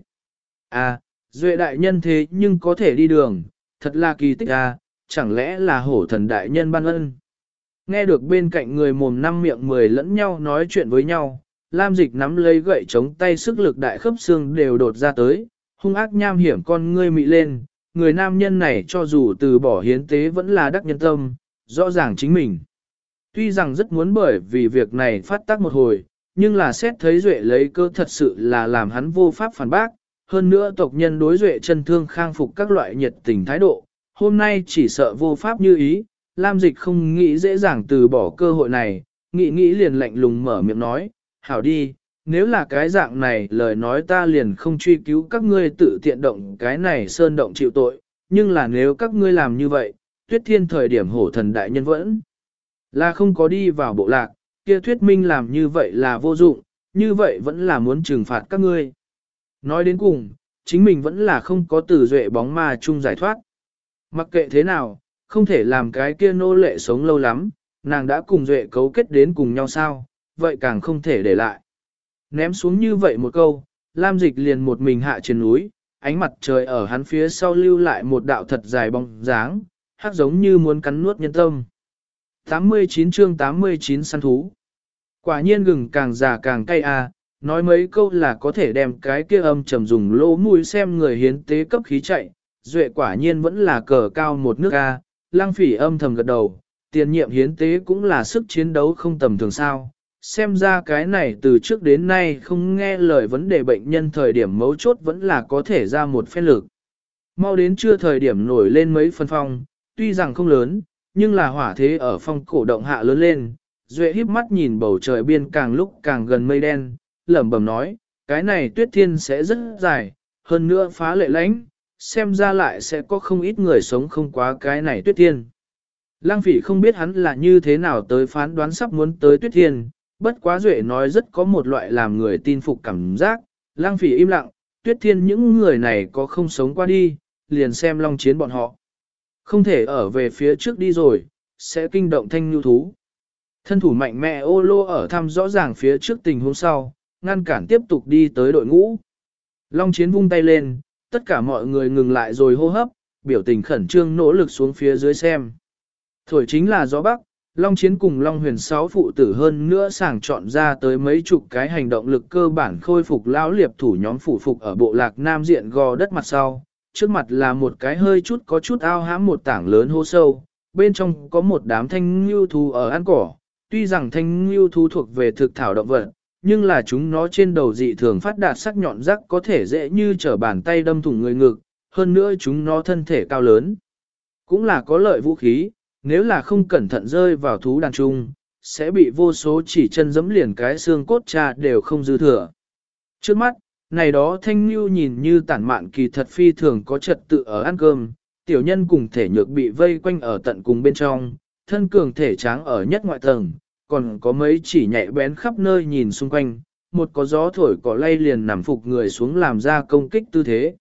À, duệ đại nhân thế nhưng có thể đi đường, thật là kỳ tích à, chẳng lẽ là hổ thần đại nhân ban ân. Nghe được bên cạnh người mồm năm miệng mười lẫn nhau nói chuyện với nhau, Lam Dịch nắm lấy gậy chống tay sức lực đại khớp xương đều đột ra tới, hung ác nham hiểm con ngươi mị lên, người nam nhân này cho dù từ bỏ hiến tế vẫn là đắc nhân tâm, rõ ràng chính mình. Tuy rằng rất muốn bởi vì việc này phát tác một hồi, nhưng là xét thấy Duệ lấy cơ thật sự là làm hắn vô pháp phản bác, hơn nữa tộc nhân đối Duệ chân thương khang phục các loại nhiệt tình thái độ, hôm nay chỉ sợ vô pháp như ý, Lam Dịch không nghĩ dễ dàng từ bỏ cơ hội này, nghĩ nghĩ liền lạnh lùng mở miệng nói, hảo đi, nếu là cái dạng này lời nói ta liền không truy cứu các ngươi tự tiện động cái này sơn động chịu tội, nhưng là nếu các ngươi làm như vậy, tuyết thiên thời điểm hổ thần đại nhân vẫn là không có đi vào bộ lạc, kia thuyết minh làm như vậy là vô dụng, như vậy vẫn là muốn trừng phạt các ngươi. Nói đến cùng, chính mình vẫn là không có tử duệ bóng ma chung giải thoát. Mặc kệ thế nào, không thể làm cái kia nô lệ sống lâu lắm, nàng đã cùng duệ cấu kết đến cùng nhau sao, vậy càng không thể để lại. Ném xuống như vậy một câu, Lam Dịch liền một mình hạ trên núi, ánh mặt trời ở hắn phía sau lưu lại một đạo thật dài bóng dáng, hát giống như muốn cắn nuốt nhân tâm. 89 chương 89 săn thú Quả nhiên gừng càng già càng cay à, nói mấy câu là có thể đem cái kia âm trầm dùng lỗ mũi xem người hiến tế cấp khí chạy, duệ quả nhiên vẫn là cờ cao một nước a. Lăng phỉ âm thầm gật đầu, tiền nhiệm hiến tế cũng là sức chiến đấu không tầm thường sao. Xem ra cái này từ trước đến nay không nghe lời vấn đề bệnh nhân thời điểm mấu chốt vẫn là có thể ra một phen lực. Mau đến trưa thời điểm nổi lên mấy phân phong, tuy rằng không lớn, nhưng là hỏa thế ở phong cổ động hạ lớn lên. Duệ híp mắt nhìn bầu trời biên càng lúc càng gần mây đen, lẩm bẩm nói, cái này tuyết thiên sẽ rất dài, hơn nữa phá lệ lãnh, xem ra lại sẽ có không ít người sống không quá cái này tuyết thiên. Lăng phỉ không biết hắn là như thế nào tới phán đoán sắp muốn tới tuyết thiên, bất quá duệ nói rất có một loại làm người tin phục cảm giác, lăng phỉ im lặng, tuyết thiên những người này có không sống qua đi, liền xem long chiến bọn họ. Không thể ở về phía trước đi rồi, sẽ kinh động thanh nhu thú. Thân thủ mạnh mẽ ô lô ở thăm rõ ràng phía trước tình huống sau, ngăn cản tiếp tục đi tới đội ngũ. Long chiến vung tay lên, tất cả mọi người ngừng lại rồi hô hấp, biểu tình khẩn trương nỗ lực xuống phía dưới xem. Thổi chính là gió bắc, Long Chiến cùng Long Huyền sáu phụ tử hơn nữa sàng chọn ra tới mấy chục cái hành động lực cơ bản khôi phục lão liệp thủ nhóm phủ phục ở bộ lạc nam diện gò đất mặt sau, trước mặt là một cái hơi chút có chút ao hãm một tảng lớn hô sâu, bên trong có một đám thanh ngưu thú ở ăn cỏ, tuy rằng thanh ngưu thú thuộc về thực thảo động vật, nhưng là chúng nó trên đầu dị thường phát đạt sắc nhọn rắc có thể dễ như trở bàn tay đâm thủng người ngực, hơn nữa chúng nó thân thể cao lớn. Cũng là có lợi vũ khí, nếu là không cẩn thận rơi vào thú đàn trung, sẽ bị vô số chỉ chân dẫm liền cái xương cốt cha đều không dư thừa. Trước mắt, này đó thanh lưu nhìn như tản mạn kỳ thật phi thường có trật tự ở ăn cơm, tiểu nhân cùng thể nhược bị vây quanh ở tận cùng bên trong, thân cường thể tráng ở nhất ngoại tầng, còn có mấy chỉ nhạy bén khắp nơi nhìn xung quanh, một có gió thổi có lay liền nằm phục người xuống làm ra công kích tư thế.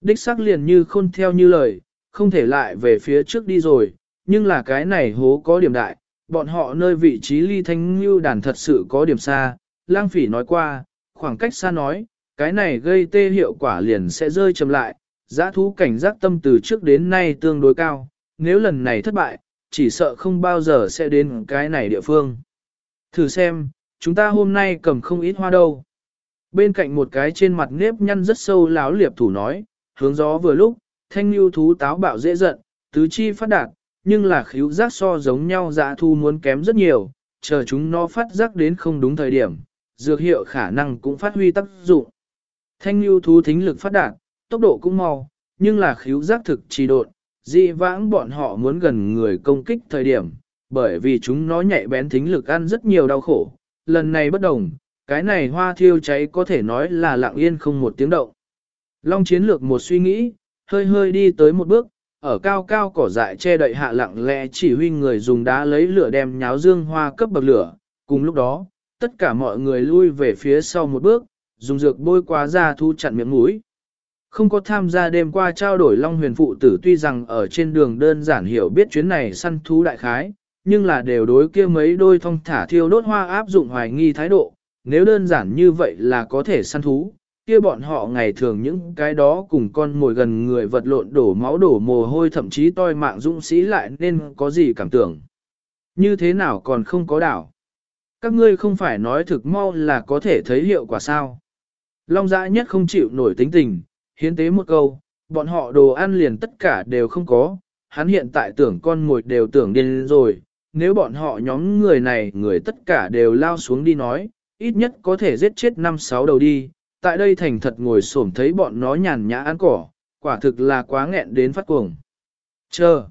Đích xác liền như khôn theo như lời, không thể lại về phía trước đi rồi, nhưng là cái này hố có điểm đại, bọn họ nơi vị trí ly thanh lưu đàn thật sự có điểm xa, lang phỉ nói qua, khoảng cách xa nói, cái này gây tê hiệu quả liền sẽ rơi chậm lại, giã thú cảnh giác tâm từ trước đến nay tương đối cao, nếu lần này thất bại, chỉ sợ không bao giờ sẽ đến cái này địa phương. Thử xem, chúng ta hôm nay cầm không ít hoa đâu. Bên cạnh một cái trên mặt nếp nhăn rất sâu láo liệp thủ nói, hướng gió vừa lúc, thanh lưu thú táo bạo dễ giận, tứ chi phát đạt, nhưng là khíu giác so giống nhau dã thu muốn kém rất nhiều, chờ chúng nó phát giác đến không đúng thời điểm, dược hiệu khả năng cũng phát huy tác dụng. Thanh lưu thú thính lực phát đạt, tốc độ cũng mau, nhưng là khíu giác thực trì độn, dị vãng bọn họ muốn gần người công kích thời điểm, bởi vì chúng nó nhạy bén thính lực ăn rất nhiều đau khổ. Lần này bất đồng, cái này hoa thiêu cháy có thể nói là lặng yên không một tiếng động. Long chiến lược một suy nghĩ, hơi hơi đi tới một bước, ở cao cao cỏ dại che đậy hạ lặng lẽ chỉ huy người dùng đá lấy lửa đem nháo dương hoa cấp bậc lửa. Cùng lúc đó, tất cả mọi người lui về phía sau một bước, dùng dược bôi qua ra thu chặn miệng mũi. Không có tham gia đêm qua trao đổi Long huyền phụ tử tuy rằng ở trên đường đơn giản hiểu biết chuyến này săn thú đại khái, nhưng là đều đối kia mấy đôi thông thả thiêu đốt hoa áp dụng hoài nghi thái độ, nếu đơn giản như vậy là có thể săn thú, kia bọn họ ngày thường những cái đó cùng con mồi gần người vật lộn đổ máu đổ mồ hôi thậm chí toi mạng dũng sĩ lại nên có gì cảm tưởng. Như thế nào còn không có đảo. Các ngươi không phải nói thực mau là có thể thấy hiệu quả sao. Long dã nhất không chịu nổi tính tình, hiến tế một câu, bọn họ đồ ăn liền tất cả đều không có, hắn hiện tại tưởng con mồi đều tưởng điên rồi, nếu bọn họ nhóm người này người tất cả đều lao xuống đi nói, ít nhất có thể giết chết năm sáu đầu đi, tại đây thành thật ngồi xổm thấy bọn nó nhàn nhã ăn cỏ, quả thực là quá nghẹn đến phát cuồng. Chờ.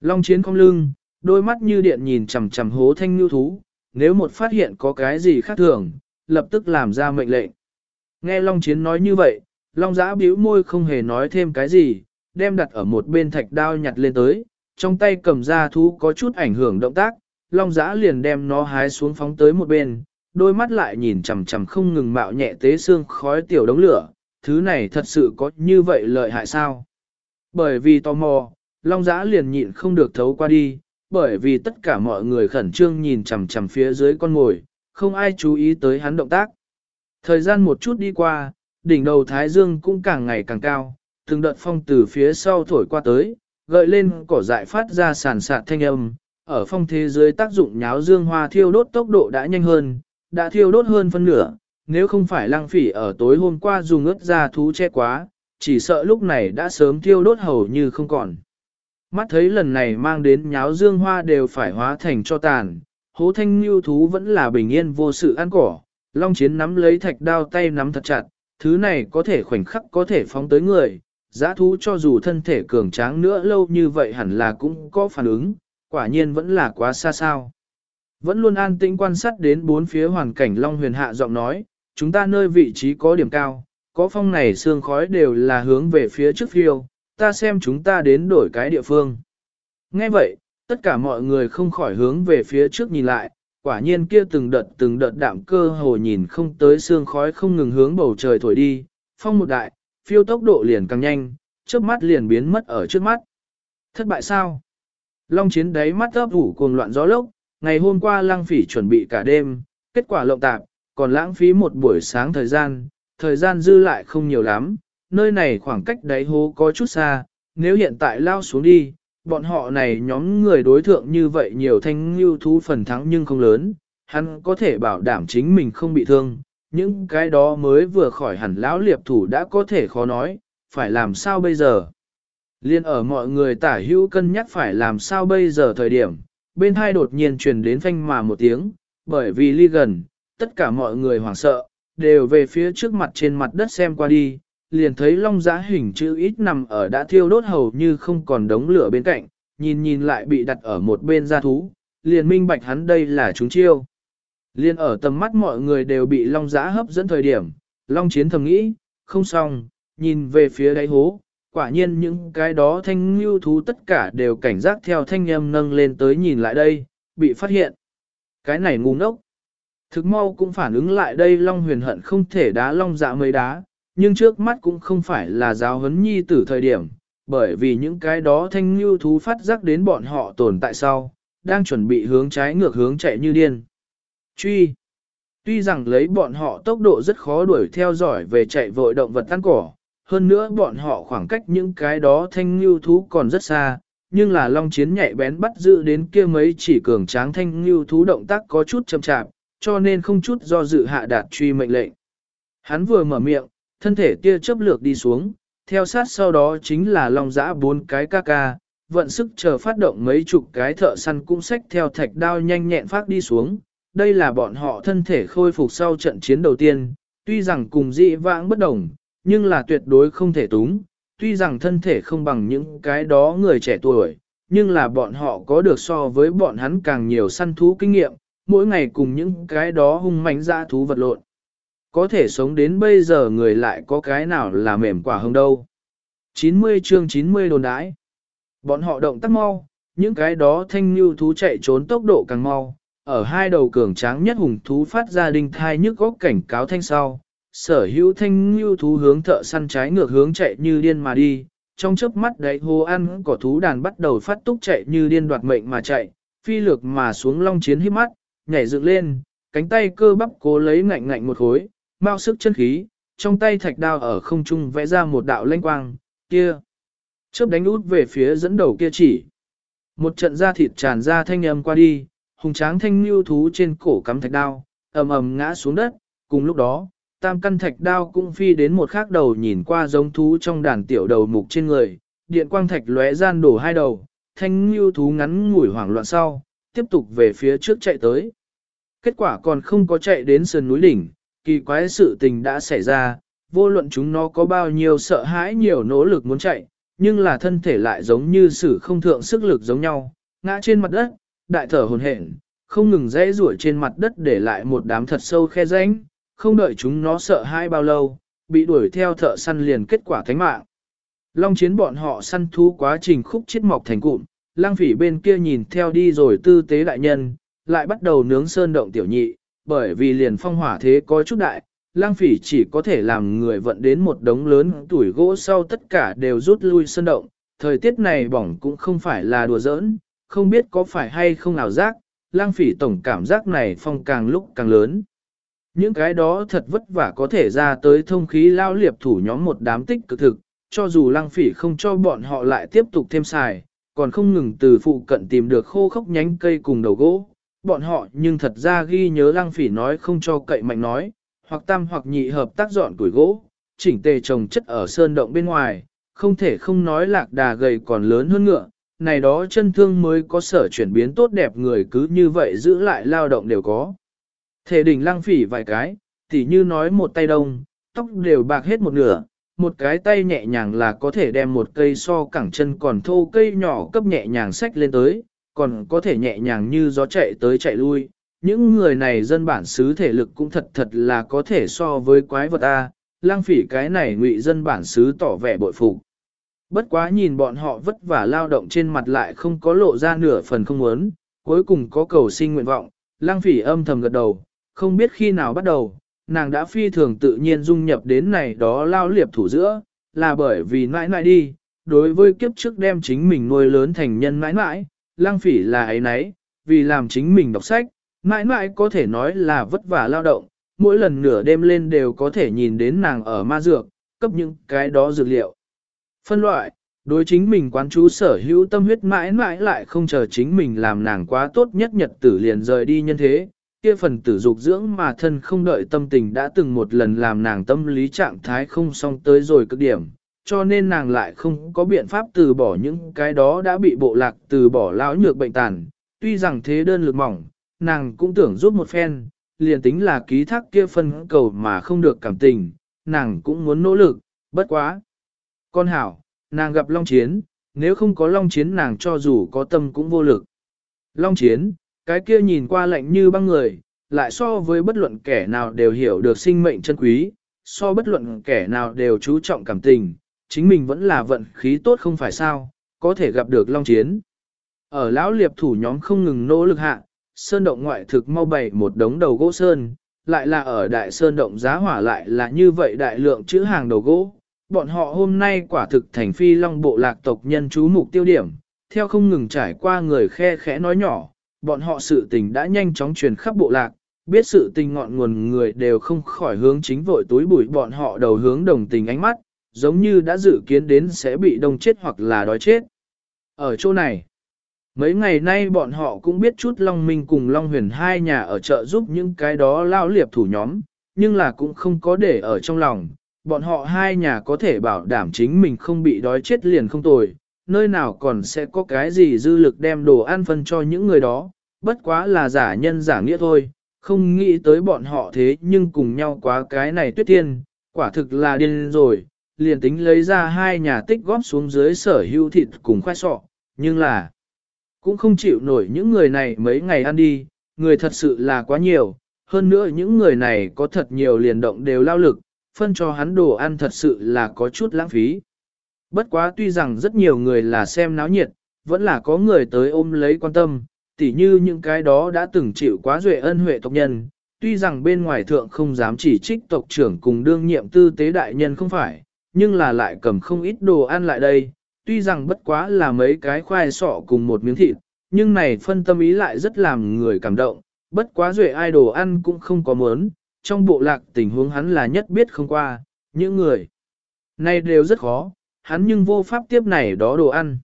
Long chiến không lưng, đôi mắt như điện nhìn chằm chằm hố thanh nhu thú, nếu một phát hiện có cái gì khác thường, lập tức làm ra mệnh lệnh. Nghe Long chiến nói như vậy, Long giã bĩu môi không hề nói thêm cái gì, đem đặt ở một bên thạch đao nhặt lên tới, trong tay cầm ra thú có chút ảnh hưởng động tác, Long giã liền đem nó hái xuống phóng tới một bên, đôi mắt lại nhìn chằm chằm không ngừng mạo nhẹ tế xương khói tiểu đống lửa, thứ này thật sự có như vậy lợi hại sao? Bởi vì tò mò, Long Giã liền nhịn không được thấu qua đi, bởi vì tất cả mọi người khẩn trương nhìn chằm chằm phía dưới con ngồi, không ai chú ý tới hắn động tác. Thời gian một chút đi qua, đỉnh đầu Thái Dương cũng càng ngày càng cao, từng đợt phong từ phía sau thổi qua tới, gợi lên cỏ dại phát ra sàn sạt thanh âm, ở phong thế giới tác dụng nháo dương hoa thiêu đốt tốc độ đã nhanh hơn, đã thiêu đốt hơn phân nửa, nếu không phải lăng phỉ ở tối hôm qua dùng ướt ra thú che quá, chỉ sợ lúc này đã sớm thiêu đốt hầu như không còn. Mắt thấy lần này mang đến nháo dương hoa đều phải hóa thành cho tàn, hố thanh như thú vẫn là bình yên vô sự ăn cỏ, long chiến nắm lấy thạch đao tay nắm thật chặt, thứ này có thể khoảnh khắc có thể phóng tới người, giã thú cho dù thân thể cường tráng nữa lâu như vậy hẳn là cũng có phản ứng, quả nhiên vẫn là quá xa sao. Vẫn luôn an tĩnh quan sát đến bốn phía hoàn cảnh Long huyền hạ giọng nói, chúng ta nơi vị trí có điểm cao, có phong này xương khói đều là hướng về phía trước phiêu, ta xem chúng ta đến đổi cái địa phương. Nghe vậy, tất cả mọi người không khỏi hướng về phía trước nhìn lại, quả nhiên kia từng đợt từng đợt đạm cơ hồ nhìn không tới xương khói không ngừng hướng bầu trời thổi đi, phong một đại, phiêu tốc độ liền càng nhanh, trước mắt liền biến mất ở trước mắt. Thất bại sao? Long chiến đáy mắt ấp ủ cuồng loạn gió lốc, ngày hôm qua lăng phỉ chuẩn bị cả đêm, kết quả lộng tạp, còn lãng phí một buổi sáng thời gian, thời gian dư lại không nhiều lắm, nơi này khoảng cách đáy hố có chút xa, nếu hiện tại lao xuống đi, bọn họ này nhóm người đối thượng như vậy nhiều thanh lưu thú phần thắng nhưng không lớn, hắn có thể bảo đảm chính mình không bị thương, những cái đó mới vừa khỏi hẳn lão liệp thủ đã có thể khó nói, phải làm sao bây giờ. Liên ở mọi người tả hữu cân nhắc phải làm sao bây giờ thời điểm, bên hai đột nhiên truyền đến phanh mà một tiếng, bởi vì ly gần, tất cả mọi người hoảng sợ, đều về phía trước mặt trên mặt đất xem qua đi, liền thấy long giã hình chữ ít nằm ở đã thiêu đốt hầu như không còn đống lửa bên cạnh, nhìn nhìn lại bị đặt ở một bên gia thú, liền minh bạch hắn đây là chúng chiêu. Liên ở tầm mắt mọi người đều bị long giã hấp dẫn thời điểm, long chiến thầm nghĩ, không xong, nhìn về phía đáy hố, quả nhiên những cái đó thanh lưu thú tất cả đều cảnh giác theo thanh âm nâng lên tới nhìn lại đây, bị phát hiện. Cái này ngu ngốc. Thực mau cũng phản ứng lại đây Long huyền hận không thể đá Long dạ mấy đá, nhưng trước mắt cũng không phải là giáo huấn nhi tử thời điểm, bởi vì những cái đó thanh lưu thú phát giác đến bọn họ tồn tại sau, đang chuẩn bị hướng trái ngược hướng chạy như điên. Truy. Tuy rằng lấy bọn họ tốc độ rất khó đuổi theo giỏi về chạy vội động vật tan cỏ, hơn nữa bọn họ khoảng cách những cái đó thanh lưu thú còn rất xa, nhưng là long chiến nhạy bén bắt giữ đến kia mấy chỉ cường tráng thanh lưu thú động tác có chút chậm chạp, cho nên không chút do dự hạ đạt truy mệnh lệnh. Hắn vừa mở miệng, thân thể tia chớp lược đi xuống, theo sát sau đó chính là long giã bốn cái ca ca, vận sức chờ phát động mấy chục cái thợ săn cũng xách theo thạch đao nhanh nhẹn phát đi xuống. Đây là bọn họ thân thể khôi phục sau trận chiến đầu tiên, tuy rằng cùng dị vãng bất đồng, nhưng là tuyệt đối không thể túng. Tuy rằng thân thể không bằng những cái đó người trẻ tuổi, nhưng là bọn họ có được so với bọn hắn càng nhiều săn thú kinh nghiệm, mỗi ngày cùng những cái đó hung mãnh dã thú vật lộn. Có thể sống đến bây giờ người lại có cái nào là mềm quả hơn đâu. 90 chương 90 đồn đãi. Bọn họ động tác mau, những cái đó thanh như thú chạy trốn tốc độ càng mau, ở hai đầu cường tráng nhất hùng thú phát ra đinh thai nhức góc cảnh cáo thanh sau, sở hữu thanh lưu thú hướng thợ săn trái ngược hướng chạy như điên mà đi, trong chớp mắt đấy hồ ăn cỏ thú đàn bắt đầu phát túc chạy như điên đoạt mệnh mà chạy, phi lược mà xuống long chiến hít mắt, nhảy dựng lên, cánh tay cơ bắp cố lấy ngạnh ngạnh một khối, bao sức chân khí, trong tay thạch đao ở không trung vẽ ra một đạo lanh quang, kia. Chớp đánh út về phía dẫn đầu kia chỉ. Một trận da thịt tràn ra thanh âm qua đi, hùng tráng thanh lưu thú trên cổ cắm thạch đao, ầm ầm ngã xuống đất, cùng lúc đó, tam căn thạch đao cũng phi đến một khác đầu nhìn qua giống thú trong đàn tiểu đầu mục trên người, điện quang thạch lóe gian đổ hai đầu, thanh lưu thú ngắn ngủi hoảng loạn sau, tiếp tục về phía trước chạy tới. Kết quả còn không có chạy đến sườn núi đỉnh, kỳ quái sự tình đã xảy ra, vô luận chúng nó có bao nhiêu sợ hãi nhiều nỗ lực muốn chạy, nhưng là thân thể lại giống như sử không thượng sức lực giống nhau, ngã trên mặt đất, đại thở hồn hển, không ngừng dãy rủa trên mặt đất để lại một đám thật sâu khe rãnh, không đợi chúng nó sợ hãi bao lâu, bị đuổi theo thợ săn liền kết quả thánh mạng. Long chiến bọn họ săn thú quá trình khúc chết mọc thành cụm, lang phỉ bên kia nhìn theo đi rồi tư tế đại nhân, lại bắt đầu nướng sơn động tiểu nhị, bởi vì liền phong hỏa thế có chút đại, lang phỉ chỉ có thể làm người vận đến một đống lớn tuổi gỗ sau tất cả đều rút lui sơn động, thời tiết này bỏng cũng không phải là đùa giỡn, không biết có phải hay không nào giác, lang phỉ tổng cảm giác này phong càng lúc càng lớn. Những cái đó thật vất vả có thể ra tới thông khí lao liệp thủ nhóm một đám tích cực thực, cho dù lăng phỉ không cho bọn họ lại tiếp tục thêm xài, còn không ngừng từ phụ cận tìm được khô khốc nhánh cây cùng đầu gỗ. Bọn họ nhưng thật ra ghi nhớ lăng phỉ nói không cho cậy mạnh nói, hoặc tam hoặc nhị hợp tác dọn củi gỗ, chỉnh tề trồng chất ở sơn động bên ngoài, không thể không nói lạc đà gầy còn lớn hơn ngựa, này đó chân thương mới có sở chuyển biến tốt đẹp người cứ như vậy giữ lại lao động đều có. Thể đỉnh lang phỉ vài cái, tỉ như nói một tay đông, tóc đều bạc hết một nửa, một cái tay nhẹ nhàng là có thể đem một cây so cẳng chân còn thô cây nhỏ cấp nhẹ nhàng xách lên tới, còn có thể nhẹ nhàng như gió chạy tới chạy lui. Những người này dân bản xứ thể lực cũng thật thật là có thể so với quái vật A, lang phỉ cái này ngụy dân bản xứ tỏ vẻ bội phục. Bất quá nhìn bọn họ vất vả lao động trên mặt lại không có lộ ra nửa phần không muốn, cuối cùng có cầu sinh nguyện vọng, lang phỉ âm thầm gật đầu, không biết khi nào bắt đầu, nàng đã phi thường tự nhiên dung nhập đến này đó lao liệp thủ giữa, là bởi vì mãi mãi đi, đối với kiếp trước đem chính mình nuôi lớn thành nhân mãi mãi, lang phỉ là ấy nấy, vì làm chính mình đọc sách, mãi mãi có thể nói là vất vả lao động, mỗi lần nửa đêm lên đều có thể nhìn đến nàng ở ma dược, cấp những cái đó dược liệu. Phân loại, đối chính mình quán chú sở hữu tâm huyết mãi mãi lại không chờ chính mình làm nàng quá tốt nhất nhật tử liền rời đi nhân thế, kia phần tử dục dưỡng mà thân không đợi tâm tình đã từng một lần làm nàng tâm lý trạng thái không xong tới rồi cực điểm, cho nên nàng lại không có biện pháp từ bỏ những cái đó đã bị bộ lạc từ bỏ lão nhược bệnh tàn. Tuy rằng thế đơn lực mỏng, nàng cũng tưởng giúp một phen, liền tính là ký thác kia phân cầu mà không được cảm tình, nàng cũng muốn nỗ lực, bất quá. Con hảo, nàng gặp Long Chiến, nếu không có Long Chiến nàng cho dù có tâm cũng vô lực. Long Chiến, cái kia nhìn qua lạnh như băng người, lại so với bất luận kẻ nào đều hiểu được sinh mệnh chân quý, so bất luận kẻ nào đều chú trọng cảm tình, chính mình vẫn là vận khí tốt không phải sao, có thể gặp được long chiến. Ở lão liệp thủ nhóm không ngừng nỗ lực hạ, sơn động ngoại thực mau bày một đống đầu gỗ sơn, lại là ở đại sơn động giá hỏa lại là như vậy đại lượng chữ hàng đầu gỗ. Bọn họ hôm nay quả thực thành phi long bộ lạc tộc nhân chú mục tiêu điểm, theo không ngừng trải qua người khe khẽ nói nhỏ, bọn họ sự tình đã nhanh chóng truyền khắp bộ lạc, biết sự tình ngọn nguồn người đều không khỏi hướng chính vội túi bụi bọn họ đầu hướng đồng tình ánh mắt, giống như đã dự kiến đến sẽ bị đông chết hoặc là đói chết. Ở chỗ này, mấy ngày nay bọn họ cũng biết chút Long Minh cùng Long Huyền hai nhà ở chợ giúp những cái đó lao liệp thủ nhóm, nhưng là cũng không có để ở trong lòng. Bọn họ hai nhà có thể bảo đảm chính mình không bị đói chết liền không tồi, nơi nào còn sẽ có cái gì dư lực đem đồ ăn phân cho những người đó, bất quá là giả nhân giả nghĩa thôi, không nghĩ tới bọn họ thế nhưng cùng nhau quá cái này tuyết tiên, quả thực là điên rồi, liền tính lấy ra hai nhà tích góp xuống dưới sở hữu thịt cùng khoai sọ, nhưng là cũng không chịu nổi những người này mấy ngày ăn đi, người thật sự là quá nhiều, hơn nữa những người này có thật nhiều liền động đều lao lực, phân cho hắn đồ ăn thật sự là có chút lãng phí. Bất quá tuy rằng rất nhiều người là xem náo nhiệt, vẫn là có người tới ôm lấy quan tâm, tỉ như những cái đó đã từng chịu quá duệ ân huệ tộc nhân, tuy rằng bên ngoài thượng không dám chỉ trích tộc trưởng cùng đương nhiệm tư tế đại nhân không phải, nhưng là lại cầm không ít đồ ăn lại đây, tuy rằng bất quá là mấy cái khoai sọ cùng một miếng thịt, nhưng này phân tâm ý lại rất làm người cảm động, bất quá duệ ai đồ ăn cũng không có muốn, trong bộ lạc tình huống hắn là nhất biết không qua, những người này đều rất khó, hắn nhưng vô pháp tiếp này đó đồ ăn.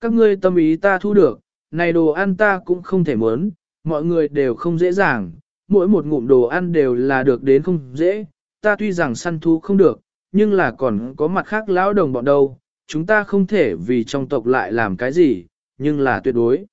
Các ngươi tâm ý ta thu được, này đồ ăn ta cũng không thể muốn, mọi người đều không dễ dàng, mỗi một ngụm đồ ăn đều là được đến không dễ, ta tuy rằng săn thú không được, nhưng là còn có mặt khác lão đồng bọn đâu, chúng ta không thể vì trong tộc lại làm cái gì, nhưng là tuyệt đối.